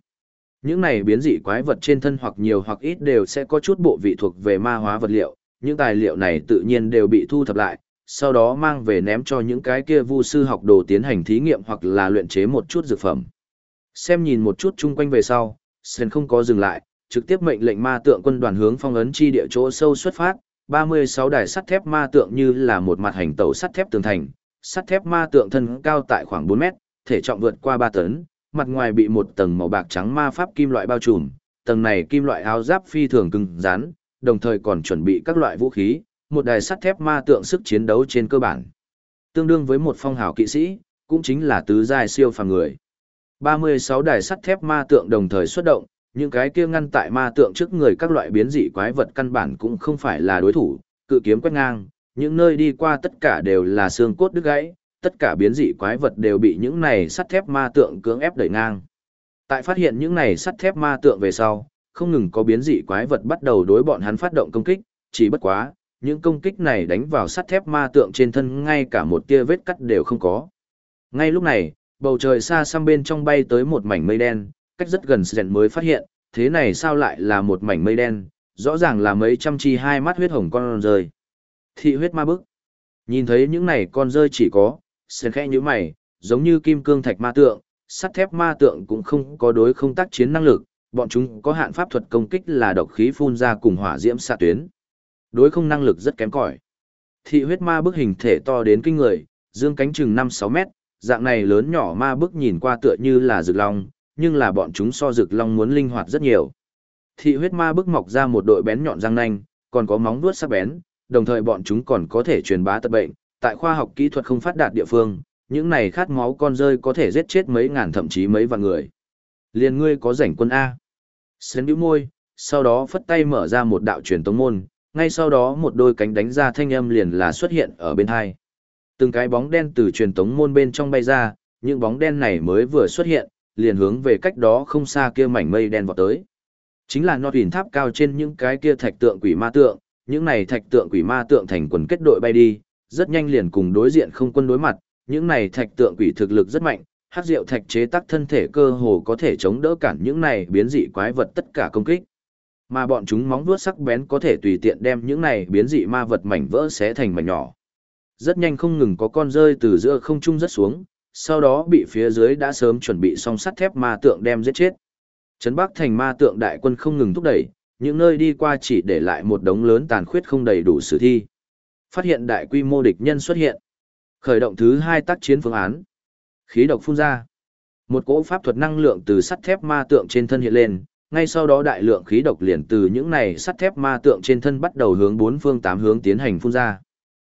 Những này biến dị quái vật trên thân hoặc nhiều hoặc ít đều sẽ có chút bộ vị thuộc về ma hóa vật liệu, những tài liệu này tự nhiên đều bị thu thập lại, sau đó mang về ném cho những cái kia vu sư học đồ tiến hành thí nghiệm hoặc là luyện chế một chút dược phẩm. Xem nhìn một chút chung quanh về sau, Sến không có dừng lại, trực tiếp mệnh lệnh ma tượng quân đoàn hướng phong ấn chi địa chỗ sâu xuất phát, 36 đài sắt thép ma tượng như là một mặt hành tàu sắt thép tường thành, sắt thép ma tượng thân cao tại khoảng 4 mét, thể trọng vượt qua 3 tấn, mặt ngoài bị một tầng màu bạc trắng ma pháp kim loại bao trùm, tầng này kim loại áo giáp phi thường cứng rắn, đồng thời còn chuẩn bị các loại vũ khí, một đài sắt thép ma tượng sức chiến đấu trên cơ bản. Tương đương với một phong hào kỵ sĩ, cũng chính là tứ giai siêu phàm người. 36 đài sắt thép ma tượng đồng thời xuất động, những cái kia ngăn tại ma tượng trước người các loại biến dị quái vật căn bản cũng không phải là đối thủ, cự kiếm quét ngang, những nơi đi qua tất cả đều là xương cốt đứt gãy, tất cả biến dị quái vật đều bị những này sắt thép ma tượng cưỡng ép đẩy ngang. Tại phát hiện những này sắt thép ma tượng về sau, không ngừng có biến dị quái vật bắt đầu đối bọn hắn phát động công kích, chỉ bất quá, những công kích này đánh vào sắt thép ma tượng trên thân ngay cả một tia vết cắt đều không có. Ngay lúc này, bầu trời xa xăm bên trong bay tới một mảnh mây đen, cách rất gần Sren mới phát hiện, thế này sao lại là một mảnh mây đen, rõ ràng là mấy trăm chi hai mắt huyết hồng con rơi. Thị huyết ma bức. Nhìn thấy những này con rơi chỉ có, Sren khẽ như mày, giống như kim cương thạch ma tượng, sắt thép ma tượng cũng không có đối không tác chiến năng lực, bọn chúng có hạn pháp thuật công kích là độc khí phun ra cùng hỏa diễm xạ tuyến. Đối không năng lực rất kém cỏi. Thị huyết ma bức hình thể to đến kinh người, dương cánh chừng 5-6 mét, dạng này lớn nhỏ ma bức nhìn qua tựa như là rực long, nhưng là bọn chúng so rực long muốn linh hoạt rất nhiều. Thị huyết ma bức mọc ra một đội bén nhọn răng nanh, còn có móng vuốt sắc bén, đồng thời bọn chúng còn có thể truyền bá tật bệnh, tại khoa học kỹ thuật không phát đạt địa phương, những này khát máu con rơi có thể giết chết mấy ngàn thậm chí mấy vạn người. Liên ngươi có rảnh quân A. Xến bĩu môi, sau đó phất tay mở ra một đạo truyền tống môn, ngay sau đó một đôi cánh đánh ra thanh âm liền là xuất hiện ở bên hai. Từng cái bóng đen từ truyền tống môn bên trong bay ra, những bóng đen này mới vừa xuất hiện, liền hướng về cách đó không xa kia mảnh mây đen vọt tới. Chính là nọt hình tháp cao trên những cái kia thạch tượng quỷ ma tượng, những này thạch tượng quỷ ma tượng thành quần kết đội bay đi, rất nhanh liền cùng đối diện không quân đối mặt, những này thạch tượng quỷ thực lực rất mạnh, hắc diệu thạch chế tác thân thể cơ hồ có thể chống đỡ cản những này biến dị quái vật tất cả công kích. Mà bọn chúng móng vuốt sắc bén có thể tùy tiện đem những này biến dị ma vật mảnh vỡ xé thành mảnh nhỏ. Rất nhanh không ngừng có con rơi từ giữa không trung rất xuống, sau đó bị phía dưới đã sớm chuẩn bị xong sắt thép ma tượng đem giết chết. Trấn Bắc thành ma tượng đại quân không ngừng thúc đẩy, những nơi đi qua chỉ để lại một đống lớn tàn khuyết không đầy đủ sử thi. Phát hiện đại quy mô địch nhân xuất hiện. Khởi động thứ hai tác chiến phương án. Khí độc phun ra. Một cỗ pháp thuật năng lượng từ sắt thép ma tượng trên thân hiện lên, ngay sau đó đại lượng khí độc liền từ những này sắt thép ma tượng trên thân bắt đầu hướng bốn phương tám hướng tiến hành phun ra.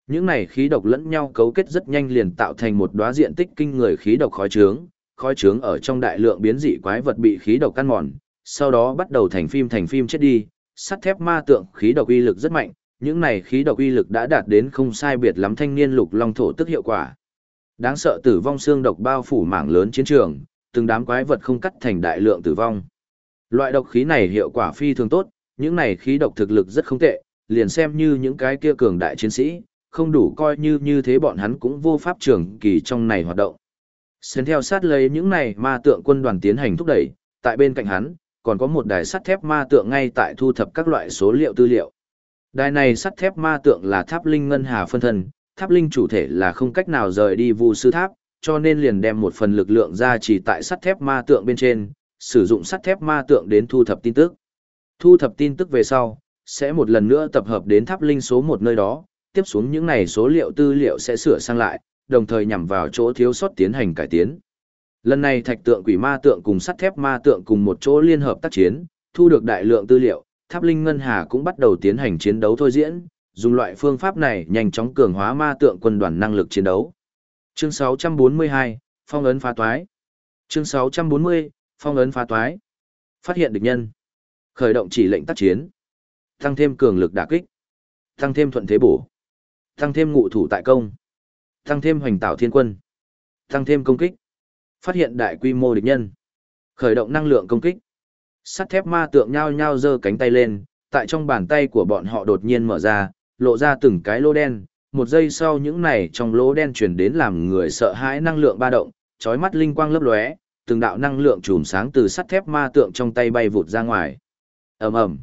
Những này khí độc lẫn nhau cấu kết rất nhanh liền tạo thành một đóa diện tích kinh người khí độc khói trướng, khói trướng ở trong đại lượng biến dị quái vật bị khí độc căn mòn, sau đó bắt đầu thành phim thành phim chết đi. Sắt thép ma tượng khí độc uy lực rất mạnh, những này khí độc uy lực đã đạt đến không sai biệt lắm thanh niên lục long thổ tức hiệu quả. Đáng sợ tử vong xương độc bao phủ mảng lớn chiến trường, từng đám quái vật không cắt thành đại lượng tử vong. Loại độc khí này hiệu quả phi thường tốt, những này khí độc thực lực rất không tệ, liền xem như những cái kia cường đại chiến sĩ, không đủ coi như như thế bọn hắn cũng vô pháp trường kỳ trong này hoạt động. Xen theo sát lấy những này ma tượng quân đoàn tiến hành thúc đẩy, tại bên cạnh hắn, còn có một đài sắt thép ma tượng ngay tại thu thập các loại số liệu tư liệu. Đài này sắt thép ma tượng là tháp linh ngân hà phân thân, tháp linh chủ thể là không cách nào rời đi vu sư tháp, cho nên liền đem một phần lực lượng ra chỉ tại sắt thép ma tượng bên trên, sử dụng sắt thép ma tượng đến thu thập tin tức. Thu thập tin tức về sau, sẽ một lần nữa tập hợp đến tháp linh số một nơi đó, tiếp xuống những này số liệu tư liệu sẽ sửa sang lại, đồng thời nhằm vào chỗ thiếu sót tiến hành cải tiến. Lần này thạch tượng quỷ ma tượng cùng sắt thép ma tượng cùng một chỗ liên hợp tác chiến, thu được đại lượng tư liệu, tháp linh ngân hà cũng bắt đầu tiến hành chiến đấu thôi diễn, dùng loại phương pháp này nhanh chóng cường hóa ma tượng quân đoàn năng lực chiến đấu. Chương 642, Phong ấn phá toái. Chương 640, Phong ấn phá toái. Phát hiện địch nhân. Khởi động chỉ lệnh tác chiến. Tăng thêm cường lực đả kích. Tăng thêm thuận thế bổ. Tăng thêm ngụ thủ tại công. Tăng thêm hoành tạo thiên quân. Tăng thêm công kích. Phát hiện đại quy mô địch nhân. Khởi động năng lượng công kích. Sắt thép ma tượng nhao nhao giơ cánh tay lên, tại trong bàn tay của bọn họ đột nhiên mở ra, lộ ra từng cái lỗ đen. Một giây sau những này trong lỗ đen chuyển đến làm người sợ hãi năng lượng ba động, chói mắt linh quang lấp lóe, từng đạo năng lượng chùm sáng từ sắt thép ma tượng trong tay bay vụt ra ngoài. ầm ầm,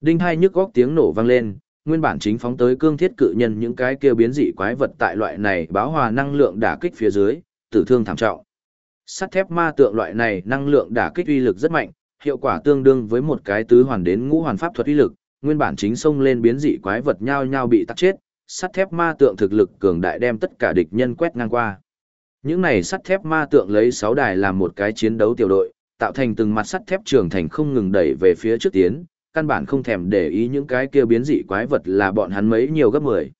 đinh hai nhức góc tiếng nổ vang lên, nguyên bản chính phóng tới cương thiết cự nhân những cái kia biến dị quái vật tại loại này báo hòa năng lượng đả kích phía dưới, tử thương thảm trọng. Sắt thép ma tượng loại này năng lượng đả kích uy lực rất mạnh, hiệu quả tương đương với một cái tứ hoàn đến ngũ hoàn pháp thuật uy lực, nguyên bản chính xông lên biến dị quái vật nhau nhau bị tắc chết, sắt thép ma tượng thực lực cường đại đem tất cả địch nhân quét ngang qua. Những này sắt thép ma tượng lấy 6 đài làm một cái chiến đấu tiểu đội, tạo thành từng mặt sắt thép trưởng thành không ngừng đẩy về phía trước tiến, căn bản không thèm để ý những cái kia biến dị quái vật là bọn hắn mấy nhiều gấp 10.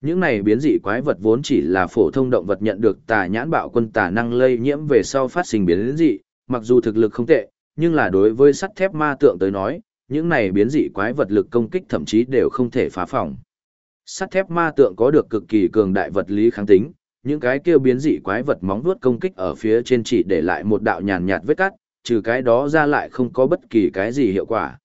Những này biến dị quái vật vốn chỉ là phổ thông động vật nhận được tà nhãn bạo quân tà năng lây nhiễm về sau phát sinh biến dị, mặc dù thực lực không tệ, nhưng là đối với sắt thép ma tượng tới nói, những này biến dị quái vật lực công kích thậm chí đều không thể phá phòng. Sắt thép ma tượng có được cực kỳ cường đại vật lý kháng tính, những cái kia biến dị quái vật móng vuốt công kích ở phía trên chỉ để lại một đạo nhàn nhạt vết cắt, trừ cái đó ra lại không có bất kỳ cái gì hiệu quả.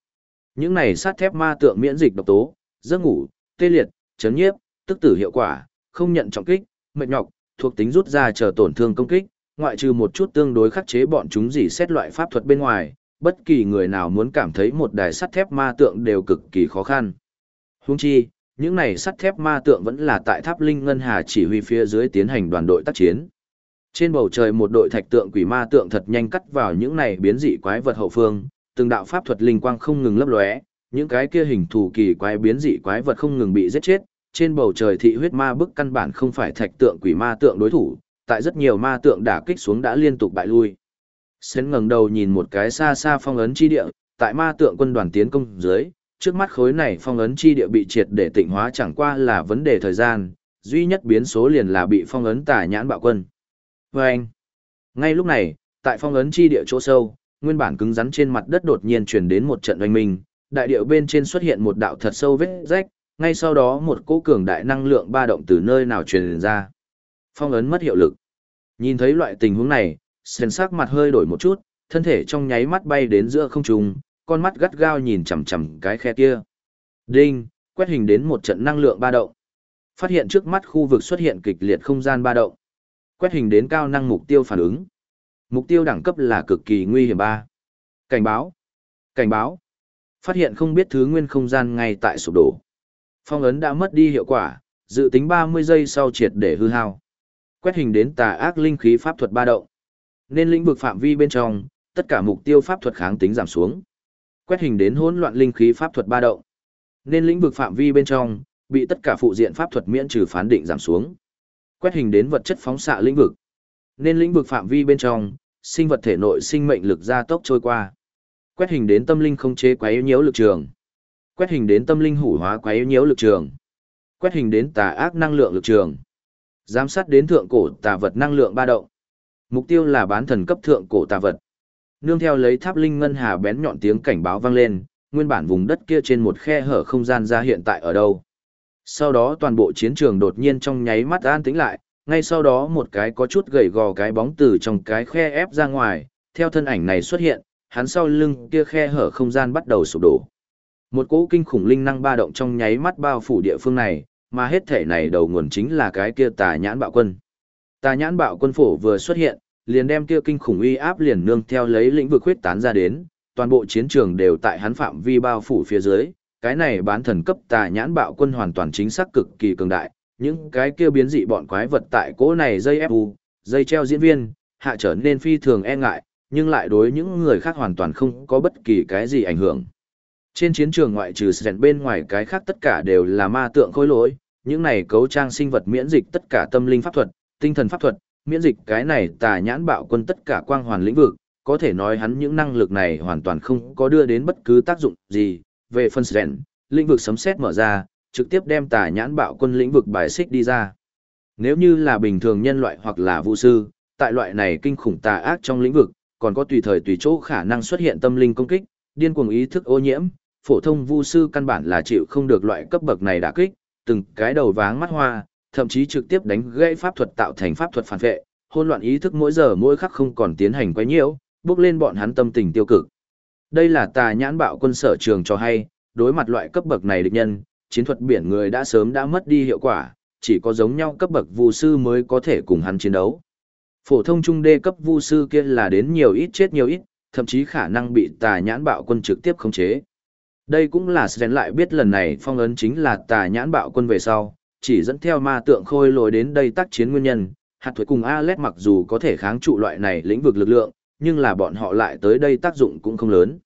Những này sắt thép ma tượng miễn dịch độc tố, giấc ngủ, tê liệt, chấn nhiếp, tức tử hiệu quả, không nhận trọng kích, mệt nhọc, thuộc tính rút ra chờ tổn thương công kích, ngoại trừ một chút tương đối khắc chế bọn chúng gì xét loại pháp thuật bên ngoài, bất kỳ người nào muốn cảm thấy một đài sắt thép ma tượng đều cực kỳ khó khăn. Huống chi, những này sắt thép ma tượng vẫn là tại tháp linh ngân hà chỉ huy phía dưới tiến hành đoàn đội tác chiến. Trên bầu trời một đội thạch tượng quỷ ma tượng thật nhanh cắt vào những này biến dị quái vật hậu phương, từng đạo pháp thuật linh quang không ngừng lấp lóe, những cái kia hình thù kỳ quái biến dị quái vật không ngừng bị giết chết, trên bầu trời thị huyết ma bức căn bản không phải thạch tượng quỷ ma tượng đối thủ, tại rất nhiều ma tượng đả kích xuống đã liên tục bại lui. Sến ngẩng đầu nhìn một cái xa xa phong ấn chi địa, tại ma tượng quân đoàn tiến công dưới, trước mắt khối này phong ấn chi địa bị triệt để tịnh hóa chẳng qua là vấn đề thời gian, duy nhất biến số liền là bị phong ấn tả nhãn bạo quân. Và anh, ngay lúc này, tại phong ấn chi địa chỗ sâu, nguyên bản cứng rắn trên mặt đất đột nhiên truyền đến một trận oanh minh, đại điệu bên trên xuất hiện một đạo thật sâu vết rách, ngay sau đó một cỗ cường đại năng lượng ba động từ nơi nào truyền ra. Phong ấn mất hiệu lực. Nhìn thấy loại tình huống này, sền sắc mặt hơi đổi một chút, thân thể trong nháy mắt bay đến giữa không trung, con mắt gắt gao nhìn chằm chằm cái khe kia. Đinh, quét hình đến một trận năng lượng ba động. Phát hiện trước mắt khu vực xuất hiện kịch liệt không gian ba động. Quét hình đến cao năng mục tiêu phản ứng. Mục tiêu đẳng cấp là cực kỳ nguy hiểm ba. Cảnh báo. Cảnh báo. Phát hiện không biết thứ nguyên không gian ngay tại sụp đổ. Phong ấn đã mất đi hiệu quả, dự tính 30 giây sau triệt để hư hao. Quét hình đến tà ác linh khí pháp thuật ba động. Nên lĩnh vực phạm vi bên trong, tất cả mục tiêu pháp thuật kháng tính giảm xuống. Quét hình đến hỗn loạn linh khí pháp thuật ba động. Nên lĩnh vực phạm vi bên trong, bị tất cả phụ diện pháp thuật miễn trừ phán định giảm xuống. Quét hình đến vật chất phóng xạ lĩnh vực. Nên lĩnh vực phạm vi bên trong, sinh vật thể nội sinh mệnh lực gia tốc trôi qua. Quét hình đến tâm linh không chế quấy nhiễu lực trường. Quét hình đến tâm linh hủ hóa quấy nhiễu lực trường. Quét hình đến tà ác năng lượng lực trường. Giám sát đến thượng cổ tà vật năng lượng ba động. Mục tiêu là bán thần cấp thượng cổ tà vật. Nương theo lấy tháp linh ngân hà bén nhọn tiếng cảnh báo vang lên, nguyên bản vùng đất kia trên một khe hở không gian ra hiện tại ở đâu. Sau đó toàn bộ chiến trường đột nhiên trong nháy mắt an tĩnh lại, ngay sau đó một cái có chút gầy gò cái bóng từ trong cái khe ép ra ngoài, theo thân ảnh này xuất hiện, hắn sau lưng kia khe hở không gian bắt đầu sụp đổ. Một cỗ kinh khủng linh năng ba động trong nháy mắt bao phủ địa phương này, mà hết thể này đầu nguồn chính là cái kia tà nhãn bạo quân. Tà nhãn bạo quân phổ vừa xuất hiện, liền đem kia kinh khủng uy áp liền nương theo lấy lĩnh vực huyết tán ra đến, toàn bộ chiến trường đều tại hắn phạm vi bao phủ phía dưới, cái này bán thần cấp tà nhãn bạo quân hoàn toàn chính xác cực kỳ cường đại, những cái kia biến dị bọn quái vật tại cỗ này dây ép u, dây treo diễn viên, hạ trở nên phi thường e ngại, nhưng lại đối những người khác hoàn toàn không có bất kỳ cái gì ảnh hưởng. Trên chiến trường ngoại trừ Sren bên ngoài cái khác tất cả đều là ma tượng khối lỗi, những này cấu trang sinh vật miễn dịch tất cả tâm linh pháp thuật, tinh thần pháp thuật, miễn dịch cái này tà nhãn bạo quân tất cả quang hoàn lĩnh vực, có thể nói hắn những năng lực này hoàn toàn không có đưa đến bất cứ tác dụng gì. Về phân Sren, lĩnh vực sấm xét mở ra, trực tiếp đem tà nhãn bạo quân lĩnh vực bài xích đi ra. Nếu như là bình thường nhân loại hoặc là vũ sư, tại loại này kinh khủng tà ác trong lĩnh vực, còn có tùy thời tùy chỗ khả năng xuất hiện tâm linh công kích, điên cuồng ý thức ô nhiễm, phổ thông vu sư căn bản là chịu không được loại cấp bậc này đả kích, từng cái đầu váng mắt hoa, thậm chí trực tiếp đánh gãy pháp thuật tạo thành pháp thuật phản vệ, hỗn loạn ý thức mỗi giờ mỗi khắc không còn tiến hành quá nhiều, bước lên bọn hắn tâm tình tiêu cực. Đây là tà nhãn bạo quân sở trường cho hay, đối mặt loại cấp bậc này địch nhân, chiến thuật biển người đã sớm đã mất đi hiệu quả, chỉ có giống nhau cấp bậc vu sư mới có thể cùng hắn chiến đấu. Phổ thông trung đê cấp vu sư kia là đến nhiều ít chết nhiều ít, thậm chí khả năng bị tà nhãn bạo quân trực tiếp khống chế. Đây cũng là Sven lại biết lần này phong ấn chính là tà nhãn bạo quân về sau, chỉ dẫn theo ma tượng khôi lồi đến đây tác chiến nguyên nhân. Hạt thuế cùng Alet mặc dù có thể kháng trụ loại này lĩnh vực lực lượng, nhưng là bọn họ lại tới đây tác dụng cũng không lớn.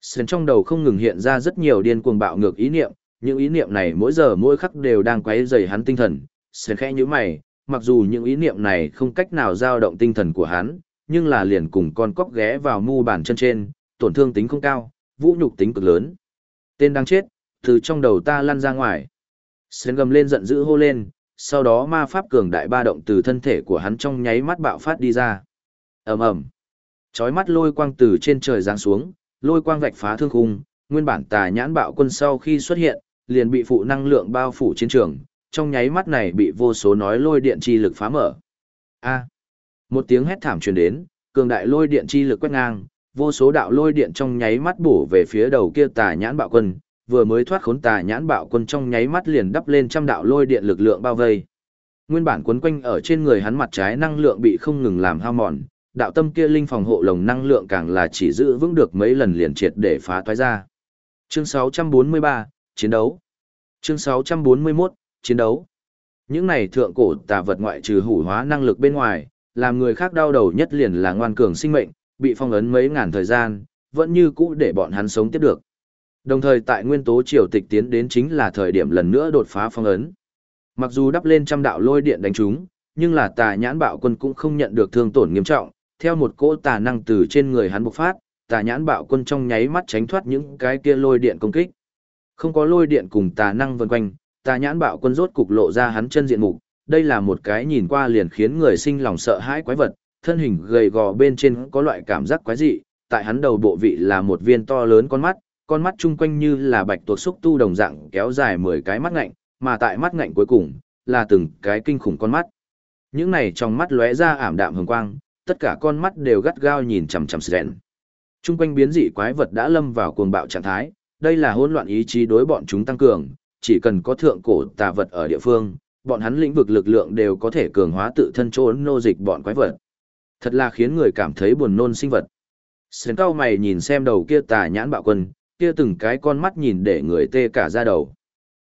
Sven trong đầu không ngừng hiện ra rất nhiều điên cuồng bạo ngược ý niệm, những ý niệm này mỗi giờ mỗi khắc đều đang quấy rầy hắn tinh thần. Sven khẽ như mày, mặc dù những ý niệm này không cách nào dao động tinh thần của hắn, nhưng là liền cùng con cóc ghé vào mu bàn chân trên, tổn thương tính không cao, vũ nhục tính cực lớn. Tên đang chết, từ trong đầu ta lăn ra ngoài. Sến gầm lên giận dữ hô lên, sau đó ma pháp cường đại ba động từ thân thể của hắn trong nháy mắt bạo phát đi ra. ầm ầm, chói mắt lôi quang từ trên trời giáng xuống, lôi quang vạch phá thương khung, nguyên bản tà nhãn bạo quân sau khi xuất hiện, liền bị phụ năng lượng bao phủ chiến trường, trong nháy mắt này bị vô số nói lôi điện chi lực phá mở. A. Một tiếng hét thảm truyền đến, cường đại lôi điện chi lực quét ngang, vô số đạo lôi điện trong nháy mắt bổ về phía đầu kia tà nhãn bạo quân, vừa mới thoát khốn tà nhãn bạo quân trong nháy mắt liền đắp lên trăm đạo lôi điện lực lượng bao vây. Nguyên bản quấn quanh ở trên người hắn mặt trái năng lượng bị không ngừng làm hao mòn, đạo tâm kia linh phòng hộ lồng năng lượng càng là chỉ giữ vững được mấy lần liền triệt để phá toái ra. Chương 643, chiến đấu. Chương 641, chiến đấu. Những này thượng cổ tà vật ngoại trừ hủ hóa năng lực bên ngoài, làm người khác đau đầu nhất liền là ngoan cường sinh mệnh, bị phong ấn mấy ngàn thời gian, vẫn như cũ để bọn hắn sống tiếp được. Đồng thời tại nguyên tố triều tịch tiến đến chính là thời điểm lần nữa đột phá phong ấn. Mặc dù đắp lên trăm đạo lôi điện đánh chúng, nhưng là tà nhãn bạo quân cũng không nhận được thương tổn nghiêm trọng, theo một cỗ tà năng từ trên người hắn bộc phát, tà nhãn bạo quân trong nháy mắt tránh thoát những cái kia lôi điện công kích. Không có lôi điện cùng tà năng vần quanh, tà nhãn bạo quân rốt cục lộ ra hắn chân diện mục, đây là một cái nhìn qua liền khiến người sinh lòng sợ hãi quái vật, thân hình gầy gò bên trên có loại cảm giác quái dị, tại hắn đầu bộ vị là một viên to lớn con mắt, con mắt chung quanh như là bạch tuộc xúc tu đồng dạng kéo dài 10 cái mắt ngạnh, mà tại mắt ngạnh cuối cùng là từng cái kinh khủng con mắt. Những này trong mắt lóe ra ảm đạm hồng quang, tất cả con mắt đều gắt gao nhìn chằm chằm Sren. Trung quanh biến dị quái vật đã lâm vào cuồng bạo trạng thái, đây là hỗn loạn ý chí đối bọn chúng tăng cường, chỉ cần có thượng cổ tà vật ở địa phương, bọn hắn lĩnh vực lực lượng đều có thể cường hóa tự thân chỗ nô dịch bọn quái vật. Thật là khiến người cảm thấy buồn nôn sinh vật. Sến cao mày nhìn xem đầu kia tà nhãn bạo quân, kia từng cái con mắt nhìn để người tê cả da đầu.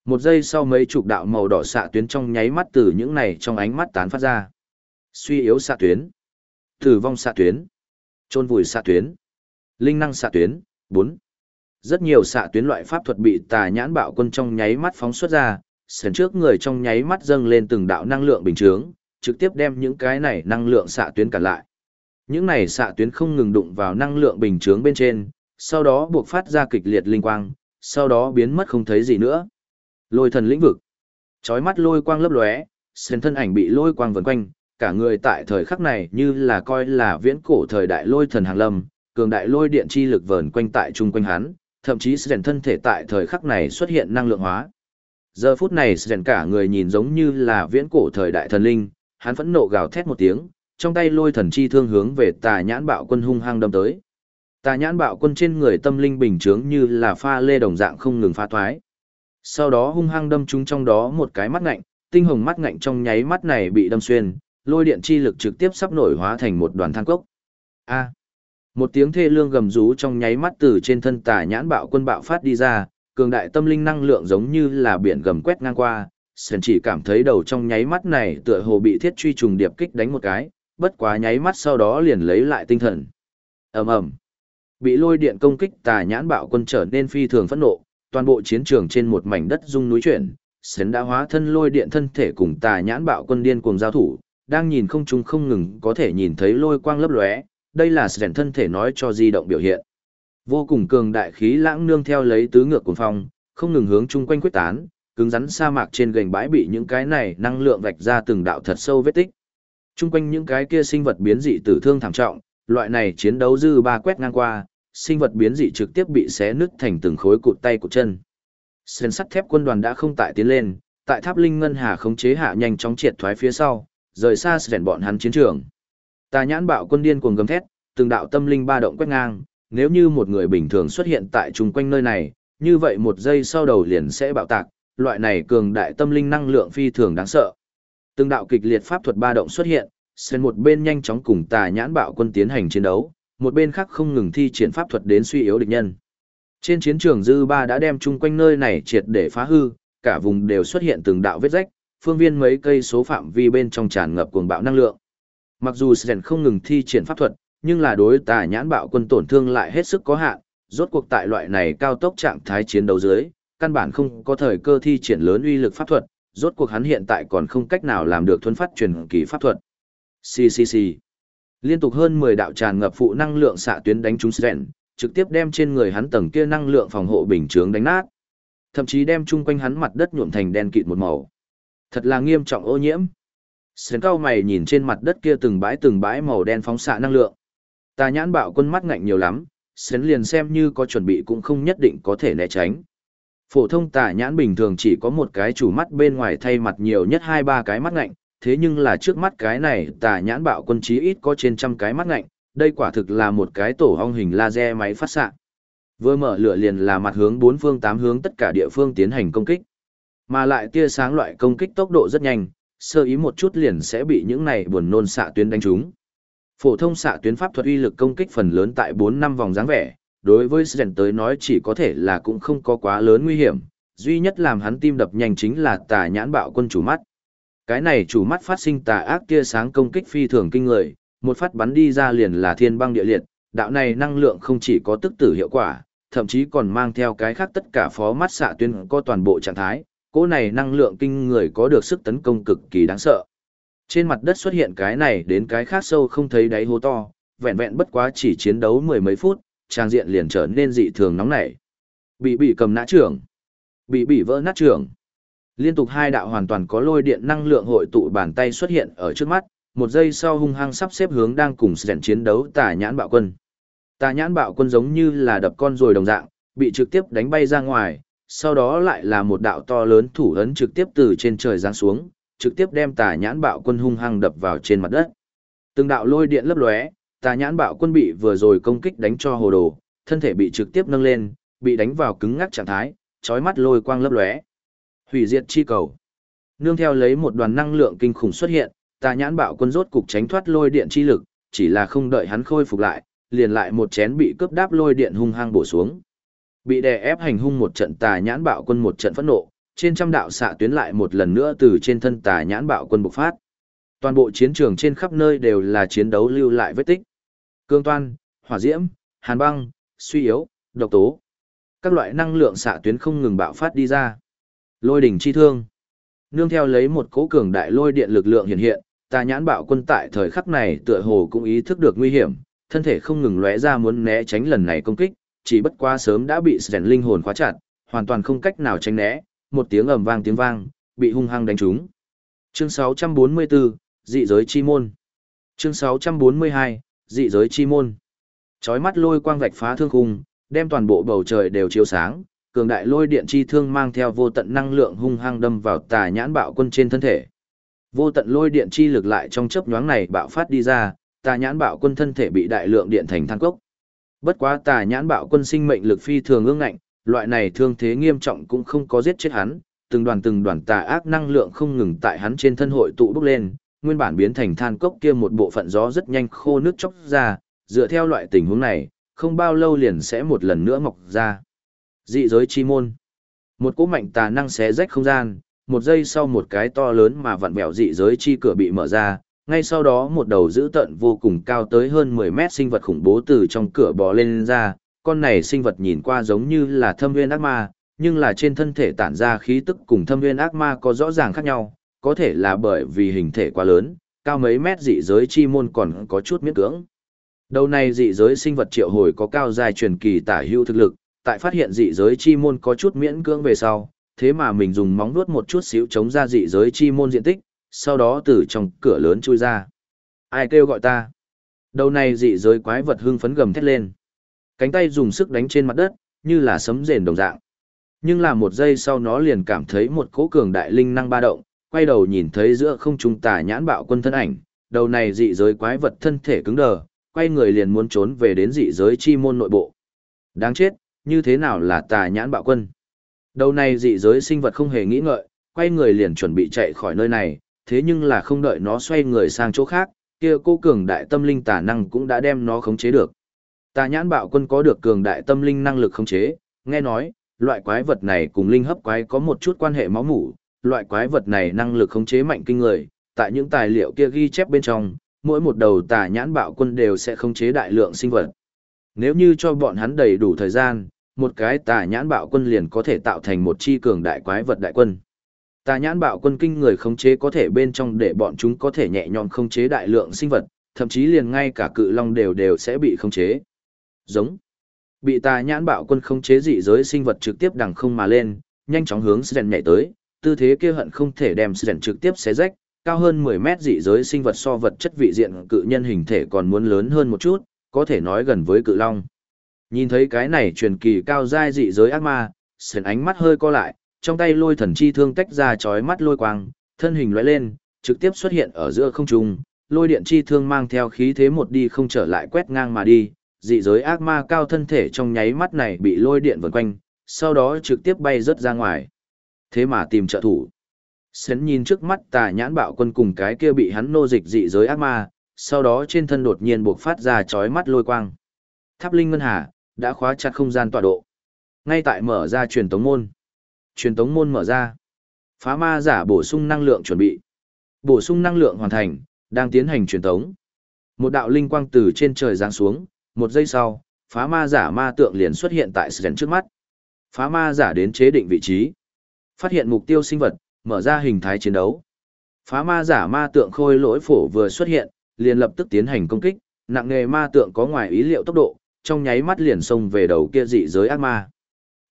Một giây sau mấy chục đạo màu đỏ xạ tuyến trong nháy mắt từ những này trong ánh mắt tán phát ra. Suy yếu xạ tuyến. Tử vong xạ tuyến. Trôn vùi xạ tuyến. Linh năng xạ tuyến. 4. Rất nhiều xạ tuyến loại pháp thuật bị tà nhãn bạo quân trong nháy mắt phóng xuất ra, sến trước người trong nháy mắt dâng lên từng đạo năng lượng bình chướng, trực tiếp đem những cái này năng lượng xạ tuyến cản lại. Những này xạ tuyến không ngừng đụng vào năng lượng bình chướng bên trên, sau đó buộc phát ra kịch liệt linh quang, sau đó biến mất không thấy gì nữa. Lôi thần lĩnh vực. Chói mắt lôi quang lấp lóe, sến thân ảnh bị lôi quang vần quanh, cả người tại thời khắc này như là coi là viễn cổ thời đại lôi thần hàng lâm, cường đại lôi điện chi lực vờn quanh tại trung quanh hắn, thậm chí sến thân thể tại thời khắc này xuất hiện năng lượng hóa. Giờ phút này sến cả người nhìn giống như là viễn cổ thời đại thần linh, hắn phẫn nộ gào thét một tiếng, trong tay lôi thần chi thương hướng về tà nhãn bạo quân hung hăng đâm tới. Tà nhãn bạo quân trên người tâm linh bình chướng như là pha lê đồng dạng không ngừng pha thoái. Sau đó hung hăng đâm trúng trong đó một cái mắt ngạnh, tinh hồng mắt ngạnh trong nháy mắt này bị đâm xuyên, lôi điện chi lực trực tiếp sắp nổi hóa thành một đoàn than cốc. A. một tiếng thê lương gầm rú trong nháy mắt từ trên thân tà nhãn bạo quân bạo phát đi ra, cường đại tâm linh năng lượng giống như là biển gầm quét ngang qua, Sơn chỉ cảm thấy đầu trong nháy mắt này tựa hồ bị thiết truy trùng điệp kích đánh một cái, bất quá nháy mắt sau đó liền lấy lại tinh thần. ầm ầm, Bị lôi điện công kích tà nhãn bạo quân trở nên phi thường phẫn nộ, toàn bộ chiến trường trên một mảnh đất rung núi chuyển, Sơn đã hóa thân lôi điện thân thể cùng tà nhãn bạo quân điên cuồng giao thủ, đang nhìn không trung không ngừng có thể nhìn thấy lôi quang lấp lóe, đây là Sơn thân thể nói cho di động biểu hiện. Vô cùng cường đại khí lãng nương theo lấy tứ ngược cuồng phong, không ngừng hướng chung quanh quyết tán, cứng rắn sa mạc trên gành bãi bị những cái này năng lượng vạch ra từng đạo thật sâu vết tích. Chung quanh những cái kia sinh vật biến dị tử thương thảm trọng, loại này chiến đấu dư ba quét ngang qua, sinh vật biến dị trực tiếp bị xé nứt thành từng khối cụt tay cụt chân. Sền sắt thép quân đoàn đã không tại tiến lên, tại tháp linh ngân hà khống chế hạ nhanh chóng triệt thoái phía sau, rời xa sền bọn hắn chiến trường. Tà nhãn bạo quân điên cuồng gầm thét, từng đạo tâm linh ba động quét ngang, nếu như một người bình thường xuất hiện tại chung quanh nơi này, như vậy một giây sau đầu liền sẽ bạo tạc, loại này cường đại tâm linh năng lượng phi thường đáng sợ. Từng đạo kịch liệt pháp thuật ba động xuất hiện, Sen một bên nhanh chóng cùng tà nhãn bạo quân tiến hành chiến đấu, một bên khác không ngừng thi triển pháp thuật đến suy yếu địch nhân. Trên chiến trường dư ba đã đem chung quanh nơi này triệt để phá hư, cả vùng đều xuất hiện từng đạo vết rách, phương viên mấy cây số phạm vi bên trong tràn ngập cuồng bạo năng lượng. Mặc dù Sen không ngừng thi triển pháp thuật, nhưng là đối tà nhãn bạo quân tổn thương lại hết sức có hạn, rốt cuộc tại loại này cao tốc trạng thái chiến đấu dưới, căn bản không có thời cơ thi triển lớn uy lực pháp thuật, rốt cuộc hắn hiện tại còn không cách nào làm được thuấn phát truyền kỳ pháp thuật. Xì xì xì. Liên tục hơn 10 đạo tràn ngập phụ năng lượng xạ tuyến đánh trúng Sren, trực tiếp đem trên người hắn tầng kia năng lượng phòng hộ bình chướng đánh nát. Thậm chí đem chung quanh hắn mặt đất nhuộm thành đen kịt một màu. Thật là nghiêm trọng ô nhiễm. Sren cao mày nhìn trên mặt đất kia từng bãi từng bãi màu đen phóng xạ năng lượng. Ta nhãn bạo quân mắt ngạnh nhiều lắm, Sren liền xem như có chuẩn bị cũng không nhất định có thể né tránh. Phổ thông tà nhãn bình thường chỉ có một cái chủ mắt bên ngoài thay mặt nhiều nhất hai ba cái mắt ngạnh, thế nhưng là trước mắt cái này tà nhãn bạo quân chí ít có trên trăm cái mắt ngạnh, đây quả thực là một cái tổ hong hình laser máy phát xạ. Vừa mở lửa liền là mặt hướng bốn phương tám hướng tất cả địa phương tiến hành công kích. Mà lại tia sáng loại công kích tốc độ rất nhanh, sơ ý một chút liền sẽ bị những này buồn nôn xạ tuyến đánh trúng. Phổ thông xạ tuyến pháp thuật uy lực công kích phần lớn tại 4 năm vòng dáng vẻ, đối với Sren tới nói chỉ có thể là cũng không có quá lớn nguy hiểm, duy nhất làm hắn tim đập nhanh chính là tà nhãn bạo quân chủ mắt. Cái này chủ mắt phát sinh tà ác tia sáng công kích phi thường kinh người, một phát bắn đi ra liền là thiên băng địa liệt, đạo này năng lượng không chỉ có tức tử hiệu quả, thậm chí còn mang theo cái khác tất cả phó mắt xạ tuyên có toàn bộ trạng thái, cỗ này năng lượng kinh người có được sức tấn công cực kỳ đáng sợ. Trên mặt đất xuất hiện cái này đến cái khác sâu không thấy đáy hố to, vẹn vẹn bất quá chỉ chiến đấu mười mấy phút, trang diện liền trở nên dị thường nóng nảy. Bị bị cầm nã trưởng, bị bị vỡ nát trưởng. Liên tục hai đạo hoàn toàn có lôi điện năng lượng hội tụ bàn tay xuất hiện ở trước mắt, một giây sau hung hăng sắp xếp hướng đang cùng Sren chiến đấu tà nhãn bạo quân. Tà nhãn bạo quân giống như là đập con rồi đồng dạng, bị trực tiếp đánh bay ra ngoài, sau đó lại là một đạo to lớn thủ ấn trực tiếp từ trên trời giáng xuống, trực tiếp đem tà nhãn bạo quân hung hăng đập vào trên mặt đất. Từng đạo lôi điện lấp lóe, tà nhãn bạo quân bị vừa rồi công kích đánh cho hồ đồ, thân thể bị trực tiếp nâng lên, bị đánh vào cứng ngắc trạng thái, chói mắt lôi quang lấp lóe. Hủy diệt chi cầu. Nương theo lấy một đoàn năng lượng kinh khủng xuất hiện, tà nhãn bạo quân rốt cục tránh thoát lôi điện chi lực, chỉ là không đợi hắn khôi phục lại, liền lại một chén bị cướp đáp lôi điện hung hăng bổ xuống. Bị đè ép hành hung một trận tà nhãn bạo quân một trận phẫn nộ, trên trăm đạo xạ tuyến lại một lần nữa từ trên thân tà nhãn bạo quân bộc phát. Toàn bộ chiến trường trên khắp nơi đều là chiến đấu lưu lại vết tích. Cương toan, hỏa diễm, hàn băng, suy yếu, độc tố. Các loại năng lượng xạ tuyến không ngừng bạo phát đi ra. Lôi đỉnh chi thương. Nương theo lấy một cỗ cường đại lôi điện lực lượng hiện hiện, tà nhãn bạo quân tại thời khắc này tựa hồ cũng ý thức được nguy hiểm, thân thể không ngừng lóe ra muốn né tránh lần này công kích, chỉ bất quá sớm đã bị sẻn linh hồn khóa chặt, hoàn toàn không cách nào tránh né, một tiếng ầm vang tiếng vang, bị hung hăng đánh trúng. Chương 644, dị giới chi môn. Chương 642, dị giới chi môn. Chói mắt lôi quang vạch phá thương khung, đem toàn bộ bầu trời đều chiếu sáng, cường đại lôi điện chi thương mang theo vô tận năng lượng hung hăng đâm vào tà nhãn bạo quân trên thân thể. Vô tận lôi điện chi lực lại trong chớp nhoáng này bạo phát đi ra, tà nhãn bạo quân thân thể bị đại lượng điện thành than cốc. Bất quá tà nhãn bạo quân sinh mệnh lực phi thường ương ngạnh, loại này thương thế nghiêm trọng cũng không có giết chết hắn, từng đoàn từng đoàn tà ác năng lượng không ngừng tại hắn trên thân hội tụ bốc lên, nguyên bản biến thành than cốc kia một bộ phận gió rất nhanh khô nước chóc ra, dựa theo loại tình huống này, không bao lâu liền sẽ một lần nữa mọc ra. Dị giới chi môn. Một cỗ mạnh tà năng xé rách không gian, một giây sau một cái to lớn mà vặn vẹo dị giới chi cửa bị mở ra, Ngay sau đó một đầu dữ tận vô cùng cao tới hơn 10 mét sinh vật khủng bố từ trong cửa bò lên ra, con này sinh vật nhìn qua giống như là thâm viên ác ma, nhưng là trên thân thể tản ra khí tức cùng thâm viên ác ma có rõ ràng khác nhau, có thể là bởi vì hình thể quá lớn, cao mấy mét dị giới chi môn còn có chút miễn cưỡng. Đầu này dị giới sinh vật triệu hồi có cao dài truyền kỳ tả hữu thực lực, tại phát hiện dị giới chi môn có chút miễn cưỡng về sau, thế mà mình dùng móng vuốt một chút xíu chống ra dị giới chi môn diện tích, sau đó từ trong cửa lớn chui ra. Ai kêu gọi ta? Đầu này dị giới quái vật hưng phấn gầm thét lên. Cánh tay dùng sức đánh trên mặt đất, như là sấm rền đồng dạng. Nhưng là một giây sau nó liền cảm thấy một cỗ cường đại linh năng ba động, quay đầu nhìn thấy giữa không trung tà nhãn bạo quân thân ảnh, đầu này dị giới quái vật thân thể cứng đờ, quay người liền muốn trốn về đến dị giới chi môn nội bộ. Đáng chết, như thế nào là tà nhãn bạo quân? Đầu này dị giới sinh vật không hề nghĩ ngợi, quay người liền chuẩn bị chạy khỏi nơi này, thế nhưng là không đợi nó xoay người sang chỗ khác, kia cô cường đại tâm linh tà năng cũng đã đem nó khống chế được. Tà nhãn bạo quân có được cường đại tâm linh năng lực khống chế, nghe nói, loại quái vật này cùng linh hấp quái có một chút quan hệ máu mủ, loại quái vật này năng lực khống chế mạnh kinh người, tại những tài liệu kia ghi chép bên trong, mỗi một đầu tà nhãn bạo quân đều sẽ khống chế đại lượng sinh vật. Nếu như cho bọn hắn đầy đủ thời gian, một cái tà nhãn bạo quân liền có thể tạo thành một chi cường đại quái vật đại quân. Tà nhãn bạo quân kinh người khống chế có thể bên trong để bọn chúng có thể nhẹ nhõm khống chế đại lượng sinh vật, thậm chí liền ngay cả cự long đều đều sẽ bị khống chế. Giống. Bị tà nhãn bạo quân khống chế dị giới sinh vật trực tiếp đằng không mà lên, nhanh chóng hướng Sren nhảy tới, tư thế kia hận không thể đem Sren trực tiếp xé rách, cao hơn 10 mét dị giới sinh vật so vật chất vị diện cự nhân hình thể còn muốn lớn hơn một chút, có thể nói gần với cự long. Nhìn thấy cái này truyền kỳ cao giai dị giới ác ma, Sren ánh mắt hơi co lại, trong tay lôi thần chi thương tách ra chói mắt lôi quang, thân hình lóe lên, trực tiếp xuất hiện ở giữa không trung, lôi điện chi thương mang theo khí thế một đi không trở lại quét ngang mà đi, dị giới ác ma cao thân thể trong nháy mắt này bị lôi điện vần quanh, sau đó trực tiếp bay rớt ra ngoài. Thế mà tìm trợ thủ. Sến nhìn trước mắt tà nhãn bạo quân cùng cái kia bị hắn nô dịch dị giới ác ma, sau đó trên thân đột nhiên buộc phát ra chói mắt lôi quang. Tháp linh ngân hà, đã khóa chặt không gian tọa độ. Ngay tại mở ra truyền tống môn. Truyền tống môn mở ra. Phá ma giả bổ sung năng lượng chuẩn bị. Bổ sung năng lượng hoàn thành, đang tiến hành truyền tống. Một đạo linh quang từ trên trời giáng xuống, một giây sau, phá ma giả ma tượng liền xuất hiện tại sến trước mắt. Phá ma giả đến chế định vị trí. Phát hiện mục tiêu sinh vật, mở ra hình thái chiến đấu. Phá ma giả ma tượng khôi lỗi phổ vừa xuất hiện, liền lập tức tiến hành công kích, nặng nghề ma tượng có ngoài ý liệu tốc độ, trong nháy mắt liền xông về đầu kia dị giới ác ma.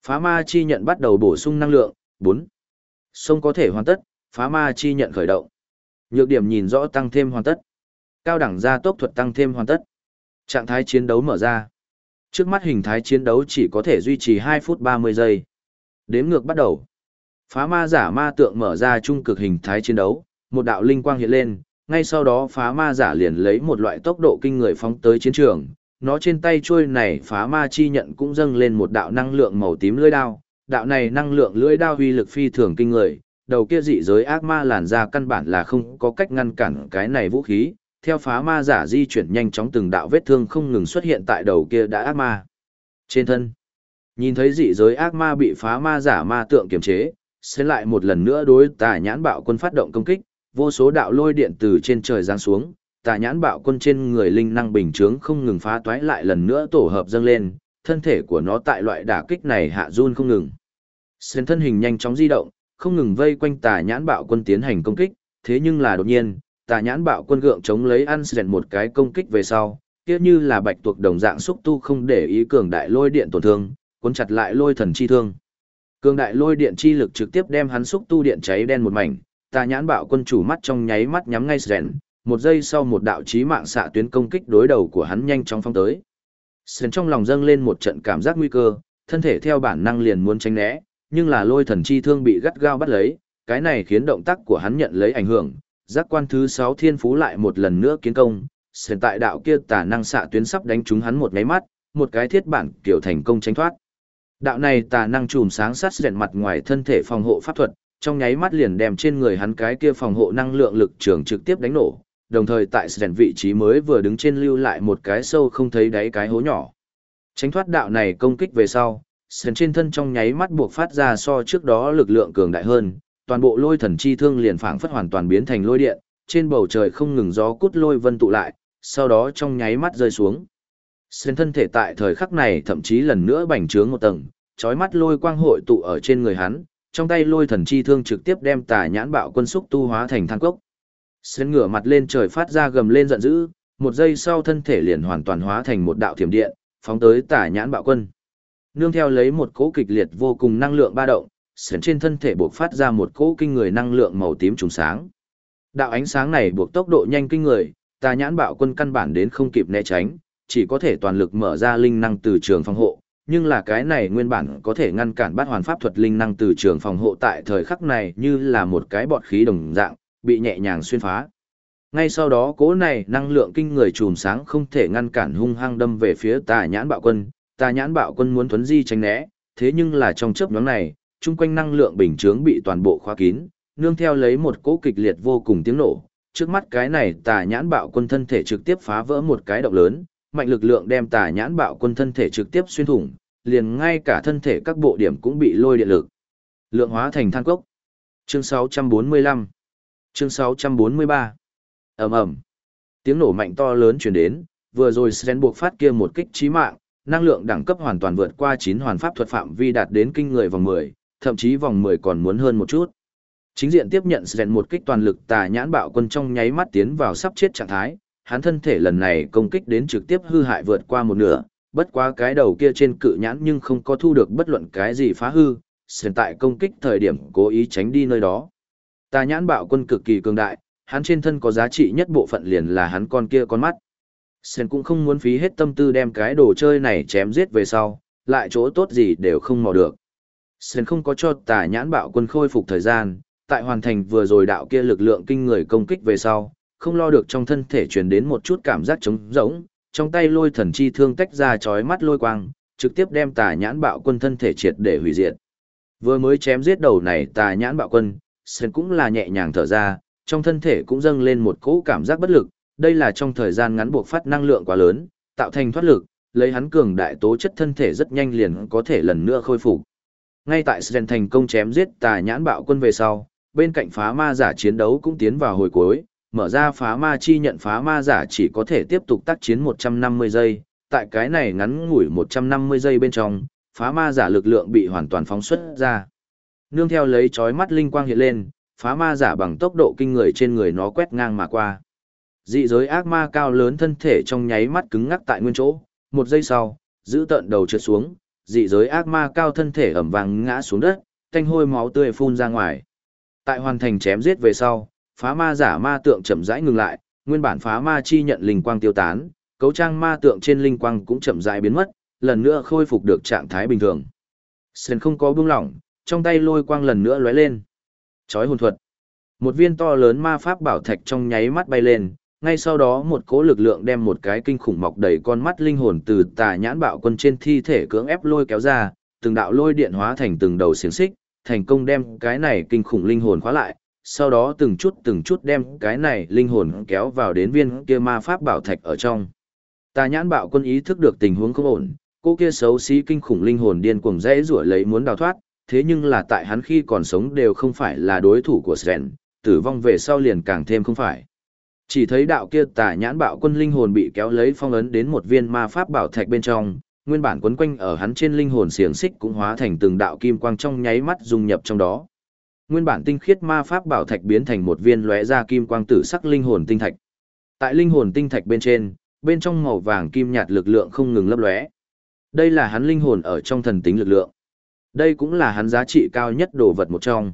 Phá ma chi nhận bắt đầu bổ sung năng lượng, 4. Sông có thể hoàn tất, phá ma chi nhận khởi động. Nhược điểm nhìn rõ tăng thêm hoàn tất. Cao đẳng gia tốc thuật tăng thêm hoàn tất. Trạng thái chiến đấu mở ra. Trước mắt hình thái chiến đấu chỉ có thể duy trì 2 phút 30 giây. Đếm ngược bắt đầu. Phá ma giả ma tượng mở ra trung cực hình thái chiến đấu, một đạo linh quang hiện lên, ngay sau đó phá ma giả liền lấy một loại tốc độ kinh người phóng tới chiến trường. Nó trên tay trôi này phá ma chi nhận cũng dâng lên một đạo năng lượng màu tím lưỡi đao. Đạo này năng lượng lưỡi đao uy lực phi thường kinh người, đầu kia dị giới ác ma làn ra căn bản là không có cách ngăn cản cái này vũ khí, theo phá ma giả di chuyển nhanh chóng từng đạo vết thương không ngừng xuất hiện tại đầu kia đã ác ma. Trên thân, nhìn thấy dị giới ác ma bị phá ma giả ma tượng kiềm chế, sẽ lại một lần nữa đối tà nhãn bạo quân phát động công kích, vô số đạo lôi điện từ trên trời giáng xuống, tà nhãn bạo quân trên người linh năng bình chướng không ngừng phá toái lại lần nữa tổ hợp dâng lên, thân thể của nó tại loại đả kích này hạ run không ngừng. Sến thân hình nhanh chóng di động, không ngừng vây quanh tà nhãn bạo quân tiến hành công kích, thế nhưng là đột nhiên, tà nhãn bạo quân gượng chống lấy ăn sền một cái công kích về sau, kia như là bạch tuộc đồng dạng xúc tu không để ý cường đại lôi điện tổn thương, cuốn chặt lại lôi thần chi thương. Cường đại lôi điện chi lực trực tiếp đem hắn xúc tu điện cháy đen một mảnh, tà nhãn bạo quân chủ mắt trong nháy mắt nhắm ngay sền, một giây sau một đạo chí mạng xạ tuyến công kích đối đầu của hắn nhanh chóng phong tới. Sền trong lòng dâng lên một trận cảm giác nguy cơ, thân thể theo bản năng liền muốn tránh né, nhưng là lôi thần chi thương bị gắt gao bắt lấy, cái này khiến động tác của hắn nhận lấy ảnh hưởng, giác quan thứ sáu thiên phú lại một lần nữa kiến công, Sren tại đạo kia tà năng xạ tuyến sắp đánh trúng hắn một ngáy mắt, một cái thiết bản kiểu thành công tránh thoát. Đạo này tà năng chùm sáng sát rèn mặt ngoài thân thể phòng hộ pháp thuật, trong nháy mắt liền đem trên người hắn cái kia phòng hộ năng lượng lực trường trực tiếp đánh nổ, đồng thời tại rèn vị trí mới vừa đứng trên lưu lại một cái sâu không thấy đáy cái hố nhỏ. Tránh thoát đạo này công kích về sau, sền trên thân trong nháy mắt buộc phát ra so trước đó lực lượng cường đại hơn, toàn bộ lôi thần chi thương liền phảng phất hoàn toàn biến thành lôi điện, trên bầu trời không ngừng gió cút lôi vân tụ lại, sau đó trong nháy mắt rơi xuống. Xuyên thân thể tại thời khắc này thậm chí lần nữa bành trướng một tầng, chói mắt lôi quang hội tụ ở trên người hắn, trong tay lôi thần chi thương trực tiếp đem tà nhãn bạo quân xúc tu hóa thành than cốc. Xuyên ngửa mặt lên trời phát ra gầm lên giận dữ, một giây sau thân thể liền hoàn toàn hóa thành một đạo thiểm điện, phóng tới tà nhãn bạo quân. Nương theo lấy một cỗ kịch liệt vô cùng năng lượng ba động, xuyên trên thân thể buộc phát ra một cỗ kinh người năng lượng màu tím trùng sáng. Đạo ánh sáng này buộc tốc độ nhanh kinh người, tà nhãn bạo quân căn bản đến không kịp né tránh, chỉ có thể toàn lực mở ra linh năng từ trường phòng hộ, nhưng là cái này nguyên bản có thể ngăn cản bát hoàn pháp thuật linh năng từ trường phòng hộ tại thời khắc này như là một cái bọt khí đồng dạng, bị nhẹ nhàng xuyên phá. Ngay sau đó cố này năng lượng kinh người trùm sáng không thể ngăn cản hung hăng đâm về phía tà nhãn bạo quân, tà nhãn bạo quân muốn thuấn di tránh né, thế nhưng là trong chớp nhóm này, chung quanh năng lượng bình chướng bị toàn bộ khóa kín, nương theo lấy một cỗ kịch liệt vô cùng tiếng nổ, trước mắt cái này tà nhãn bạo quân thân thể trực tiếp phá vỡ một cái động lớn, mạnh lực lượng đem tà nhãn bạo quân thân thể trực tiếp xuyên thủng, liền ngay cả thân thể các bộ điểm cũng bị lôi điện lực. Lượng hóa thành than cốc. Chương 645. Chương 643. Ầm ầm. Tiếng nổ mạnh to lớn truyền đến, vừa rồi Sren buộc phát kia một kích trí mạng, năng lượng đẳng cấp hoàn toàn vượt qua 9 hoàn pháp thuật phạm vi đạt đến kinh người vòng 10, thậm chí vòng 10 còn muốn hơn một chút. Chính diện tiếp nhận Sren một kích toàn lực tà nhãn bạo quân trong nháy mắt tiến vào sắp chết trạng thái, hắn thân thể lần này công kích đến trực tiếp hư hại vượt qua một nửa, bất quá cái đầu kia trên cự nhãn nhưng không có thu được bất luận cái gì phá hư, hiện tại công kích thời điểm cố ý tránh đi nơi đó. Tà nhãn bạo quân cực kỳ cường đại, hắn trên thân có giá trị nhất bộ phận liền là hắn con kia con mắt. Sen cũng không muốn phí hết tâm tư đem cái đồ chơi này chém giết về sau, lại chỗ tốt gì đều không mò được. Sen không có cho tà nhãn bạo quân khôi phục thời gian, tại hoàn thành vừa rồi đạo kia lực lượng kinh người công kích về sau, không lo được trong thân thể truyền đến một chút cảm giác trống rỗng, trong tay lôi thần chi thương tách ra chói mắt lôi quang, trực tiếp đem tà nhãn bạo quân thân thể triệt để hủy diệt. Vừa mới chém giết đầu này tà nhãn bạo quân, Sơn cũng là nhẹ nhàng thở ra, trong thân thể cũng dâng lên một cỗ cảm giác bất lực, đây là trong thời gian ngắn buộc phát năng lượng quá lớn, tạo thành thoát lực, lấy hắn cường đại tố chất thân thể rất nhanh liền có thể lần nữa khôi phục. Ngay tại Sơn thành công chém giết tà nhãn bạo quân về sau, bên cạnh phá ma giả chiến đấu cũng tiến vào hồi cuối, mở ra phá ma chi nhận phá ma giả chỉ có thể tiếp tục tác chiến 150 giây, tại cái này ngắn ngủi 150 giây bên trong, phá ma giả lực lượng bị hoàn toàn phóng xuất ra. Nương theo lấy chói mắt linh quang hiện lên, phá ma giả bằng tốc độ kinh người trên người nó quét ngang mà qua. Dị giới ác ma cao lớn thân thể trong nháy mắt cứng ngắc tại nguyên chỗ, một giây sau, giữ tận đầu trượt xuống, dị giới ác ma cao thân thể ẩm vàng ngã xuống đất, tanh hôi máu tươi phun ra ngoài. Tại hoàn thành chém giết về sau, phá ma giả ma tượng chậm rãi ngừng lại, nguyên bản phá ma chi nhận linh quang tiêu tán, cấu trang ma tượng trên linh quang cũng chậm rãi biến mất, lần nữa khôi phục được trạng thái bình thường. Sơn không có buông lỏng, trong tay lôi quang lần nữa lóe lên. Chói hồn thuật. Một viên to lớn ma pháp bảo thạch trong nháy mắt bay lên, ngay sau đó một cỗ lực lượng đem một cái kinh khủng mọc đầy con mắt linh hồn từ tà nhãn bạo quân trên thi thể cưỡng ép lôi kéo ra, từng đạo lôi điện hóa thành từng đầu xiềng xích, thành công đem cái này kinh khủng linh hồn khóa lại, sau đó từng chút từng chút đem cái này linh hồn kéo vào đến viên kia ma pháp bảo thạch ở trong. Tà nhãn bạo quân ý thức được tình huống không ổn, cô kia xấu xí kinh khủng linh hồn điên cuồng dễ rủa lấy muốn đào thoát, thế nhưng là tại hắn khi còn sống đều không phải là đối thủ của Sren, tử vong về sau liền càng thêm không phải. Chỉ thấy đạo kia tà nhãn bạo quân linh hồn bị kéo lấy phong ấn đến một viên ma pháp bảo thạch bên trong, nguyên bản quấn quanh ở hắn trên linh hồn xiềng xích cũng hóa thành từng đạo kim quang trong nháy mắt dung nhập trong đó. Nguyên bản tinh khiết ma pháp bảo thạch biến thành một viên lóe ra kim quang tử sắc linh hồn tinh thạch. Tại linh hồn tinh thạch bên trên, bên trong màu vàng kim nhạt lực lượng không ngừng lấp lóe. Đây là hắn linh hồn ở trong thần tính lực lượng. Đây cũng là hắn giá trị cao nhất đồ vật một trong.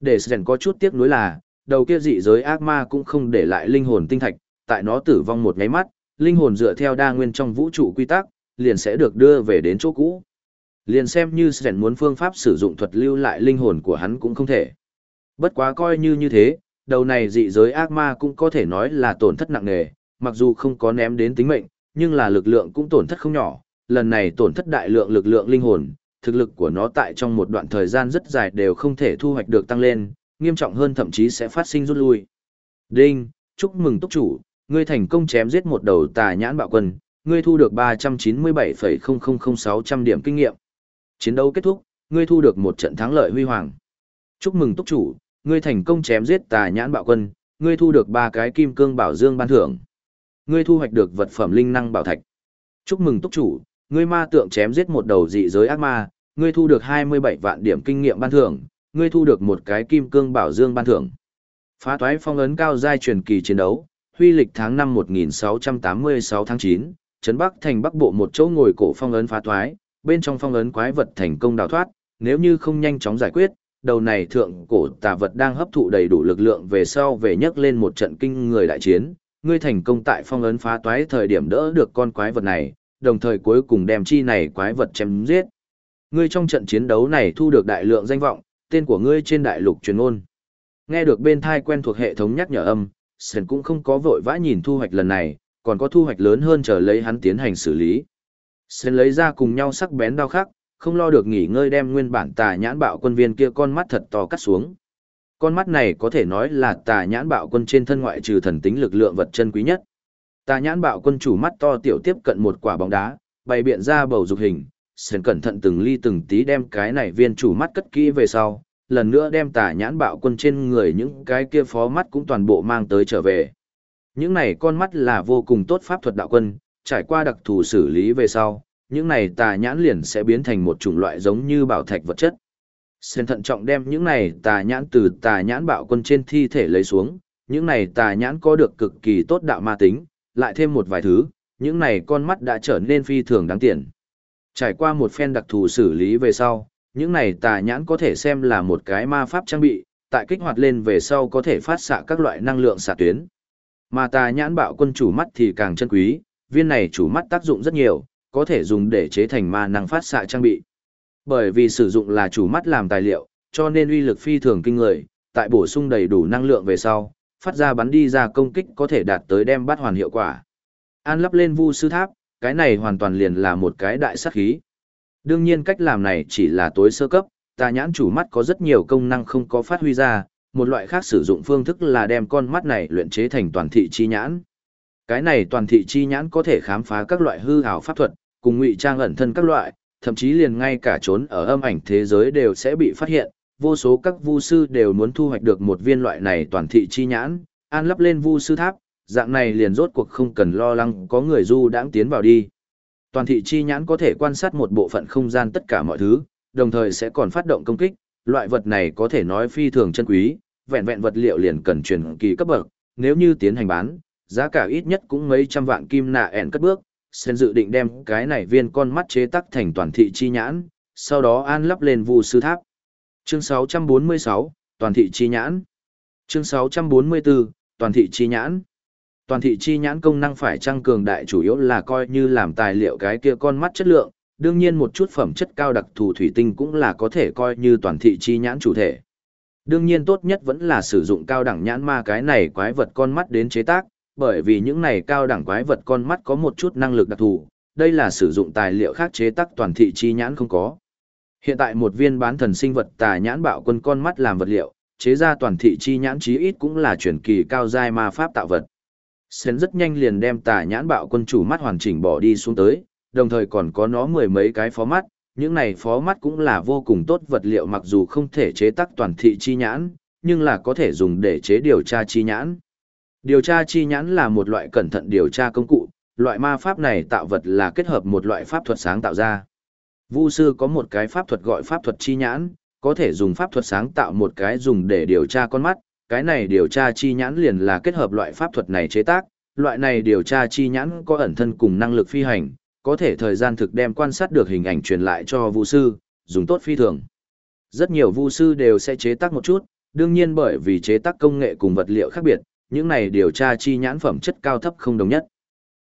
Để Sren có chút tiếc nuối là, đầu kia dị giới ác ma cũng không để lại linh hồn tinh thạch, tại nó tử vong một nháy mắt, linh hồn dựa theo đa nguyên trong vũ trụ quy tắc, liền sẽ được đưa về đến chỗ cũ. Liền xem như Sren muốn phương pháp sử dụng thuật lưu lại linh hồn của hắn cũng không thể. Bất quá coi như như thế, đầu này dị giới ác ma cũng có thể nói là tổn thất nặng nề, mặc dù không có ném đến tính mệnh, nhưng là lực lượng cũng tổn thất không nhỏ, lần này tổn thất đại lượng lực lượng linh hồn, thực lực của nó tại trong một đoạn thời gian rất dài đều không thể thu hoạch được tăng lên, nghiêm trọng hơn thậm chí sẽ phát sinh rút lui. Đinh, chúc mừng túc chủ, ngươi thành công chém giết một đầu tà nhãn bạo quân, ngươi thu được 397,000600 điểm kinh nghiệm. Chiến đấu kết thúc, ngươi thu được một trận thắng lợi huy hoàng. Chúc mừng túc chủ, ngươi thành công chém giết tà nhãn bạo quân, ngươi thu được ba cái kim cương bảo dương ban thưởng. Ngươi thu hoạch được vật phẩm linh năng bảo thạch. Chúc mừng túc chủ, ngươi ma tượng chém giết một đầu dị giới ác ma, ngươi thu được 27 vạn điểm kinh nghiệm ban thưởng, ngươi thu được một cái kim cương bảo dương ban thưởng. Phá toái phong ấn cao giai truyền kỳ chiến đấu, huy lịch tháng 5 1686 tháng 9, Trấn Bắc thành Bắc Bộ một chỗ ngồi cổ phong ấn phá toái, bên trong phong ấn quái vật thành công đào thoát, nếu như không nhanh chóng giải quyết, đầu này thượng cổ tà vật đang hấp thụ đầy đủ lực lượng về sau về nhấc lên một trận kinh người đại chiến, ngươi thành công tại phong ấn phá toái thời điểm đỡ được con quái vật này, đồng thời cuối cùng đem chi này quái vật chém giết. Ngươi trong trận chiến đấu này thu được đại lượng danh vọng, tên của ngươi trên đại lục truyền ngôn. Nghe được bên thai quen thuộc hệ thống nhắc nhở âm, sơn cũng không có vội vã nhìn thu hoạch lần này, còn có thu hoạch lớn hơn chờ lấy hắn tiến hành xử lý. Sven lấy ra cùng nhau sắc bén đao khắc, không lo được nghỉ ngơi đem nguyên bản tà nhãn bạo quân viên kia con mắt thật to cắt xuống. Con mắt này có thể nói là tà nhãn bạo quân trên thân ngoại trừ thần tính lực lượng vật chân quý nhất. Tà nhãn bạo quân chủ mắt to tiểu tiếp cận một quả bóng đá, bày biện ra bầu dục hình, sền cẩn thận từng ly từng tí đem cái này viên chủ mắt cất kỹ về sau, lần nữa đem tà nhãn bạo quân trên người những cái kia phó mắt cũng toàn bộ mang tới trở về. Những này con mắt là vô cùng tốt pháp thuật đạo quân, trải qua đặc thù xử lý về sau, những này tà nhãn liền sẽ biến thành một chủng loại giống như bảo thạch vật chất. Sen thận trọng đem những này tà nhãn từ tà nhãn bạo quân trên thi thể lấy xuống, những này tà nhãn có được cực kỳ tốt đạo ma tính, lại thêm một vài thứ, những này con mắt đã trở nên phi thường đáng tiền. Trải qua một phen đặc thù xử lý về sau, những này tà nhãn có thể xem là một cái ma pháp trang bị, tại kích hoạt lên về sau có thể phát xạ các loại năng lượng xạ tuyến. Mà tà nhãn bạo quân chủ mắt thì càng chân quý, viên này chủ mắt tác dụng rất nhiều, có thể dùng để chế thành ma năng phát xạ trang bị. Bởi vì sử dụng là chủ mắt làm tài liệu, cho nên uy lực phi thường kinh người, tại bổ sung đầy đủ năng lượng về sau, phát ra bắn đi ra công kích có thể đạt tới đem bắt hoàn hiệu quả. An lắp lên vu sư tháp, cái này hoàn toàn liền là một cái đại sát khí. Đương nhiên cách làm này chỉ là tối sơ cấp, tà nhãn chủ mắt có rất nhiều công năng không có phát huy ra, một loại khác sử dụng phương thức là đem con mắt này luyện chế thành toàn thị chi nhãn. Cái này toàn thị chi nhãn có thể khám phá các loại hư hào pháp thuật, cùng ngụy trang ẩn thân các loại, thậm chí liền ngay cả trốn ở âm ảnh thế giới đều sẽ bị phát hiện, vô số các vu sư đều muốn thu hoạch được một viên loại này toàn thị chi nhãn, an lắp lên vu sư tháp, dạng này liền rốt cuộc không cần lo lắng có người du đãng tiến vào đi. Toàn thị chi nhãn có thể quan sát một bộ phận không gian tất cả mọi thứ, đồng thời sẽ còn phát động công kích, loại vật này có thể nói phi thường chân quý, vẹn vẹn vật liệu liền cần truyền kỳ cấp bậc, nếu như tiến hành bán, giá cả ít nhất cũng mấy trăm vạn kim nạ ẻn cất bước, sen dự định đem cái này viên con mắt chế tắc thành toàn thị chi nhãn, sau đó an lắp lên vu sư tháp. Chương 646, toàn thị chi nhãn. Chương 644, toàn thị chi nhãn. Toàn thị chi nhãn công năng phải tăng cường đại chủ yếu là coi như làm tài liệu cái kia con mắt chất lượng, đương nhiên một chút phẩm chất cao đặc thù thủy tinh cũng là có thể coi như toàn thị chi nhãn chủ thể. Đương nhiên tốt nhất vẫn là sử dụng cao đẳng nhãn ma cái này quái vật con mắt đến chế tác, bởi vì những này cao đẳng quái vật con mắt có một chút năng lực đặc thù, đây là sử dụng tài liệu khác chế tác toàn thị chi nhãn không có. Hiện tại một viên bán thần sinh vật tà nhãn bạo quân con mắt làm vật liệu, chế ra toàn thị chi nhãn chí ít cũng là chuyển kỳ cao giai ma pháp tạo vật. Sến rất nhanh liền đem tà nhãn bạo quân chủ mắt hoàn chỉnh bỏ đi xuống tới, đồng thời còn có nó mười mấy cái phó mắt, những này phó mắt cũng là vô cùng tốt vật liệu mặc dù không thể chế tác toàn thị chi nhãn, nhưng là có thể dùng để chế điều tra chi nhãn. Điều tra chi nhãn là một loại cẩn thận điều tra công cụ, loại ma pháp này tạo vật là kết hợp một loại pháp thuật sáng tạo ra. Vu sư có một cái pháp thuật gọi pháp thuật chi nhãn, có thể dùng pháp thuật sáng tạo một cái dùng để điều tra con mắt, cái này điều tra chi nhãn liền là kết hợp loại pháp thuật này chế tác, loại này điều tra chi nhãn có ẩn thân cùng năng lực phi hành, có thể thời gian thực đem quan sát được hình ảnh truyền lại cho vu sư, dùng tốt phi thường. Rất nhiều vu sư đều sẽ chế tác một chút, đương nhiên bởi vì chế tác công nghệ cùng vật liệu khác biệt, những này điều tra chi nhãn phẩm chất cao thấp không đồng nhất.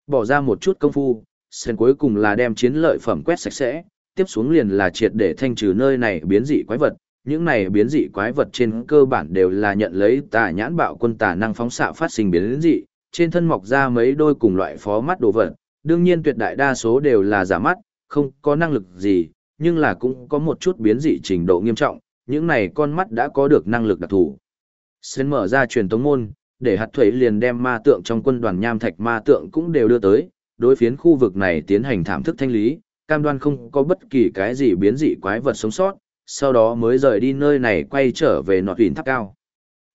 Bỏ ra một chút công phu, sen cuối cùng là đem chiến lợi phẩm quét sạch sẽ, tiếp xuống liền là triệt để thanh trừ nơi này biến dị quái vật. Những này biến dị quái vật trên cơ bản đều là nhận lấy tà nhãn bạo quân tà năng phóng xạ phát sinh biến dị, trên thân mọc ra mấy đôi cùng loại phó mắt đồ vật. Đương nhiên tuyệt đại đa số đều là giả mắt, không có năng lực gì, nhưng là cũng có một chút biến dị trình độ nghiêm trọng, những này con mắt đã có được năng lực đặc thù. Sen mở ra truyền tống môn, để hạt thuế liền đem ma tượng trong quân đoàn nham thạch ma tượng cũng đều đưa tới, đối phiến khu vực này tiến hành thảm thức thanh lý, cam đoan không có bất kỳ cái gì biến dị quái vật sống sót, sau đó mới rời đi nơi này quay trở về nọt huyền tháp cao.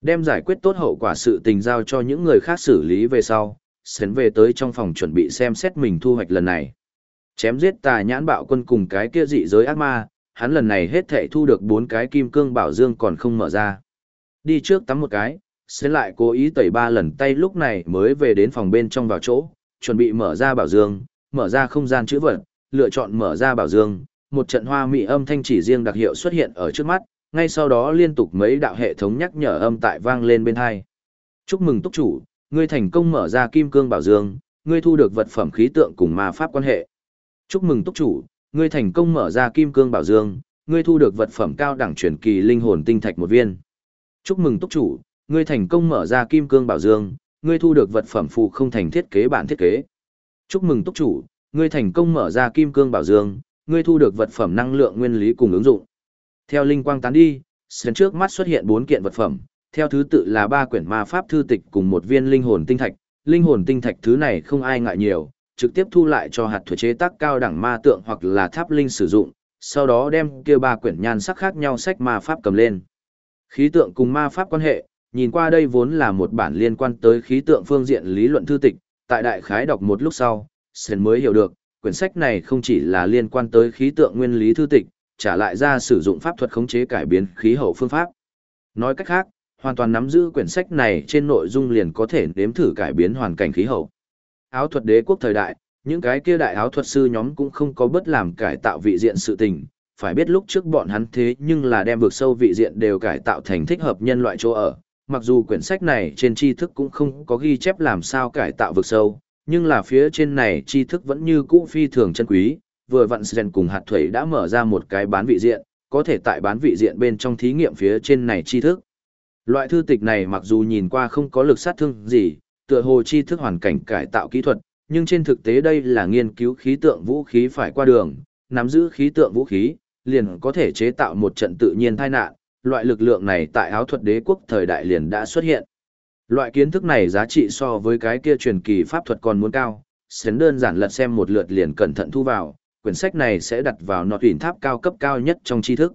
Đem giải quyết tốt hậu quả sự tình giao cho những người khác xử lý về sau, Sến về tới trong phòng chuẩn bị xem xét mình thu hoạch lần này. Chém giết tà nhãn bạo quân cùng cái kia dị giới ác ma, hắn lần này hết thệ thu được bốn cái kim cương bảo dương còn không mở ra. Đi trước tắm một cái, sẽ lại cố ý tẩy ba lần tay lúc này mới về đến phòng bên trong vào chỗ, chuẩn bị mở ra bảo dương, mở ra không gian chữ vật, lựa chọn mở ra bảo dương, một trận hoa mỹ âm thanh chỉ riêng đặc hiệu xuất hiện ở trước mắt, ngay sau đó liên tục mấy đạo hệ thống nhắc nhở âm tại vang lên bên hai. Chúc mừng túc chủ, ngươi thành công mở ra kim cương bảo dương, ngươi thu được vật phẩm khí tượng cùng ma pháp quan hệ. Chúc mừng túc chủ, ngươi thành công mở ra kim cương bảo dương, ngươi thu được vật phẩm cao đẳng truyền kỳ linh hồn tinh thạch một viên. Chúc mừng túc chủ, ngươi thành công mở ra kim cương bảo dương, ngươi thu được vật phẩm phụ không thành thiết kế bản thiết kế. Chúc mừng túc chủ, ngươi thành công mở ra kim cương bảo dương, ngươi thu được vật phẩm năng lượng nguyên lý cùng ứng dụng. Theo linh quang tán đi, sân trước mắt xuất hiện bốn kiện vật phẩm, theo thứ tự là ba quyển ma pháp thư tịch cùng một viên linh hồn tinh thạch. Linh hồn tinh thạch thứ này không ai ngại nhiều, trực tiếp thu lại cho hạt thuế chế tác cao đẳng ma tượng hoặc là tháp linh sử dụng, sau đó đem kia ba quyển nhan sắc khác nhau sách ma pháp cầm lên. Khí tượng cùng ma pháp quan hệ, nhìn qua đây vốn là một bản liên quan tới khí tượng phương diện lý luận thư tịch, tại đại khái đọc một lúc sau, Sơn mới hiểu được, quyển sách này không chỉ là liên quan tới khí tượng nguyên lý thư tịch, trả lại ra sử dụng pháp thuật khống chế cải biến khí hậu phương pháp. Nói cách khác, hoàn toàn nắm giữ quyển sách này trên nội dung liền có thể nếm thử cải biến hoàn cảnh khí hậu. Áo thuật đế quốc thời đại, những cái kia đại áo thuật sư nhóm cũng không có bất làm cải tạo vị diện sự tình, phải biết lúc trước bọn hắn thế nhưng là đem vực sâu vị diện đều cải tạo thành thích hợp nhân loại chỗ ở. Mặc dù quyển sách này trên tri thức cũng không có ghi chép làm sao cải tạo vực sâu, nhưng là phía trên này tri thức vẫn như cũ phi thường chân quý, vừa vặn Sren cùng hạt thủy đã mở ra một cái bán vị diện, có thể tại bán vị diện bên trong thí nghiệm phía trên này tri thức. Loại thư tịch này mặc dù nhìn qua không có lực sát thương gì, tựa hồ tri thức hoàn cảnh cải tạo kỹ thuật, nhưng trên thực tế đây là nghiên cứu khí tượng vũ khí phải qua đường, nắm giữ khí tượng vũ khí, liền có thể chế tạo một trận tự nhiên tai nạn, loại lực lượng này tại áo thuật đế quốc thời đại liền đã xuất hiện. Loại kiến thức này giá trị so với cái kia truyền kỳ pháp thuật còn muốn cao, sến đơn giản lật xem một lượt liền cẩn thận thu vào, quyển sách này sẽ đặt vào nọt tuyển tháp cao cấp cao nhất trong tri thức.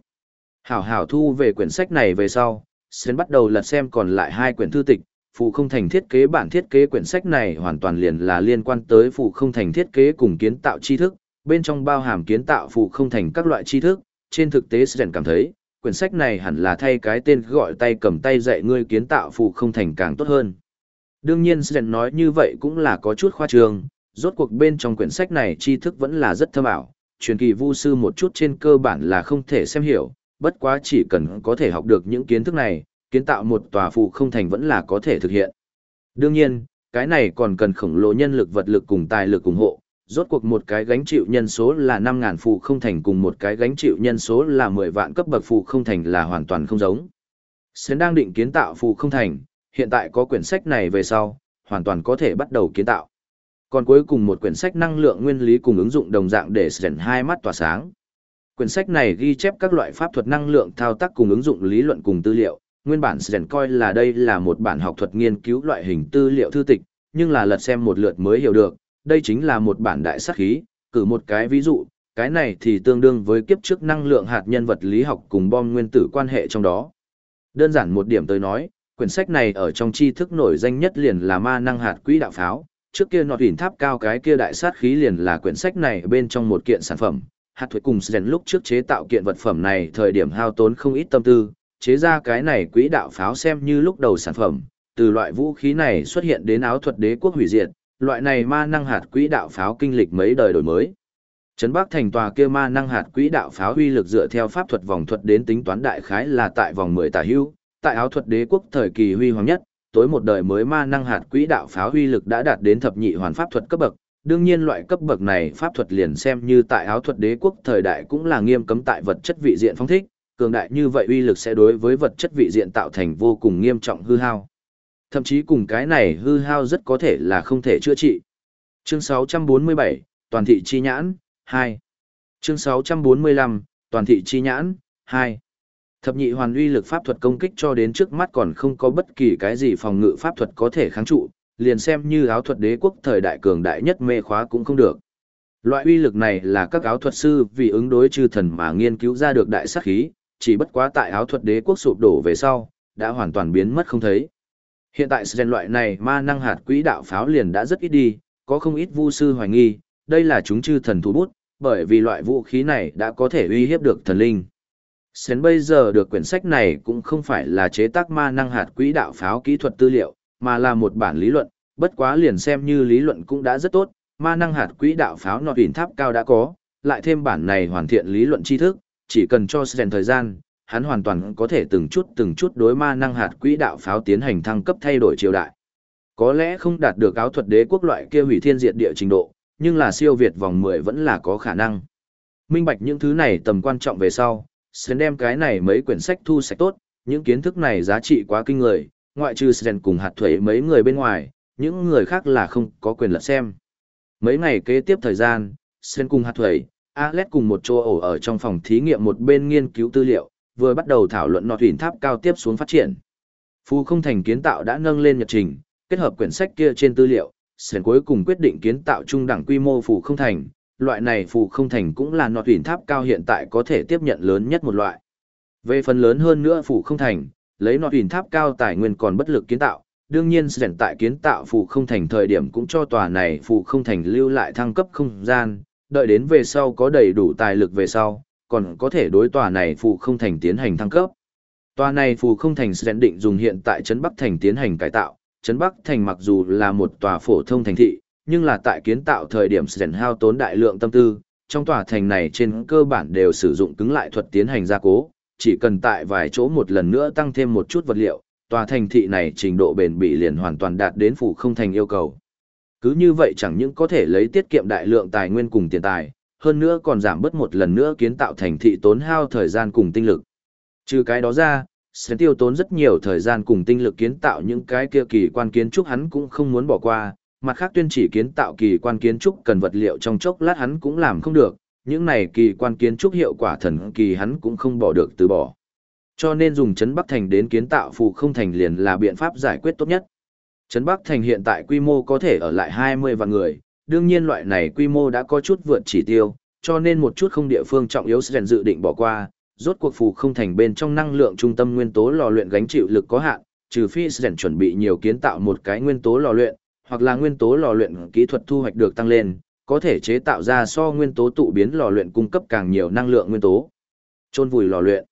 Hảo hảo thu về quyển sách này về sau, sến bắt đầu lật xem còn lại hai quyển thư tịch, phụ không thành thiết kế bản thiết kế quyển sách này hoàn toàn liền là liên quan tới phụ không thành thiết kế cùng kiến tạo tri thức, bên trong bao hàm kiến tạo phụ không thành các loại tri thức, trên thực tế sến cảm thấy, quyển sách này hẳn là thay cái tên gọi tay cầm tay dạy ngươi kiến tạo phụ không thành càng tốt hơn. Đương nhiên Sren nói như vậy cũng là có chút khoa trương, rốt cuộc bên trong quyển sách này tri thức vẫn là rất thâm ảo, truyền kỳ vu sư một chút trên cơ bản là không thể xem hiểu, bất quá chỉ cần có thể học được những kiến thức này, kiến tạo một tòa phụ không thành vẫn là có thể thực hiện. Đương nhiên, cái này còn cần khổng lồ nhân lực vật lực cùng tài lực ủng hộ, rốt cuộc một cái gánh chịu nhân số là 5.000 phụ không thành cùng một cái gánh chịu nhân số là 10 vạn cấp bậc phụ không thành là hoàn toàn không giống. Sến đang định kiến tạo phụ không thành, hiện tại có quyển sách này về sau, hoàn toàn có thể bắt đầu kiến tạo. Còn cuối cùng một quyển sách năng lượng nguyên lý cùng ứng dụng đồng dạng để Sến hai mắt tỏa sáng. Quyển sách này ghi chép các loại pháp thuật năng lượng thao tác cùng ứng dụng lý luận cùng tư liệu, nguyên bản Sren coi là đây là một bản học thuật nghiên cứu loại hình tư liệu thư tịch, nhưng là lật xem một lượt mới hiểu được, đây chính là một bản đại sát khí, cử một cái ví dụ, cái này thì tương đương với kiếp trước năng lượng hạt nhân vật lý học cùng bom nguyên tử quan hệ trong đó. Đơn giản một điểm tới nói, quyển sách này ở trong tri thức nổi danh nhất liền là ma năng hạt quỹ đạo pháo, trước kia nọt đỉnh tháp cao cái kia đại sát khí liền là quyển sách này bên trong một kiện sản phẩm. Hạt thuế cùng Sren lúc trước chế tạo kiện vật phẩm này thời điểm hao tốn không ít tâm tư, chế ra cái này quỹ đạo pháo xem như lúc đầu sản phẩm, từ loại vũ khí này xuất hiện đến áo thuật đế quốc hủy diệt, loại này ma năng hạt quỹ đạo pháo kinh lịch mấy đời đổi mới. Trấn Bắc thành tòa kia ma năng hạt quỹ đạo pháo huy lực dựa theo pháp thuật vòng thuật đến tính toán đại khái là tại vòng 10 tả hưu, tại áo thuật đế quốc thời kỳ huy hoàng nhất, tối một đời mới ma năng hạt quỹ đạo pháo huy lực đã đạt đến thập nhị hoàn pháp thuật cấp bậc. Đương nhiên loại cấp bậc này pháp thuật liền xem như tại áo thuật đế quốc thời đại cũng là nghiêm cấm tại vật chất vị diện phong thích, cường đại như vậy uy lực sẽ đối với vật chất vị diện tạo thành vô cùng nghiêm trọng hư hao. Thậm chí cùng cái này hư hao rất có thể là không thể chữa trị. Chương 647, Toàn thị chi nhãn, 2. Chương 645, Toàn thị chi nhãn, 2. Thập nhị hoàn uy lực pháp thuật công kích cho đến trước mắt còn không có bất kỳ cái gì phòng ngự pháp thuật có thể kháng trụ, liền xem như áo thuật đế quốc thời đại cường đại nhất mê khóa cũng không được. Loại uy lực này là các áo thuật sư vì ứng đối chư thần mà nghiên cứu ra được đại sát khí, chỉ bất quá tại áo thuật đế quốc sụp đổ về sau, đã hoàn toàn biến mất không thấy. Hiện tại Sren loại này ma năng hạt quỹ đạo pháo liền đã rất ít đi, có không ít vu sư hoài nghi, đây là chúng chư thần thú bút, bởi vì loại vũ khí này đã có thể uy hiếp được thần linh. Sến bây giờ được quyển sách này cũng không phải là chế tác ma năng hạt quỹ đạo pháo kỹ thuật tư liệu, mà là một bản lý luận, bất quá liền xem như lý luận cũng đã rất tốt, ma năng hạt quỹ đạo pháo nọt hình tháp cao đã có, lại thêm bản này hoàn thiện lý luận tri thức, chỉ cần cho Sến thời gian, hắn hoàn toàn có thể từng chút từng chút đối ma năng hạt quỹ đạo pháo tiến hành thăng cấp thay đổi triều đại. Có lẽ không đạt được áo thuật đế quốc loại kia hủy thiên diệt địa trình độ, nhưng là siêu việt vòng 10 vẫn là có khả năng. Minh bạch những thứ này tầm quan trọng về sau, sẽ đem cái này mấy quyển sách thu sạch tốt, những kiến thức này giá trị quá kinh người, ngoại trừ Sren cùng hạt thuế mấy người bên ngoài, những người khác là không có quyền lật xem. Mấy ngày kế tiếp thời gian, Sren cùng hạt thuế, Alex cùng một chỗ ổ ở trong phòng thí nghiệm một bên nghiên cứu tư liệu, vừa bắt đầu thảo luận nọ thủy tháp cao tiếp xuống phát triển. Phù không thành kiến tạo đã nâng lên nhật trình, kết hợp quyển sách kia trên tư liệu, Sến cuối cùng quyết định kiến tạo trung đẳng quy mô phù không thành, loại này phù không thành cũng là nọ thủy tháp cao hiện tại có thể tiếp nhận lớn nhất một loại. Về phần lớn hơn nữa phù không thành, lấy nọ thủy tháp cao tài nguyên còn bất lực kiến tạo, đương nhiên Sến tại kiến tạo phù không thành thời điểm cũng cho tòa này phù không thành lưu lại thăng cấp không gian, đợi đến về sau có đầy đủ tài lực về sau, còn có thể đối tòa này phù không thành tiến hành thăng cấp. Tòa này phù không thành sẽ định dùng hiện tại Trấn Bắc Thành tiến hành cải tạo. Trấn Bắc Thành mặc dù là một tòa phổ thông thành thị, nhưng là tại kiến tạo thời điểm sẽ hao tốn đại lượng tâm tư. Trong tòa thành này trên cơ bản đều sử dụng cứng lại thuật tiến hành gia cố, chỉ cần tại vài chỗ một lần nữa tăng thêm một chút vật liệu, tòa thành thị này trình độ bền bỉ liền hoàn toàn đạt đến phù không thành yêu cầu. Cứ như vậy chẳng những có thể lấy tiết kiệm đại lượng tài nguyên cùng tiền tài, hơn nữa còn giảm bớt một lần nữa kiến tạo thành thị tốn hao thời gian cùng tinh lực. Trừ cái đó ra, sẽ tiêu tốn rất nhiều thời gian cùng tinh lực kiến tạo những cái kia kỳ quan kiến trúc hắn cũng không muốn bỏ qua, mặt khác tuyên chỉ kiến tạo kỳ quan kiến trúc cần vật liệu trong chốc lát hắn cũng làm không được, những này kỳ quan kiến trúc hiệu quả thần kỳ hắn cũng không bỏ được từ bỏ. Cho nên dùng chấn Bắc Thành đến kiến tạo phù không thành liền là biện pháp giải quyết tốt nhất. Trấn Bắc Thành hiện tại quy mô có thể ở lại 20 vạn người, đương nhiên loại này quy mô đã có chút vượt chỉ tiêu, cho nên một chút không địa phương trọng yếu sẽ dự định bỏ qua, rốt cuộc phù không thành bên trong năng lượng trung tâm nguyên tố lò luyện gánh chịu lực có hạn, trừ phi Sren chuẩn bị nhiều kiến tạo một cái nguyên tố lò luyện, hoặc là nguyên tố lò luyện kỹ thuật thu hoạch được tăng lên, có thể chế tạo ra so nguyên tố tụ biến lò luyện cung cấp càng nhiều năng lượng nguyên tố. Chôn vùi lò luyện.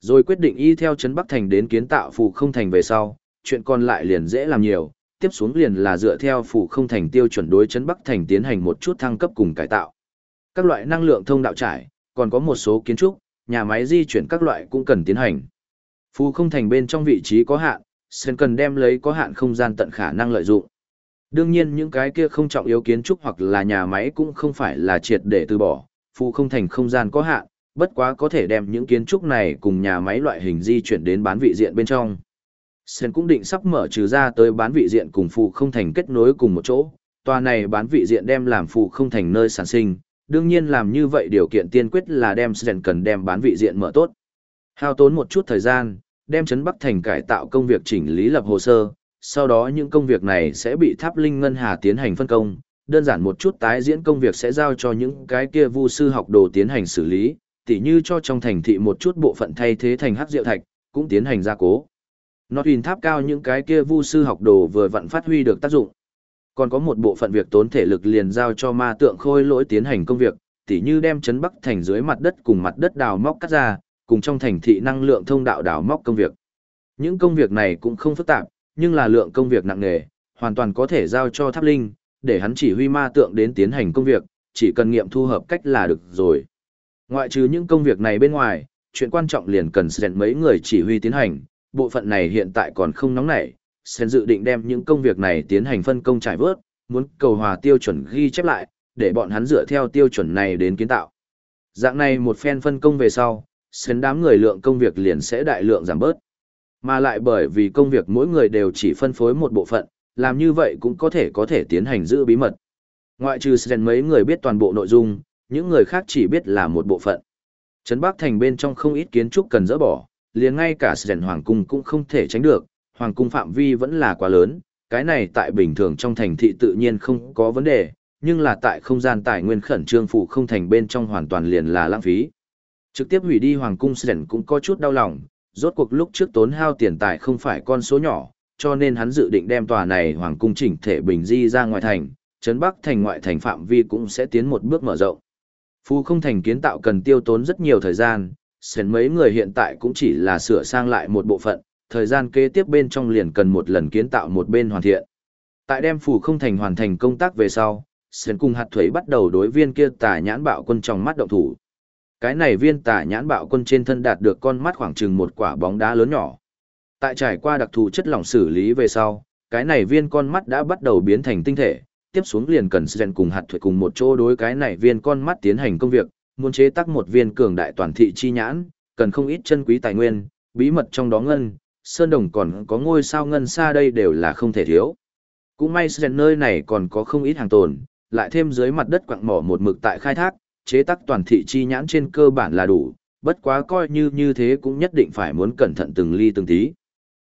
Rồi quyết định y theo trấn Bắc Thành đến kiến tạo phù không thành về sau, chuyện còn lại liền dễ làm nhiều, tiếp xuống liền là dựa theo phù không thành tiêu chuẩn đối chấn Bắc Thành tiến hành một chút thăng cấp cùng cải tạo. Các loại năng lượng thông đạo trải, còn có một số kiến trúc, nhà máy di chuyển các loại cũng cần tiến hành. Phù không thành bên trong vị trí có hạn, sen cần đem lấy có hạn không gian tận khả năng lợi dụng. Đương nhiên những cái kia không trọng yếu kiến trúc hoặc là nhà máy cũng không phải là triệt để từ bỏ, phù không thành không gian có hạn, bất quá có thể đem những kiến trúc này cùng nhà máy loại hình di chuyển đến bán vị diện bên trong. Sơn cũng định sắp mở trừ ra tới bán vị diện cùng phụ không thành kết nối cùng một chỗ, tòa này bán vị diện đem làm phụ không thành nơi sản sinh, đương nhiên làm như vậy điều kiện tiên quyết là đem Sơn cần đem bán vị diện mở tốt. Hao tốn một chút thời gian, đem chấn Bắc thành cải tạo công việc chỉnh lý lập hồ sơ, sau đó những công việc này sẽ bị Tháp Linh Ngân Hà tiến hành phân công, đơn giản một chút tái diễn công việc sẽ giao cho những cái kia vu sư học đồ tiến hành xử lý, tỉ như cho trong thành thị một chút bộ phận thay thế thành hắc diệu thạch, cũng tiến hành gia cố. Nó thuyền tháp cao những cái kia vu sư học đồ vừa vặn phát huy được tác dụng. Còn có một bộ phận việc tốn thể lực liền giao cho ma tượng khôi lỗi tiến hành công việc, tỉ như đem chấn bắc thành dưới mặt đất cùng mặt đất đào móc cắt ra, cùng trong thành thị năng lượng thông đạo đào móc công việc. Những công việc này cũng không phức tạp, nhưng là lượng công việc nặng nề, hoàn toàn có thể giao cho tháp linh, để hắn chỉ huy ma tượng đến tiến hành công việc, chỉ cần nghiệm thu hợp cách là được rồi. Ngoại trừ những công việc này bên ngoài, chuyện quan trọng liền cần sẹn mấy người chỉ huy tiến hành, bộ phận này hiện tại còn không nóng nảy, sen dự định đem những công việc này tiến hành phân công trải vớt, muốn cầu hòa tiêu chuẩn ghi chép lại, để bọn hắn dựa theo tiêu chuẩn này đến kiến tạo. Dạng này một phen phân công về sau, sen đám người lượng công việc liền sẽ đại lượng giảm bớt. Mà lại bởi vì công việc mỗi người đều chỉ phân phối một bộ phận, làm như vậy cũng có thể có thể tiến hành giữ bí mật. Ngoại trừ sen mấy người biết toàn bộ nội dung, những người khác chỉ biết là một bộ phận. Trấn Bắc Thành bên trong không ít kiến trúc cần dỡ bỏ, liền ngay cả sẻn Hoàng Cung cũng không thể tránh được, Hoàng Cung phạm vi vẫn là quá lớn, cái này tại bình thường trong thành thị tự nhiên không có vấn đề, nhưng là tại không gian tài nguyên khẩn trương phụ không thành bên trong hoàn toàn liền là lãng phí. Trực tiếp hủy đi Hoàng Cung sẻn cũng có chút đau lòng, rốt cuộc lúc trước tốn hao tiền tài không phải con số nhỏ, cho nên hắn dự định đem tòa này hoàng cung chỉnh thể bình di ra ngoài thành, trấn Bắc thành ngoại thành phạm vi cũng sẽ tiến một bước mở rộng. Phù không thành kiến tạo cần tiêu tốn rất nhiều thời gian, sến mấy người hiện tại cũng chỉ là sửa sang lại một bộ phận, thời gian kế tiếp bên trong liền cần một lần kiến tạo một bên hoàn thiện. Tại đem phủ không thành hoàn thành công tác về sau, sến cùng hạt thuế bắt đầu đối viên kia tà nhãn bạo quân trong mắt động thủ. Cái này viên tà nhãn bạo quân trên thân đạt được con mắt khoảng chừng một quả bóng đá lớn nhỏ. Tại trải qua đặc thù chất lỏng xử lý về sau, cái này viên con mắt đã bắt đầu biến thành tinh thể, tiếp xuống liền cần Sren cùng hạt thuế cùng một chỗ đối cái này viên con mắt tiến hành công việc, muốn chế tác một viên cường đại toàn thị chi nhãn, cần không ít chân quý tài nguyên, bí mật trong đó ngân, sơn đồng còn có ngôi sao ngân xa đây đều là không thể thiếu. Cũng may Sren nơi này còn có không ít hàng tồn, lại thêm dưới mặt đất quặng mỏ một mực tại khai thác, chế tác toàn thị chi nhãn trên cơ bản là đủ, bất quá coi như như thế cũng nhất định phải muốn cẩn thận từng ly từng tí.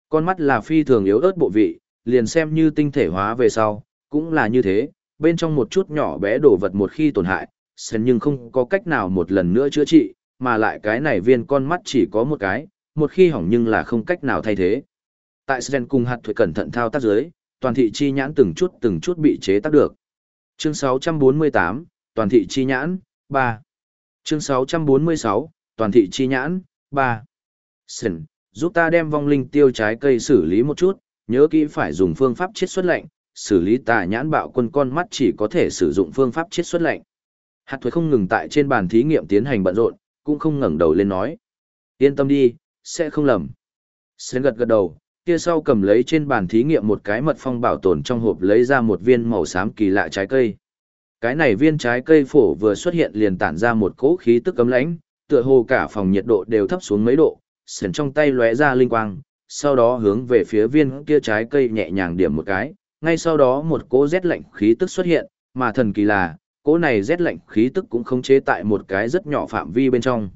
Con mắt là phi thường yếu ớt bộ vị, liền xem như tinh thể hóa về sau, cũng là như thế, bên trong một chút nhỏ bé đồ vật một khi tổn hại, sần nhưng không có cách nào một lần nữa chữa trị, mà lại cái này viên con mắt chỉ có một cái, một khi hỏng nhưng là không cách nào thay thế. Tại Sren cùng hạt Thuật cẩn thận thao tác dưới, toàn thị chi nhãn từng chút từng chút bị chế tác được. Chương 648, toàn thị chi nhãn, 3. Chương 646, toàn thị chi nhãn, 3. Sren, giúp ta đem vong linh tiêu trái cây xử lý một chút, nhớ kỹ phải dùng phương pháp chiết xuất lạnh, xử lý tà nhãn bạo quân con mắt chỉ có thể sử dụng phương pháp chiết xuất lạnh. Hạt thuế không ngừng tại trên bàn thí nghiệm tiến hành bận rộn, cũng không ngẩng đầu lên nói. Yên tâm đi, sẽ không lầm. Sến gật gật đầu, kia sau cầm lấy trên bàn thí nghiệm một cái mật phong bảo tồn trong hộp lấy ra một viên màu xám kỳ lạ trái cây. Cái này viên trái cây phổ vừa xuất hiện liền tản ra một cỗ khí tức cấm lãnh, tựa hồ cả phòng nhiệt độ đều thấp xuống mấy độ, sến trong tay lóe ra linh quang, sau đó hướng về phía viên kia trái cây nhẹ nhàng điểm một cái, ngay sau đó một cỗ rét lạnh khí tức xuất hiện, mà thần kỳ là, cỗ này rét lạnh khí tức cũng khống chế tại một cái rất nhỏ phạm vi bên trong.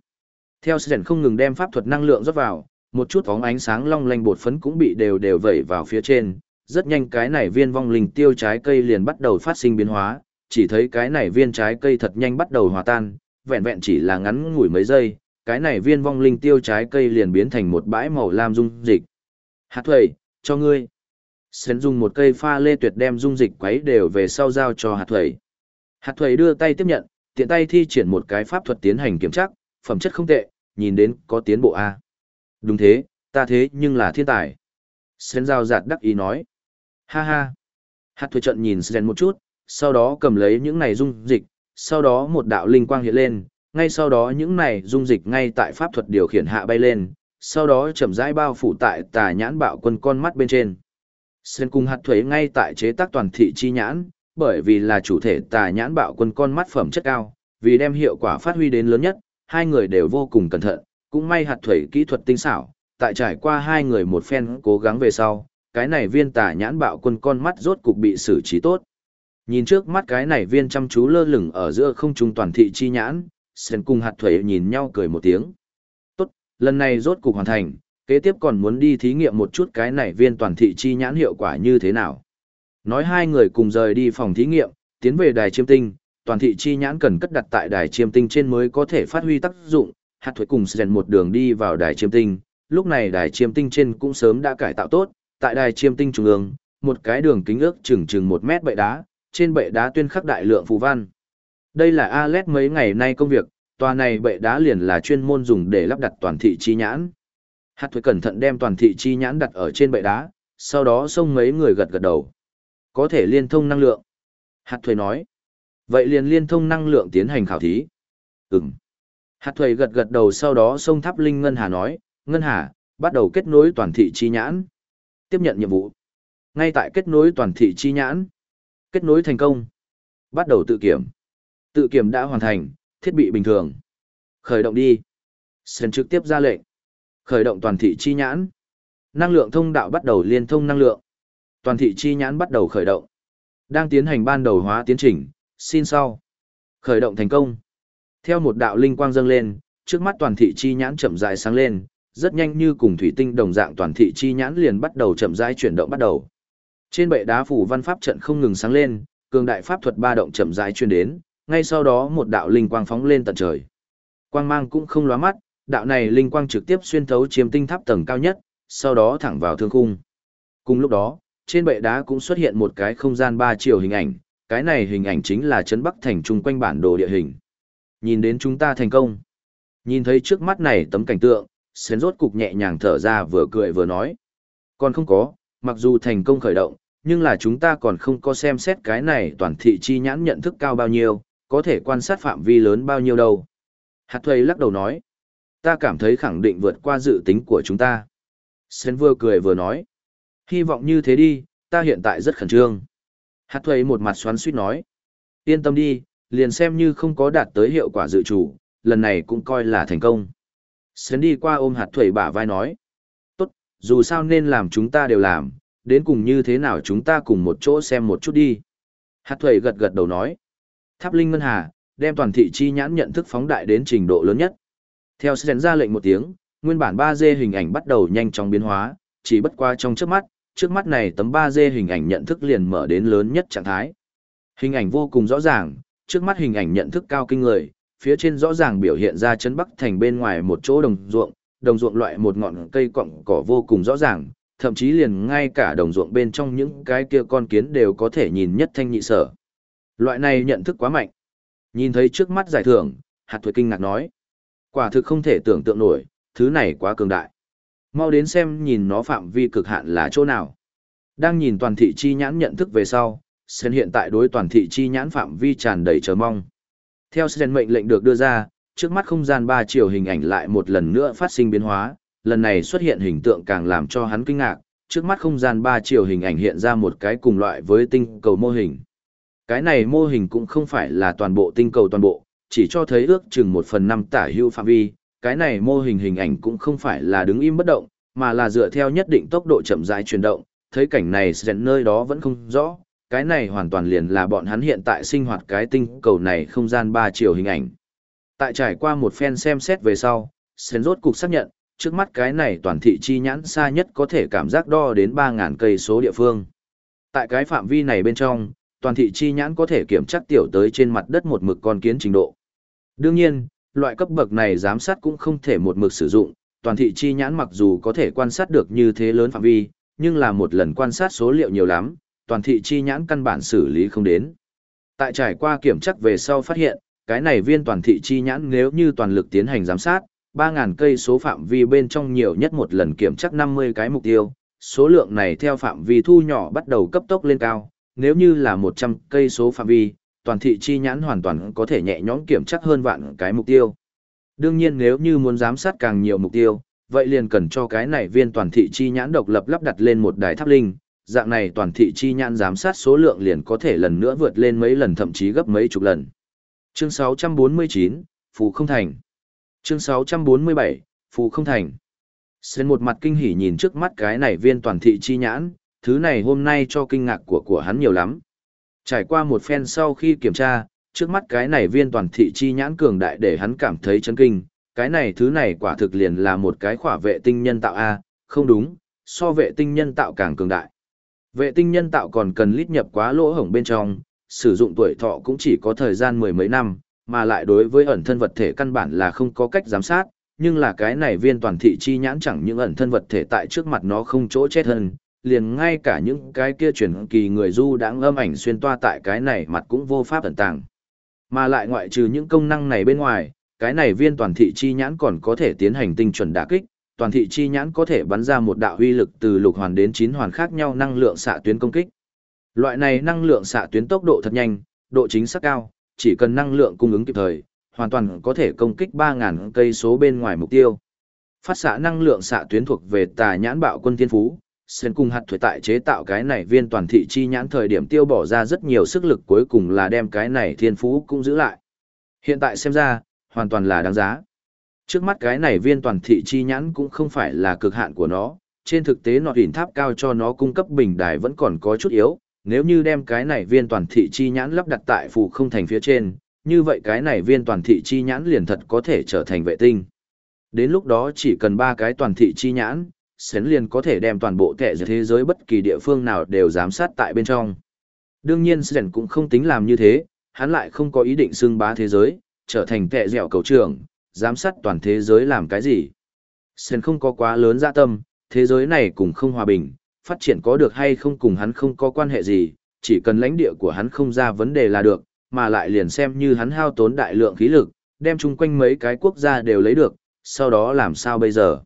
Theo Sren không ngừng đem pháp thuật năng lượng rót vào, một chút bóng ánh sáng long lanh bột phấn cũng bị đều đều vẩy vào phía trên, rất nhanh cái này viên vong linh tiêu trái cây liền bắt đầu phát sinh biến hóa, chỉ thấy cái này viên trái cây thật nhanh bắt đầu hòa tan, vẹn vẹn chỉ là ngắn ngủi mấy giây, cái này viên vong linh tiêu trái cây liền biến thành một bãi màu lam dung dịch. Hạt thuầy, cho ngươi. Sến dùng một cây pha lê tuyệt đem dung dịch quấy đều về sau giao cho hạt thuầy. Hạt thuầy đưa tay tiếp nhận, tiện tay thi triển một cái pháp thuật tiến hành kiểm tra, phẩm chất không tệ, nhìn đến có tiến bộ A. Đúng thế, ta thế nhưng là thiên tài. Sến giao giạt đắc ý nói. Ha ha. Hạt thuầy trận nhìn Sến một chút, sau đó cầm lấy những này dung dịch, sau đó một đạo linh quang hiện lên, ngay sau đó những này dung dịch ngay tại pháp thuật điều khiển hạ bay lên, sau đó chậm rãi bao phủ tại tà nhãn bạo quân con mắt bên trên. Sơn cùng hạt thuế ngay tại chế tác toàn thị chi nhãn, bởi vì là chủ thể tà nhãn bạo quân con mắt phẩm chất cao, vì đem hiệu quả phát huy đến lớn nhất, hai người đều vô cùng cẩn thận, cũng may hạt thủy kỹ thuật tinh xảo, tại trải qua hai người một phen cố gắng về sau, cái này viên tà nhãn bạo quân con mắt rốt cục bị xử trí tốt. Nhìn trước mắt cái này viên chăm chú lơ lửng ở giữa không trung toàn thị chi nhãn, Sen cùng hạt thuế nhìn nhau cười một tiếng. Tốt, lần này rốt cục hoàn thành, kế tiếp còn muốn đi thí nghiệm một chút cái này viên toàn thị chi nhãn hiệu quả như thế nào. Nói hai người cùng rời đi phòng thí nghiệm, tiến về đài chiêm tinh, toàn thị chi nhãn cần cất đặt tại đài chiêm tinh trên mới có thể phát huy tác dụng, hạt thuế cùng rèn một đường đi vào đài chiêm tinh, lúc này đài chiêm tinh trên cũng sớm đã cải tạo tốt, tại đài chiêm tinh trung ương, một cái đường kính ước chừng chừng một mét bệ đá, trên bệ đá tuyên khắc đại lượng phù văn. Đây là Alet mấy ngày nay công việc, tòa này bệ đá liền là chuyên môn dùng để lắp đặt toàn thị chi nhãn. Hạt thuế cẩn thận đem toàn thị chi nhãn đặt ở trên bệ đá, sau đó xông mấy người gật gật đầu. Có thể liên thông năng lượng. Hạt thuế nói. Vậy liền liên thông năng lượng tiến hành khảo thí. Ừm. Hạt thuế gật gật đầu sau đó xông tháp linh Ngân Hà nói, Ngân Hà, bắt đầu kết nối toàn thị chi nhãn. Tiếp nhận nhiệm vụ. Ngay tại kết nối toàn thị chi nhãn. Kết nối thành công. Bắt đầu tự kiểm. Tự kiểm đã hoàn thành, thiết bị bình thường. Khởi động đi. sơn trực tiếp ra lệnh. Khởi động toàn thị chi nhãn. Năng lượng thông đạo bắt đầu liên thông năng lượng. Toàn thị chi nhãn bắt đầu khởi động. Đang tiến hành ban đầu hóa tiến trình, xin sau. Khởi động thành công. Theo một đạo linh quang dâng lên, trước mắt toàn thị chi nhãn chậm rãi sáng lên, rất nhanh như cùng thủy tinh đồng dạng toàn thị chi nhãn liền bắt đầu chậm rãi chuyển động bắt đầu. Trên bệ đá phủ văn pháp trận không ngừng sáng lên, cường đại pháp thuật ba động chậm rãi truyền đến, ngay sau đó một đạo linh quang phóng lên tận trời. Quang mang cũng không lóa mắt, đạo này linh quang trực tiếp xuyên thấu chiếm tinh tháp tầng cao nhất, sau đó thẳng vào thương khung. Cùng lúc đó, trên bệ đá cũng xuất hiện một cái không gian ba chiều hình ảnh, cái này hình ảnh chính là trấn Bắc thành trung quanh bản đồ địa hình. Nhìn đến chúng ta thành công. Nhìn thấy trước mắt này tấm cảnh tượng, Sến rốt cục nhẹ nhàng thở ra vừa cười vừa nói. Còn không có, mặc dù thành công khởi động, nhưng là chúng ta còn không có xem xét cái này toàn thị chi nhãn nhận thức cao bao nhiêu, có thể quan sát phạm vi lớn bao nhiêu đâu. Hạt thuê lắc đầu nói. Ta cảm thấy khẳng định vượt qua dự tính của chúng ta. Sến vừa cười vừa nói. Hy vọng như thế đi, ta hiện tại rất khẩn trương. Hạt thuầy một mặt xoắn suýt nói. Yên tâm đi, liền xem như không có đạt tới hiệu quả dự chủ, lần này cũng coi là thành công. Sến đi qua ôm hạt thuầy bả vai nói. Tốt, dù sao nên làm chúng ta đều làm, đến cùng như thế nào chúng ta cùng một chỗ xem một chút đi. Hạt thuầy gật gật đầu nói. Tháp Linh Ngân Hà, đem toàn thị chi nhãn nhận thức phóng đại đến trình độ lớn nhất. Theo Sến ra lệnh một tiếng, nguyên bản 3D hình ảnh bắt đầu nhanh chóng biến hóa, chỉ bất qua trong trước mắt, trước mắt này tấm 3D hình ảnh nhận thức liền mở đến lớn nhất trạng thái. Hình ảnh vô cùng rõ ràng, trước mắt hình ảnh nhận thức cao kinh người, phía trên rõ ràng biểu hiện ra chấn bắc thành bên ngoài một chỗ đồng ruộng, đồng ruộng loại một ngọn cây cọng cỏ vô cùng rõ ràng, thậm chí liền ngay cả đồng ruộng bên trong những cái kia con kiến đều có thể nhìn nhất thanh nhị sở. Loại này nhận thức quá mạnh. Nhìn thấy trước mắt giải thưởng, hạt thuế kinh ngạc nói. Quả thực không thể tưởng tượng nổi, thứ này quá cường đại. Mau đến xem nhìn nó phạm vi cực hạn là chỗ nào. Đang nhìn toàn thị chi nhãn nhận thức về sau, Sen hiện tại đối toàn thị chi nhãn phạm vi tràn đầy chờ mong. Theo Sen mệnh lệnh được đưa ra, trước mắt không gian ba chiều hình ảnh lại một lần nữa phát sinh biến hóa, lần này xuất hiện hình tượng càng làm cho hắn kinh ngạc, trước mắt không gian ba chiều hình ảnh hiện ra một cái cùng loại với tinh cầu mô hình. Cái này mô hình cũng không phải là toàn bộ tinh cầu toàn bộ, chỉ cho thấy ước chừng một phần năm tả hữu phạm vi, cái này mô hình hình ảnh cũng không phải là đứng im bất động, mà là dựa theo nhất định tốc độ chậm rãi chuyển động, thấy cảnh này Sren nơi đó vẫn không rõ, cái này hoàn toàn liền là bọn hắn hiện tại sinh hoạt cái tinh cầu này không gian ba chiều hình ảnh. Tại trải qua một phen xem xét về sau, Sren rốt cục xác nhận, trước mắt cái này toàn thị chi nhãn xa nhất có thể cảm giác đo đến 3.000 cây số địa phương. Tại cái phạm vi này bên trong, toàn thị chi nhãn có thể kiểm chắc tiểu tới trên mặt đất một mực con kiến trình độ. Đương nhiên, loại cấp bậc này giám sát cũng không thể một mực sử dụng, toàn thị chi nhãn mặc dù có thể quan sát được như thế lớn phạm vi, nhưng là một lần quan sát số liệu nhiều lắm, toàn thị chi nhãn căn bản xử lý không đến. Tại trải qua kiểm chắc về sau phát hiện, cái này viên toàn thị chi nhãn nếu như toàn lực tiến hành giám sát, 3.000 cây số phạm vi bên trong nhiều nhất một lần kiểm chắc 50 cái mục tiêu, số lượng này theo phạm vi thu nhỏ bắt đầu cấp tốc lên cao, nếu như là 100 cây số phạm vi, toàn thị chi nhãn hoàn toàn có thể nhẹ nhõm kiểm chắc hơn vạn cái mục tiêu. Đương nhiên nếu như muốn giám sát càng nhiều mục tiêu, vậy liền cần cho cái này viên toàn thị chi nhãn độc lập lắp đặt lên một đài tháp linh, dạng này toàn thị chi nhãn giám sát số lượng liền có thể lần nữa vượt lên mấy lần thậm chí gấp mấy chục lần. Chương 649, Phù không thành. Chương 647, Phù không thành. Xên một mặt kinh hỉ nhìn trước mắt cái này viên toàn thị chi nhãn, thứ này hôm nay cho kinh ngạc của của hắn nhiều lắm. Trải qua một phen sau khi kiểm tra, trước mắt cái này viên toàn thị chi nhãn cường đại để hắn cảm thấy chấn kinh, cái này thứ này quả thực liền là một cái khỏa vệ tinh nhân tạo A, không đúng, so vệ tinh nhân tạo càng cường đại. Vệ tinh nhân tạo còn cần lít nhập quá lỗ hổng bên trong, sử dụng tuổi thọ cũng chỉ có thời gian mười mấy năm, mà lại đối với ẩn thân vật thể căn bản là không có cách giám sát, nhưng là cái này viên toàn thị chi nhãn chẳng những ẩn thân vật thể tại trước mặt nó không chỗ chết hơn, liền ngay cả những cái kia chuyển kỳ người du đã âm ảnh xuyên toa tại cái này mặt cũng vô pháp ẩn tàng. Mà lại ngoại trừ những công năng này bên ngoài, cái này viên toàn thị chi nhãn còn có thể tiến hành tinh chuẩn đả kích, toàn thị chi nhãn có thể bắn ra một đạo huy lực từ lục hoàn đến chín hoàn khác nhau năng lượng xạ tuyến công kích. Loại này năng lượng xạ tuyến tốc độ thật nhanh, độ chính xác cao, chỉ cần năng lượng cung ứng kịp thời, hoàn toàn có thể công kích 3000 cây số bên ngoài mục tiêu. Phát xạ năng lượng xạ tuyến thuộc về tà nhãn bạo quân thiên phú, Sen cùng hạt thuế tại chế tạo cái này viên toàn thị chi nhãn thời điểm tiêu bỏ ra rất nhiều sức lực cuối cùng là đem cái này thiên phú cũng giữ lại. Hiện tại xem ra, hoàn toàn là đáng giá. Trước mắt cái này viên toàn thị chi nhãn cũng không phải là cực hạn của nó, trên thực tế nọ đỉnh tháp cao cho nó cung cấp bình đài vẫn còn có chút yếu, nếu như đem cái này viên toàn thị chi nhãn lắp đặt tại phù không thành phía trên, như vậy cái này viên toàn thị chi nhãn liền thật có thể trở thành vệ tinh. Đến lúc đó chỉ cần ba cái toàn thị chi nhãn, Sến liền có thể đem toàn bộ kẻ thế giới bất kỳ địa phương nào đều giám sát tại bên trong. Đương nhiên Sến cũng không tính làm như thế, hắn lại không có ý định xưng bá thế giới, trở thành tệ dẻo cầu trưởng, giám sát toàn thế giới làm cái gì. Sến không có quá lớn dạ tâm, thế giới này cũng không hòa bình, phát triển có được hay không cùng hắn không có quan hệ gì, chỉ cần lãnh địa của hắn không ra vấn đề là được, mà lại liền xem như hắn hao tốn đại lượng khí lực, đem chung quanh mấy cái quốc gia đều lấy được, sau đó làm sao bây giờ.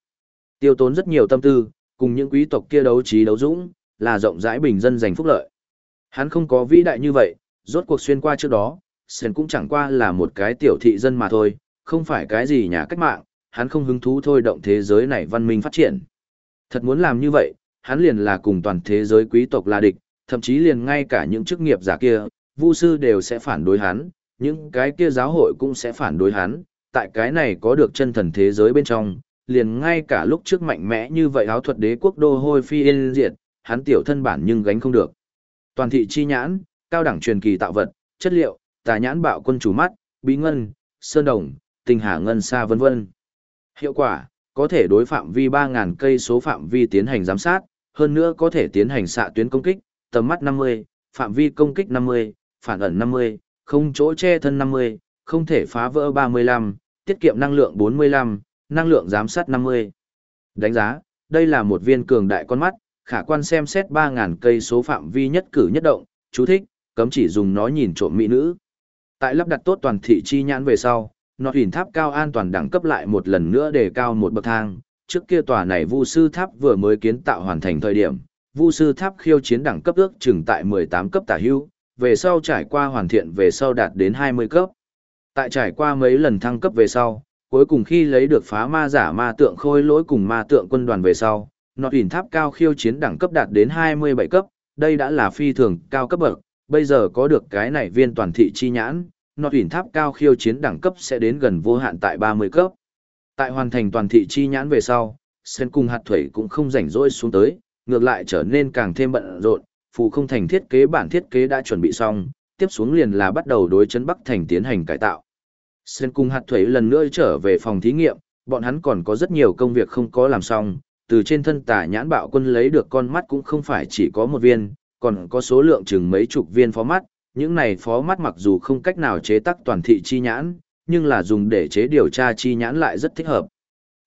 Tiêu tốn rất nhiều tâm tư, cùng những quý tộc kia đấu trí đấu dũng, là rộng rãi bình dân giành phúc lợi. Hắn không có vĩ đại như vậy, rốt cuộc xuyên qua trước đó, Sen cũng chẳng qua là một cái tiểu thị dân mà thôi, không phải cái gì nhà cách mạng, hắn không hứng thú thôi động thế giới này văn minh phát triển. Thật muốn làm như vậy, hắn liền là cùng toàn thế giới quý tộc là địch, thậm chí liền ngay cả những chức nghiệp giả kia, vu sư đều sẽ phản đối hắn, những cái kia giáo hội cũng sẽ phản đối hắn, tại cái này có được chân thần thế giới bên trong, liền ngay cả lúc trước mạnh mẽ như vậy áo thuật đế quốc đô hôi phi yên diệt, hắn tiểu thân bản nhưng gánh không được. Toàn thị chi nhãn, cao đẳng truyền kỳ tạo vật, chất liệu, tà nhãn bạo quân chủ mắt, bí ngân, sơn đồng, tình hà ngân xa vân vân. Hiệu quả, có thể đối phạm vi 3.000 cây số phạm vi tiến hành giám sát, hơn nữa có thể tiến hành xạ tuyến công kích, tầm mắt 50, phạm vi công kích 50, phản ẩn 50, không chỗ che thân 50, không thể phá vỡ 35, tiết kiệm năng lượng 45, năng lượng giám sát 50. Đánh giá, đây là một viên cường đại con mắt, khả quan xem xét 3.000 cây số phạm vi nhất cử nhất động, chú thích, cấm chỉ dùng nó nhìn trộm mỹ nữ. Tại lắp đặt tốt toàn thị chi nhãn về sau, nó hình tháp cao an toàn đẳng cấp lại một lần nữa để cao một bậc thang. Trước kia tòa này Vu sư tháp vừa mới kiến tạo hoàn thành thời điểm, Vu sư tháp khiêu chiến đẳng cấp ước chừng tại 18 cấp tả hữu, về sau trải qua hoàn thiện về sau đạt đến 20 cấp. Tại trải qua mấy lần thăng cấp về sau, cuối cùng khi lấy được phá ma giả ma tượng khôi lỗi cùng ma tượng quân đoàn về sau, nó ỉn tháp cao khiêu chiến đẳng cấp đạt đến 27 cấp, đây đã là phi thường cao cấp bậc, bây giờ có được cái này viên toàn thị chi nhãn, nó ỉn tháp cao khiêu chiến đẳng cấp sẽ đến gần vô hạn tại 30 cấp. Tại hoàn thành toàn thị chi nhãn về sau, sen cùng hạt thủy cũng không rảnh rỗi xuống tới, ngược lại trở nên càng thêm bận rộn, phù không thành thiết kế bản thiết kế đã chuẩn bị xong, tiếp xuống liền là bắt đầu đối chấn Bắc thành tiến hành cải tạo. Sơn cùng hạt thủy lần nữa trở về phòng thí nghiệm, bọn hắn còn có rất nhiều công việc không có làm xong, từ trên thân tà nhãn bạo quân lấy được con mắt cũng không phải chỉ có một viên, còn có số lượng chừng mấy chục viên phó mắt, những này phó mắt mặc dù không cách nào chế tác toàn thị chi nhãn, nhưng là dùng để chế điều tra chi nhãn lại rất thích hợp.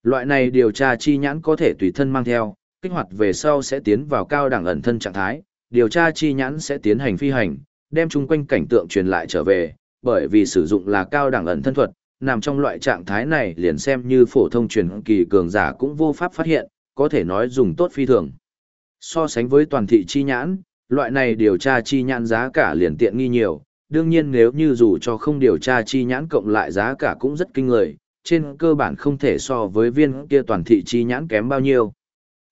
Loại này điều tra chi nhãn có thể tùy thân mang theo, kích hoạt về sau sẽ tiến vào cao đẳng ẩn thân trạng thái, điều tra chi nhãn sẽ tiến hành phi hành, đem chung quanh cảnh tượng truyền lại trở về, bởi vì sử dụng là cao đẳng ẩn thân thuật, nằm trong loại trạng thái này liền xem như phổ thông truyền kỳ cường giả cũng vô pháp phát hiện, có thể nói dùng tốt phi thường. So sánh với toàn thị chi nhãn, loại này điều tra chi nhãn giá cả liền tiện nghi nhiều, đương nhiên nếu như dù cho không điều tra chi nhãn cộng lại giá cả cũng rất kinh người, trên cơ bản không thể so với viên kia toàn thị chi nhãn kém bao nhiêu.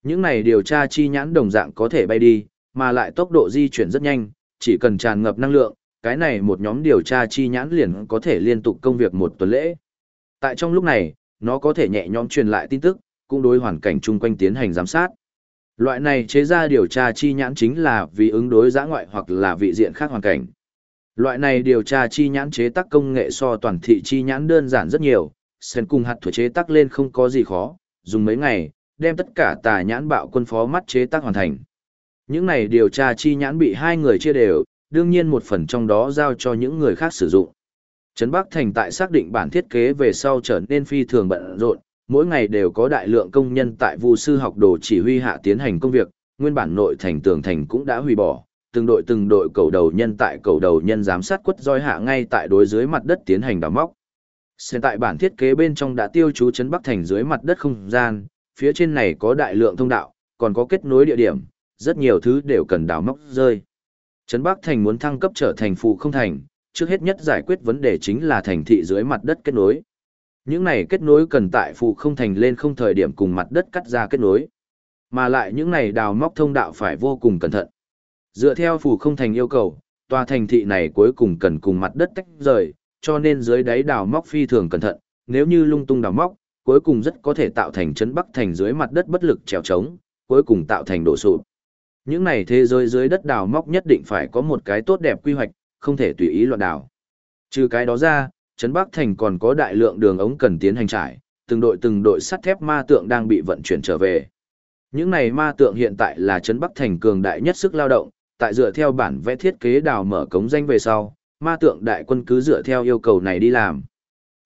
Những này điều tra chi nhãn đồng dạng có thể bay đi, mà lại tốc độ di chuyển rất nhanh, chỉ cần tràn ngập năng lượng, cái này một nhóm điều tra chi nhãn liền có thể liên tục công việc một tuần lễ. Tại trong lúc này, nó có thể nhẹ nhõm truyền lại tin tức, cũng đối hoàn cảnh chung quanh tiến hành giám sát. Loại này chế ra điều tra chi nhãn chính là vì ứng đối giã ngoại hoặc là vị diện khác hoàn cảnh. Loại này điều tra chi nhãn chế tác công nghệ so toàn thị chi nhãn đơn giản rất nhiều, sen cùng hạt thuở chế tác lên không có gì khó, dùng mấy ngày, đem tất cả tà nhãn bạo quân phó mắt chế tác hoàn thành. Những này điều tra chi nhãn bị hai người chia đều, đương nhiên một phần trong đó giao cho những người khác sử dụng. Trấn Bắc Thành tại xác định bản thiết kế về sau trở nên phi thường bận rộn, mỗi ngày đều có đại lượng công nhân tại Vu sư học đồ chỉ huy hạ tiến hành công việc, nguyên bản nội thành tường thành cũng đã hủy bỏ, từng đội từng đội cầu đầu nhân tại cầu đầu nhân giám sát quất roi hạ ngay tại đối dưới mặt đất tiến hành đào móc. Hiện tại bản thiết kế bên trong đã tiêu chú trấn Bắc Thành dưới mặt đất không gian, phía trên này có đại lượng thông đạo, còn có kết nối địa điểm, rất nhiều thứ đều cần đào móc rơi. Trấn Bắc Thành muốn thăng cấp trở thành phụ không thành, trước hết nhất giải quyết vấn đề chính là thành thị dưới mặt đất kết nối. Những này kết nối cần tại phụ không thành lên không thời điểm cùng mặt đất cắt ra kết nối. Mà lại những này đào móc thông đạo phải vô cùng cẩn thận. Dựa theo phụ không thành yêu cầu, tòa thành thị này cuối cùng cần cùng mặt đất tách rời, cho nên dưới đáy đào móc phi thường cẩn thận, nếu như lung tung đào móc, cuối cùng rất có thể tạo thành chấn bắc thành dưới mặt đất bất lực trèo trống, cuối cùng tạo thành đổ sụp. Những này thế giới dưới đất đào móc nhất định phải có một cái tốt đẹp quy hoạch, không thể tùy ý loạn đào. Trừ cái đó ra, Trấn Bắc Thành còn có đại lượng đường ống cần tiến hành trải, từng đội từng đội sắt thép ma tượng đang bị vận chuyển trở về. Những này ma tượng hiện tại là Trấn Bắc Thành cường đại nhất sức lao động, tại dựa theo bản vẽ thiết kế đào mở cống danh về sau, ma tượng đại quân cứ dựa theo yêu cầu này đi làm.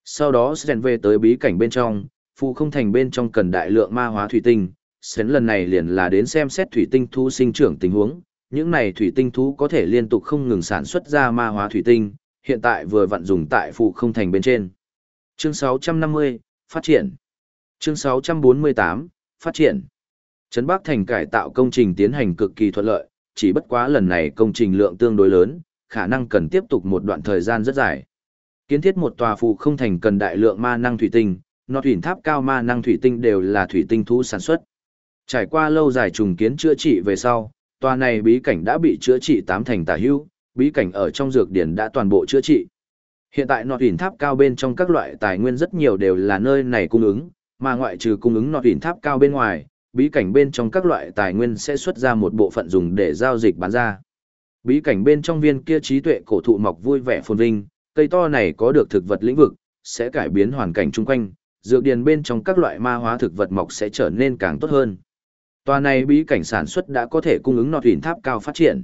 Sau đó Sren về tới bí cảnh bên trong, Phù không thành bên trong cần đại lượng ma hóa thủy tinh. Sến lần này liền là đến xem xét thủy tinh thú sinh trưởng tình huống. Những này thủy tinh thú có thể liên tục không ngừng sản xuất ra ma hóa thủy tinh, hiện tại vừa vận dùng tại phụ không thành bên trên. Chương 650, phát triển. Chương 648, phát triển. Trấn Bắc Thành cải tạo công trình tiến hành cực kỳ thuận lợi, chỉ bất quá lần này công trình lượng tương đối lớn, khả năng cần tiếp tục một đoạn thời gian rất dài. Kiến thiết một tòa phụ không thành cần đại lượng ma năng thủy tinh, nọ thủy tháp cao ma năng thủy tinh đều là thủy tinh thú sản xuất. Trải qua lâu dài trùng kiến chữa trị về sau, tòa này bí cảnh đã bị chữa trị tám thành tả hữu, bí cảnh ở trong dược điển đã toàn bộ chữa trị. Hiện tại nọt thủy tháp cao bên trong các loại tài nguyên rất nhiều đều là nơi này cung ứng, mà ngoại trừ cung ứng nọt thủy tháp cao bên ngoài, bí cảnh bên trong các loại tài nguyên sẽ xuất ra một bộ phận dùng để giao dịch bán ra. Bí cảnh bên trong viên kia trí tuệ cổ thụ mọc vui vẻ phồn vinh, cây to này có được thực vật lĩnh vực, sẽ cải biến hoàn cảnh chung quanh, dược điền bên trong các loại ma hóa thực vật mọc sẽ trở nên càng tốt hơn. Tòa này bí cảnh sản xuất đã có thể cung ứng nọt huyền tháp cao phát triển.